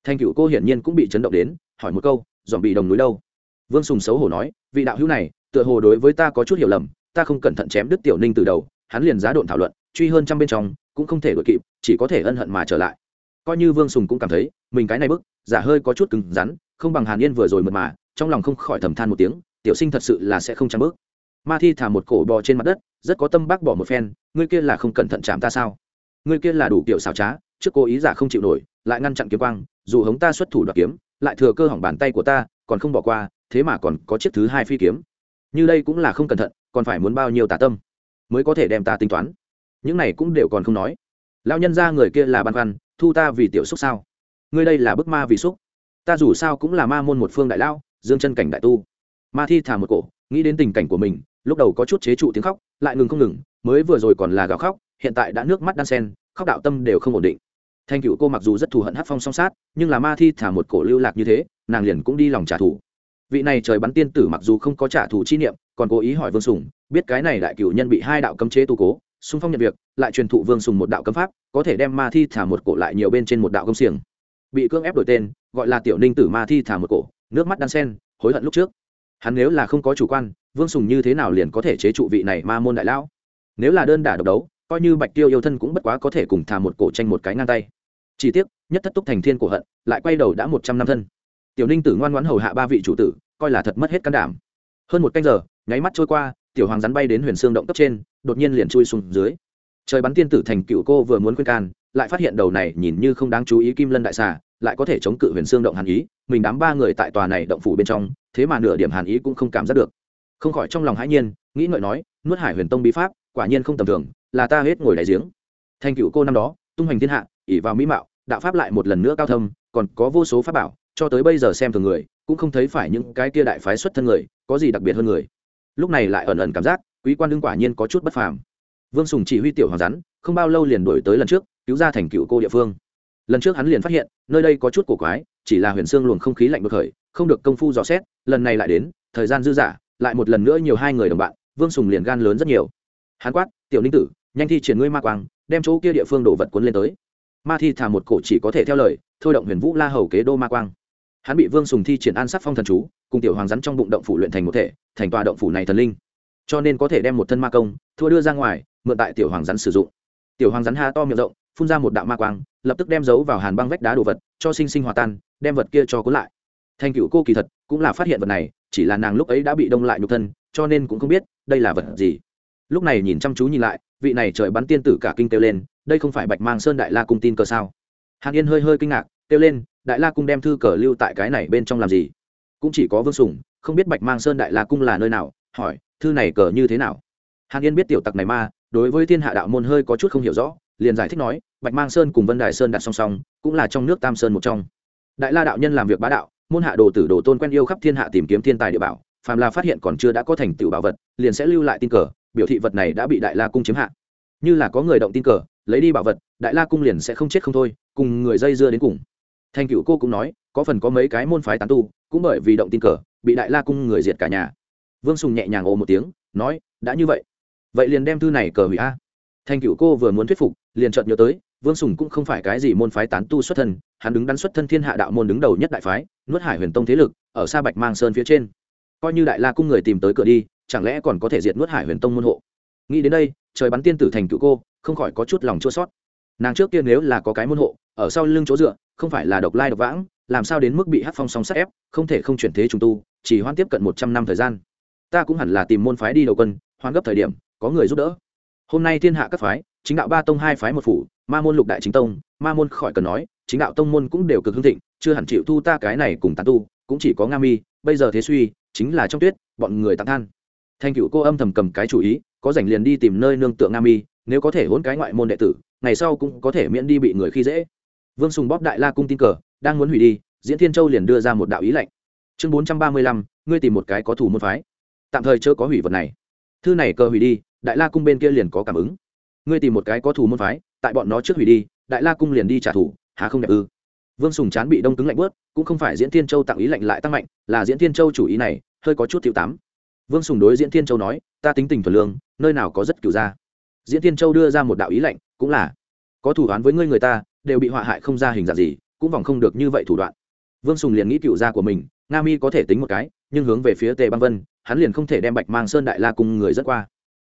thành cựu cô hiển nhiên cũng bị chấn động đến, hỏi một câu, dòm bị đồng núi đâu? Vương sùng xấu hổ nói, vị đạo hữu này, tựa hồ đối với ta có chút hiểu lầm, ta không cẩn thận chém đứt tiểu ninh từ đầu, hắn liền giá độn thảo luận truy hơn trăm bên trong, cũng không thể đội kịp, chỉ có thể ân hận mà trở lại. Coi như vương sùng cũng cảm thấy, mình cái này bức, giả hơi có chút cứng rắn, không bằng hàn yên vừa rồi mật mà, trong lòng không khỏi thầm than một tiếng, tiểu sinh thật sự là sẽ không trăng bước ma thi thả một cổ bò trên mặt đất, rất có tâm bác bỏ một phen, ngươi kia là không cẩn thận chạm ta sao? Ngươi kia là đủ kiểu xảo trá, trước cố ý giả không chịu nổi, lại ngăn chặn kiếm quang, dù hống ta xuất thủ đoạt kiếm, lại thừa cơ hỏng bàn tay của ta, còn không bỏ qua, thế mà còn có chiếc thứ hai phi kiếm. Như đây cũng là không cẩn thận, còn phải muốn bao nhiêu tà tâm mới có thể đem ta tính toán? Những này cũng đều còn không nói. Lao nhân ra người kia là băn khoăn, thu ta vì tiểu xúc sao? Ngươi đây là bức ma vì xúc. Ta dù sao cũng là ma môn một phương đại lao dương chân cảnh đại tu. Ma thi thả một cổ, nghĩ đến tình cảnh của mình, lúc đầu có chút chế trụ tiếng khóc, lại ngừng không ngừng, mới vừa rồi còn là gào khóc, hiện tại đã nước mắt đan sen, khóc đạo tâm đều không ổn định. Thanh cựu cô mặc dù rất thù hận hát phong song sát, nhưng là ma thi thả một cổ lưu lạc như thế, nàng liền cũng đi lòng trả thù. Vị này trời bắn tiên tử mặc dù không có trả thù chi niệm, còn cố ý hỏi vương sùng, biết cái này đại cựu nhân bị hai đạo cấm chế tu cố xung phong nhận việc, lại truyền thụ vương sùng một đạo cấm pháp, có thể đem ma thi thả một cổ lại nhiều bên trên một đạo công xiềng. Bị cưỡng ép đổi tên, gọi là tiểu ninh tử ma thi thả một cổ, nước mắt đan sen, hối hận lúc trước. Hắn nếu là không có chủ quan, vương sùng như thế nào liền có thể chế trụ vị này ma môn đại lão? Nếu là đơn đả độc đấu, coi như bạch tiêu yêu thân cũng bất quá có thể cùng thả một cổ tranh một cái ngang tay. Chỉ tiếc, nhất thất túc thành thiên của hận, lại quay đầu đã một trăm năm thân. Tiểu ninh tử ngoan ngoãn hầu hạ ba vị chủ tử, coi là thật mất hết can đảm. Hơn một canh giờ, nháy mắt trôi qua tiểu hoàng rắn bay đến huyền xương động cấp trên, đột nhiên liền chui xuống dưới. Trời bắn tiên tử thành cựu cô vừa muốn khuyên can, lại phát hiện đầu này nhìn như không đáng chú ý kim lân đại xà, lại có thể chống cự huyền xương động hàn ý, mình đám ba người tại tòa này động phủ bên trong, thế mà nửa điểm hàn ý cũng không cảm giác được. Không khỏi trong lòng hãi nhiên, nghĩ ngợi nói, nuốt hải huyền tông bí pháp, quả nhiên không tầm thường, là ta hết ngồi đại giếng. Thành cựu cô năm đó, tung hoành thiên hạ ỉ vào mỹ mạo, đạo pháp lại một lần nữa cao thâm, còn có vô số pháp bảo, cho tới bây giờ xem thường người, cũng không thấy phải những cái kia đại phái xuất thân người, có gì đặc biệt hơn người lúc này lại ẩn ẩn cảm giác quý quan đương quả nhiên có chút bất phàm. Vương sùng chỉ huy tiểu hoàng rắn, không bao lâu liền đổi tới lần trước, cứu ra thành cựu cô địa phương. Lần trước hắn liền phát hiện, nơi đây có chút cổ quái, chỉ là huyền xương luồng không khí lạnh bực khởi, không được công phu dò xét, lần này lại đến, thời gian dư dả, lại một lần nữa nhiều hai người đồng bạn, vương sùng liền gan lớn rất nhiều. Hắn quát, tiểu ninh tử, nhanh thi triển ngươi ma quang, đem chỗ kia địa phương đổ vật cuốn lên tới. Ma thi thả một cổ chỉ có thể theo lời, thôi động huyền vũ la hầu kế đô ma quang hắn bị vương sùng thi triển an sắc phong thần chú, cùng tiểu hoàng rắn trong bụng động phủ luyện thành một thể, thành tòa động phủ này thần linh. Cho nên có thể đem một thân ma công, thua đưa ra ngoài, mượn tại tiểu hoàng rắn sử dụng. Tiểu hoàng rắn ha to miệng rộng, phun ra một đạo ma quang, lập tức đem giấu vào hàn băng vách đá đồ vật, cho sinh sinh hòa tan, đem vật kia cho cuốn lại. Thành cựu cô kỳ thật cũng là phát hiện vật này, chỉ là nàng lúc ấy đã bị đông lại nhục thân, cho nên cũng không biết đây là vật gì. Lúc này nhìn chăm chú nhìn lại, vị này trời bắn tiên tử cả kinh kêu lên, đây không phải bạch mang sơn đại la cung tin cờ sao? Hàn yên hơi hơi kinh ngạc, kêu lên đại la cung đem thư cờ lưu tại cái này bên trong làm gì? Cũng chỉ có vương sùng, không biết bạch mang sơn đại la cung là nơi nào, hỏi, thư này cờ như thế nào? Hàn yên biết tiểu tặc này ma, đối với thiên hạ đạo môn hơi có chút không hiểu rõ, liền giải thích nói, bạch mang sơn cùng vân đài sơn đặt song song, cũng là trong nước tam sơn một trong. Đại la đạo nhân làm việc bá đạo, môn hạ đồ tử đồ tôn quen yêu khắp thiên hạ tìm kiếm thiên tài địa bảo, phàm là phát hiện còn chưa đã có thành tựu bảo vật, liền sẽ lưu lại tin cờ, biểu thị vật này đã bị đại la cung chiếm hạ. Như là có người động tin cờ, lấy đi bảo vật, đại la cung liền sẽ không chết không thôi, cùng người dây dưa đến cùng thanh cựu cô cũng nói, có phần có mấy cái môn phái tán tu, cũng bởi vì động tin cờ, bị đại la cung người diệt cả nhà. Vương sùng nhẹ nhàng ồ một tiếng, nói, đã như vậy. Vậy liền đem thư này cờ hủy a. Thanh cựu cô vừa muốn thuyết phục, liền chợt nhớ tới, vương sùng cũng không phải cái gì môn phái tán tu xuất thân, hắn đứng đắn xuất thân thiên hạ đạo môn đứng đầu nhất đại phái, nuốt hải huyền tông thế lực, ở xa bạch mang sơn phía trên. Coi như đại la cung người tìm tới cửa đi, chẳng lẽ còn có thể diệt nuốt hải huyền tông môn hộ? Nghĩ đến đây, trời bắn tiên tử thành cựu cô, không khỏi có chút lòng chua sót nàng trước tiên nếu là có cái môn hộ, ở sau lưng chỗ dựa không phải là độc lai độc vãng, làm sao đến mức bị hát phong song sát ép, không thể không chuyển thế trùng tu, chỉ hoan tiếp cận một trăm năm thời gian. Ta cũng hẳn là tìm môn phái đi đầu quân hoan gấp thời điểm, có người giúp đỡ. Hôm nay thiên hạ các phái, chính đạo ba tông hai phái một phủ, ma môn lục đại chính tông, ma môn khỏi cần nói, chính đạo tông môn cũng đều cực hương thịnh, chưa hẳn chịu thu ta cái này cùng tán tu, cũng chỉ có nga mi, bây giờ thế suy, chính là trong tuyết, bọn người tán than. Thanh cựu cô âm thầm cầm cái chủ ý, có rảnh liền đi tìm nơi nương tựa nga mi, nếu có thể hôn cái ngoại môn đệ tử, ngày sau cũng có thể miễn đi bị người khi dễ vương sùng bóp đại la cung tin cờ, đang muốn hủy đi, diễn thiên châu liền đưa ra một đạo ý lệnh. Chương bốn trăm ba mươi lăm, ngươi tìm một cái có thủ môn phái. Tạm thời chưa có hủy vật này. Thư này cờ hủy đi, đại la cung bên kia liền có cảm ứng. Ngươi tìm một cái có thủ môn phái, tại bọn nó trước hủy đi, đại la cung liền đi trả thù, há không đẹp ư? Vương sùng chán bị đông cứng lạnh bớt cũng không phải diễn thiên châu tặng ý lạnh lại tăng mạnh, là diễn thiên châu chủ ý này, hơi có chút thiếu tám vương sùng đối diễn thiên châu nói, ta tính tình thuần lương, nơi nào có rất cửu ra diễn thiên châu đưa ra một đạo ý lạnh cũng là, có thủ án với ngươi người ta đều bị họa hại không ra hình dạng gì, cũng vòng không được như vậy thủ đoạn. Vương sùng liền nghĩ cựu gia của mình, nga mi có thể tính một cái, nhưng hướng về phía tề băng vân, hắn liền không thể đem bạch mang sơn đại la cùng người dẫn qua.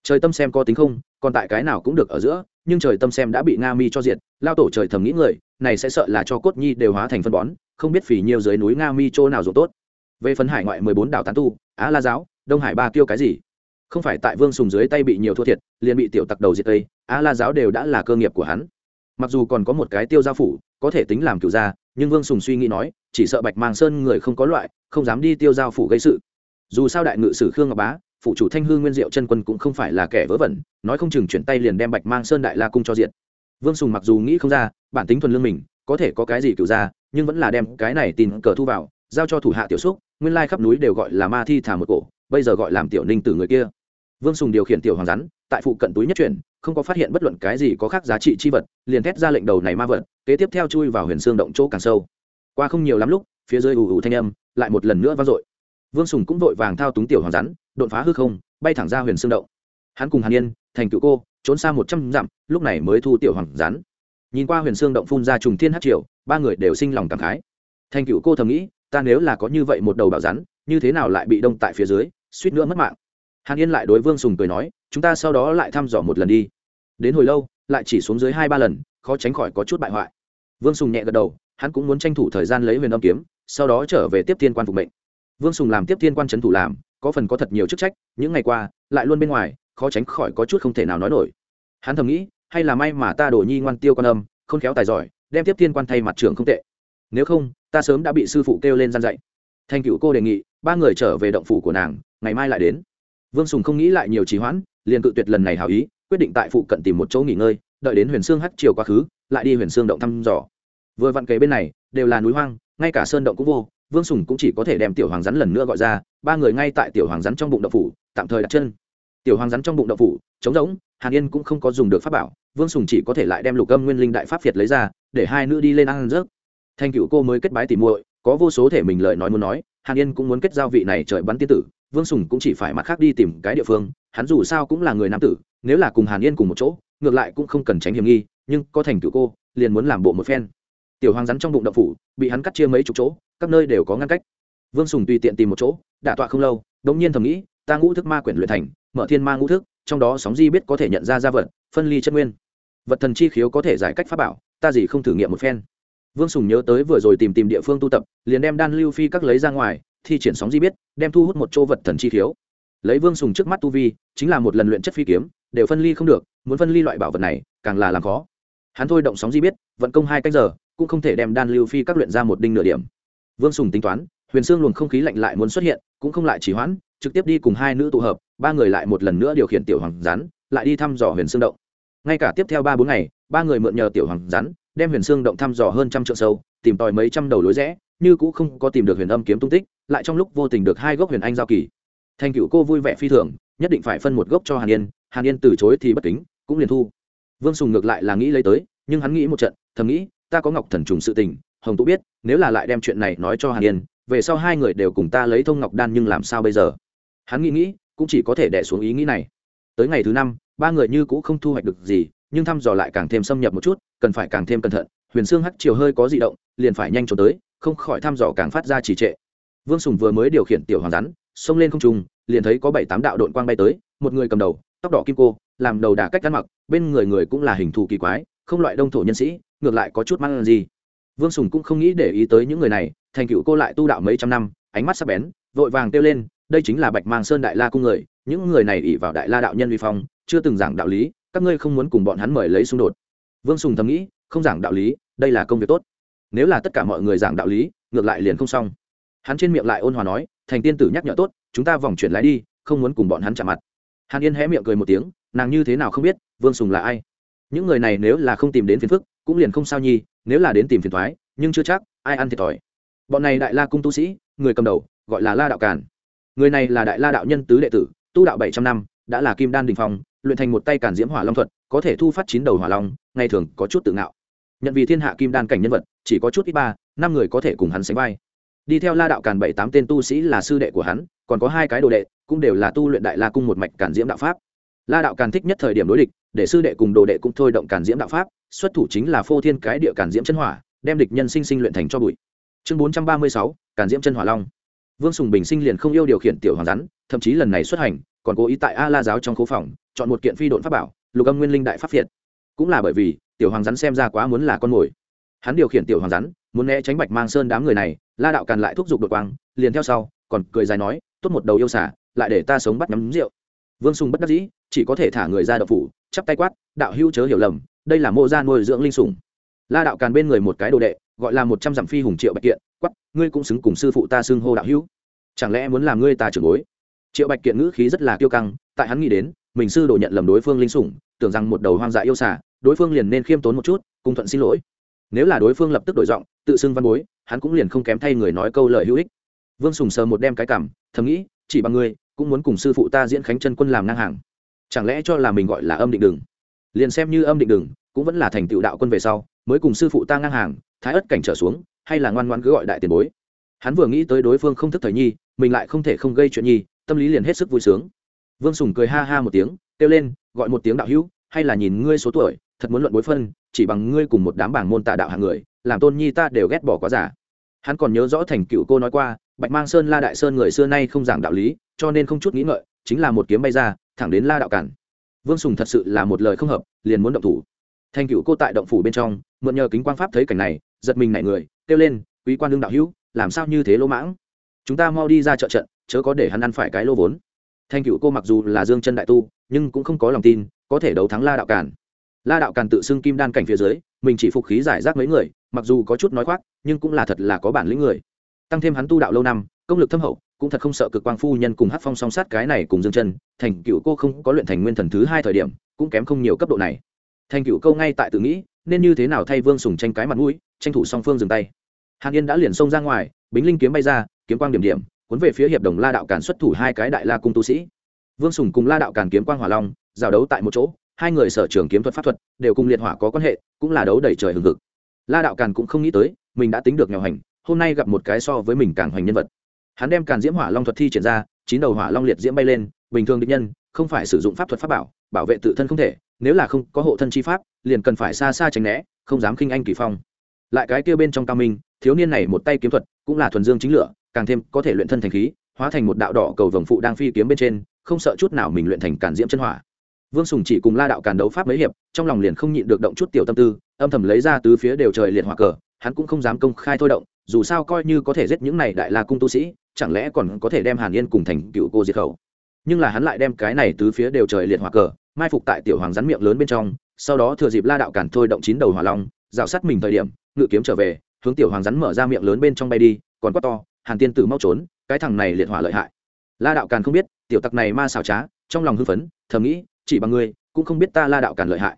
Trời tâm xem có tính không, còn tại cái nào cũng được ở giữa, nhưng trời tâm xem đã bị nga mi cho diệt, lao tổ trời thầm nghĩ người, này sẽ sợ là cho cốt nhi đều hóa thành phân bón, không biết phỉ nhiều dưới núi nga mi chỗ nào dùng tốt. Về phần hải ngoại mười bốn đảo tán tu, á la giáo, đông hải ba tiêu cái gì? Không phải tại vương sùng dưới tay bị nhiều thua thiệt, liền bị tiểu tặc đầu diệt tây, á la giáo đều đã là cơ nghiệp của hắn mặc dù còn có một cái tiêu gia phủ, có thể tính làm cựu gia, nhưng vương sùng suy nghĩ nói, chỉ sợ bạch mang sơn người không có loại, không dám đi tiêu giao phủ gây sự. Dù sao đại ngự sử khương ngọc bá phụ chủ thanh hương nguyên diệu chân quân cũng không phải là kẻ vớ vẩn, nói không chừng chuyển tay liền đem bạch mang sơn đại la cung cho diện vương sùng mặc dù nghĩ không ra, bản tính thuần lương mình, có thể có cái gì cựu ra nhưng vẫn là đem cái này tin cờ thu vào, giao cho thủ hạ tiểu xúc, nguyên lai khắp núi đều gọi là ma thi thả một cổ, bây giờ gọi làm tiểu ninh từ người kia. Vương sùng điều khiển tiểu hoàng rắn tại phụ cận túi nhất chuyển, không có phát hiện bất luận cái gì có khác giá trị chi vật, liền thét ra lệnh đầu này ma vật, kế tiếp theo chui vào huyền xương động chỗ càng sâu. Qua không nhiều lắm lúc, phía dưới ù ù thanh âm lại một lần nữa vang dội. Vương sùng cũng vội vàng thao túng tiểu hoàng rắn, đột phá hư không, bay thẳng ra huyền xương động. Hắn cùng hàn yên, thành cựu cô, trốn xa một trăm dặm, lúc này mới thu tiểu hoàng rắn. Nhìn qua huyền xương động phun ra trùng thiên hát triều, ba người đều sinh lòng cảm khái. Thành cựu cô thầm nghĩ, ta nếu là có như vậy một đầu bảo rắn, như thế nào lại bị đông tại phía dưới, suýt nữa mất mạng hàn yên lại đối vương sùng cười nói, chúng ta sau đó lại thăm dò một lần đi. Đến hồi lâu, lại chỉ xuống dưới hai ba lần, khó tránh khỏi có chút bại hoại. Vương sùng nhẹ gật đầu, hắn cũng muốn tranh thủ thời gian lấy huyền âm kiếm, sau đó trở về tiếp thiên quan phục mệnh. Vương sùng làm tiếp thiên quan trấn thủ làm, có phần có thật nhiều chức trách, những ngày qua, lại luôn bên ngoài, khó tránh khỏi có chút không thể nào nói nổi. Hắn thầm nghĩ, hay là may mà ta đổ nhi ngoan tiêu quan âm, không khéo tài giỏi, đem tiếp thiên quan thay mặt trường không tệ. Nếu không, ta sớm đã bị sư phụ kêu lên gian dạy. Thanh cựu cô đề nghị, ba người trở về động phủ của nàng, ngày mai lại đến vương sùng không nghĩ lại nhiều trì hoãn, liền cự tuyệt lần này hào ý, quyết định tại phụ cận tìm một chỗ nghỉ ngơi, đợi đến huyền sương hắt chiều quá khứ, lại đi huyền sương động thăm dò. Vừa vặn kế bên này, đều là núi hoang, ngay cả sơn động cũng vô, vương sùng cũng chỉ có thể đem tiểu hoàng rắn lần nữa gọi ra, ba người ngay tại tiểu hoàng rắn trong bụng đậu phủ, tạm thời đặt chân. Tiểu hoàng rắn trong bụng đậu phủ, trống rỗng, hàn yên cũng không có dùng được pháp bảo, vương sùng chỉ có thể lại đem lục âm nguyên linh đại pháp việt lấy ra, để hai nữ đi lên ăn rớt thanh cựu cô mới kết bái tỉ muội, có vô số thể mình lời nói muốn nói hàn yên cũng muốn kết giao vị này trời bắn tiên tử, vương sùng cũng chỉ phải mặt khác đi tìm cái địa phương, hắn dù sao cũng là người nam tử, nếu là cùng hàn yên cùng một chỗ, ngược lại cũng không cần tránh hiểm nghi, nhưng có thành tựu cô, liền muốn làm bộ một phen. Tiểu hoàng rắn trong bụng đậu phủ, bị hắn cắt chia mấy chục chỗ, các nơi đều có ngăn cách. Vương sùng tùy tiện tìm một chỗ, đả tọa không lâu, đống nhiên thầm nghĩ, ta ngũ thức ma quyển luyện thành, mở thiên ma ngũ thức, trong đó sóng di biết có thể nhận ra gia vật, phân ly chất nguyên. Vật thần chi khiếu có thể giải cách pháp bảo, ta gì không thử nghiệm một phen vương sùng nhớ tới vừa rồi tìm tìm địa phương tu tập, liền đem đan lưu phi các lấy ra ngoài, thi triển sóng di biết, đem thu hút một chỗ vật thần chi thiếu. lấy vương sùng trước mắt tu vi, chính là một lần luyện chất phi kiếm, đều phân ly không được, muốn phân ly loại bảo vật này, càng là làm khó. Hắn thôi động sóng di biết, vận công hai cách giờ, cũng không thể đem đan lưu phi các luyện ra một đinh nửa điểm. Vương sùng tính toán, huyền xương luồng không khí lạnh lại muốn xuất hiện, cũng không lại chỉ hoãn, trực tiếp đi cùng hai nữ tụ hợp, ba người lại một lần nữa điều khiển tiểu hoàng rắn, lại đi thăm dò huyền xương động. Ngay cả tiếp theo ba bốn ngày, ba người mượn nhờ tiểu hoàng rắn đem huyền xương động thăm dò hơn trăm trượng sâu, tìm tòi mấy trăm đầu lối rẽ, như cũng không có tìm được huyền âm kiếm tung tích, lại trong lúc vô tình được hai gốc huyền anh giao kỳ. Thành cựu cô vui vẻ phi thường, nhất định phải phân một gốc cho hàn yên hàn yên từ chối thì bất kính, cũng liền thu. Vương sùng ngược lại là nghĩ lấy tới, nhưng hắn nghĩ một trận, thầm nghĩ, ta có ngọc thần trùng sự tình, hồng tú biết, nếu là lại đem chuyện này nói cho hàn yên, về sau hai người đều cùng ta lấy thông ngọc đan nhưng làm sao bây giờ? Hắn nghĩ nghĩ, cũng chỉ có thể đẻ xuống ý nghĩ này. Tới ngày thứ năm, ba người như cũng không thu hoạch được gì, nhưng thăm dò lại càng thêm xâm nhập một chút cần phải càng thêm cẩn thận, huyền xương hắc chiều hơi có di động, liền phải nhanh trốn tới, không khỏi thăm dò càng phát ra trì trệ. Vương sùng vừa mới điều khiển tiểu hoàng rắn, xông lên không trung, liền thấy có bảy tám đạo đội quang bay tới, một người cầm đầu, tóc đỏ kim cô, làm đầu đà cách ăn mặc, bên người người cũng là hình thù kỳ quái, không loại đông thổ nhân sĩ, ngược lại có chút mang gì. Vương sùng cũng không nghĩ để ý tới những người này, thành cựu cô lại tu đạo mấy trăm năm, ánh mắt sắp bén, vội vàng kêu lên, đây chính là bạch mang sơn đại la cung người, những người này ỉ vào đại la đạo nhân vi phong, chưa từng giảng đạo lý, các ngươi không muốn cùng bọn hắn mời lấy xung đột vương sùng thầm nghĩ, không giảng đạo lý, đây là công việc tốt. Nếu là tất cả mọi người giảng đạo lý, ngược lại liền không xong. Hắn trên miệng lại ôn hòa nói, thành tiên tử nhắc nhở tốt, chúng ta vòng chuyển lái đi, không muốn cùng bọn hắn chạm mặt. Hàn yên hé miệng cười một tiếng, nàng như thế nào không biết, vương sùng là ai? Những người này nếu là không tìm đến phiền phức, cũng liền không sao nhi, nếu là đến tìm phiền thoái, nhưng chưa chắc, ai ăn thiệt thòi. Bọn này đại la cung tu sĩ, người cầm đầu, gọi là la đạo càn. Người này là đại la đạo nhân tứ đệ tử, tu đạo bảy trăm năm, đã là kim đan đình phong, luyện thành một tay càn diễm hỏa long thuật có thể thu phát chín đầu hỏa long, ngày thường có chút tự ngạo. Nhận vì thiên hạ kim đan cảnh nhân vật, chỉ có chút ít ba, năm người có thể cùng hắn sánh vai. Đi theo la đạo càn bảy tám tên tu sĩ là sư đệ của hắn, còn có hai cái đồ đệ, cũng đều là tu luyện đại la cung một mạch càn diễm đạo pháp. La đạo càn thích nhất thời điểm đối địch, để sư đệ cùng đồ đệ cũng thôi động càn diễm đạo pháp, xuất thủ chính là phô thiên cái địa càn diễm chân hỏa, đem địch nhân sinh sinh luyện thành cho bụi. Chương bốn trăm ba mươi sáu, càn diễm chân hỏa long. Vương sùng bình sinh liền không yêu điều khiển tiểu hoàng rắn, thậm chí lần này xuất hành, còn cố ý tại a la giáo trong khu phòng, chọn một kiện phi độn pháp bảo lục âm nguyên linh đại pháp việt cũng là bởi vì, tiểu hoàng rắn xem ra quá muốn là con mồi. Hắn điều khiển tiểu hoàng rắn, muốn né tránh bạch mang sơn đám người này, la đạo càn lại thúc giục đột quang, liền theo sau, còn cười dài nói, tốt một đầu yêu xả lại để ta sống bắt nhắm rượu. Vương sùng bất đắc dĩ, chỉ có thể thả người ra đậu phủ, chắp tay quát, đạo hữu chớ hiểu lầm, đây là mô gia nuôi dưỡng linh sùng. la đạo càn bên người một cái đồ đệ, gọi là một trăm dặm phi hùng triệu bạch kiện quắp ngươi cũng xứng cùng sư phụ ta xưng hô đạo hữu. Chẳng lẽ muốn làm ngươi ta trưởng bối? Triệu bạch kiện ngữ khí rất là kiêu căng, tại hắn nghĩ đến, mình sư đồ nhận lầm đối phương linh sủng tưởng rằng một đầu hoang dại yêu xả đối phương liền nên khiêm tốn một chút, cung thuận xin lỗi. Nếu là đối phương lập tức đổi giọng, tự xưng văn bối, hắn cũng liền không kém thay người nói câu lời hữu ích. Vương sùng sờ một đem cái cảm, thầm nghĩ, chỉ bằng ngươi, cũng muốn cùng sư phụ ta diễn khánh chân quân làm ngang hàng. Chẳng lẽ cho là mình gọi là âm định đừng liền xem như âm định đừng cũng vẫn là thành tựu đạo quân về sau, mới cùng sư phụ ta ngang hàng, thái ất cảnh trở xuống, hay là ngoan ngoan cứ gọi đại tiền bối? Hắn vừa nghĩ tới đối phương không thức thời nhi, mình lại không thể không gây chuyện nhi, tâm lý liền hết sức vui sướng. Vương sùng cười ha ha một tiếng, kêu lên gọi một tiếng đạo hữu, hay là nhìn ngươi số tuổi, thật muốn luận bối phân, chỉ bằng ngươi cùng một đám bảng môn tà đạo hàng người, làm tôn nhi ta đều ghét bỏ quá giả hắn còn nhớ rõ thành cựu cô nói qua, bạch mang sơn la đại sơn người xưa nay không giảng đạo lý, cho nên không chút nghĩ ngợi, chính là một kiếm bay ra, thẳng đến la đạo cản vương sùng thật sự là một lời không hợp, liền muốn động thủ. Thành cựu cô tại động phủ bên trong, mượn nhờ kính quan pháp thấy cảnh này, giật mình nảy người, kêu lên, quý quan đương đạo hữu, làm sao như thế lỗ mãng? Chúng ta mau đi ra trợ trận, chớ có để hắn ăn phải cái lô vốn. Thanh cựu cô mặc dù là dương chân đại tu nhưng cũng không có lòng tin, có thể đấu thắng la đạo cản la đạo càn tự xưng kim đan cảnh phía dưới, mình chỉ phục khí giải rác mấy người, mặc dù có chút nói khoác, nhưng cũng là thật là có bản lĩnh người. Tăng thêm hắn tu đạo lâu năm, công lực thâm hậu, cũng thật không sợ cực quang phu nhân cùng hát phong song sát cái này cùng dương chân, thành cựu cô không có luyện thành nguyên thần thứ hai thời điểm, cũng kém không nhiều cấp độ này. Thành cựu câu ngay tại tự nghĩ, nên như thế nào thay vương sùng tranh cái mặt mũi, tranh thủ song phương dừng tay. Hàn yên đã liền xông ra ngoài, bính linh kiếm bay ra, kiếm quang điểm điểm, cuốn về phía hiệp đồng la đạo càn xuất thủ hai cái đại la cung tu sĩ vương sùng cùng la đạo càn kiếm quang hỏa long, giao đấu tại một chỗ, hai người sở trường kiếm thuật pháp thuật đều cùng liệt hỏa có quan hệ, cũng là đấu đầy trời hừng hực. La đạo càn cũng không nghĩ tới, mình đã tính được nghèo hành, hôm nay gặp một cái so với mình càng hoành nhân vật. Hắn đem càn diễm hỏa long thuật thi triển ra, chín đầu hỏa long liệt diễm bay lên, bình thường định nhân, không phải sử dụng pháp thuật pháp bảo bảo vệ tự thân không thể, nếu là không có hộ thân chi pháp, liền cần phải xa xa tránh né, không dám khinh anh kỳ phong. Lại cái kia bên trong cao minh, thiếu niên này một tay kiếm thuật cũng là thuần dương chính lửa, càng thêm có thể luyện thân thành khí, hóa thành một đạo đỏ cầu vồng phụ đang phi kiếm bên trên không sợ chút nào mình luyện thành càn diễm chân hỏa. Vương sùng chỉ cùng la đạo càn đấu pháp mấy hiệp, trong lòng liền không nhịn được động chút tiểu tâm tư, âm thầm lấy ra tứ phía đều trời liệt hỏa cờ, hắn cũng không dám công khai thôi động, dù sao coi như có thể giết những này đại la cung tu sĩ, chẳng lẽ còn có thể đem hàn yên cùng thành cựu cô diệt khẩu? Nhưng là hắn lại đem cái này tứ phía đều trời liệt hỏa cờ, mai phục tại tiểu hoàng rắn miệng lớn bên trong, sau đó thừa dịp la đạo càn thôi động chín đầu hỏa long, rào sát mình thời điểm, ngự kiếm trở về, hướng tiểu hoàng rắn mở ra miệng lớn bên trong bay đi, còn quát to, hàn tiên tử mau trốn, cái thằng này liệt hỏa lợi hại. La đạo càn không biết tiểu tặc này ma xào trá, trong lòng hưng phấn, thầm nghĩ, chỉ bằng ngươi, cũng không biết ta la đạo càn lợi hại.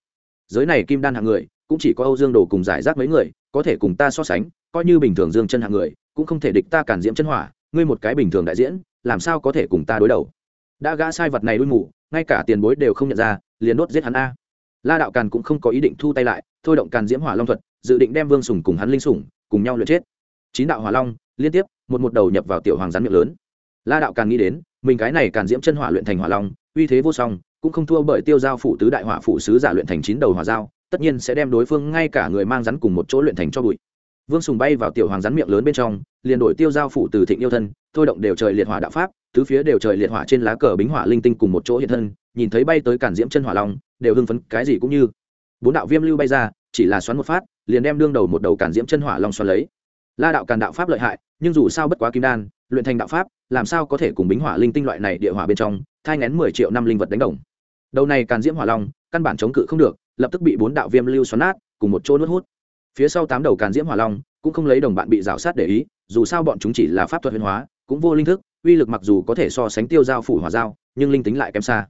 Giới này kim đan hạng người, cũng chỉ có âu dương đồ cùng giải rác mấy người, có thể cùng ta so sánh, coi như bình thường dương chân hạng người, cũng không thể địch ta cản diễm chân hỏa, ngươi một cái bình thường đại diễn, làm sao có thể cùng ta đối đầu? Đã gã sai vật này đuôi mù, ngay cả tiền bối đều không nhận ra, liền đốt giết hắn a. La đạo càn cũng không có ý định thu tay lại, thôi động càn diễm hỏa long thuật, dự định đem vương sùng cùng hắn linh sủng, cùng nhau luyện chết. Chín đạo hỏa long, liên tiếp, một một đầu nhập vào tiểu hoàng rắn miệng lớn. La đạo càn nghĩ đến mình cái này càn diễm chân hỏa luyện thành hỏa long, uy thế vô song, cũng không thua bởi tiêu giao phụ tứ đại hỏa phụ sứ giả luyện thành chín đầu hỏa giao, tất nhiên sẽ đem đối phương ngay cả người mang rắn cùng một chỗ luyện thành cho bụi. Vương sùng bay vào tiểu hoàng rắn miệng lớn bên trong, liền đổi tiêu giao phụ từ thịnh yêu thân, thôi động đều trời liệt hỏa đạo pháp, tứ phía đều trời liệt hỏa trên lá cờ bính hỏa linh tinh cùng một chỗ hiện thân, nhìn thấy bay tới cản diễm chân hỏa long, đều hưng phấn, cái gì cũng như bốn đạo viêm lưu bay ra, chỉ là xoắn một phát, liền đem đương đầu một đầu cản diễm chân hỏa long xoắn lấy la đạo càn đạo pháp lợi hại, nhưng dù sao bất quá kim đan, luyện thành đạo pháp, làm sao có thể cùng bính hỏa linh tinh loại này địa hỏa bên trong, thai ngén mười triệu năm linh vật đánh đồng. Đầu này càn diễm hỏa long, căn bản chống cự không được, lập tức bị bốn đạo viêm lưu xoắn nát, cùng một chỗ nuốt hút. Phía sau tám đầu càn diễm hỏa long, cũng không lấy đồng bạn bị rào sát để ý, dù sao bọn chúng chỉ là pháp thuật huyền hóa, cũng vô linh thức, uy lực mặc dù có thể so sánh tiêu giao phủ hỏa giao, nhưng linh tính lại kém xa.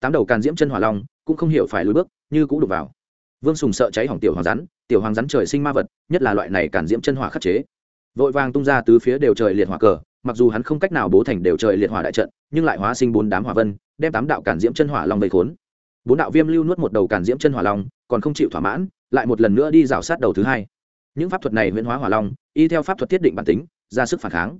Tám đầu càn diễm chân hỏa long, cũng không hiểu phải lùi bước, như cũng đục vào. Vương sùng sợ cháy hỏng tiểu hoàng rắn tiểu hoàng rắn trời sinh ma vật, nhất là loại này cản diễm chân hỏa khắc chế. Vội vàng tung ra tứ phía đều trời liệt hỏa cờ, mặc dù hắn không cách nào bố thành đều trời liệt hỏa đại trận, nhưng lại hóa sinh bốn đám hỏa vân, đem tám đạo cản diễm chân hỏa long vây khốn. Bốn đạo viêm lưu nuốt một đầu cản diễm chân hỏa long, còn không chịu thỏa mãn, lại một lần nữa đi rào sát đầu thứ hai. Những pháp thuật này huyễn hóa hỏa long, y theo pháp thuật thiết định bản tính, ra sức phản kháng.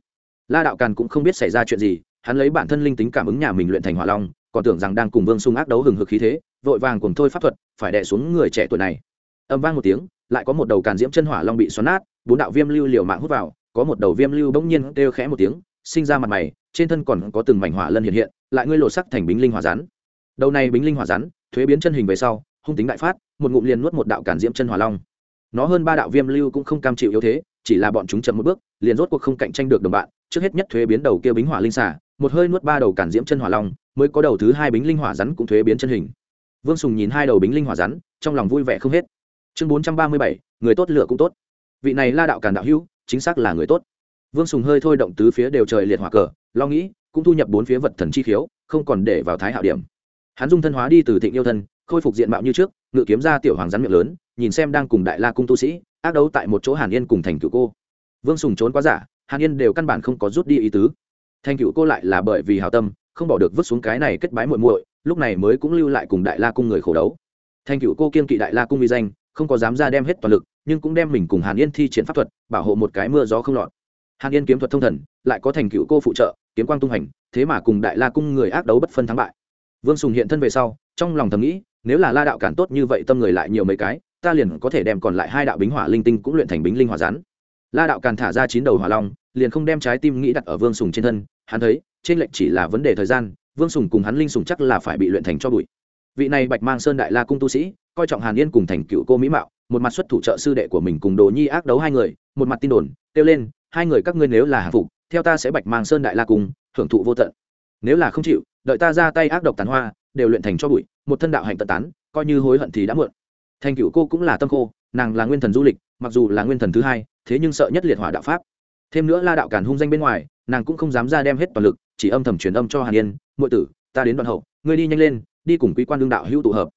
La đạo càn cũng không biết xảy ra chuyện gì, hắn lấy bản thân linh tính cảm ứng nhà mình luyện thành hỏa long, còn tưởng rằng đang cùng vương sung ác đấu hừng hực khí thế, vội vàng cùng thôi pháp thuật, phải đè xuống người trẻ tuổi này. Âm vang một tiếng lại có một đầu càn diễm chân hỏa long bị xoắn nát, bốn đạo viêm lưu liều mạng hút vào, có một đầu viêm lưu bỗng nhiên kêu khẽ một tiếng, sinh ra mặt mày, trên thân còn có từng mảnh hỏa lân hiện hiện, lại ngươi lộ sắc thành bính linh hỏa rắn. Đầu này bính linh hỏa rắn, thuế biến chân hình về sau, hung tính đại phát, một ngụm liền nuốt một đạo cản diễm chân hỏa long. Nó hơn ba đạo viêm lưu cũng không cam chịu yếu thế, chỉ là bọn chúng chậm một bước, liền rốt cuộc không cạnh tranh được đồng bạn, trước hết nhất thuế biến đầu kia bính hỏa linh xả một hơi nuốt ba đầu cản diễm chân hỏa long, mới có đầu thứ hai bính linh hỏa rắn cũng thuế biến chân hình. Vương sùng nhìn hai đầu bính linh hỏa rắn, trong lòng vui vẻ không hết chương bốn trăm ba mươi bảy, người tốt lựa cũng tốt. Vị này la đạo càn đạo hữu, chính xác là người tốt. Vương sùng hơi thôi động tứ phía đều trời liệt hỏa cờ, lo nghĩ, cũng thu nhập bốn phía vật thần chi khiếu, không còn để vào thái hạo điểm. Hắn dung thân hóa đi từ thịnh yêu thân, khôi phục diện mạo như trước, ngự kiếm ra tiểu hoàng rắn miệng lớn, nhìn xem đang cùng đại la cung tu sĩ, ác đấu tại một chỗ hàn yên cùng thành cựu cô. Vương sùng trốn quá giả, hàn yên đều căn bản không có rút đi ý tứ. Thành cựu cô lại là bởi vì hào tâm, không bỏ được vứt xuống cái này kết bái muội muội, lúc này mới cũng lưu lại cùng đại la cung người khổ đấu. Thành cựu cô kiên kỵ đại la cung uy danh không có dám ra đem hết toàn lực, nhưng cũng đem mình cùng hàn yên thi triển pháp thuật, bảo hộ một cái mưa gió không lọt. Hàn yên kiếm thuật thông thần, lại có thành cựu cô phụ trợ, kiếm quang tung hành, thế mà cùng đại la cung người ác đấu bất phân thắng bại. Vương sùng hiện thân về sau, trong lòng thầm nghĩ, nếu là la đạo cản tốt như vậy tâm người lại nhiều mấy cái, ta liền có thể đem còn lại hai đạo bính hỏa linh tinh cũng luyện thành bính linh hỏa rắn la đạo càn thả ra chín đầu hỏa long, liền không đem trái tim nghĩ đặt ở vương sùng trên thân, hắn thấy, trên lệnh chỉ là vấn đề thời gian, vương sùng cùng hắn linh sùng chắc là phải bị luyện thành cho bụi. Vị này bạch mang sơn đại la cung tu sĩ coi trọng hàn yên cùng thành cựu cô mỹ mạo, một mặt xuất thủ trợ sư đệ của mình cùng đồ nhi ác đấu hai người, một mặt tin đồn, kêu lên, hai người các ngươi nếu là hạ phục, theo ta sẽ bạch mang sơn đại la cùng hưởng thụ vô tận. Nếu là không chịu, đợi ta ra tay ác độc tàn hoa, đều luyện thành cho bụi, một thân đạo hạnh tận tán, coi như hối hận thì đã muộn. Thành cựu cô cũng là tâm khô, nàng là nguyên thần du lịch, mặc dù là nguyên thần thứ hai, thế nhưng sợ nhất liệt hỏa đạo pháp. Thêm nữa la đạo cản hung danh bên ngoài, nàng cũng không dám ra đem hết toàn lực, chỉ âm thầm truyền âm cho hàn yên, muội tử, ta đến đoạn hậu, ngươi đi nhanh lên, đi cùng quý quan đương đạo hữu tụ hợp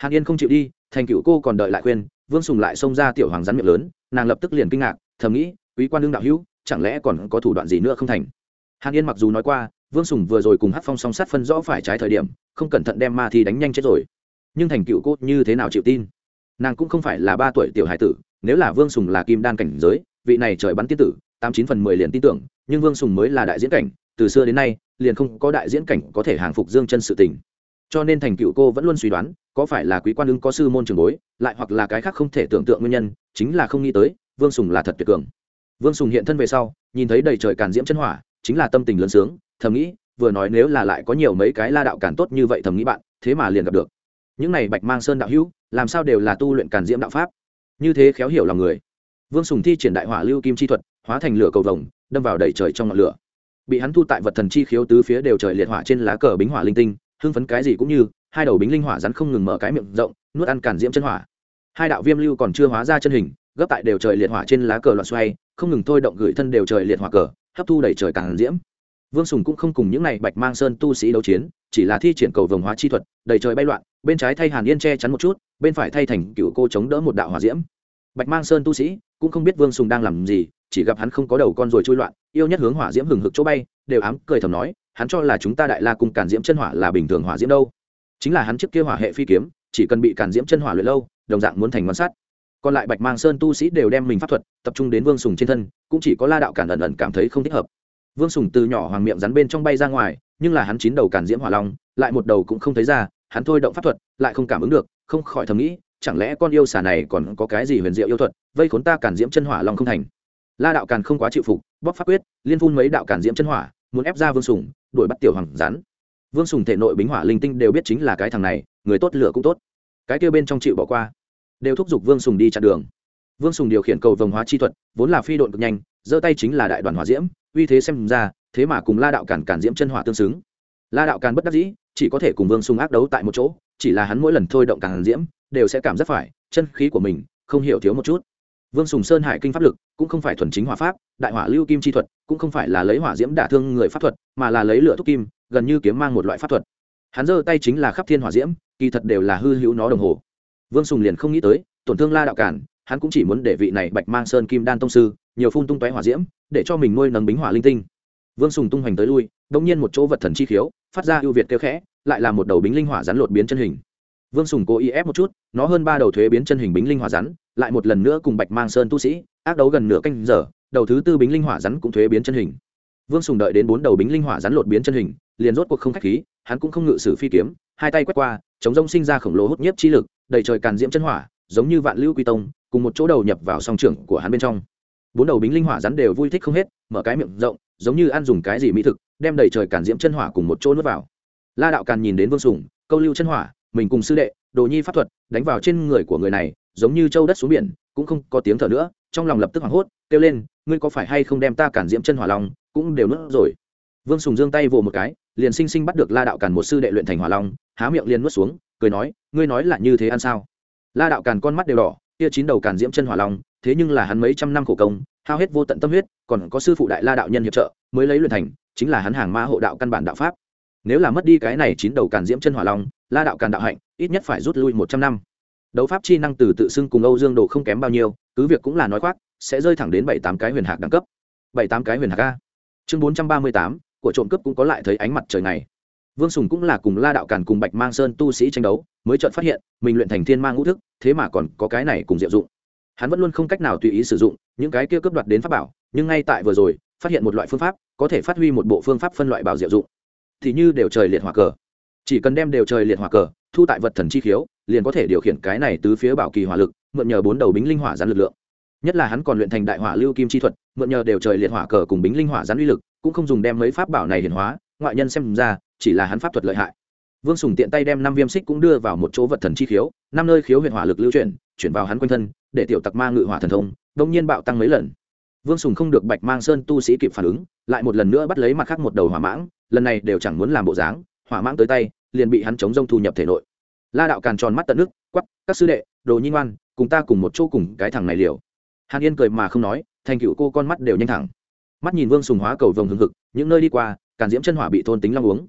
hàn yên không chịu đi, thành cựu cô còn đợi lại khuyên, vương sùng lại xông ra tiểu hoàng rắn miệng lớn, nàng lập tức liền kinh ngạc, thầm nghĩ, quý quan đương đạo hữu, chẳng lẽ còn có thủ đoạn gì nữa không thành? Hàn yên mặc dù nói qua, vương sùng vừa rồi cùng hát phong song sát phân rõ phải trái thời điểm, không cẩn thận đem ma thi đánh nhanh chết rồi. Nhưng thành cựu cô như thế nào chịu tin? Nàng cũng không phải là ba tuổi tiểu hải tử, nếu là vương sùng là kim đan cảnh giới, vị này trời bắn tiên tử, tám chín phần mười liền tin tưởng, nhưng vương sùng mới là đại diễn cảnh, từ xưa đến nay, liền không có đại diễn cảnh có thể hàng phục dương chân sự tình cho nên thành cựu cô vẫn luôn suy đoán, có phải là quý quan ứng có sư môn trường bối, lại hoặc là cái khác không thể tưởng tượng nguyên nhân, chính là không nghĩ tới, vương sùng là thật tuyệt cường. Vương sùng hiện thân về sau, nhìn thấy đầy trời càn diễm chân hỏa, chính là tâm tình lớn sướng, thầm nghĩ, vừa nói nếu là lại có nhiều mấy cái la đạo càn tốt như vậy thầm nghĩ bạn, thế mà liền gặp được. Những này bạch mang sơn đạo hữu, làm sao đều là tu luyện càn diễm đạo pháp? Như thế khéo hiểu lòng người. Vương sùng thi triển đại hỏa lưu kim chi thuật, hóa thành lửa cầu vồng, đâm vào đầy trời trong ngọn lửa. Bị hắn thu tại vật thần chi khiếu tứ phía đều trời liệt hỏa trên lá cờ bính hỏa linh tinh hưng phấn cái gì cũng như, hai đầu bính linh hỏa rắn không ngừng mở cái miệng rộng, nuốt ăn cản diễm chân hỏa. Hai đạo viêm lưu còn chưa hóa ra chân hình, gấp tại đều trời liệt hỏa trên lá cờ loạn xoay, không ngừng thôi động gửi thân đều trời liệt hỏa cờ, hấp thu đẩy trời càng diễm. Vương sùng cũng không cùng những này bạch mang sơn tu sĩ đấu chiến, chỉ là thi triển cầu vồng hóa chi thuật, đầy trời bay loạn, bên trái thay hàn yên che chắn một chút, bên phải thay thành cựu cô chống đỡ một đạo hỏa diễm. Bạch mang sơn tu sĩ cũng không biết vương sùng đang làm gì, chỉ gặp hắn không có đầu con rồi trôi loạn, yêu nhất hướng hỏa diễm hừng hực chỗ bay, đều ám cười thầm nói hắn cho là chúng ta đại la cùng càn diễm chân hỏa là bình thường hỏa diễm đâu. Chính là hắn trước kia hỏa hệ phi kiếm, chỉ cần bị càn diễm chân hỏa luyện lâu, đồng dạng muốn thành ngón sát. Còn lại bạch mang sơn tu sĩ đều đem mình pháp thuật tập trung đến vương sùng trên thân, cũng chỉ có la đạo cản ẩn ẩn cảm thấy không thích hợp. Vương sùng từ nhỏ hoàng miệng rắn bên trong bay ra ngoài, nhưng là hắn chín đầu cản diễm hỏa long, lại một đầu cũng không thấy ra, hắn thôi động pháp thuật, lại không cảm ứng được, không khỏi thầm nghĩ, chẳng lẽ con yêu xà này còn có cái gì huyền diệu yêu thuật, vây khốn ta cản diễm chân hỏa long không thành. La đạo càn không quá chịu phục bóc pháp quyết, liên phun mấy đạo cản diễm chân hỏa muốn ép ra vương sùng, đuổi bắt tiểu hoàng rắn. Vương sùng thể nội bính hỏa linh tinh đều biết chính là cái thằng này, người tốt lửa cũng tốt. Cái kêu bên trong chịu bỏ qua, đều thúc giục vương sùng đi chặn đường. Vương sùng điều khiển cầu vồng hóa chi thuật, vốn là phi độn cực nhanh, giơ tay chính là đại đoàn hỏa diễm, uy thế xem ra, thế mà cùng la đạo cản cản diễm chân hỏa tương xứng. La đạo càn bất đắc dĩ, chỉ có thể cùng vương sùng ác đấu tại một chỗ, chỉ là hắn mỗi lần thôi động càn diễm, đều sẽ cảm giác phải, chân khí của mình không hiểu thiếu một chút vương sùng sơn hải kinh pháp lực cũng không phải thuần chính hỏa pháp, đại hỏa lưu kim chi thuật cũng không phải là lấy hỏa diễm đả thương người pháp thuật, mà là lấy lửa thúc kim, gần như kiếm mang một loại pháp thuật. Hắn giơ tay chính là khắp thiên hỏa diễm, kỳ thật đều là hư hữu nó đồng hồ. Vương sùng liền không nghĩ tới, tổn thương la đạo cản, hắn cũng chỉ muốn để vị này bạch mang sơn kim đan tông sư nhiều phun tung tóe hỏa diễm, để cho mình nuôi nấng bính hỏa linh tinh. Vương sùng tung hoành tới lui đông nhiên một chỗ vật thần chi khiếu, phát ra ưu việt kêu khẽ, lại là một đầu bính linh hỏa rắn lột biến chân hình. Vương sùng cố ý ép một chút, nó hơn ba đầu thuế biến chân hình bính linh hỏa rắn lại một lần nữa cùng bạch mang sơn tu sĩ, ác đấu gần nửa canh giờ, đầu thứ tư bính linh hỏa rắn cũng thuế biến chân hình. Vương sùng đợi đến bốn đầu bính linh hỏa rắn lột biến chân hình, liền rốt cuộc không khách khí, hắn cũng không ngự sử phi kiếm, hai tay quét qua, chống rông sinh ra khổng lồ hút nhiếp chi lực, đầy trời càn diễm chân hỏa, giống như vạn lưu quy tông, cùng một chỗ đầu nhập vào song trưởng của hắn bên trong. Bốn đầu bính linh hỏa rắn đều vui thích không hết, mở cái miệng rộng, giống như ăn dùng cái gì mỹ thực, đem đầy trời càn diễm chân hỏa cùng một chỗ nuốt vào. La đạo càn nhìn đến vương sùng, câu lưu chân hỏa, mình cùng sư đệ, đồ nhi pháp thuật, đánh vào trên người của người này giống như châu đất xuống biển, cũng không có tiếng thở nữa, trong lòng lập tức hoảng hốt, kêu lên, ngươi có phải hay không đem ta cản diễm chân hỏa long, cũng đều nuốt rồi? Vương sùng giương tay vồ một cái, liền sinh sinh bắt được la đạo cản một sư đệ luyện thành hỏa long, há miệng liền nuốt xuống, cười nói, ngươi nói là như thế ăn sao? La đạo cản con mắt đều đỏ kia chín đầu cản diễm chân hỏa long, thế nhưng là hắn mấy trăm năm khổ công, hao hết vô tận tâm huyết, còn có sư phụ đại la đạo nhân hiệp trợ, mới lấy luyện thành, chính là hắn hàng ma hộ đạo căn bản đạo pháp. Nếu là mất đi cái này chín đầu cản diễm chân hỏa long, la đạo càn đạo hạnh, ít nhất phải rút lui một trăm năm đấu pháp chi năng từ tự xưng cùng âu dương đồ không kém bao nhiêu, cứ việc cũng là nói khoác, sẽ rơi thẳng đến bảy tám cái huyền hạc đẳng cấp. Bảy tám cái huyền hạc a. Chương bốn trăm ba mươi tám, của trộm cướp cũng có lại thấy ánh mặt trời này vương sùng cũng là cùng la đạo càn cùng bạch mang sơn tu sĩ tranh đấu, mới chợt phát hiện, mình luyện thành thiên mang ngũ thức, thế mà còn có cái này cùng diệu dụng. Hắn vẫn luôn không cách nào tùy ý sử dụng, những cái kia cướp đoạt đến pháp bảo, nhưng ngay tại vừa rồi, phát hiện một loại phương pháp, có thể phát huy một bộ phương pháp phân loại bảo diệu dụng. Thì như đều trời liệt hỏa cờ chỉ cần đem đều trời liệt hỏa cờ, thu tại vật thần chi khiếu, liền có thể điều khiển cái này tứ phía bảo kỳ hỏa lực, mượn nhờ bốn đầu bính linh hỏa gián lực lượng. Nhất là hắn còn luyện thành đại hỏa lưu kim chi thuật, mượn nhờ đều trời liệt hỏa cờ cùng bính linh hỏa gián uy lực, cũng không dùng đem mấy pháp bảo này hiển hóa, ngoại nhân xem ra, chỉ là hắn pháp thuật lợi hại. Vương sùng tiện tay đem năm viêm xích cũng đưa vào một chỗ vật thần chi khiếu, năm nơi khiếu huyện hỏa lực lưu chuyển chuyển vào hắn quanh thân, để tiểu tặc ma ngự hỏa thần thông, đông nhiên bạo tăng mấy lần. Vương sùng không được bạch mang sơn tu sĩ kịp phản ứng, lại một lần nữa bắt lấy mặt khác một đầu hỏa mãng, lần này đều chẳng muốn làm bộ dáng, hỏa mãng tới tay liền bị hắn chống rông thu nhập thể nội. La đạo càn tròn mắt tận nước quắp các sư đệ, đồ nhi ngoan, cùng ta cùng một chỗ cùng cái thằng này liều. Hàn yên cười mà không nói, thành cựu cô con mắt đều nhanh thẳng. Mắt nhìn vương sùng hóa cầu vồng hưng hực, những nơi đi qua, càn diễm chân hỏa bị thôn tính long uống.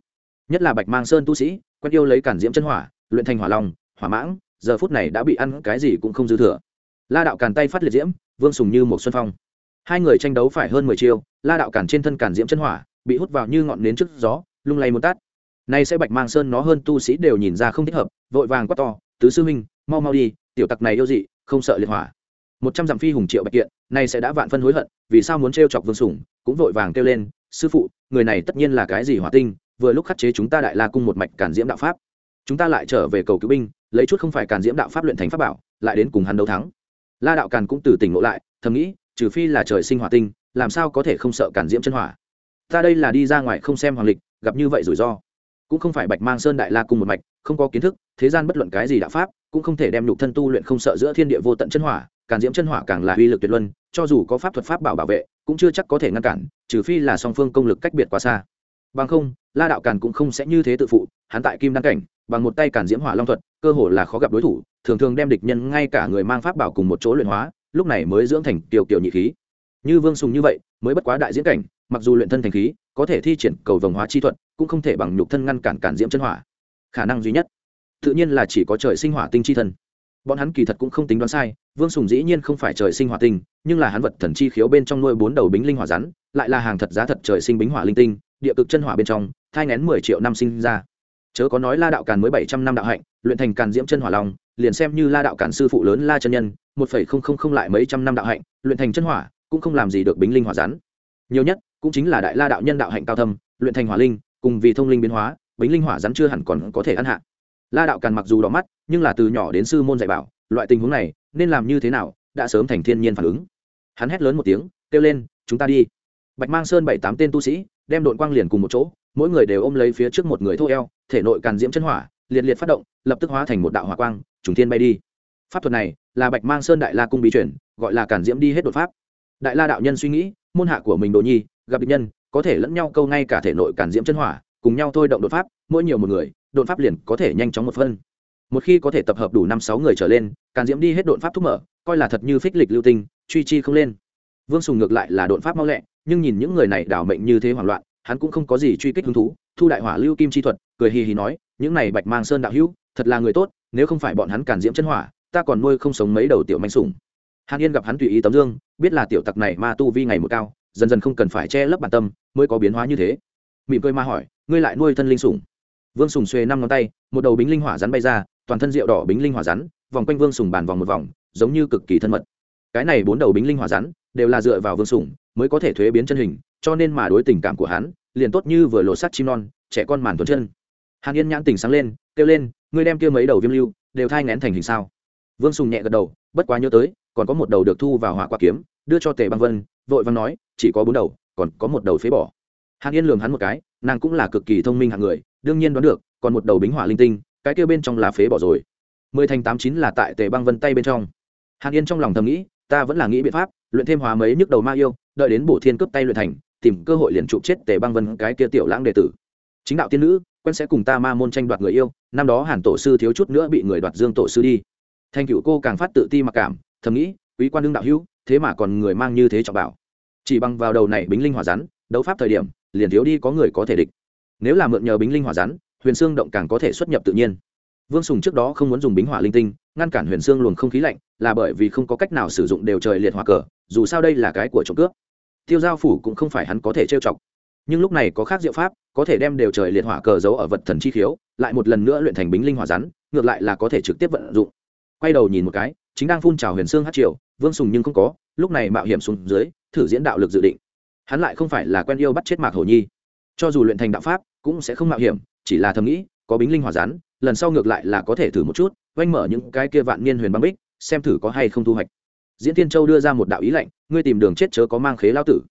Nhất là bạch mang sơn tu sĩ, quen yêu lấy càn diễm chân hỏa, luyện thành hỏa long, hỏa mãng, giờ phút này đã bị ăn cái gì cũng không dư thừa. La đạo càn tay phát liệt diễm, vương sùng như một xuân phong. Hai người tranh đấu phải hơn mười chiêu, la đạo càn trên thân càn diễm chân hỏa, bị hút vào như ngọn nến trước gió, lung lay một tát nay sẽ bạch mang sơn nó hơn tu sĩ đều nhìn ra không thích hợp, vội vàng quát to, tứ sư huynh, mau mau đi, tiểu tặc này yêu dị, không sợ liệt hỏa. Một trăm dặm phi hùng triệu bạch kiện, nay sẽ đã vạn phân hối hận, vì sao muốn t chọc vương sủng, cũng vội vàng kêu lên, sư phụ, người này tất nhiên là cái gì hỏa tinh, vừa lúc khắc chế chúng ta đại la cung một mạch cản diễm đạo pháp. Chúng ta lại trở về cầu cứu binh, lấy chút không phải cản diễm đạo pháp luyện thành pháp bảo, lại đến cùng hắn đấu thắng. La đạo càn cũng từ tỉnh ngộ lại, thầm nghĩ, trừ phi là trời sinh hỏa tinh, làm sao có thể không sợ cản diễm chân hỏa? Ta đây là đi ra ngoài không xem hoàng lịch, gặp như vậy rủi ro cũng không phải bạch mang sơn đại la cung một mạch, không có kiến thức, thế gian bất luận cái gì đạo pháp, cũng không thể đem nhục thân tu luyện không sợ giữa thiên địa vô tận chân hỏa càn diễm chân hỏa càng là uy lực tuyệt luân, cho dù có pháp thuật pháp bảo bảo vệ, cũng chưa chắc có thể ngăn cản, trừ phi là song phương công lực cách biệt quá xa. Bằng không, la đạo càn cũng không sẽ như thế tự phụ, hắn tại kim đăng cảnh, bằng một tay càn diễm hỏa long thuật, cơ hồ là khó gặp đối thủ, thường thường đem địch nhân ngay cả người mang pháp bảo cùng một chỗ luyện hóa, lúc này mới dưỡng thành tiểu kiểu nhị khí. Như vương sùng như vậy, mới bất quá đại diễn cảnh, mặc dù luyện thân thành khí có thể thi triển cầu vồng hóa chi thuật, cũng không thể bằng nhục thân ngăn cản cản diễm chân hỏa. Khả năng duy nhất, tự nhiên là chỉ có trời sinh hỏa tinh chi thân. Bọn hắn kỳ thật cũng không tính đoán sai, vương sùng dĩ nhiên không phải trời sinh hỏa tinh, nhưng là hắn vật thần chi khiếu bên trong nuôi bốn đầu bính linh hỏa rắn, lại là hàng thật giá thật trời sinh bính hỏa linh tinh, địa cực chân hỏa bên trong, thai ngén mười triệu năm sinh ra. Chớ có nói la đạo càn mới bảy trăm năm đạo hạnh, luyện thành càn diễm chân hỏa long, liền xem như la đạo càn sư phụ lớn la chân nhân, một phẩy không không không lại mấy trăm năm đạo hạnh, luyện thành chân hỏa, cũng không làm gì được bính linh hỏa rắn. Nhiều nhất cũng chính là đại la đạo nhân đạo hạnh cao thâm, luyện thành hỏa linh, cùng vì thông linh biến hóa, bính linh hỏa rắn chưa hẳn còn có thể ăn hạ. La đạo càn mặc dù đỏ mắt, nhưng là từ nhỏ đến sư môn dạy bảo, loại tình huống này, nên làm như thế nào, đã sớm thành thiên nhiên phản ứng. Hắn hét lớn một tiếng, kêu lên, chúng ta đi. Bạch mang sơn bảy tám tên tu sĩ, đem đội quang liền cùng một chỗ, mỗi người đều ôm lấy phía trước một người thô eo, thể nội càn diễm chân hỏa, liệt liệt phát động, lập tức hóa thành một đạo hỏa quang, trùng thiên bay đi. Pháp thuật này là bạch mang sơn đại la cung bí chuyển gọi là càn diễm đi hết đột pháp. Đại la đạo nhân suy nghĩ, môn hạ của mình đồ nhi gặp địch nhân, có thể lẫn nhau câu ngay cả thể nội càn diễm chân hỏa, cùng nhau thôi động đột pháp, mỗi nhiều một người, đột pháp liền có thể nhanh chóng một phân. Một khi có thể tập hợp đủ năm sáu người trở lên, càn diễm đi hết đột pháp thúc mở, coi là thật như phích lịch lưu tinh, truy chi không lên. Vương sùng ngược lại là đột pháp mau lẹ, nhưng nhìn những người này đảo mệnh như thế hoảng loạn, hắn cũng không có gì truy kích hứng thú, thu đại hỏa lưu kim chi thuật, cười hì hì nói, những này bạch mang sơn đạo hữu, thật là người tốt, nếu không phải bọn hắn càn diễm chân hỏa, ta còn nuôi không sống mấy đầu tiểu manh sủng. Hàn yên gặp hắn tùy ý tấm dương, biết là tiểu tặc này ma tu vi ngày một cao dần dần không cần phải che lấp bản tâm, mới có biến hóa như thế. Mỉm cười ma hỏi, ngươi lại nuôi thân linh sủng? Vương sùng xuê năm ngón tay, một đầu bính linh hỏa rắn bay ra, toàn thân rượu đỏ bính linh hỏa rắn, vòng quanh vương sùng bàn vòng một vòng, giống như cực kỳ thân mật. Cái này bốn đầu bính linh hỏa rắn đều là dựa vào vương sùng mới có thể thuế biến chân hình, cho nên mà đối tình cảm của hắn liền tốt như vừa lột sắt chim non, trẻ con màn tuấn chân. Hàn yên nhãn tỉnh sáng lên, kêu lên, ngươi đem kia mấy đầu viêm lưu đều thai ngén thành hình sao? Vương sùng nhẹ gật đầu, bất quá nhớ tới, còn có một đầu được thu vào hỏa quả kiếm, đưa cho tề băng vân vội vàng nói, chỉ có bốn đầu, còn có một đầu phế bỏ. Hàn yên lường hắn một cái, nàng cũng là cực kỳ thông minh hạng người, đương nhiên đoán được, còn một đầu bính hỏa linh tinh, cái kia bên trong là phế bỏ rồi. Mười thành tám chín là tại tề băng vân tay bên trong. Hàn yên trong lòng thầm nghĩ, ta vẫn là nghĩ biện pháp, luyện thêm hóa mấy nhức đầu ma yêu, đợi đến bổ thiên cướp tay luyện thành, tìm cơ hội liền trụ chết tề băng vân cái kia tiểu lãng đệ tử. Chính đạo tiên nữ, quen sẽ cùng ta ma môn tranh đoạt người yêu, năm đó hàn tổ sư thiếu chút nữa bị người đoạt dương tổ sư đi. Thanh cựu cô càng phát tự ti mặc cảm, thầm nghĩ quý quan đương đạo hữu, thế mà còn người mang như thế trọng bảo. Chỉ bằng vào đầu này bính linh hỏa rắn, đấu pháp thời điểm, liền thiếu đi có người có thể địch. Nếu là mượn nhờ bính linh hỏa rắn, huyền xương động càng có thể xuất nhập tự nhiên. Vương sùng trước đó không muốn dùng bính hỏa linh tinh, ngăn cản huyền xương luồng không khí lạnh, là bởi vì không có cách nào sử dụng đều trời liệt hỏa cờ, dù sao đây là cái của trộm cướp. Tiêu giao phủ cũng không phải hắn có thể trêu chọc. Nhưng lúc này có khác diệu pháp, có thể đem đều trời liệt hỏa cờ giấu ở vật thần chi khiếu, lại một lần nữa luyện thành bính linh hỏa rắn, ngược lại là có thể trực tiếp vận dụng. Quay đầu nhìn một cái, chính đang phun trào huyền xương hát triều vương sùng nhưng không có, lúc này mạo hiểm xuống dưới, thử diễn đạo lực dự định. Hắn lại không phải là quen yêu bắt chết mạc hổ nhi. Cho dù luyện thành đạo pháp, cũng sẽ không mạo hiểm, chỉ là thầm nghĩ, có bính linh hỏa rắn lần sau ngược lại là có thể thử một chút, oanh mở những cái kia vạn niên huyền băng bích, xem thử có hay không thu hoạch. Diễn tiên châu đưa ra một đạo ý lệnh ngươi tìm đường chết chớ có mang khế lao tử.